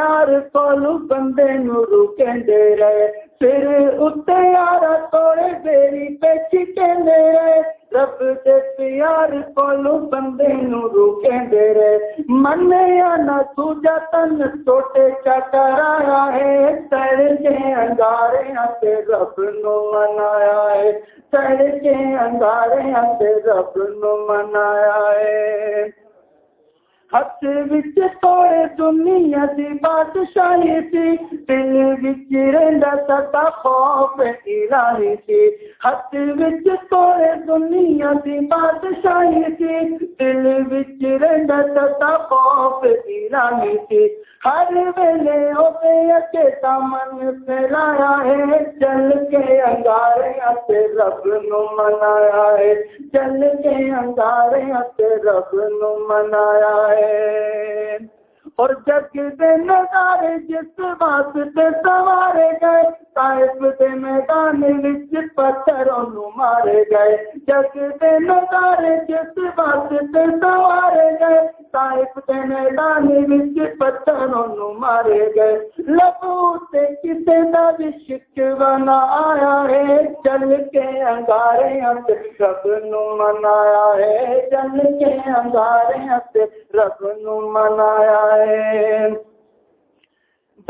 دے پیار کولو بندے نو روکیں دے رہے سر اتنے یارا توڑے بیری پہ چھکے میرے رب دے پیار کولو بندے نو روکیں دے رہے۔ من یا نہ تو جاتن چھوٹے چکرایا ہے۔ سر کے انگارے آتے رب نو منایا ہے۔ سر کے انگارے آتے رب نو منایا ہے۔ ہاتھ وچ توڑے دنیا دی بادشاہی سی دل وچ رہندا ستا خوف الہی سی ہاتھ وچ توڑے دنیا دی بادشاہی سی دل وچ رہندا ستا خوف الہی سی ہر ویلے ہو گئے کے دامن پھیلایا ہے، چل کے انگارے تے رب نو منایا ہے۔ چل کے انگارے تے رب نو منایا ہے۔ اور جگ دے نظارے جس واسطے سوارے گئے طائف دے میدان وچ پتھروں نو مارے گئے۔ جگ دے نظارے جس واسطے سوارے گئے۔ طائف دے میدان وچ پتھروں نو مارے گئے۔ لبو تے کسے دا بھی شکوہ نہ آیا ہے۔ چل کے انگارے تے رب نو منایا ہے۔ چل کے انگارے تے رب نو منایا ہے۔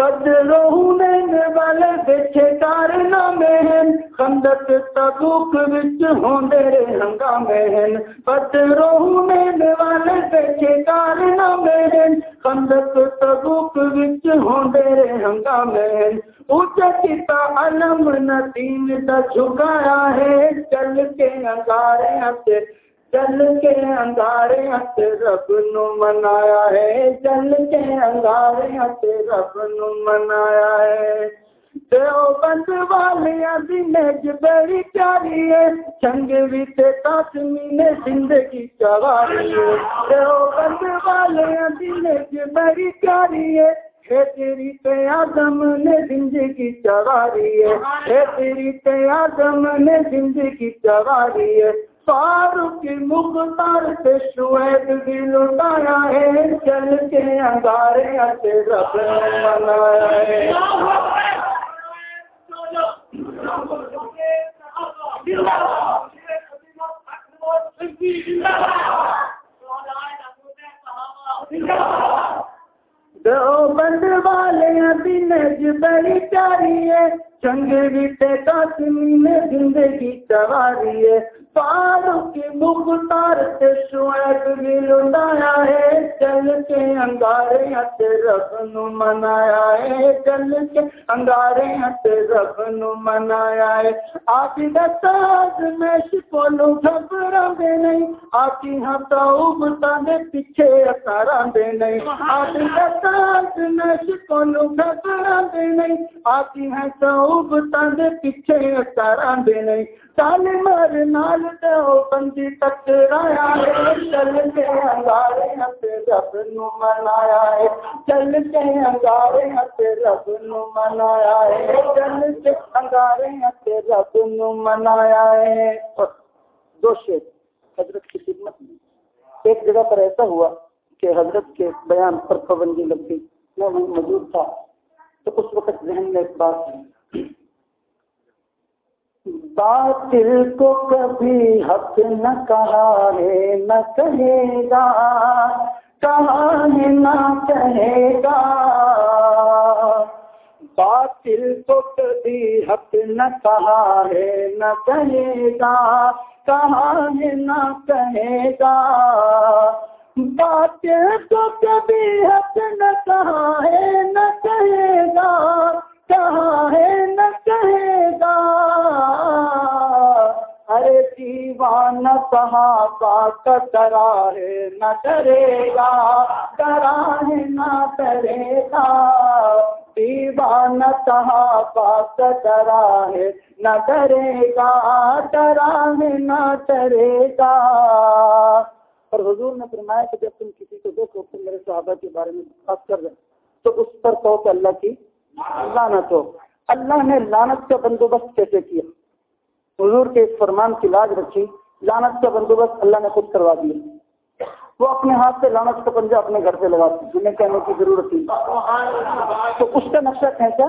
بدرونے والے دیکھے کارنامے ہیں خندق تبوک وچ ہوندے ہنگامے ہیں بدرونے والے دیکھے کارنامے ہیں خندق تبوک وچ ہوندے ہنگامے ہیں اونچا کیتا علم ندیم دا جھکایا ہے چل کے انگارے تے چل کے انگارے ہاتھ رب نو منایا ہے چل کے انگارے ہاتھ رب نو منایا ہے دیو بند والیاں دی میج بڑی پیاری ہے چنگ بھی تے تاسمی نے زندگی چواری ہے دیو بند والیاں دی میج بڑی پیاری ہے ہے تیری تے آدم نے زندگی چواری ہے تیری تے آدم نے زندگی چواری ہے فاروق مختار سے شعیب بھی لٹایا ہے، چل کے انگارے سے رب نے منایا ہے۔ دو بند والے دن بڑی پیاری ہے چنگ بھی قاسمی نے زندگی چواری ہے۔ فاروق مختار سے شعیب بھی لٹایا ہے۔ چل کے انگارے ہاتھ رب نو منایا ہے۔ چل کے انگارے ہاتھ رب نو منایا ہے۔ آپ دستاز میں شکولو گھبرا دے نہیں۔ آپ ہاں تو دے پیچھے اتارا دے نہیں۔ آپ دستاز میں شکولو گھبرا دے نہیں۔ آپ ہیں تو دے پیچھے اتارا دے نہیں۔ چال مر نال دو بندی ٹکرایا ہے چل کے انگارے ہاتھ رب نو منایا ہے چل کے انگارے ہاتھ رب نو منایا ہے چل کے انگارے ہاتھ رب نو منایا ہے دو شیر حضرت کی خدمت میں ایک جگہ پر ایسا ہوا کہ حضرت کے بیان پر پابندی لگ گئی میں وہیں موجود تھا تو اس وقت ذہن میں ایک بات باطل کو کبھی حق نہ کہا ہے نہ کہے گا کہا ہے نہ کہے گا باطل کو کبھی حق نہ کہا ہے نہ کہے گا کہا ہے نہ کہے گا باطل کو کبھی حق نہ کہا ہے نہ کہے گا؟ ارے دیوان صحابہ کا کرا ہے نہ کرے گا؟ کرا ہے نہ کرے گا؟ دیوان صحابہ کا کرا ہے نہ کرے گا؟ کرا ہے نہ کرے گا؟ اور حضور نے فرمایا کہ جب تم کسی کو دیکھو تم میرے صحابہ کے بارے میں بات کر رہے تو اس پر کہ اللہ کی لانت ہو اللہ نے لانت کا بندوبست کیسے کیا؟ حضور کے اس فرمان کی لاج رکھی لانت کا بندوبست اللہ نے خود کروا دیا۔ وہ اپنے ہاتھ سے لانت کا پنجہ اپنے گھر پہ لگاتے جنہیں کہنے کی ضرورت نہیں تو اس کا نقشہ کیسا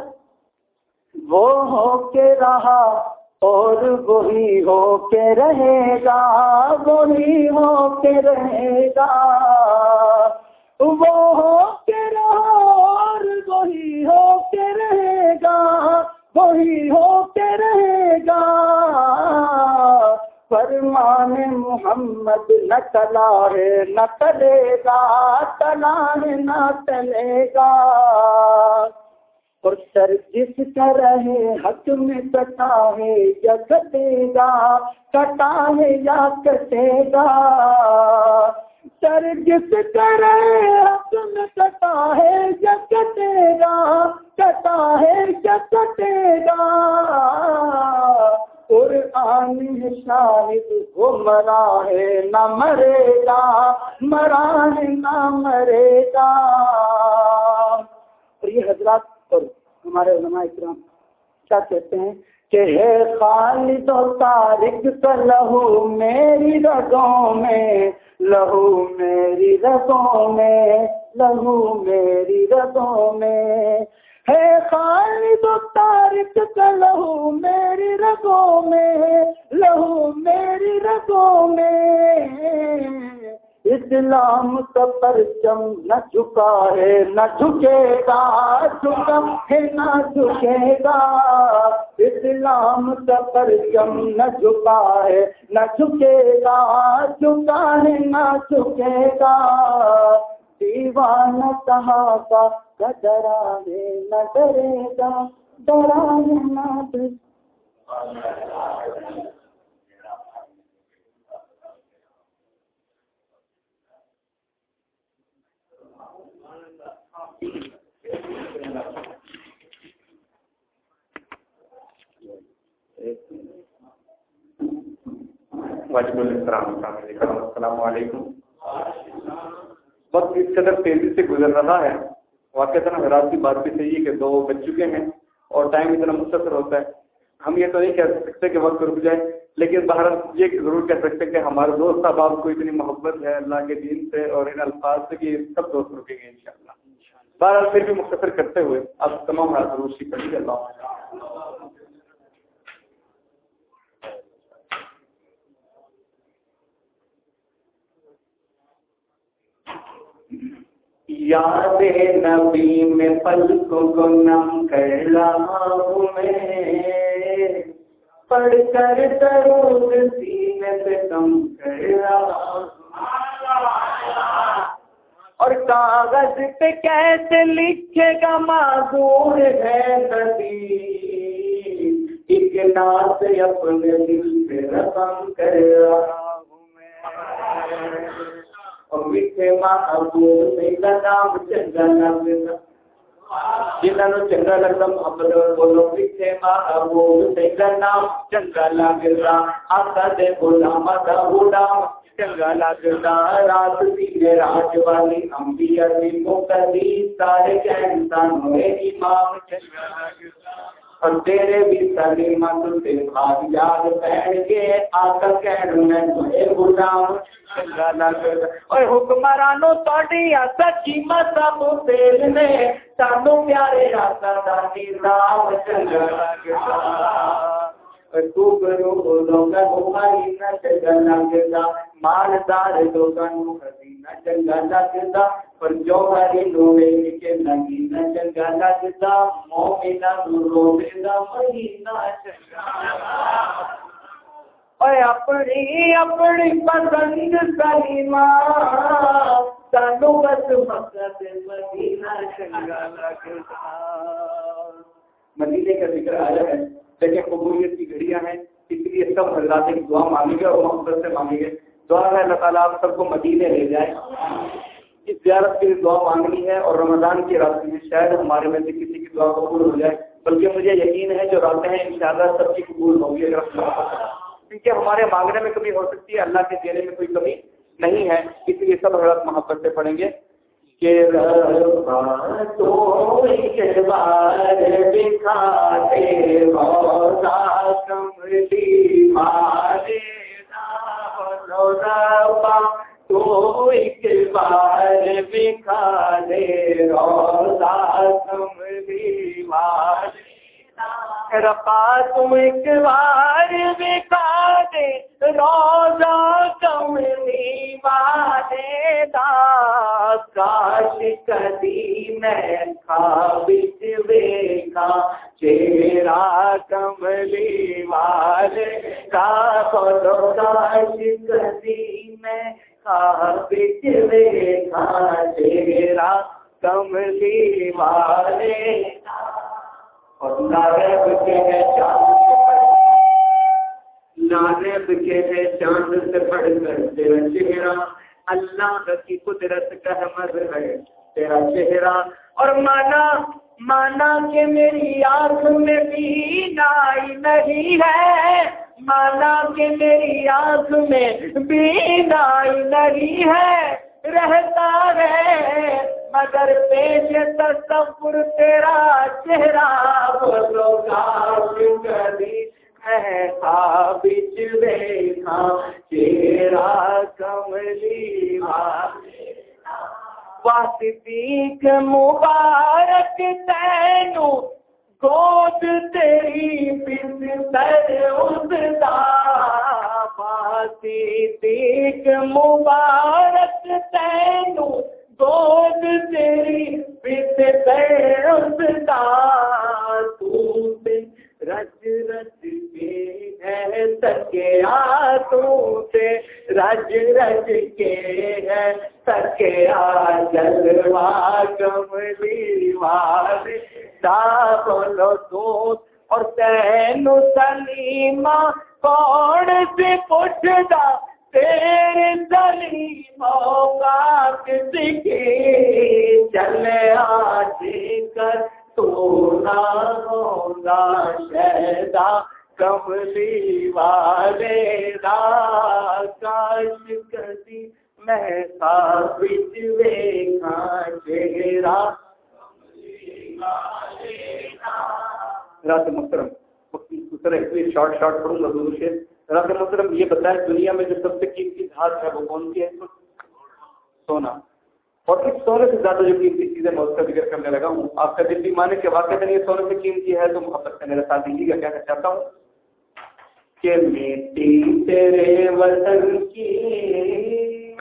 وہ ہو کے رہا اور وہی ہو کے رہے گا، وہی ہو کے رہے گا۔ وہ ہو کے رہا اور وہی ہو کے رہے گا، وہی ہو کے رہے گا۔ فرمان محمد نہ چلا ہے نہ چلے گا چلا ہے نہ چلے گا۔ اور سر جس کا رہے حق میں کٹا ہے یا کٹے گا کٹا ہے یا کٹے گا۔ سر جس کا رہے کٹا ہے یا کٹے گا کٹا ہے یا کٹے گا قرآن شاہد وہ مرا ہے، نہ مرے گا مرا ہے نہ مرے گا۔ اور یہ حضرات اور ہمارے علماء اکرام کیا کہتے ہیں؟ کہ ہے خالد و تارک کا لہو میری رگوں میں، لہو میری رگوں میں، لہو میری رگوں میں۔ ہے خالد و تارک کا لہو میری رگوں میں، لہو میری رگوں میں۔ اسلام کا پرچم نہ جھکا ہے، نہ جھکے گا جھکا ہے، نہ جھکے گا۔ اسلام کا پرچم نہ جھکا ہے، نہ جھکے گا، جھکا ہے، نہ جھکے گا۔ دیوان صحابہ کا ڈرا ہے نہ ڈرے گا ڈرا نہ ڈرے واجب السلام السلام علیکم۔ وقت اس قدر تیزی سے گزر رہا ہے واقع حضرات کی بات بھی صحیح ہے کہ دو بج چکے ہیں اور ٹائم اتنا مختصر ہوتا ہے۔ ہم یہ تو نہیں کہہ سکتے کہ وقت رک جائے، لیکن باہر یہ ضرور کہہ سکتے کہ ہمارے دوست احباب کو اتنی محبت ہے اللہ کے دین سے اور ان الفاظ سے کہ سب دوست رکیں گے انشاءاللہ۔ بہرحال پھر بھی مختصر کرتے ہوئے آپ تمام ضرور سی پڑھی اللہ۔ یاد نبی میں پل کو نم کر رہا ہوں میں۔ پڑھ کر درود سینے سے کم کر رہا اور کاغذ پہ کیسے لکھے گا معذور ہے نبی۔ ایک ناس اپنے دل پہ رقم کر رہا ہوں نام چنگا لگتا جنہوں چنگا لگتا محبت بولو پیچھے محبوب کا نام چنگا لگتا۔ آتا دے غلام دا غلام، چنگا لگتا۔ رات دینے راج والی انبیاء دی مقدی سارے انسان ہوئے امام چنگا لگتا۔ اور تیرے بھی سلیمہ تے یاد پہن کے آقا کہن میں تجھے غلام اوے حکمرانو تہاڈی سچی مذہب تیل نے سانو پیارے آقا دا نظام چنگا لگتا مالدار لوگوں خزینہ پر جو ہری کے مہینہ اے اپنی اپنی پسند سانو بس مقصد مدینہ مدینے کا ذکر آیا ہے، لیکن قبولیت کی گھڑیاں ہیں، اس لیے سب حضرات کی دعا مانگیں گے اور محبت سے مانگیں گے دعا ہے، اللہ تعالیٰ آپ سب کو مدینے لے جائے۔ اس زیارت کے لیے دعا مانگنی ہے اور رمضان کی رات میں شاید ہمارے میں سے کسی کی دعا قبول ہو جائے، بلکہ مجھے یقین ہے جو راتیں ہیں، انشاءاللہ سب کی قبول ہوگی اگر کیونکہ ہمارے مانگنے میں کمی ہو سکتی ہے، اللہ کے دینے میں کوئی کمی نہیں ہے، اس لیے سب حضرت محبت سے پڑھیں گے۔ کہ تو بار دکھاتے روزہ کملی مارے ربا تو ایک بار تم ایک بار بکھا دے روزہ کملی والے دا کاش کدی میں خواب ویکا چہرہ کملی والے کا بولو کاش کدی میں خواب ویکا چہرہ کملی والے اور نارب چاند چاند سے پڑھ کر۔ تیرا چہرہ اللہ کی قدرت کا حمد ہے۔ تیرا چہرہ اور مانا مانا کہ میری آنکھ میں بھی نہیں ہے۔ مانا کہ میری آنکھ میں بھی نائی نہیں ہے۔ رہتا ہے، مگر پیش تصور تیرا چہرہ بولو گاش کبھی بچ دیکھا چہرہ کملی واسطیق مبارک تینو گود تیری بستر اس دا واسطیق مبارک تینو گود تیری بستر اس دا تو رج رج کے ہے سکیا تو سے۔ رج رج کے ہے سکیا جلوا کملی والے بولو تو اور تین سلیما کون سے پوچھتا؟ تیرے سلیموں کا کسی کی چلے آج کر۔ تو نہ شہدا، کملی والے کاش کسی میں ثابت ویکھا چہرہ۔ رات محترم شارٹ شارٹ پڑھوں گا دور سے رات محترم، یہ بتائیں دنیا میں جو سب سے قیمتی دھات ہے وہ کون سی ہے؟ سونا۔ اور اس سونے سے زیادہ جو قیمتی چیزیں میں اس کا ذکر کرنے لگا ہوں، آپ کا دل بھی مانے کہ واقع یہ سونے سے قیمتی ہے تو محبت سے میرے ساتھ دیجیے گا۔ کیا چاہتا ہوں کہ میٹی تیرے وطن کی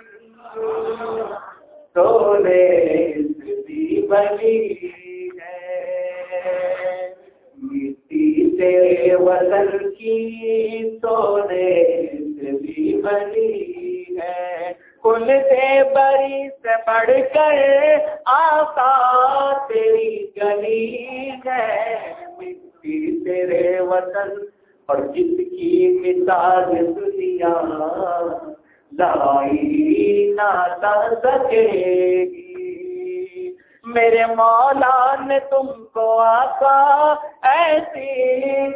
سونے بنی ہے۔ مٹی تیرے وطن کی سونے بھی بنی ہے۔ کل سے بری سے بڑھ کر آقا تیری گلی ہے، مٹی تیرے وطن اور جس کی مثال دنیا لائی نہ سکے گی۔ میرے مولا نے تم کو آقا ایسی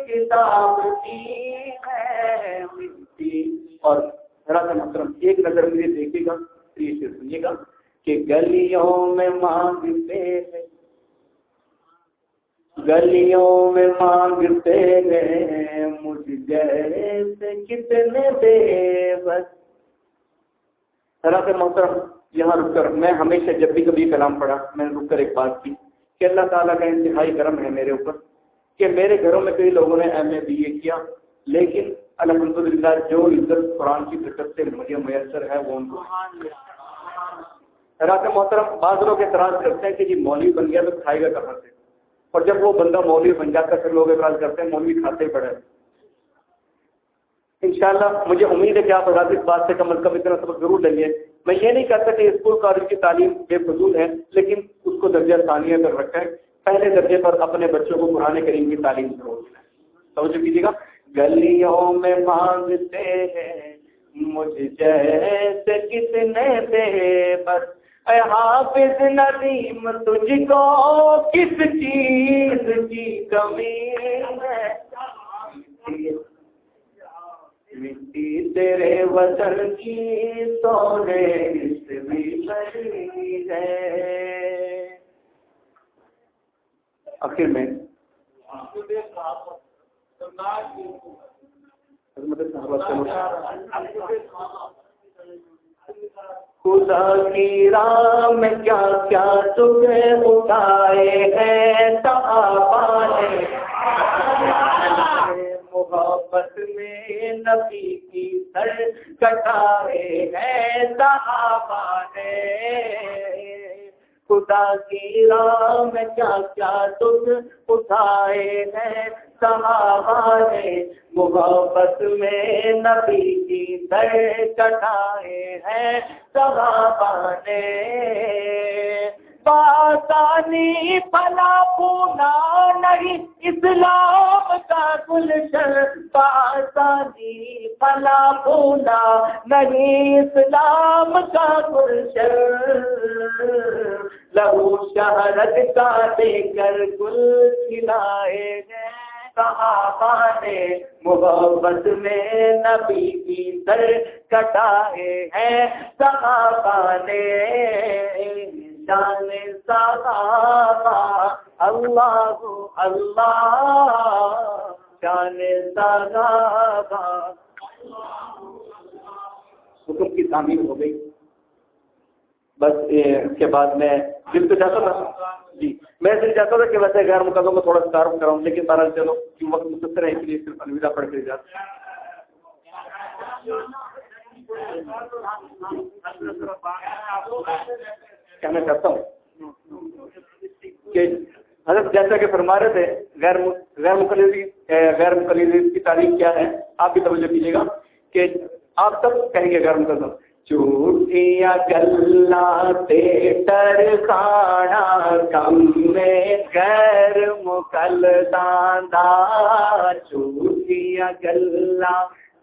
کتاب دی ہے، مٹی اور ذرا سا محترم، ایک نظر مجھے دیکھے گا یہ سنیے گا کہ گلیوں میں مانگتے ہیں۔ گلیوں میں مانگتے ہیں، مجھ جیسے کتنے بے بس ذرا سے محترم، یہاں رک کر، میں ہمیشہ جب بھی کبھی کلام پڑھا، میں نے رک کر ایک بات کی کہ اللہ تعالیٰ کا انتہائی کرم ہے میرے اوپر کہ میرے گھروں میں کئی لوگوں نے ایم اے بی اے کیا، لیکن الحمد للہ جو عزت قرآن کی فکر سے مجھے میسر ہے، وہ ان کو۔ رات محترم، بعض لوگ اعتراض کرتے ہیں کہ جی مولوی بن گیا تو کھائے گا کہاں سے؟ اور جب وہ بندہ مولوی بن جاتا ہے، پھر لوگ اعتراض کرتے ہیں مولوی کھاتے پڑے انشاءاللہ، مجھے امید ہے کہ آپ اس بات سے کم از کم اتنا سبق ضرور لیں گے۔ میں یہ نہیں کہتا کہ اسکول کالج کی تعلیم بے فضول ہے، لیکن اس کو درجہ ثانیہ کر رکھا ہے پہلے درجے پر اپنے بچوں کو قرآن کریم کی تعلیم ضرور توجہ کیجیے گا۔ گلیوں میں مانگتے ہیں۔ مجھ جیسے کتنے بے بس۔ اے حافظ ندیم، تجھ کو کس چیز کی کمی ہے؟ مٹی تیرے وطن کی سونے بھی بڑی ہے۔ آخر میں خدا کی رام کیا کیا تمہیں اٹھائے ہیں محبت میں نبی کی سر کٹائے ہیں، صحابہ نے خدا کی راہ میں کیا کیا تم اٹھائے ہیں صحابہ محبت میں نبی کی در کٹائے ہیں صحابہ نے باسانی پلا پونا نہیں اسلام کا گلشن۔ باسانی پلا پونا نہیں اسلام کا گلشن۔ لہو شہرت کا دے کر گل کھلائے گئے۔ صحابہ نے محبت میں نبی کی سر کٹائے ہیں؟ صحابہ نے شان صحابہ اللہ اللہ، شان صحابہ حکم کی تعمیر ہو گئی۔ بس اس کے بعد میں دل تو چاہتا تھا جی۔ میں دل چاہتا تھا کہ ویسے غیر مقدموں کو تھوڑا سا کراؤں، لیکن بہرحال چلو، کیوں وقت مختصر ہے اس لیے صرف الوداع پڑھ کے جاتا کہنا چاہتا ہوں؟ کہ حضرت جیسا کہ فرما رہے تھے، غیر غیر مقلدی غیر مقلدی کی تعریف کیا ہے؟ آپ بھی توجہ کیجیے گا کہ آپ سب کہیں گے غیر مقدم۔ چوٹیاں گلا ٹر کھانا کم میں غیر مکل داندہ چوٹیاں گلا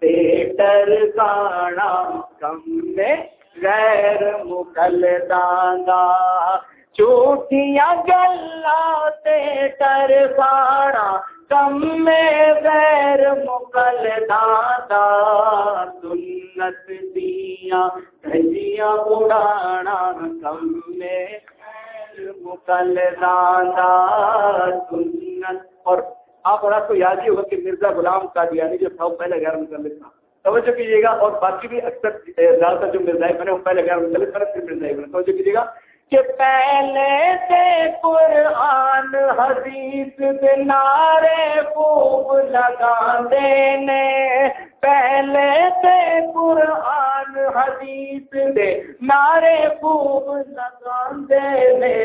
ٹر کھانا کم میں غیر مکل داندہ چوٹیاں گلا ٹر کھانا کم میں غیر مکل دادا سنت دیا دھجیاں اڑانا کم میں غیر مکل دادا سنت۔ اور آپ اور آپ کو یاد ہی ہوگا کہ مرزا غلام قادیانی یعنی جو تھا، وہ پہلے غیر مکلف تھا۔ توجہ کیجیے گا، اور باقی بھی اکثر، زیادہ تر جو مرزائی بنے، وہ پہلے غیر مکلف بنے، پھر مرزائی بنے۔ توجہ کیجیے گا۔ کہ پہلے سے قرآن حدیث نعرے خوب لگا دینے۔ پہلے سے قرآن حدیث دے نعرے خوب لگا دینے۔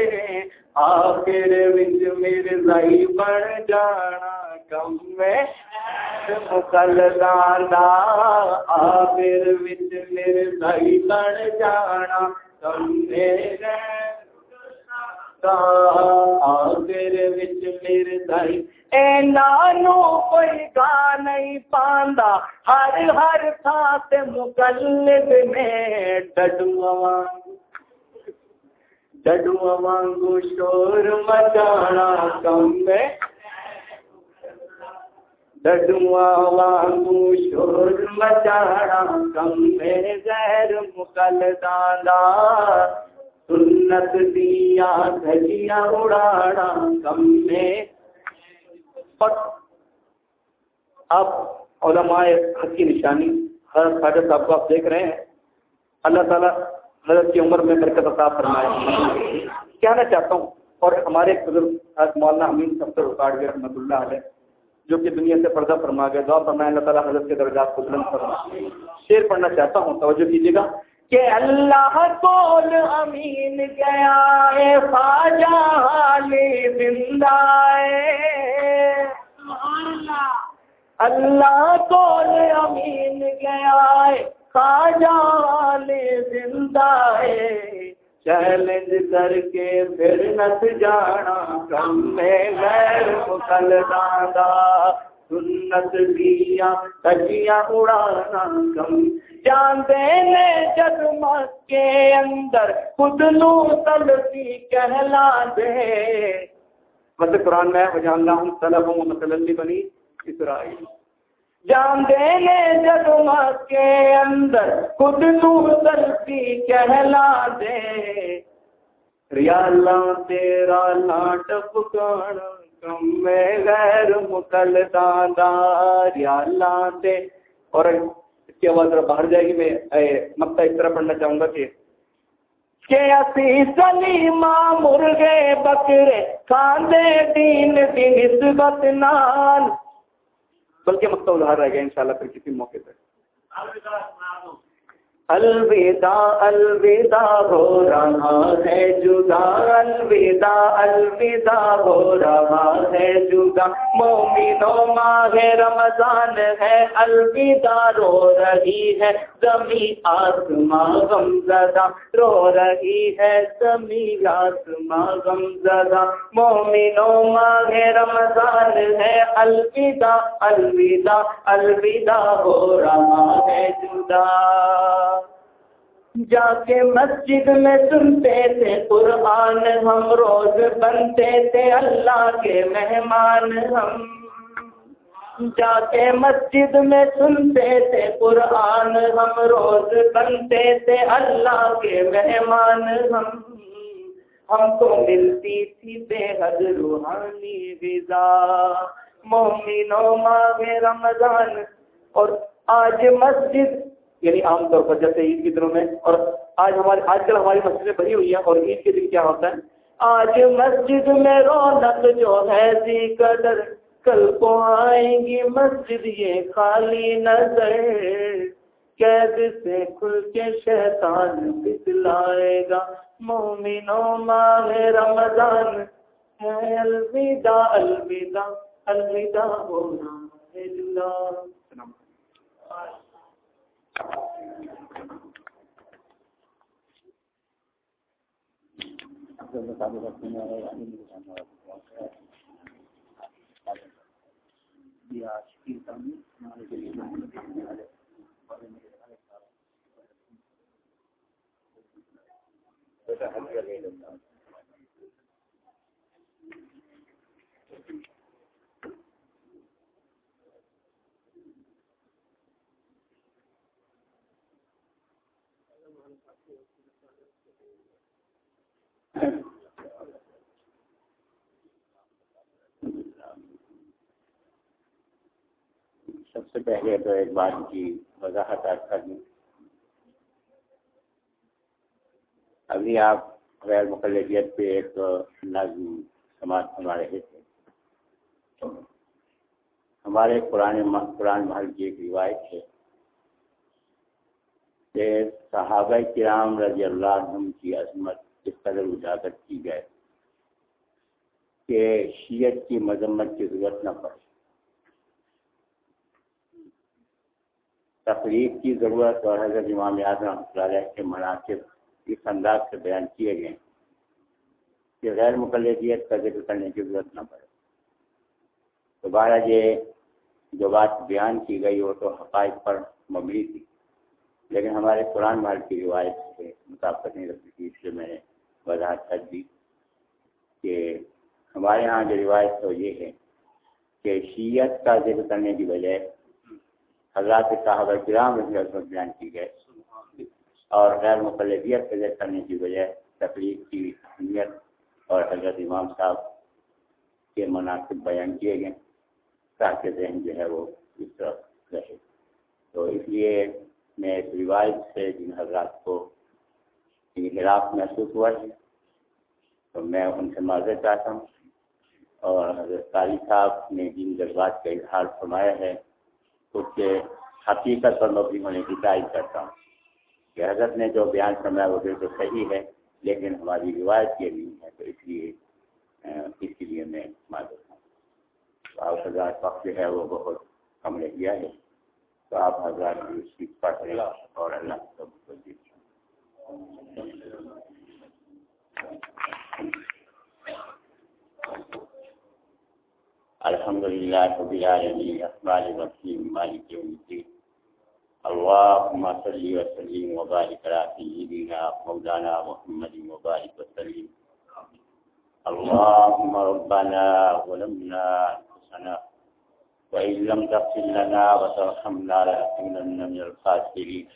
آخر وچ میرے زائی بن جانا کم میں مکلدانا آخر وچ میرے زائی بن جانا۔ کم میرے آخر وچ میرے زائی اے نانو کوئی گا نہیں پاندا، ہر ہر تھان تے مقلد میں ڈڈو ڈڈو وانگو شور مچانا کم میں ڈڈو وانگو شور کم میں غیر مقل دانا سنت دیا دھجیاں اڑانا کم میں اب علماء حق کی نشانی، حضرت خواجہ صاحب کو آپ دیکھ رہے ہیں۔ اللہ تعالیٰ حضرت کی عمر میں برکت عطا فرمائے۔ کہنا چاہتا ہوں، اور ہمارے بزرگ مولانا امین سفر اکاڑ رحمۃ اللہ علیہ۔ جو کہ دنیا سے پردہ فرما گئے۔ دعا فرمائے، اللہ تعالیٰ حضرت کے درجات کو بلند فرمائے شعر پڑھنا چاہتا ہوں، توجہ کیجیے گا۔ کہ اللہ کول امین گیا ہے، خواجہ زندہ اللہ کول امین گیا ہے، خواجہ علی زندہ ہے۔ چیلنج کر کے پھر نت جانا کم میں غیر مکل دادا سنت دیا تجیاں اڑانا کم جان دینے جگمگ کے اندر خود نو تلسی کہلا دے مطلب قرآن میں وجان ہوں طلب ہوں مطلب بنی اسرائیل جان دینے جگمگ کے اندر خود نو تلسی کہلا دے۔ ریا تیرا لاٹ پکانا کم میں غیر مکل دادا ریا تے، اور اس کی آواز باہر جائے گی میں مکتا اس طرح پڑھنا چاہوں گا کہ کہ اسی سلیمہ مرغے بکرے کاندے دین کی نسبت نال بلکہ مکتا ادھار رہ گیا انشاءاللہ پھر کسی موقع پر۔ الوداع الوداع ہو رہا ہے، جدا۔ الوداع الوداع ہو رہا ہے، جدا۔ مومنو ماہ رمضان ہے، الوداع رو رہی ہے۔ زمین آسماں غم زدہ رو رہی ہے۔ زمین آسماں غم زدہ مومنو ماہ رمضان ہے، الوداع الوداع الوداع ہو رہا ہے، جدا۔ جا کے مسجد میں سنتے تھے، قرآن ہم روز بنتے تھے، اللہ کے مہمان ہم۔ جا کے مسجد میں سنتے تھے، قرآن ہم روز بنتے تھے، اللہ کے مہمان ہم۔ ہم کو ملتی تھی بے حد روحانی غذا۔ مومنو ماہ رمضان اور آج مسجد یعنی عام طور پر جیسے عید کے دنوں میں اور آج ہماری آج کل ہماری مسجدیں بھری ہوئی ہیں اور عید کے دن کیا ہوتا ہے؟ آج مسجد میں رونق جو ہے ذی قدر کل کو آئیں گی مسجد یہ خالی نظر۔ قید سے کھل کے شیطان بتلائے گا مومنو ماہ رمضان۔ ہے الوداع الوداع الوداع ہونا اللہ۔ بیٹا ہم کیا نہیں لگتا سب سے پہلے تو ایک بات کی وضاحت کر دوں ابھی آپ غیر مقلدیت پہ ایک نظم سماج فرما رہے تھے۔ ہمارے پرانے قرآن محل کی ایک روایت ہے کہ صحابہ کرام رضی اللہ عنہ کی عظمت اس قدر اجاگر کی گئے کہ شیعت کی مذمت کی ضرورت نہ پڑے۔ تقریب کی ضرورت اور حضرت امام اعظم علیہ کے مناسب اس انداز سے بیان کیے گئے کہ غیر مقلدیت کا ذکر کرنے کی ضرورت نہ پڑے۔ دوبارہ یہ جو بات بیان کی گئی وہ تو حقائق پر مبنی تھی، لیکن ہمارے قرآن مال کی روایت سے مطابقت نہیں رکھتی تھی اس لیے میں نے وضاحت کر دی کہ ہمارے ہاں جو روایت تو یہ ہے کہ شیعت کا ذکر کرنے کی وجہ حضرات صاحب کرام رضی اللہ بیان کی گئے اور غیر مقلدیت ذکر کرنے کی وجہ تکلیف کی اہمیت اور حضرت امام صاحب کے مناسب بیان کیے گئے تاکہ ذہن جو ہے وہ اس طرف رہے۔ تو اس لیے میں اس روایت سے جن حضرات کو انحراف محسوس ہوا ہے۔ تو میں ان سے معذرت چاہتا ہوں۔ اور حضرت قاری صاحب نے جن جذبات کا اظہار فرمایا ہے۔ اس کے حقیقت پر مبنی ہونے کی تائید کرتا ہوں کہ حضرت نے جو بیان فرمایا وہ بالکل صحیح ہے، لیکن ہماری روایت یہ نہیں ہے۔ تو اس لیے اس کے لیے میں معذرت ہوں۔ تو آپ حضرات وقت جو ہے وہ بہت کم رہ گیا ہے۔ تو آپ حضرات بھی پڑھ رہے اور اللہ سب کو الحمد للہ رب العالمین الرحمن الرحیم مالک یوم الدین اللهم صل وسلم وبارك على سيدنا، مولانا محمد وبارك وسلم. اللهم ربنا ظلمنا انفسنا وان لم تغفر لنا وترحمنا لنكونن من الخاسرين.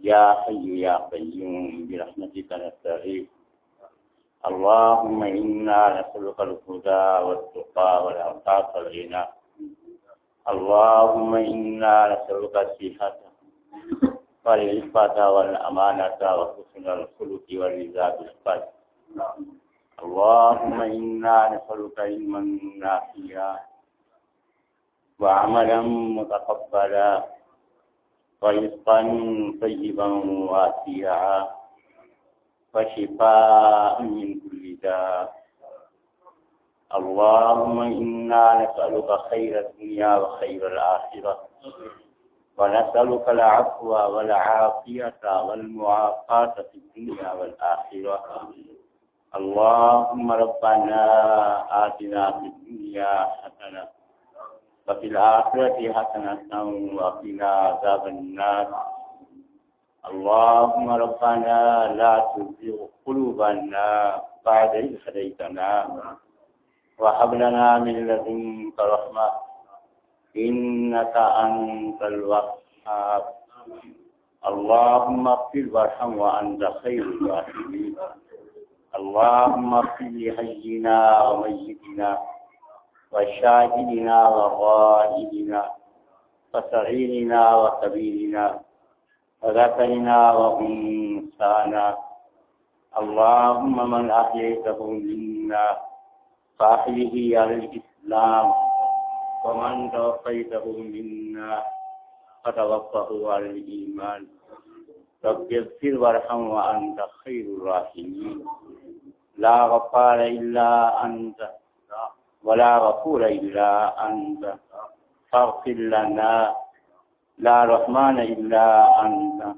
يا حي يا قيوم، برحمتك نستغيث. اللهم إنا نسألك الهدى والتقى والعفاف والغنى. اللهم إنا نسألك الصحة والعفة والأمانة وحسن الخلق والرضا بالقدر. اللهم إنا نسألك علما نافعا وعملا متقبلا. ورزقا طيبا واسعا وشفاء من كل داء. اللهم إنا نسألك خير الدنيا وخير الآخرة. ونسألك العفو والعافية والمعافاة في الدنيا والآخرة. اللهم ربنا آتنا في الدنيا حسنة وفي الآخرة حسنة وقنا عذاب النار. اللهم ربنا لا تزغ قلوبنا بعد إذ هديتنا وهب لنا من لدنك رحمة. إنك أنت الوهاب. اللهم اغفر وارحم وأنت خير الراحمين. اللهم اغفر لحينا وميتنا وشاهدنا وغائبنا وصغيرنا وكبيرنا وذكرنا وانسانا اللهم من أحييته منا فأحيه على الإسلام ومن توفيته منا فتوفه على الإيمان. رب اغفر وارحم وأنت خير الراحمين. لا غفار إلا أنت. ولا غفور إلا أنت. فاغفر لنا. لا رحمن إلا أنت.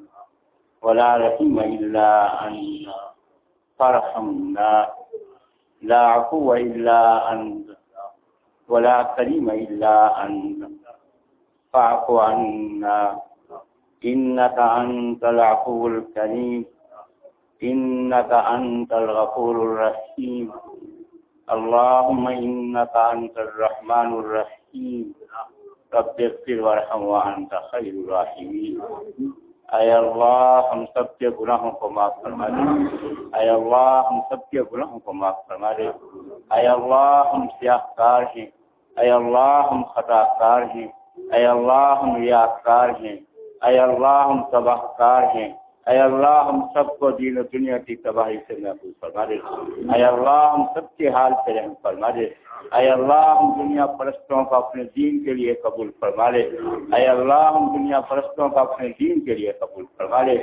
ولا رحيم إلا أنت. فارحمنا. لا عفو إلا أنت. ولا كريم إلا أنت. فاعف عنا. إنك أنت العفو الكريم. إنك أنت الغفور الرحيم. اللهم انك انت الرحمن الرحيم. رب اغفر وارحم وانت خير الراحمين. اے اللہ ہم سب کے گناہوں کو معاف فرما دے. اے اللہ ہم سب کے گناہوں کو معاف فرما دے. اے اللہ ہم سیاہ کار ہیں. اے اللہ ہم خطا کار ہیں. اے اللہ ہم ریاض کار ہیں. اے اللہ ہم تباہ کار ہیں. اے اللہ، ہم سب کو دین و دنیا کی تباہی سے محفوظ فرما دے اے اللہ، ہم سب کے حال سے رحم فرما دے اے اللہ، ہم دنیا پرستوں کا اپنے دین کے لیے قبول فرما لے اے اللہ، ہم دنیا پرستوں کا اپنے دین کے لیے قبول فرما لے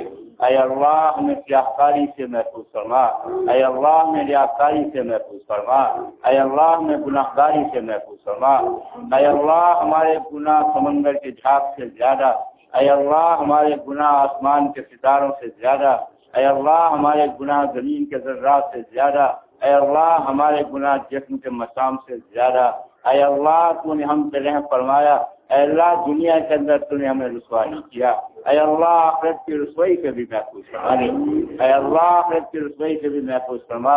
اے اللہ، ہمیں سیاہکاری سے محفوظ فرما۔ اے اللہ، ہمیں ریاکاری سے محفوظ فرما۔ اے اللہ، ہمیں گناہ گاری سے محفوظ فرما۔ اے اللہ، ہمارے گناہ سمندر کے جھاگ سے زیادہ اے اللہ ہمارے گناہ آسمان کے ستاروں سے زیادہ، اے اللہ ہمارے گناہ زمین کے ذرات سے زیادہ، اے اللہ ہمارے گناہ جسم کے مسام سے زیادہ، اے اللہ تو نے ہم پہ رحم فرمایا اے اللہ دنیا کے اندر تو نے ہمیں رسوا نہیں کیا۔ اے اللہ، آخرت کی رسوئی سے بھی محفوظ فرما اے اللہ، آخرت کی رسوئی سے بھی محفوظ فرما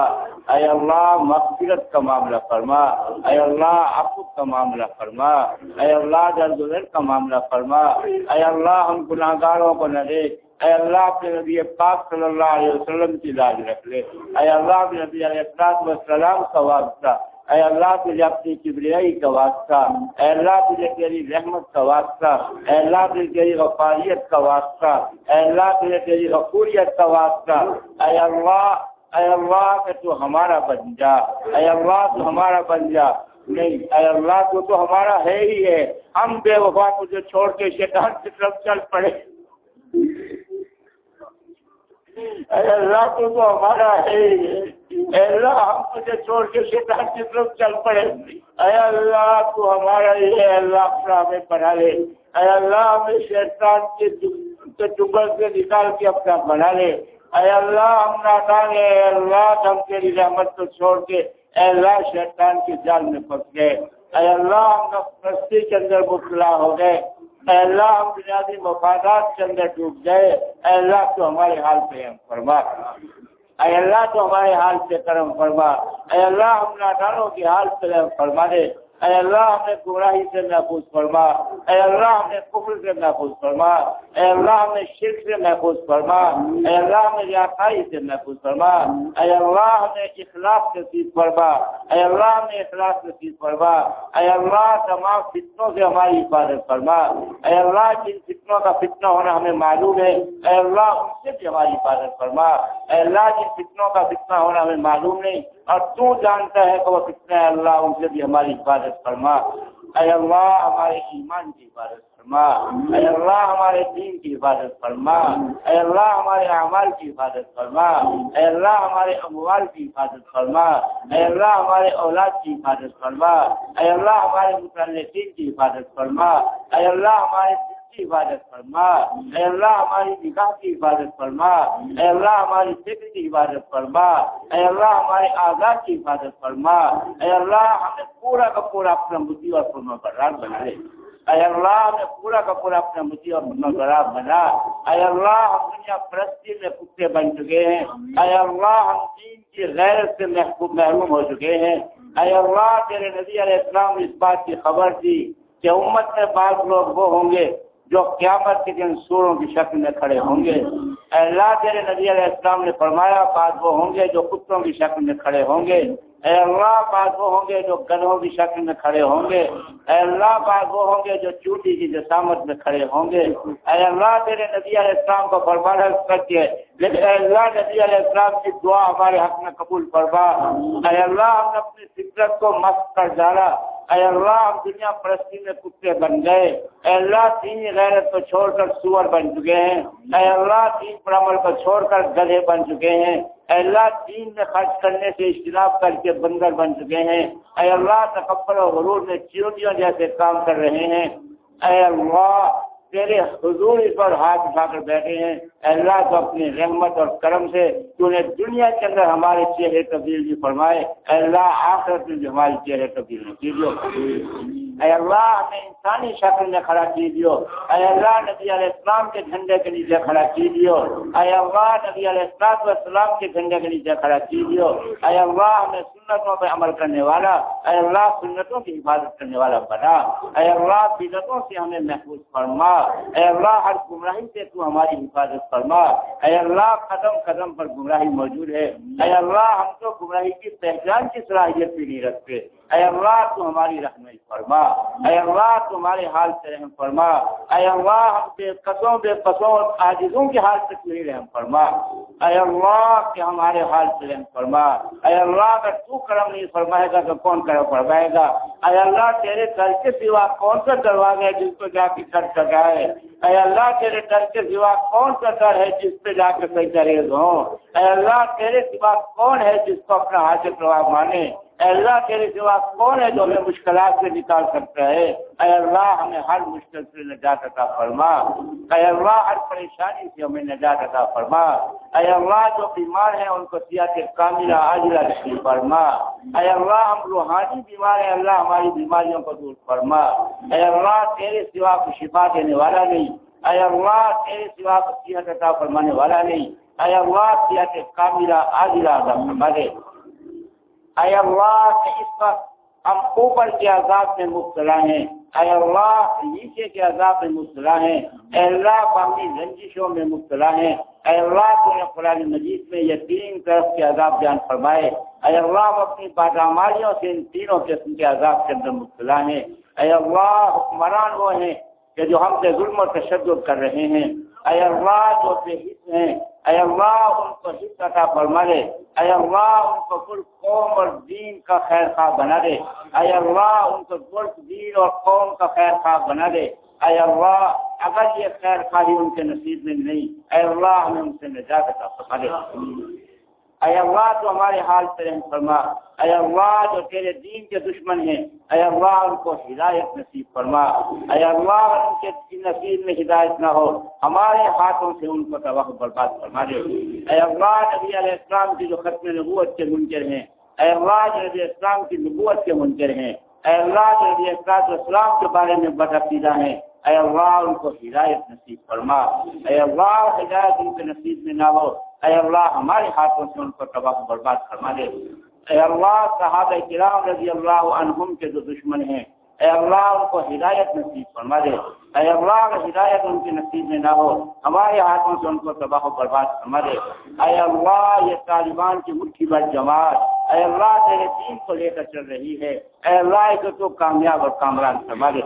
اے اللہ، مغفرت کا معاملہ فرما۔ اے اللہ عفت کا معاملہ فرما۔ اے اللہ درگزر کا معاملہ فرما۔ اے اللہ، ہم گناہ گاروں کو نہ دے۔ اے اللہ کے نبی پاک صلی اللہ علیہ وسلم کی لاج رکھ لے۔ اے اللہ کے نبی علیہ السلام کا واسطہ اے اللہ تجھے اپنی کبریائی کا واسطہ، اے اللہ تجھے تیری رحمت کا واسطہ، اے اللہ تجھے تیری غفاریت کا واسطہ، اے اللہ تجھے تیری غفوریت کا واسطہ۔ اے اللہ اے اللہ کہ تو ہمارا بن جا، اے اللہ تو ہمارا بن جا۔ نہیں، اے اللہ تو تو ہمارا ہے ہی ہے۔ ہم بے وفا تجھے چھوڑ کے شیطان کی طرف چل پڑے۔ اے اللہ تو تو ہمارا ہے اے اللہ ہم تجھے چھوڑ کے شیطان کی طرف چل پڑے۔ اے اللہ، تو ہمارا ہی ہے، اللہ اپنا ہمیں بنا لے۔ اے اللہ، ہمیں شیطان کے ٹبل سے نکال کے اپنا بنا لے۔ اے اللہ، ہم نادان ہے اے اللہ، ہم تیری رحمت کو چھوڑ کے اے اللہ شیطان کے جال میں پھنس گئے۔ اے اللہ، ہم نفستی کے اندر مبتلا ہو گئے۔ اے اللہ ہم بنیادی مفادات کے اندر ڈوب گئے اے اللہ تو ہمارے حال پہ ہم فرما۔ اے اللہ تو ہمارے حال سے کرم فرما۔ اے اللہ ہم نادانوں کے حال سے فرما دے۔ اے اللہ ہمیں گمراہی سے محفوظ فرما اے اللہ ہمیں کفر سے محفوظ فرما اے اللہ ہمیں شرک سے محفوظ فرما اے اللہ ہمیں ریاکائی سے محفوظ فرما اے اللہ ہمیں اخلاق نصیب فرما اے اللہ ہمیں اخلاق نصیب فرما اے اللہ تمام فتنوں سے ہماری حفاظت فرما اے اللہ جن فتنوں کا فتنہ ہونا ہمیں معلوم ہے اے اللہ ان سے بھی ہماری حفاظت فرما اے اللہ جن فتنوں کا فتنہ ہونا ہمیں معلوم نہیں اور تو جانتا ہے کہ وہ کتنا ہے اللہ ان سے بھی ہماری حفاظت فرما۔ اے اللہ، ہمارے ایمان کی حفاظت فرما۔ اے اللہ، ہمارے دین کی حفاظت فرما۔ اے اللہ، ہمارے اعمال کی حفاظت فرما۔ اے اللہ، ہمارے اموال کی حفاظت فرما۔ اے اللہ، ہمارے اولاد کی حفاظت فرما۔ اے اللہ، ہمارے متعلقین کی حفاظت فرما۔ اے اللہ، ہمارے کی حفاظت فرما۔ اے اللہ ہماری نگاہ کی حفاظت فرما۔ اے اللہ ہماری فکر کی حفاظت فرما۔ اے اللہ ہمارے آزاد کی حفاظت فرما۔ اے اللہ ہمیں پورا کا پورا اپنا مدی اور فرما برار بنا لے اے اللہ ہمیں پورا کا پورا اپنا مدی اور فرما برار بنا۔ اے اللہ ہم دنیا پرستی میں کتے بن چکے ہیں۔ اے اللہ ہم دین کی غیرت سے محبوب محروم ہو چکے ہیں۔ اے اللہ تیرے نبی علیہ السلام اس بات کی خبر دی کہ امت میں بعض لوگ وہ ہوں گے جو قیامت کے دن سوروں کی شکل میں کھڑے ہوں گے۔ اے اللہ تیرے نبی علیہ السلام نے فرمایا بعد وہ ہوں گے جو کتوں کی شکل میں کھڑے ہوں گے۔ اے اللہ، پاک وہ ہوں گے جو گدھوں کی شکل میں کھڑے ہوں گے۔ اے اللہ، پاک وہ ہوں گے جو چوٹی کی جسامت میں کھڑے ہوں گے۔ اے اللہ، تیرے نبی علیہ السلام کو فرمانا کرتی ہے۔ لیکن اے اللہ، نبی علیہ السلام کی دعا ہمارے حق میں قبول فرما۔ اے اللہ، ہم نے اپنی فطرت کو مست کر ڈالا۔ اے اللہ، ہم دنیا پرستی میں کتے بن گئے۔ اے اللہ تین غیرت کو چھوڑ کر سور بن چکے ہیں۔ اے اللہ تین پر عمل کو چھوڑ کر گدھے بن چکے ہیں۔ اے اللہ، دین میں خرچ کرنے سے اجتناب کر کے بندر بن چکے ہیں۔ اے اللہ، تکبر و غرور میں چیونٹیوں جیسے کام کر رہے ہیں۔ اے اللہ تیرے حضور اس پر ہاتھ اٹھا کر بیٹھے ہیں۔ اللہ تو اپنی رحمت اور کرم سے تو نے دنیا کے اندر ہمارے چہرے تبدیل بھی فرمائے۔ اللہ آخرت میں بھی ہمارے چہرے تبدیل کیجیے اے اللہ ہمیں انسانی شکل میں کھڑا کیجیے اے اللہ نبی علیہ السلام کے جھنڈے کے نیچے کھڑا کیجیے اے اللہ نبی علیہ السلام السلام کے جھنڈے کے نیچے کھڑا کیجیے اے اللہ ہمیں سنتوں پہ عمل کرنے والا، اے اللہ سنتوں کی حفاظت کرنے والا بنا۔ اے اللہ بدتوں سے ہمیں محفوظ فرما۔ اے اللہ ہر گمراہی سے تو ہماری حفاظت فرما۔ اے اللہ قدم قدم پر گمراہی موجود ہے۔ اے اللہ ہم تو گمراہی کی پہچان کی صلاحیت بھی نہیں رکھتے۔ اے اللہ تو ہماری رحمت فرما۔ اے اللہ تمہارے حال سے رحم فرما۔ اے اللہ ہم بے قصوں بے قصوں عاجزوں کے حال سے نہیں رحم فرما۔ اے اللہ کہ ہمارے حال سے رحم فرما۔ اے اللہ اگر تو کرم نہیں فرمائے گا تو کون کرم فرمائے گا؟ اے اللہ تیرے گھر کے سوا کون سا دروازہ ہے جس کو جا کے کر سکا ہے؟ اے اللہ تیرے گھر کے سوا کون سا گھر ہے جس پہ جا کے صحیح کریز ہوں؟ اے اللہ تیرے سوا کون ہے جس کو اپنا حاجت روا مانے؟ اے اللہ تیرے سوا کون ہے جو ہمیں مشکلات سے نکال سکتا ہے؟ اے اللہ ہمیں ہر مشکل سے نجات عطا فرما۔ اے اللہ ہر پریشانی سے ہمیں نجات عطا فرما۔ اے اللہ جو بیمار ہیں ان کو صحت کاملہ عاجلہ نصیب فرما۔ اے اللہ ہم روحانی بیمار ہیں، اللہ ہماری بیماریوں کو دور فرما۔ اے اللہ تیرے سوا کو شفا دینے والا نہیں۔ اے اللہ تیرے سوا کو صحت عطا فرمانے والا نہیں۔ اے اللہ صحت کاملہ عاجلہ عطا فرما اے اللہ کہ اس وقت ہم اوپر کے عذاب میں مبتلا ہیں اے اللہ نیچے کے عذاب میں مبتلا ہیں اے اللہ باقی رنجشوں میں مبتلا ہیں اے اللہ کو قرآن مجید میں یہ تین طرف کے عذاب بیان فرمائے اے اللہ اپنی باداماریوں سے ان تینوں قسم کے عذاب کے اندر مبتلا ہیں اے اللہ حکمران وہ ہیں کہ جو ہم سے ظلم و تشدد کر رہے ہیں اے اللہ جو بے حص ہیں اے اللہ ان کو حص عطا فرما دے اے اللہ ان کو ملک قوم اور دین کا خیر خواہ بنا دے۔ اے اللہ ان کو ملک، دین اور قوم کا خیر خواہ بنا دے۔ اے اللہ اگر یہ خیر خواہی ان کے نصیب میں نہیں اے اللہ ہمیں ان سے نجات عطا فرما دے۔ اے اللہ تو ہمارے حال سے رحم فرما، اے اللہ جو تیرے دین کے دشمن ہیں، اے اللہ ان کو ہدایت نصیب فرما۔ اے اللہ ان کے نصیب میں ہدایت نہ ہو، ہمارے ہاتھوں سے ان کو تباہ برباد فرما دے۔ اے اللہ نبی علیہ السلام کی جو ختم نبوت کے منکر ہیں، اے اللہ جو نبی اسلام کی نبوت کے منکر ہیں، اے اللہ جو نبی اسلام کے بارے میں بدعقیدہ ہیں، اے اللہ ان کو ہدایت نصیب فرما۔ اے اللہ ہدایت ان کے نصیب میں نہ ہو۔ اے اللہ، ہمارے ہاتھوں سے ان کو تباہ برباد فرما دے۔ اے اللہ، صحابہ کرام رضی اللہ عنہم کے جو دشمن ہیں، اے اللہ، ان کو ہدایت نصیب فرما دے۔ اے اللہ، اگر ہدایت ان کے نصیب میں نہ ہو، ہمارے ہاتھوں سے ان کو تباہ و برباد فرما دے۔ اے اللہ، یہ طالبان کی مٹھی بھر جماعت، اے اللہ، تیرے دین کو لے کر چل رہی ہے۔ اے اللہ کو تو کامیاب اور کامران فرما دے۔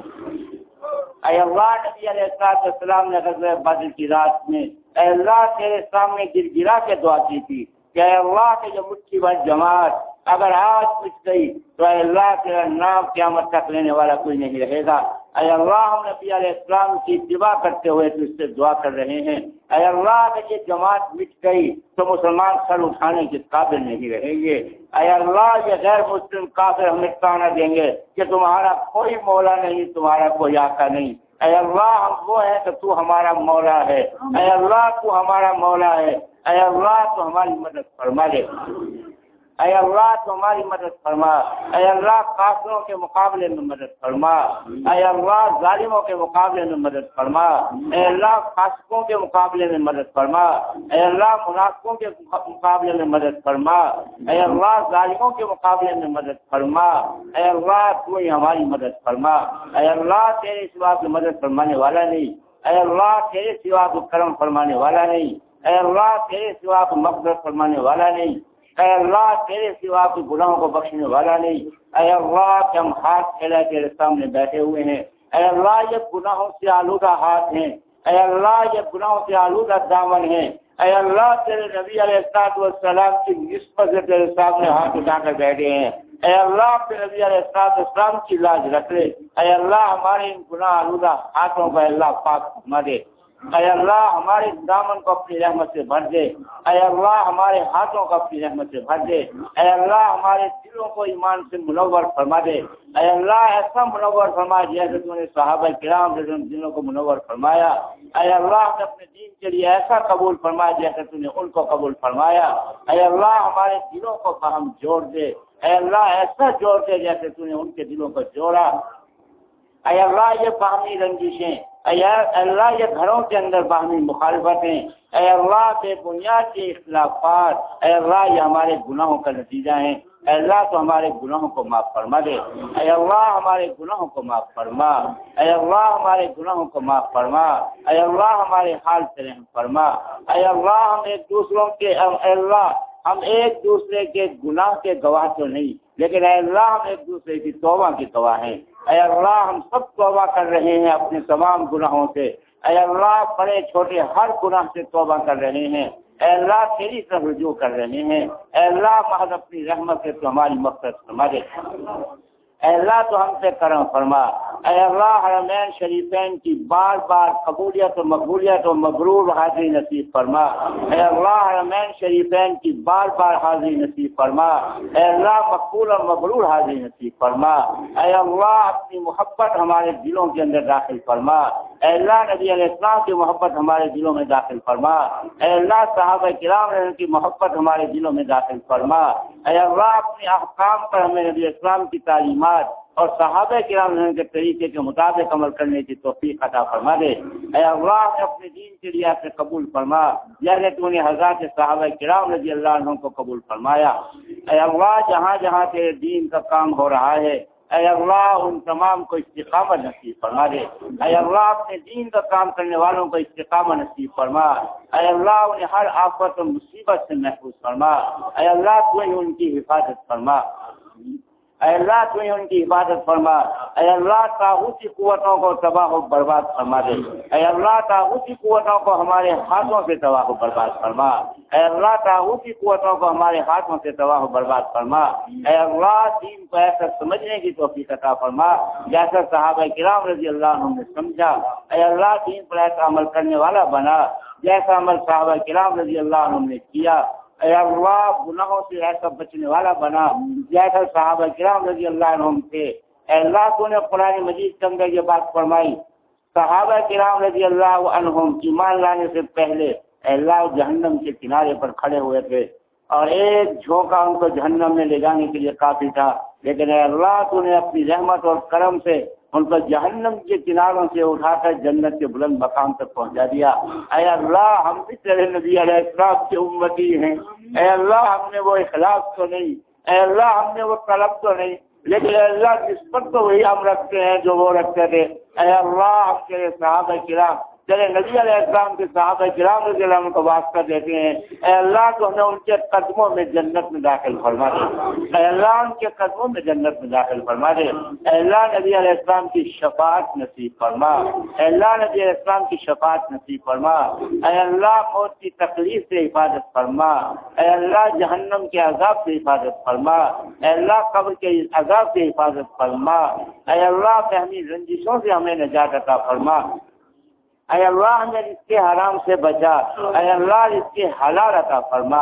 اے اللہ نبی علیہ السلام نے غزل بدل کی رات میں، اے اللہ تیرے سامنے گر گرا کے دعا کی تھی کہ اے اللہ کے جو مٹھی بھر جماعت اگر آج پوچھ گئی تو اللہ تیرا نام قیامت تک لینے والا کوئی نہیں رہے گا۔ اے اللہ، ہم نبی علیہ السلام کی اتباع کرتے ہوئے تو اس سے دعا کر رہے ہیں۔ اے اللہ، اگر یہ جماعت مٹ گئی تو مسلمان سر اٹھانے کے قابل نہیں رہیں گے۔ اے اللہ، یہ غیر مسلم کافر ہمیں کہنا دیں گے کہ تمہارا کوئی مولا نہیں، تمہارا کوئی آقا نہیں۔ اے اللہ، ہم وہ ہے کہ تو ہمارا مولا ہے۔ اے اللہ، تو ہمارا مولا ہے۔ اے اللہ، تو ہماری مدد فرما دے۔ اے اللہ تو ہماری مدد فرما اے اللہ کافروں کے مقابلے میں مدد فرما اے اللہ ظالموں کے مقابلے میں مدد فرما اے اللہ فاسقوں کے مقابلے میں مدد فرما اے اللہ منافقوں کے مقابلے میں مدد فرما اے اللہ ظالموں کے مقابلے میں مدد فرما اے اللہ تو ہی ہماری مدد فرما اے اللہ تیرے اس بات کی مدد فرمانے والا نہیں اے اللہ تیرے سوا کو کرم فرمانے والا نہیں اے اللہ تیرے سوا کو مقدر فرمانے والا نہیں اے اللہ تیرے سوا کو گناہوں کو بخشنے والا نہیں۔ اے اللہ کے ہم ہاتھ پھیلا تیرے سامنے بیٹھے ہوئے ہیں۔ اے اللہ یہ گناہوں سے آلودہ ہاتھ ہیں۔ اے اللہ یہ گناہوں سے آلودہ دامن ہیں۔ اے اللہ تیرے نبی علیہ السلاط والسلام کی نسبت سے تیرے سامنے ہاتھ اٹھا کر بیٹھے ہیں۔ اے اللہ کے نبی علیہ السلاط والسلام کی لاج رکھ لے۔ اے اللہ ہمارے ان گناہ آلودہ ہاتھوں کا اللہ پاک فرما دے۔ اے اللہ ہمارے دامن کو اپنی رحمت سے بھر دے۔ اے اللہ ہمارے ہاتھوں کو اپنی رحمت سے بھر دے۔ اے اللہ ہمارے دلوں کو ایمان سے منور فرما دے۔ اے اللہ ایسا منور فرما جیسے تم نے صحابہ کرام دلوں کو منور فرمایا۔ اے اللہ نے اپنے دین کے لیے ایسا قبول فرمایا جیسے تم نے ان کو قبول فرمایا۔ اے اللہ ہمارے دلوں کو فہم جوڑ دے۔ اے اللہ ایسا جوڑ دے جیسے تم نے ان کے دلوں کو جوڑا۔ اے اللہ یہ باہمی رنجشیں اے اللہ یہ گھروں کے اندر باہمی مخالفتیں اے اللہ بے بنیاد کے اختلافات اے اللہ یہ ہمارے گناہوں کا نتیجہ ہیں اے اللہ تو ہمارے گناہوں کو معاف فرما دے اے اللہ ہمارے گناہوں کو معاف فرما اے اللہ ہمارے گناہوں کو معاف فرما اے اللہ ہمارے حال سے رحم فرما اے اللہ ہم ایک دوسروں کے اے اللہ ہم ایک دوسرے کے گناہ کے گواہ تو نہیں لیکن اے اللہ ہم ایک دوسرے کی توبہ کی گواہ ہیں اے اللہ ہم سب توبہ کر رہے ہیں اپنے تمام گناہوں سے۔ اے اللہ بڑے چھوٹے ہر گناہ سے توبہ کر رہے ہیں۔ اے اللہ تیری طرف رجوع کر رہے ہیں۔ اے اللہ محض اپنی رحمت سے تو ہماری مقصد ہمارے اے اللہ تو ہم سے کرم فرما۔ اے اللہ حرمین شریفین کی بار بار قبولیت و مقبولیت و مغرور حاضری نصیب فرما۔ اے اللہ حرمین شریفین کی بار بار حاضری نصیب فرما۔ اے اللہ مقبول اور مغرور حاضری نصیب فرما۔ اے اللہ اپنی محبت ہمارے دلوں کے اندر داخل فرما۔ اے اللہ نبی علیہ السلام کی محبت ہمارے دلوں میں داخل فرما۔ اے اللہ صحابہ کرام کی محبت ہمارے دلوں میں داخل فرما۔ اے اللہ اپنے احکام پر ہمیں نبی اسلام کی تعلیمات اور صحابہ کرام کے طریقے کے مطابق عمل کرنے کی توفیق عطا فرما دے۔ اے اللہ نے اپنے دین کے لیے آپ قبول فرما جیسے تو نے حضرات صحابہ کرام رضی اللہ عنہ کو قبول فرمایا۔ اے اللہ، جہاں جہاں کے دین کا کام ہو رہا ہے اے اللہ، ان تمام کو استقامت نصیب فرما دے۔ اے اللہ، اپنے دین کا کام کرنے والوں کو استقامت نصیب فرما۔ اے اللہ، انہیں ہر آفت و مصیبت سے محفوظ فرما۔ اے اللہ، تو ان کی حفاظت فرما۔ اے اللہ تو ان کی عبادت فرما، اے اللہ تاغوتی قوتوں کو تباہ و برباد فرما دے۔ اے اللہ تاغوتی قوتوں کو ہمارے ہاتھوں سے تباہ و برباد فرما۔ اے اللہ تاغوتی قوتوں کو ہمارے ہاتھوں سے تباہ و برباد فرما۔ اے اللہ دین کو ایسا سمجھنے کی توفیق عطا فرما۔ جیسا صحابہ کرام رضی اللہ عنہ نے سمجھا، اے اللہ دین پر ایسا عمل کرنے والا بنا۔ جیسا عمل صحابہ کرام رضی اللہ عنہ نے کیا۔ اے اللہ، گناہوں سے ایسا بچنے والا بنا۔ جیسا صحابہ کرام رضی اللہ عنہ تھے۔ اے اللہ، تو نے قرآن مجید کے اندر یہ بات فرمائی۔ صحابہ کرام رضی اللہ عنہم ایمان لانے سے پہلے اے اللہ جہنم کے کنارے پر کھڑے ہوئے تھے۔ اور ایک جھونکا ان کو جہنم میں لے جانے کے لیے کافی تھا۔ لیکن اے اللہ، تو نے اپنی رحمت اور کرم سے ان کو جہنم کے کناروں سے اٹھا کر جنت کے بلند مقام تک پہنچا دیا۔ اے اللہ، ہم بھی تیرے نبی علیہ السلام کے امتی ہیں۔ اے اللہ، ہم نے وہ اخلاق تو نہیں، اے اللہ، ہم نے وہ طلب تو نہیں۔ لیکن اے اللہ، نسبت تو وہی ہم رکھتے ہیں جو وہ رکھتے تھے۔ اے اللہ، ہم تیرے صحابہ کرام تیرے نبی علیہ السلام کے صحابہ کرام رضی اللہ عنہ کو واسطہ دیتے ہیں، اے اللہ تو ہمیں ان کے قدموں میں جنت میں داخل فرما دے۔ اے اللہ ان کے قدموں میں جنت میں داخل فرما دے۔ اے اللہ نبی علیہ السلام کی شفاعت نصیب فرما۔ اے اللہ نبی علیہ السلام کی شفاعت نصیب فرما۔ اے اللہ موت کی تکلیف سے حفاظت فرما۔ اے اللہ جہنم کے عذاب سے حفاظت فرما۔ اے اللہ قبر کے عذاب سے حفاظت فرما۔ اے اللہ فہمی رنجشوں سے ہمیں نجات عطا فرما۔ اے اللہ ہمیں اس کے حرام سے بچا، اے اللہ اس کے حلال عطا فرما،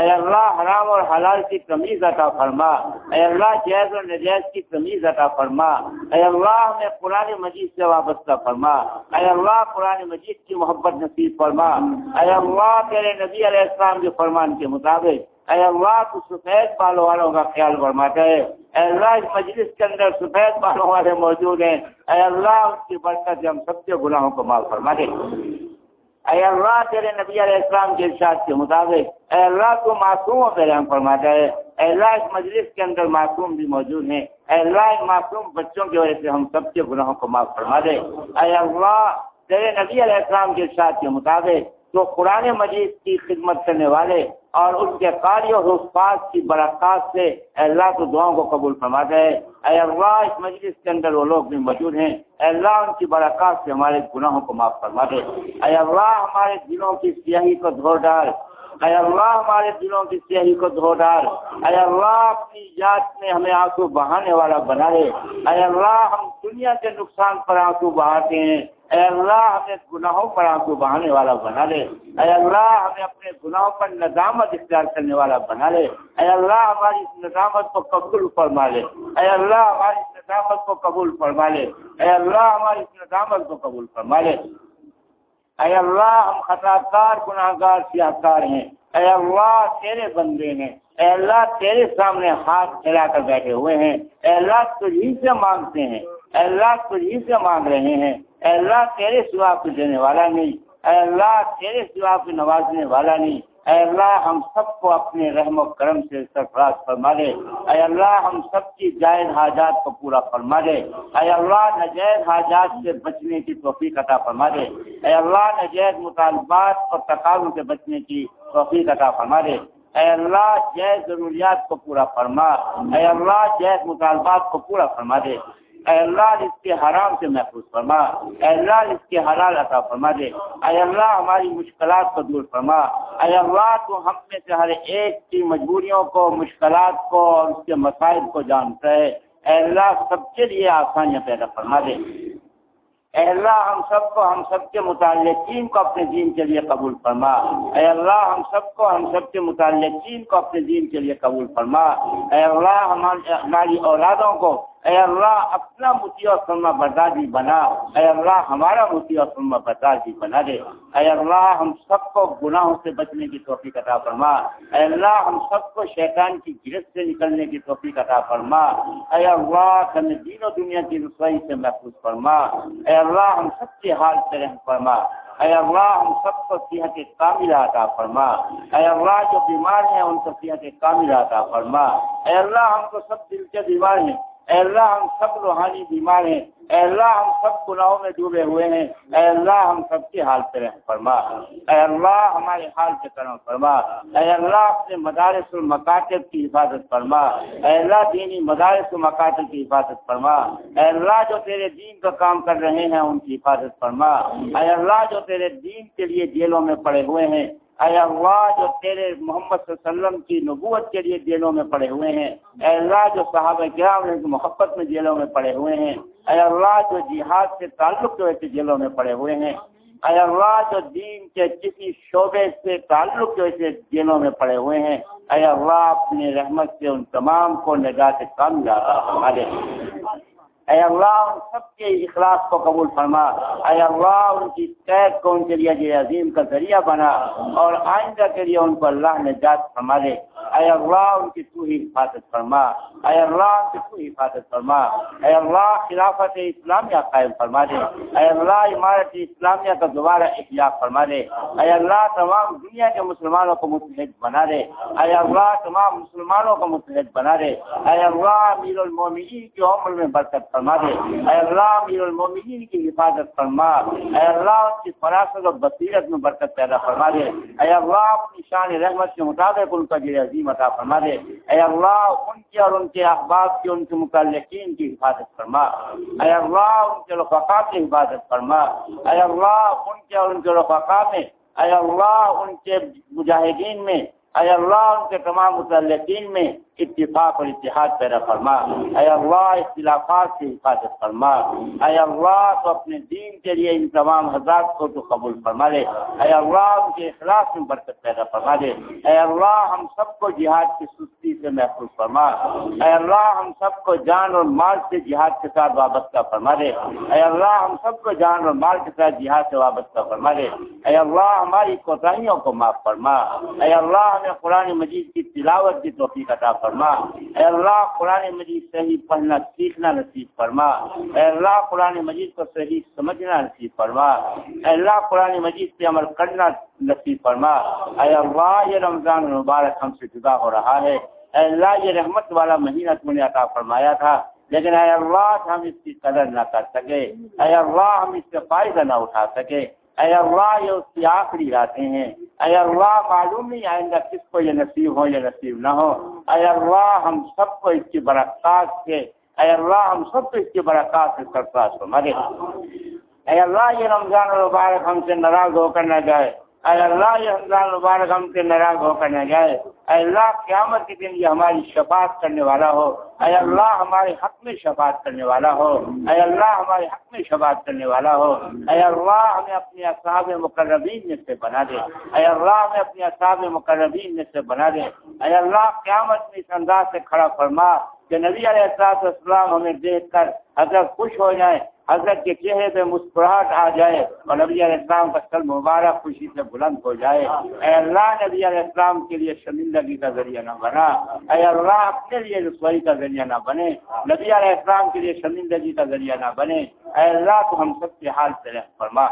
اے اللہ حرام اور حلال کی تمیز عطا فرما، اے اللہ جیز اور نجائز کی تمیز عطا فرما، اے اللہ ہمیں قرآن مجید سے وابستہ فرما، اے اللہ قرآن مجید کی محبت نصیب فرما، اے اللہ تیرے نبی علیہ السلام کے فرمان کے مطابق اے اللہ، تو سفید بالوں والوں کا خیال فرماتا ہے اے اللہ، اس مجلس کے اندر سفید بالوں والے موجود ہیں۔ اے اللہ، اس کی برکت سے ہم سب کے گناہوں کو معاف فرما دے اے اللہ، تیرے نبی علیہ السلام کے ارشاد کے مطابق، اے اللہ، تو معصوموں پہ رحم فرماتا ہے اے اللہ، اس مجلس کے اندر معصوم بھی موجود ہیں۔ اے اللہ، ان معصوم بچوں کی وجہ سے ہم سب کے گناہوں کو معاف فرما دے اے اللہ، تیرے نبی علیہ السلام کے ارشاد کے مطابق تو قرآن مجید کی خدمت کرنے والے اور اس کے قاری اور حفاظ کی برکات سے اللہ تو دعاؤں کو قبول فرما دے۔ اے اللہ، اس مجلس کے اندر وہ لوگ بھی موجود ہیں۔ اے اللہ، ان کی برکات سے ہمارے گناہوں کو معاف فرما دے۔ اے اللہ، ہمارے دلوں کی سیاہی کو دھو ڈال۔ اے اللہ، ہمارے دلوں کی سیاہی کو دھو ڈال۔ اے اللہ، اپنی یاد میں ہمیں آنسو بہانے والا بنا دے۔ اے اللہ، ہم دنیا کے نقصان پر آنسو بہاتے ہیں۔ اے اللہ ہمیں گناہوں پر آنسو بہانے والا بنا لے۔ اے اللہ ہمیں اپنے گناہوں پر ندامت اختیار کرنے والا بنا لے۔ اے اللہ ہماری اس ندامت کو قبول فرما لے۔ اے اللہ ہماری اس ندامت کو قبول فرما لے۔ اے اللہ ہماری اس ندامت کو قبول فرما لے۔ اے اللہ ہم خطا کار گناہ گار سیاہ کار ہیں۔ اے اللہ تیرے بندے ہیں۔ اے اللہ تیرے سامنے ہاتھ پھیلا کر بیٹھے ہوئے ہیں۔ اے اللہ تجھی سے مانگتے ہیں۔ اے اللہ تجھی سے مانگ رہے ہیں۔ اے اللہ تیرے سوا کو دینے والا نہیں۔ اے اللہ تیرے سوا کو نوازنے والا نہیں۔ اے اللہ، ہم سب کو اپنے رحم و کرم سے سرفراز فرما دے۔ اے اللہ، ہم سب کی جائز حاجات کو پورا فرما دے۔ اے اللہ نجائز حاجات سے بچنے کی توفیق عطا فرما دے۔ اے اللہ نجائز مطالبات اور تقاضوں سے بچنے کی توفیق عطا فرما دے۔ اے اللہ، جائز ضروریات کو پورا فرما۔ اے اللہ، جائز مطالبات کو پورا فرما دے۔ اے اللہ اس کے حرام سے محفوظ فرما، اے اللہ اس کے حلال عطا فرما دے۔ اے اللہ ہماری مشکلات کو دور فرما۔ اے اللہ تو ہم میں سے ہر ایک کی مجبوریوں کو، مشکلات کو اور اس کے مسائل کو جانتا ہے۔ اے اللہ سب کے لیے آسانیاں پیدا فرما دے۔ اے اللہ ہم سب کو، ہم سب کے متعلقین کو اپنے دین کے لیے قبول فرما۔ اے اللہ ہم سب کو، ہم سب کے متعلقین کو اپنے دین کے لیے قبول فرما۔ اے اللہ ہماری اولادوں کو اے اللہ اپنا متی اور فرما برداری بنا، اے اللہ ہمارا متی اور فرما برداری بنا دے۔ اے اللہ ہم سب کو گناہوں سے بچنے کی توفیق عطا فرما۔ اے اللہ ہم سب کو شیطان کی گرفت سے نکلنے کی توفیق عطا فرما۔ اے اللہ ہمیں دین و دنیا کی رسوائی سے محفوظ فرما۔ اے اللہ ہم سب کے حال سے رحم فرما۔ اے اللہ ہم سب کو صحت کامل عطا فرما۔ اے اللہ جو بیمار ہیں ان کو صحت کامل عطا فرما۔ اے اللہ ہم کو سب دل کے بیمار ہیں۔ اے اللہ ہم سب روحانی بیمار ہیں اے اللہ ہم سب گناہوں میں ڈوبے ہوئے ہیں، اے اللہ ہم سب کی حال سے رحم فرما۔ اے اللہ ہمارے حال سے کرم فرما۔ اے اللہ اپنے مدارس المکاتب کی حفاظت فرما۔ اے اللہ دینی مدارس المکاتب کی حفاظت فرما۔ اے اللہ جو تیرے دین کا کام کر رہے ہیں ان کی حفاظت فرما۔ اے اللہ جو تیرے دین کے لیے جیلوں میں پڑے ہوئے ہیں اے اللہ جو تیرے محمد صلی اللہ علیہ وسلم کی نبوت کے لیے جیلوں میں پڑے ہوئے ہیں، اے اللہ جو صحابہ کرام محبت میں جیلوں میں پڑے ہوئے ہیں، اے اللہ جو جہاد سے تعلق جو ہے جیلوں میں پڑے ہوئے ہیں، اے اللہ جو دین کے کسی شعبے سے تعلق جو ہے جیلوں میں پڑے ہوئے ہیں، اے اللہ اپنی رحمت سے ان تمام کو نجات کام ہمارے اے اللہ ان سب کے اخلاص کو قبول فرما۔ اے اللہ، ان کی قید کو ان کے لیے یہ عظیم کا ذریعہ بنا اور آئندہ کے لیے ان کو اللہ نے جات فرما دے۔ اے اللہ، ان کی تو ہی حفاظت فرما۔ اے اللہ، ان کی تو ہی حفاظت فرما۔ اے اللہ، خلافت اسلامیہ قائم فرما دے۔ اے اللہ، عمارت اسلامیہ کا دوبارہ احیاء فرما دے۔ اے اللہ، تمام دنیا کے مسلمانوں کو متحد بنا دے۔ اے اللہ، تمام مسلمانوں کو متحد بنا دے۔ اے اللہ، امیر المومنین کی عمر میں برکت فرما دے، اے اللہ امیر المومنین کی حفاظت فرما، اے اللہ ان کی فراست اور بصیرت میں برکت پیدا فرما دے، اے اللہ اپنی شان رحمت کے مطابق ان کا جو عظیم عطا فرما دے، اے اللہ ان کی اور ان کے احباب کی، ان کے متعلقین کی حفاظت فرما، اے اللہ ان کے رفقا کی حفاظت فرما، اے اللہ ان کے اور ان کے رفقا میں، اے اللہ ان کے مجاہدین میں، اے اللہ ان کے تمام متعلقین میں اتفاق اور اتحاد پیدا فرما۔ اے اللہ، اختلافات سے حفاظت فرما۔ اے اللہ، تو اپنے دین کے لیے ان تمام حضرات کو تو قبول فرما لے۔ اے اللہ، ان کے اخلاص میں برکت پیدا فرما دے اے اللہ، ہم سب کو جہاد کی سستی سے محفوظ فرما۔ اے اللہ، ہم سب کو جان اور مال سے جہاد کے ساتھ وابستہ فرما دے اے اللہ، ہم سب کو جان اور مال کے ساتھ جہاد سے وابستہ فرما دے اے اللہ، ہماری کوتاہیوں کو معاف فرما۔ اے اللہ، ہمیں قرآن مجید کی تلاوت کی توفیق عطا فرما فرما۔ اے اللہ قرآن مجید صحیح پڑھنا سیکھنا نصیب فرما۔ اے اللہ قرآن مجید کو صحیح سمجھنا نصیب فرما۔ اے اللہ قرآن مجید سے عمل کرنا نصیب فرما۔ اے اللہ یہ رمضان المبارک ہم سے جدا ہو رہا ہے۔ اے اللہ یہ رحمت والا مہینہ تم نے عطا فرمایا تھا۔ لیکن اے اللہ ہم اس کی قدر نہ کر سکے۔ اے اللہ ہم اس سے فائدہ نہ اٹھا سکے۔ اے اللہ یہ اس کی آخری راتیں ہیں۔ اے اللہ معلوم نہیں آئندہ کس کو یہ نصیب ہو یا نصیب نہ ہو۔ اے اللہ ہم سب کو اس کی برکات سے اے اللہ ہم سب کو اس کی برکات سے سرفراز کو مرے اے اللہ یہ رمضان المبارک ہم سے ناراض ہو کر نہ جائے۔ اے اللہ یہ رمضان المبارک ہم سے ناراض ہو کر نہ جائے، اے اللہ قیامت کے دن یہ ہماری شفاعت کرنے والا ہو۔ اے اللہ ہمارے حق میں شفاعت کرنے والا ہو۔ اے اللہ ہمارے حق میں شفاعت کرنے والا ہو۔ اے اللہ ہمیں اپنے اصحاب مقربین میں سے بنا دے۔ اے اللہ ہمیں اپنے اصحاب مقربین میں سے بنا دے۔ اے اللہ قیامت میں اس انداز سے کھڑا فرما۔ کہ نبی علیہ السلام ہمیں دیکھ کر حضرت خوش ہو جائیں، حضرت کے چہرے پہ مسکراہٹ آ جائے اور نبی علیہ السلام کا سل مبارک خوشی سے بلند ہو جائے۔ اے اللہ نبی علیہ السلام کے لیے شرمندگی کا ذریعہ نہ بنا۔ اے اللہ اپنے لیے رسوئی کا ذریعہ نہ بنے۔ نبی علیہ السلام کے لیے شرمندگی کا ذریعہ نہ بنے۔ اے اللہ تو ہم سب کے حال سے رحم فرما۔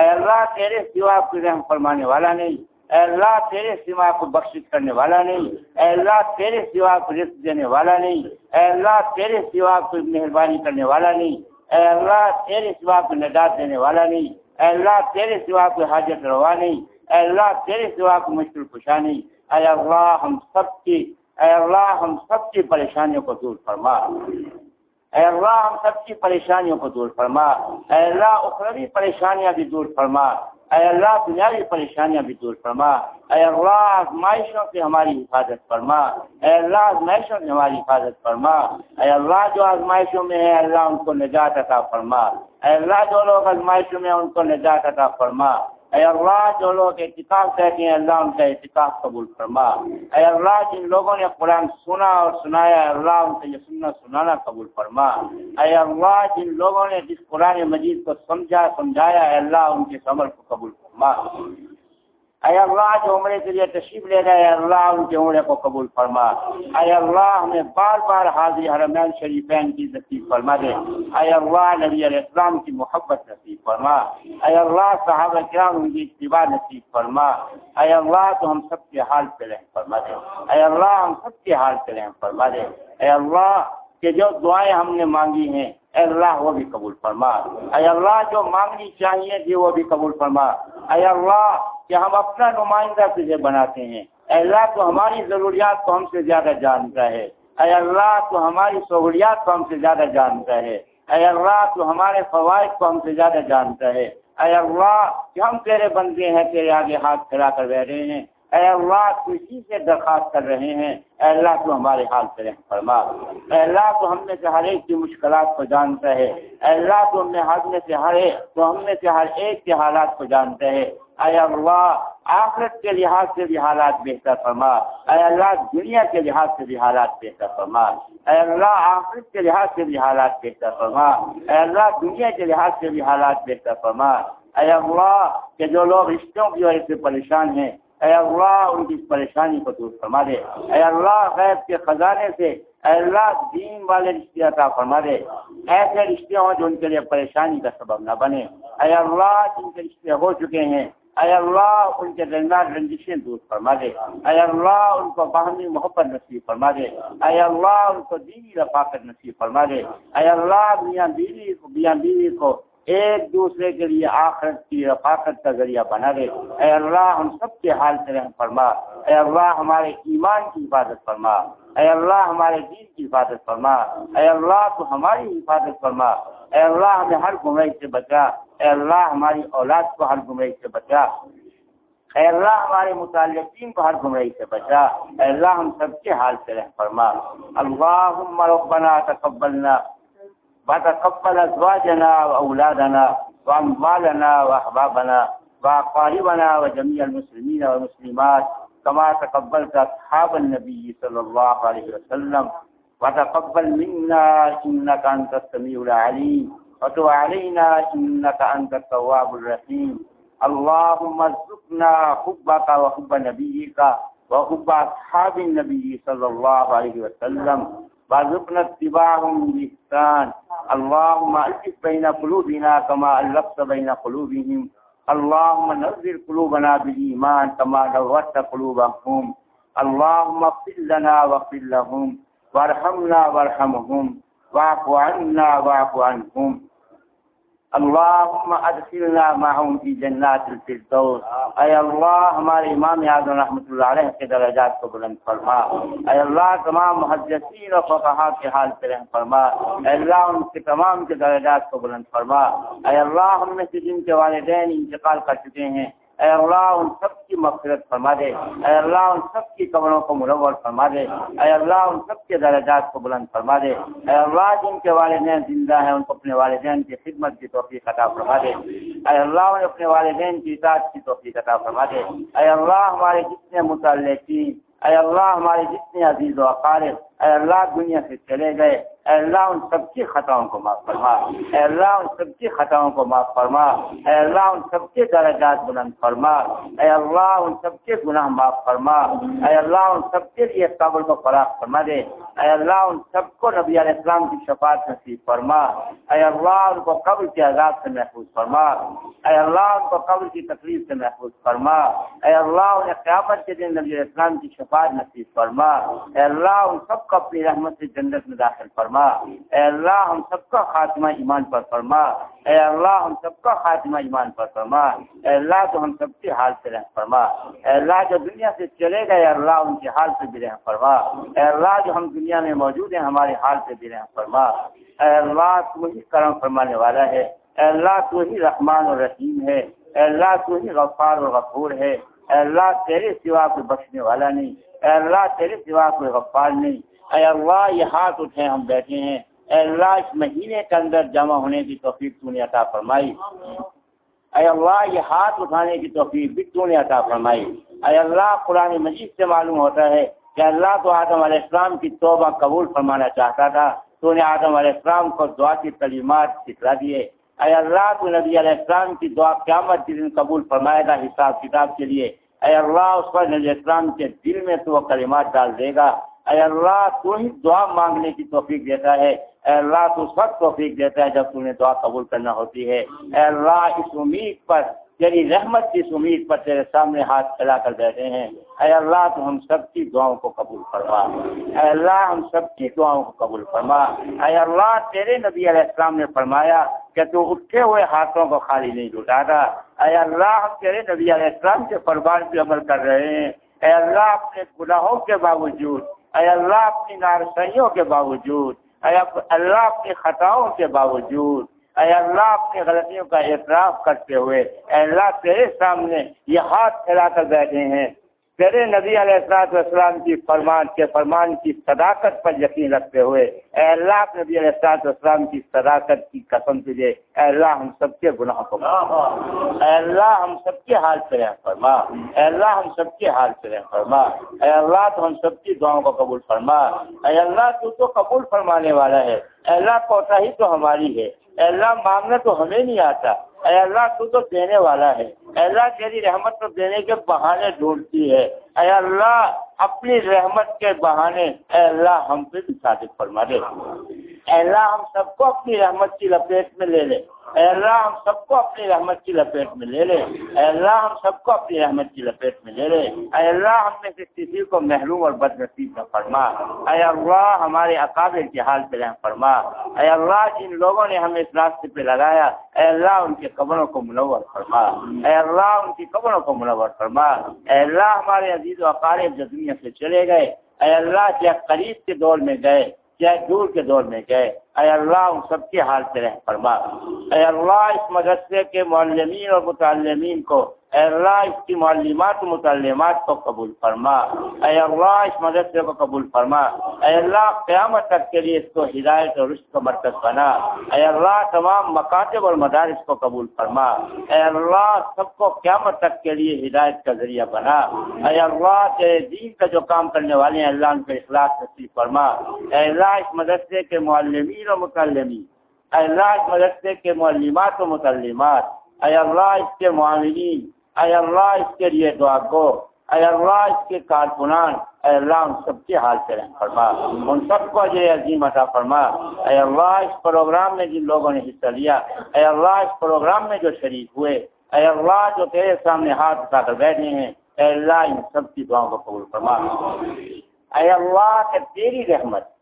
اے اللہ تیرے سوا کو رحم فرمانے والا نہیں۔ اے اللہ تیرے سوا کو بخش کرنے والا نہیں اے اللہ تیرے سوا کو رزق دینے والا نہیں اے اللہ تیرے سوا کو مہربانی کرنے والا نہیں اے اللہ تیرے سوا کو نجات دینے والا نہیں اے اللہ تیرے سوا کو حاجت روا نہیں اے اللہ تیرے سوا کو مشکل خوشا نہیں۔ اے اللہ، ہم سب کی، اے اللہ، ہم سب کی پریشانیوں کو دور فرما۔ اے اللہ، ہم سب کی پریشانیوں کو دور فرما۔ اے اللہ، اخروی پریشانیاں بھی دور فرما۔ اے اللہ دنیاوی پریشانیاں بھی دور فرما، اے اللہ آزمائشوں سے ہماری حفاظت فرما، اے اللہ آزمائشوں سے ہماری حفاظت فرما، اے اللہ جو آزمائشوں میں ہے اللہ ان کو نجات عطا فرما، اے اللہ جو لوگ آزمائشوں میں ان کو نجات عطا فرما۔ اے اللہ جو لوگ اعتکاف کہتے ہیں، اللہ ان کا اعتکاف قبول فرما۔ اے اللہ جن لوگوں نے قرآن سنا اور سنایا اللہ ان سے یہ سننا سنانا قبول فرما۔ اے اللہ جن لوگوں نے جس قرآن مجید کو سمجھا، سمجھایا، اے اللہ ان کے سمر کو قبول فرما۔ اے اللہ جو عمرے کے لیے تشریف لے گئے اللہ ان کے عمرے کو قبول فرما۔ اے اللہ ہمیں بار بار حاضر حرمین شریفین کی نصیب فرما دے۔ اے اللہ نبی علیہ السلام کی محبت نصیب فرما۔ اے اللہ صحابہ کرام ان کی اتباع نصیب فرما۔ اے اللہ تو ہم سب کے حال پہ رحم فرما دے۔ اے اللہ ہم سب کے حال پہ رحم فرما دے۔ اے اللہ کہ جو دعائیں ہم نے مانگی ہیں، اے اللہ وہ بھی قبول فرما۔ اے اللہ جو مانگنی چاہیے تھی، وہ بھی قبول فرما۔ اے اللہ کہ ہم اپنا نمائندہ تجھے بناتے ہیں۔ اے اللہ تو ہماری ضروریات کو ہم سے زیادہ جانتا ہے۔ اے اللہ تو ہماری سہولیات کو ہم سے زیادہ جانتا ہے۔ اے اللہ تو ہمارے فوائد کو ہم سے زیادہ جانتا ہے۔ اے اللہ کہ ہم تیرے بندے ہیں، تیرے آگے ہاتھ پھیلا کر رہ رہے ہیں۔ اے اللہ کسی سے درخواست کر رہے ہیں۔ اے اللہ، تو ہمارے حال سے رحم فرما۔ اے اللہ، تو ہم میں سے ہر ایک کی مشکلات کو جانتا ہے۔ اے اللہ، تو ہم نے ہر میں سے ہر ایک، تو ہم میں سے ہر ایک کے حالات کو جانتا ہے۔ اے اللہ، آخرت کے لحاظ سے بھی حالات بہتر فرما۔ اے اللہ، دنیا کے لحاظ سے بھی حالات بہتر فرما۔ اے اللہ، آخرت کے لحاظ سے بھی حالات بہتر فرما۔ اے اللہ، دنیا کے لحاظ سے بھی حالات بہتر فرما۔ اے اللہ، کہ جو لوگ رشتوں کی وجہ سے پریشان ہیں اے اللہ، ان کی پریشانی کو دور فرما دے۔ اے اللہ، غیب کے خزانے سے اے اللہ، دین والے رشتے عطا فرما دے۔ ایسے رشتے ہوں جو ان کے لیے پریشانی کا سبب نہ بنے۔ اے اللہ، جن کے رشتے ہو چکے ہیں، اے اللہ، ان کے درمیان رنجشیں دور فرما دے۔ اے اللہ، ان کو باہمی محبت نصیب فرما دے۔ اے اللہ، ان کو دینی رفاقت نصیب فرما دے۔ اے اللہ، میاں بیوی کو، میاں بیوی کو ایک دوسرے کے لیے آخرت کی رفاقت کا ذریعہ بنا دے۔ اے اللہ، ہم سب کے حال سے رحم فرما۔ اے اللہ، ہمارے ایمان کی حفاظت فرما۔ اے اللہ، ہمارے دین کی حفاظت فرما۔ اے اللہ، تو ہماری حفاظت فرما۔ اے اللہ، ہمیں ہر گمراہی سے بچا۔ اے اللہ، ہماری اولاد کو ہر گمراہی سے بچا۔ اے اللہ، ہمارے متعلقین کو ہر گمراہی سے بچا۔ اے اللہ، ہم سب کے حال سے رحم فرما۔ اللہم ربنا تقبلنا۔ وتقبل أزواجنا وأولادنا وأموالنا وأحبابنا وأقاربنا وجميع المسلمين والمسلمات كما تقبلت أصحاب النبي صلى الله عليه وسلم. وتقبل منا إنك أنت السميع العليم. وتب علينا إنك أنت التواب الرحيم. اللهم ارزقنا حبك وحب نبيك وحب أصحاب النبي صلى الله عليه وسلم. وارزقنا اتباعهم بإحسان. اللهم ألف بين قلوبنا كما ألفت بين قلوبهم. اللهم نذر قلوبنا بالإيمان كما نورت قلوبهم. اللهم اغفر لنا واغفر لهم. وارحمنا وارحمهم. واعف عنا واعف عنهم. اللهم ادخلنا معهم في جنات الفردوس. اے اللہ ہمارے امام اعظم رحمۃ اللہ علیہ کے درجات کو بلند فرما. اے اللہ تمام محدثین و فقہا کے حال سے رحم فرما. اے اللہ ان کے تمام کے درجات کو بلند فرما. اے اللہ ہم میں سے جن کے والدین انتقال کر چکے ہیں اے اللہ ان سب کی مغفرت فرما دے۔ اے اللہ ان سب کی قبروں کو منور فرما دے۔ اے اللہ ان سب کے درجات کو بلند فرما دے۔ اے اللہ جن کے والدین زندہ ہیں، ان کو اپنے والدین کی خدمت کی توفیق عطا فرما دے۔ اے اللہ انہیں اپنے والدین کی اطاعت کی توفیق عطا فرما دے۔ اے اللہ ہمارے جتنے متعلقین، اے اللہ ہمارے جتنے عزیز و اقارب اے اللہ دنیا سے چلے گئے۔ اے اللہ ان سب کی خطاؤں کو معاف فرما۔ اے اللہ ان سب کی خطاؤں کو معاف فرما۔ اے اللہ ان سب کے درجات بلند فرما۔ اے اللہ ان سب کے گناہ معاف فرما۔ اے اللہ ان سب کے لیے قبر کو فراخ فرما دے۔ اے اللہ ان سب کو نبی علیہ السلام کی شفاعت نصیب فرما۔ اے اللہ ان کو قبر کے عذاب سے محفوظ فرما۔ اے اللہ ان کو قبر کی تکلیف سے محفوظ فرما۔ اے اللہ انہیں قیامت کے دن نبی علیہ السلام کی شفاعت نصیب فرما۔ اے اللہ ان سب کو اپنی رحمت سے جنت میں داخل فرما اے اللہ ہم سب کا خاتمہ ایمان پر فرما اے اللہ ہم سب کا خاتمہ ایمان پر فرما اے اللہ تو ہم سب کے حال سے رحم فرما اے اللہ جو دنیا سے چلے گئے اللہ ان کے حال سے بھی رحم فرما اے اللہ جو ہم دنیا میں موجود ہیں ہمارے حال سے بھی رحم فرما اے اللہ تو ہی کرم فرمانے والا ہے اے اللہ تو ہی رحمان اور رحیم ہے اے اللہ تو ہی غفار اور غفور ہے اے اللہ تیرے سوا کوئی بخشنے والا نہیں اے اللہ تیرے سوا کوئی غفار نہیں اے اللہ، یہ ہاتھ اٹھے، ہم بیٹھے ہیں۔ اے اللہ، اس مہینے کے اندر جمع ہونے کی توفیق تو نے عطا فرمائی۔ اے اللہ، یہ ہاتھ اٹھانے کی توفیق بھی تو نے عطا فرمائی۔ اے اللہ، قرآن مجید سے معلوم ہوتا ہے کہ اللہ تو آدم علیہ السلام کی توبہ قبول فرمانا چاہتا تھا۔ تو نے آدم علیہ السلام کو دعا کی تعلیمات سکھلا دیے۔ اے اللہ، تو نبی علیہ السلام کی دعا قیامت کے دن قبول فرمائے گا حساب کتاب کے لیے۔ اے اللہ، اس پر نبی السلام کے دل میں تو وہ کلمات ڈال دے گا۔ اے اللہ تو ہی دعا مانگنے کی توفیق دیتا ہے۔ اے اللہ تو اس وقت توفیق دیتا ہے جب تمہیں دعا قبول کرنا ہوتی ہے۔ اے اللہ اس امید پر، تیری رحمت کی اس امید پر تیرے سامنے ہاتھ پھیلا کر بیٹھے ہیں۔ اے اللہ تو ہم سب کی دعاؤں کو قبول فرما۔ اے اللہ ہم سب کی دعاؤں کو قبول فرما۔ اے اللہ تیرے نبی علیہ السلام نے فرمایا کہ تو اٹھے ہوئے ہاتھوں کو خالی نہیں لٹاتا اے اللہ ہم تیرے نبی علیہ السلام کے فرمان پہ عمل کر رہے ہیں۔ اے اللہ اپنے گناہوں کے باوجود اے اللہ اپنی نارسائیوں کے باوجود، اے اللہ اپنی خطاؤں کے باوجود، اے اللہ اپنی غلطیوں کا اعتراف کرتے ہوئے، اے اللہ تیرے سامنے یہ ہاتھ پھیلا کر بیٹھے ہیں۔ تیرے نبی علیہ السلاط والسلام کی فرمان کے فرمان کی صداقت پر یقین رکھتے ہوئے، اے اللہ نبی علیہ السلاط والسلام کی صداقت کی قسم تجھے اے اللہ ہم سب کے گناہ کو اے اللہ، ہم سب کے حال سے رہ فرما۔ اے اللہ، ہم سب کے حال سے رہ فرما۔ اے اللہ، تو ہم سب کی دعاؤں کو قبول فرما۔ اے اللہ، تو تو قبول فرمانے والا ہے۔ اے اللہ کوتا ہی تو ہماری ہے۔ اے اللہ مانگنا تو ہمیں نہیں آتا۔ اے اللہ تو تو دینے والا ہے۔ اے اللہ تیری رحمت تو دینے کے بہانے ڈھونڈتی ہے۔ اے اللہ اپنی رحمت کے بہانے اے اللہ ہم پہ بھی صادق فرما دے۔ اے اللہ ہم سب کو اپنی رحمت کی لپیٹ میں لے لے اے اللہ ہم سب کو اپنی رحمت کی لپیٹ میں لے لے اے اللہ ہم سب کو اپنی رحمت کی لپیٹ میں لے لے اے اللہ ہم میں سے کسی کو محروم اور بد نصیب نہ فرما اے اللہ ہمارے اقابل کے حال پہ رحم فرما اے اللہ جن لوگوں نے ہمیں اس راستے پہ لگایا اے اللہ ان کے قبروں کو منور فرما اے اللہ ان کی قبروں کو منور فرما اے اللہ ہمارے عزیز و اقارب جو دنیا سے چلے گئے اے اللہ کیا قریب کے دور میں گئے کیا دور کے دور میں گئے۔ اے اللہ ان سب کے حال سے رہ فرما۔ اے اللہ اس مدرسے کے معلمین اور متعلمین کو، اے اللہ اس کی معلومات و متعلمات کو قبول فرما۔ اے اللہ اس مدرسے کو قبول فرما۔ اے اللہ قیامت تک کے لیے اس کو ہدایت اور رشت کا مرکز بنا۔ اے اللہ تمام مکاتب اور مدارس کو قبول فرما۔ اے اللہ سب کو قیامت تک کے لیے ہدایت کا ذریعہ بنا۔ اے اللہ تیرے دین کا جو کام کرنے والے ہیں، اللہ ان کو اخلاق نصیب فرما۔ اے اللہ اس مدرسے کے معلمین مکلمین و متعلمین اے اللہ اس مدرسے کے معلمات و متعلمات اے اللہ اس کے معاملین اے اللہ اس کے لیے دعا گو اے اللہ اس کے کارکنان اے اللہ ان سب کے حال سے رحم فرما ان سب کو اجے عظیم عطا فرما اے اللہ اس پروگرام میں جن لوگوں نے حصہ لیا اے اللہ اس پروگرام میں جو شریک ہوئے اے اللہ جو تیرے سامنے ہاتھ اٹھا کر بیٹھے ہیں اے اللہ ان سب کی دعاؤں کو قبول فرما اے اللہ کہ تیری رحمت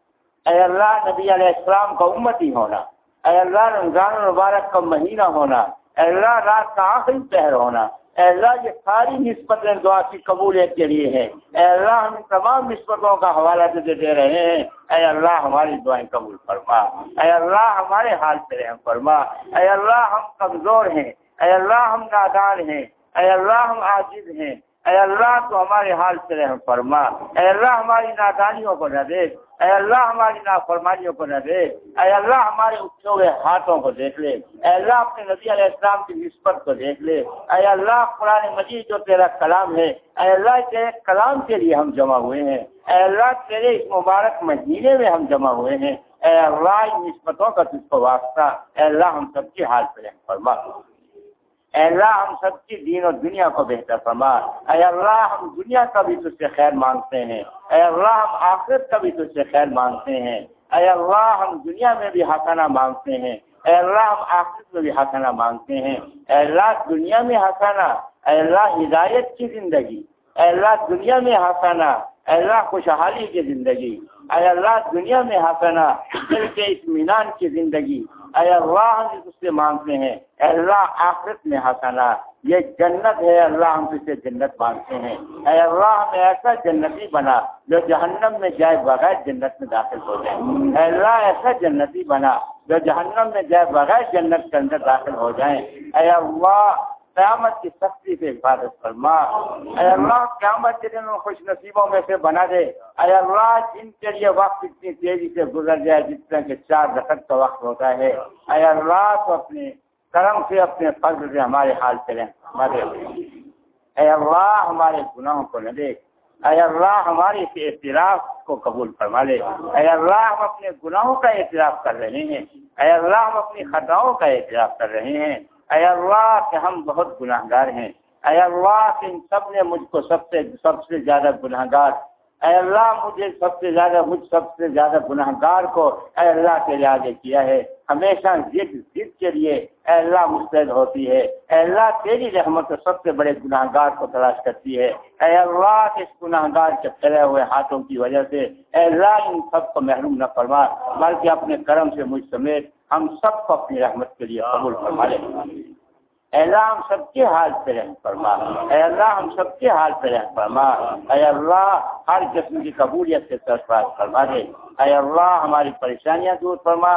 اے اللہ نبی علیہ السلام کا امتی ہونا اے اللہ رمضان المبارک کا مہینہ ہونا اے اللہ رات کا آخری پہر ہونا اے اللہ یہ ساری نسبتیں دعا کی قبولیت کے لیے ہے اے اللہ ہم تمام نسبتوں کا حوالہ دے دے رہے ہیں اے اللہ ہماری دعائیں قبول فرما اے اللہ ہمارے حال سے رحم فرما اے اللہ ہم کمزور ہیں اے اللہ ہم نادان ہیں اے اللہ ہم عاجز ہیں اے اللہ تو ہمارے حال سے رحم فرما اے اللہ ہماری نادانیوں کو نہ دیکھ اے اللہ ہماری نافرمانیوں کو نہ دیکھ اے اللہ ہمارے اٹھے ہوئے ہاتھوں کو دیکھ لے اے اللہ اپنے نبی علیہ السلام کی نسبت کو دیکھ لے اے اللہ قرآن مجید جو تیرا کلام ہے اے اللہ تیرے کلام کے لیے ہم جمع ہوئے ہیں اے اللہ تیرے اس مبارک مہینے میں ہم جمع ہوئے ہیں اے اللہ ان نسبتوں کا تجھ کو واسطہ اے اللہ ہم سب کی حال پہ رحم فرما اے اللہ ہم سب کی دین اور دنیا کو بہتر فرما اے اللہ ہم دنیا کا بھی تجھ سے خیر مانگتے ہیں اے اللہ ہم آخرت کا بھی تجھ سے خیر مانگتے ہیں اے اللہ ہم دنیا میں بھی حسنہ مانگتے ہیں اے اللہ ہم آخرت میں بھی حسنہ مانگتے ہیں اے اللہ دنیا میں حسنہ اے اللہ ہدایت کی زندگی اے اللہ دنیا میں حسنہ اے اللہ خوشحالی کی زندگی اے اللہ دنیا میں حسنہ دل کے اطمینان کی زندگی اے اللہ ہم اس سے مانگتے ہیں، اے اللہ آخرت میں حسنا، یہ جنت ہے اللہ ہم اسے جنت مانگتے ہیں۔ اے اللہ ہمیں ایسا جنتی بنا جو جہنم میں جائے بغیر جنت میں داخل ہو جائے۔ اے اللہ ایسا جنتی بنا جو جہنم میں جائے بغیر جنت کے اندر داخل ہو جائیں اے اللہ قیامت کی سختی سے حفاظت فرما۔ اے اللہ، قیامت کے دن خوش نصیبوں میں سے بنا دے۔ اے اللہ، جن کے لیے وقت اتنی تیزی سے گزر جائے جس طرح کے چار رقط کا وقت ہوتا ہے۔ اے اللہ، تو اپنے کرم سے، اپنے فضل سے ہمارے حال سے رہے اے اللہ، ہمارے گناہوں کو نہ دیکھ اے اللہ، ہماری اعتراف کو قبول فرما لے۔ اے اللہ، ہم اپنے گناہوں کا اعتراف کر رہے ہیں۔ اے اللہ، ہم اپنی خطاؤں کا اعتراف کر رہے ہیں۔ اے اللہ کہ ہم بہت گناہ گار ہیں۔ اے اللہ کہ ان سب نے مجھ کو سب سے سب سے زیادہ گناہ گار اے اللہ مجھے سب سے زیادہ، مجھ سب سے زیادہ گناہ گار کو اے اللہ کے لیے آگے کیا ہے۔ ہمیشہ ضد ضد کے لیے اے اللہ مستعد ہوتی ہے۔ اے اللہ تیری رحمت سب سے بڑے گناہ گار کو تلاش کرتی ہے۔ اے اللہ اس گناہ گار کے پھیلے ہوئے ہاتھوں کی وجہ سے اے اللہ ان سب کو محروم نہ فرما، بلکہ اپنے کرم سے مجھ سمیت ہم سب کو اپنی رحمت کے لیے قبول فرما لیں اے اللہ، ہم سب کے حال پہ رحم فرما۔ اے اللہ، ہم سب کے حال پہ رحم فرما۔ اے اللہ، ہر قسم کی قبولیت سے سرفراز فرما دے۔ اے اللہ، ہماری پریشانیاں دور فرما۔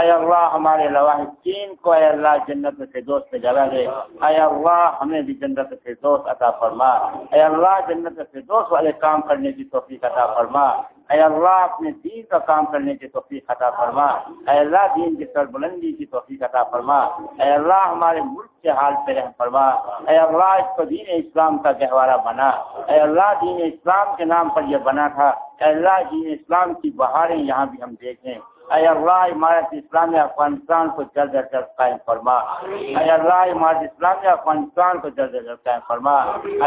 اے اللہ، ہمارے لواحدین کو اے اللہ جنت سے دوست پہ جگہ دے۔ اے اللہ، ہمیں بھی جنت سے دوست عطا فرما۔ اے اللہ، جنت سے دوست والے کام کرنے کی توفیق عطا فرما۔ اے اللہ اپنے دین کا کام کرنے کی توفیق عطا فرما۔ اے اللہ دین کی سربلندی کی توفیق عطا فرما۔ اے اللہ ہمارے ملک کے حال پہ رحم فرما۔ اے اللہ اس کو دین اسلام کا گہوارہ بنا۔ اے اللہ دین اسلام کے نام پر یہ بنا تھا۔ اے اللہ دین اسلام کی بہاریں یہاں بھی ہم دیکھیں۔ اے اللہ عمارت اسلامی افغانستان کو جلد از جلد قائم فرما اے اللہ عمارت اسلامی افغانستان کو جلد از جلد قائم فرما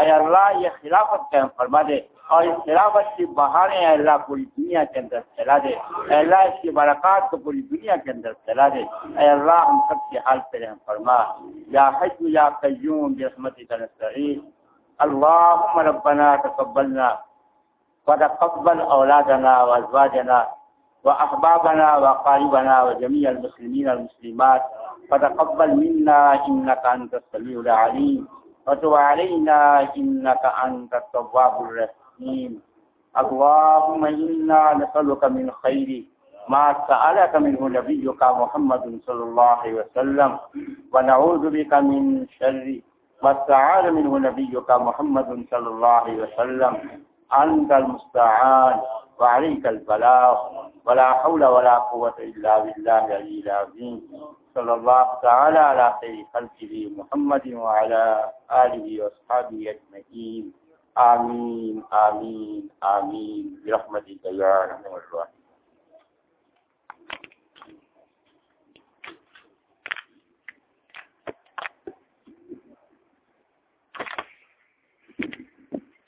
اے اللہ یہ خلافت قائم فرما دے اور اس خلافت کی بہاریں اے اللہ پوری دنیا کے اندر پھیلا دے اے اللہ اس کی برکات کو پوری دنیا کے اندر پھیلا دے اے اللہ ہم سب کے حال پہ رحم فرما یا حج یا قیوم برحمتی کا نستعین اللهم ربنا تقبلنا وتقبل اولادنا وازواجنا وأحبابنا وقاربنا وجميع المسلمين والمسلمات فتقبل منا إنك أنت السميع العليم وتب علينا إنك أنت التواب الرحيم. اللهم إنا نسألك من خير ما سألك منه نبيك محمد صلى الله عليه وسلم ونعوذ بك من شر واستعاذ منه نبيك محمد صلى الله عليه وسلم. انت المستعان وعليك البلاغ. ولا حول ولا قوة إلا بالله العلي العظيم. صلى الله تعالى على خير خلقه محمد وعلى آله وأصحابه أجمعين. آمين آمين آمين. برحمتك يا رحمة الراحمين.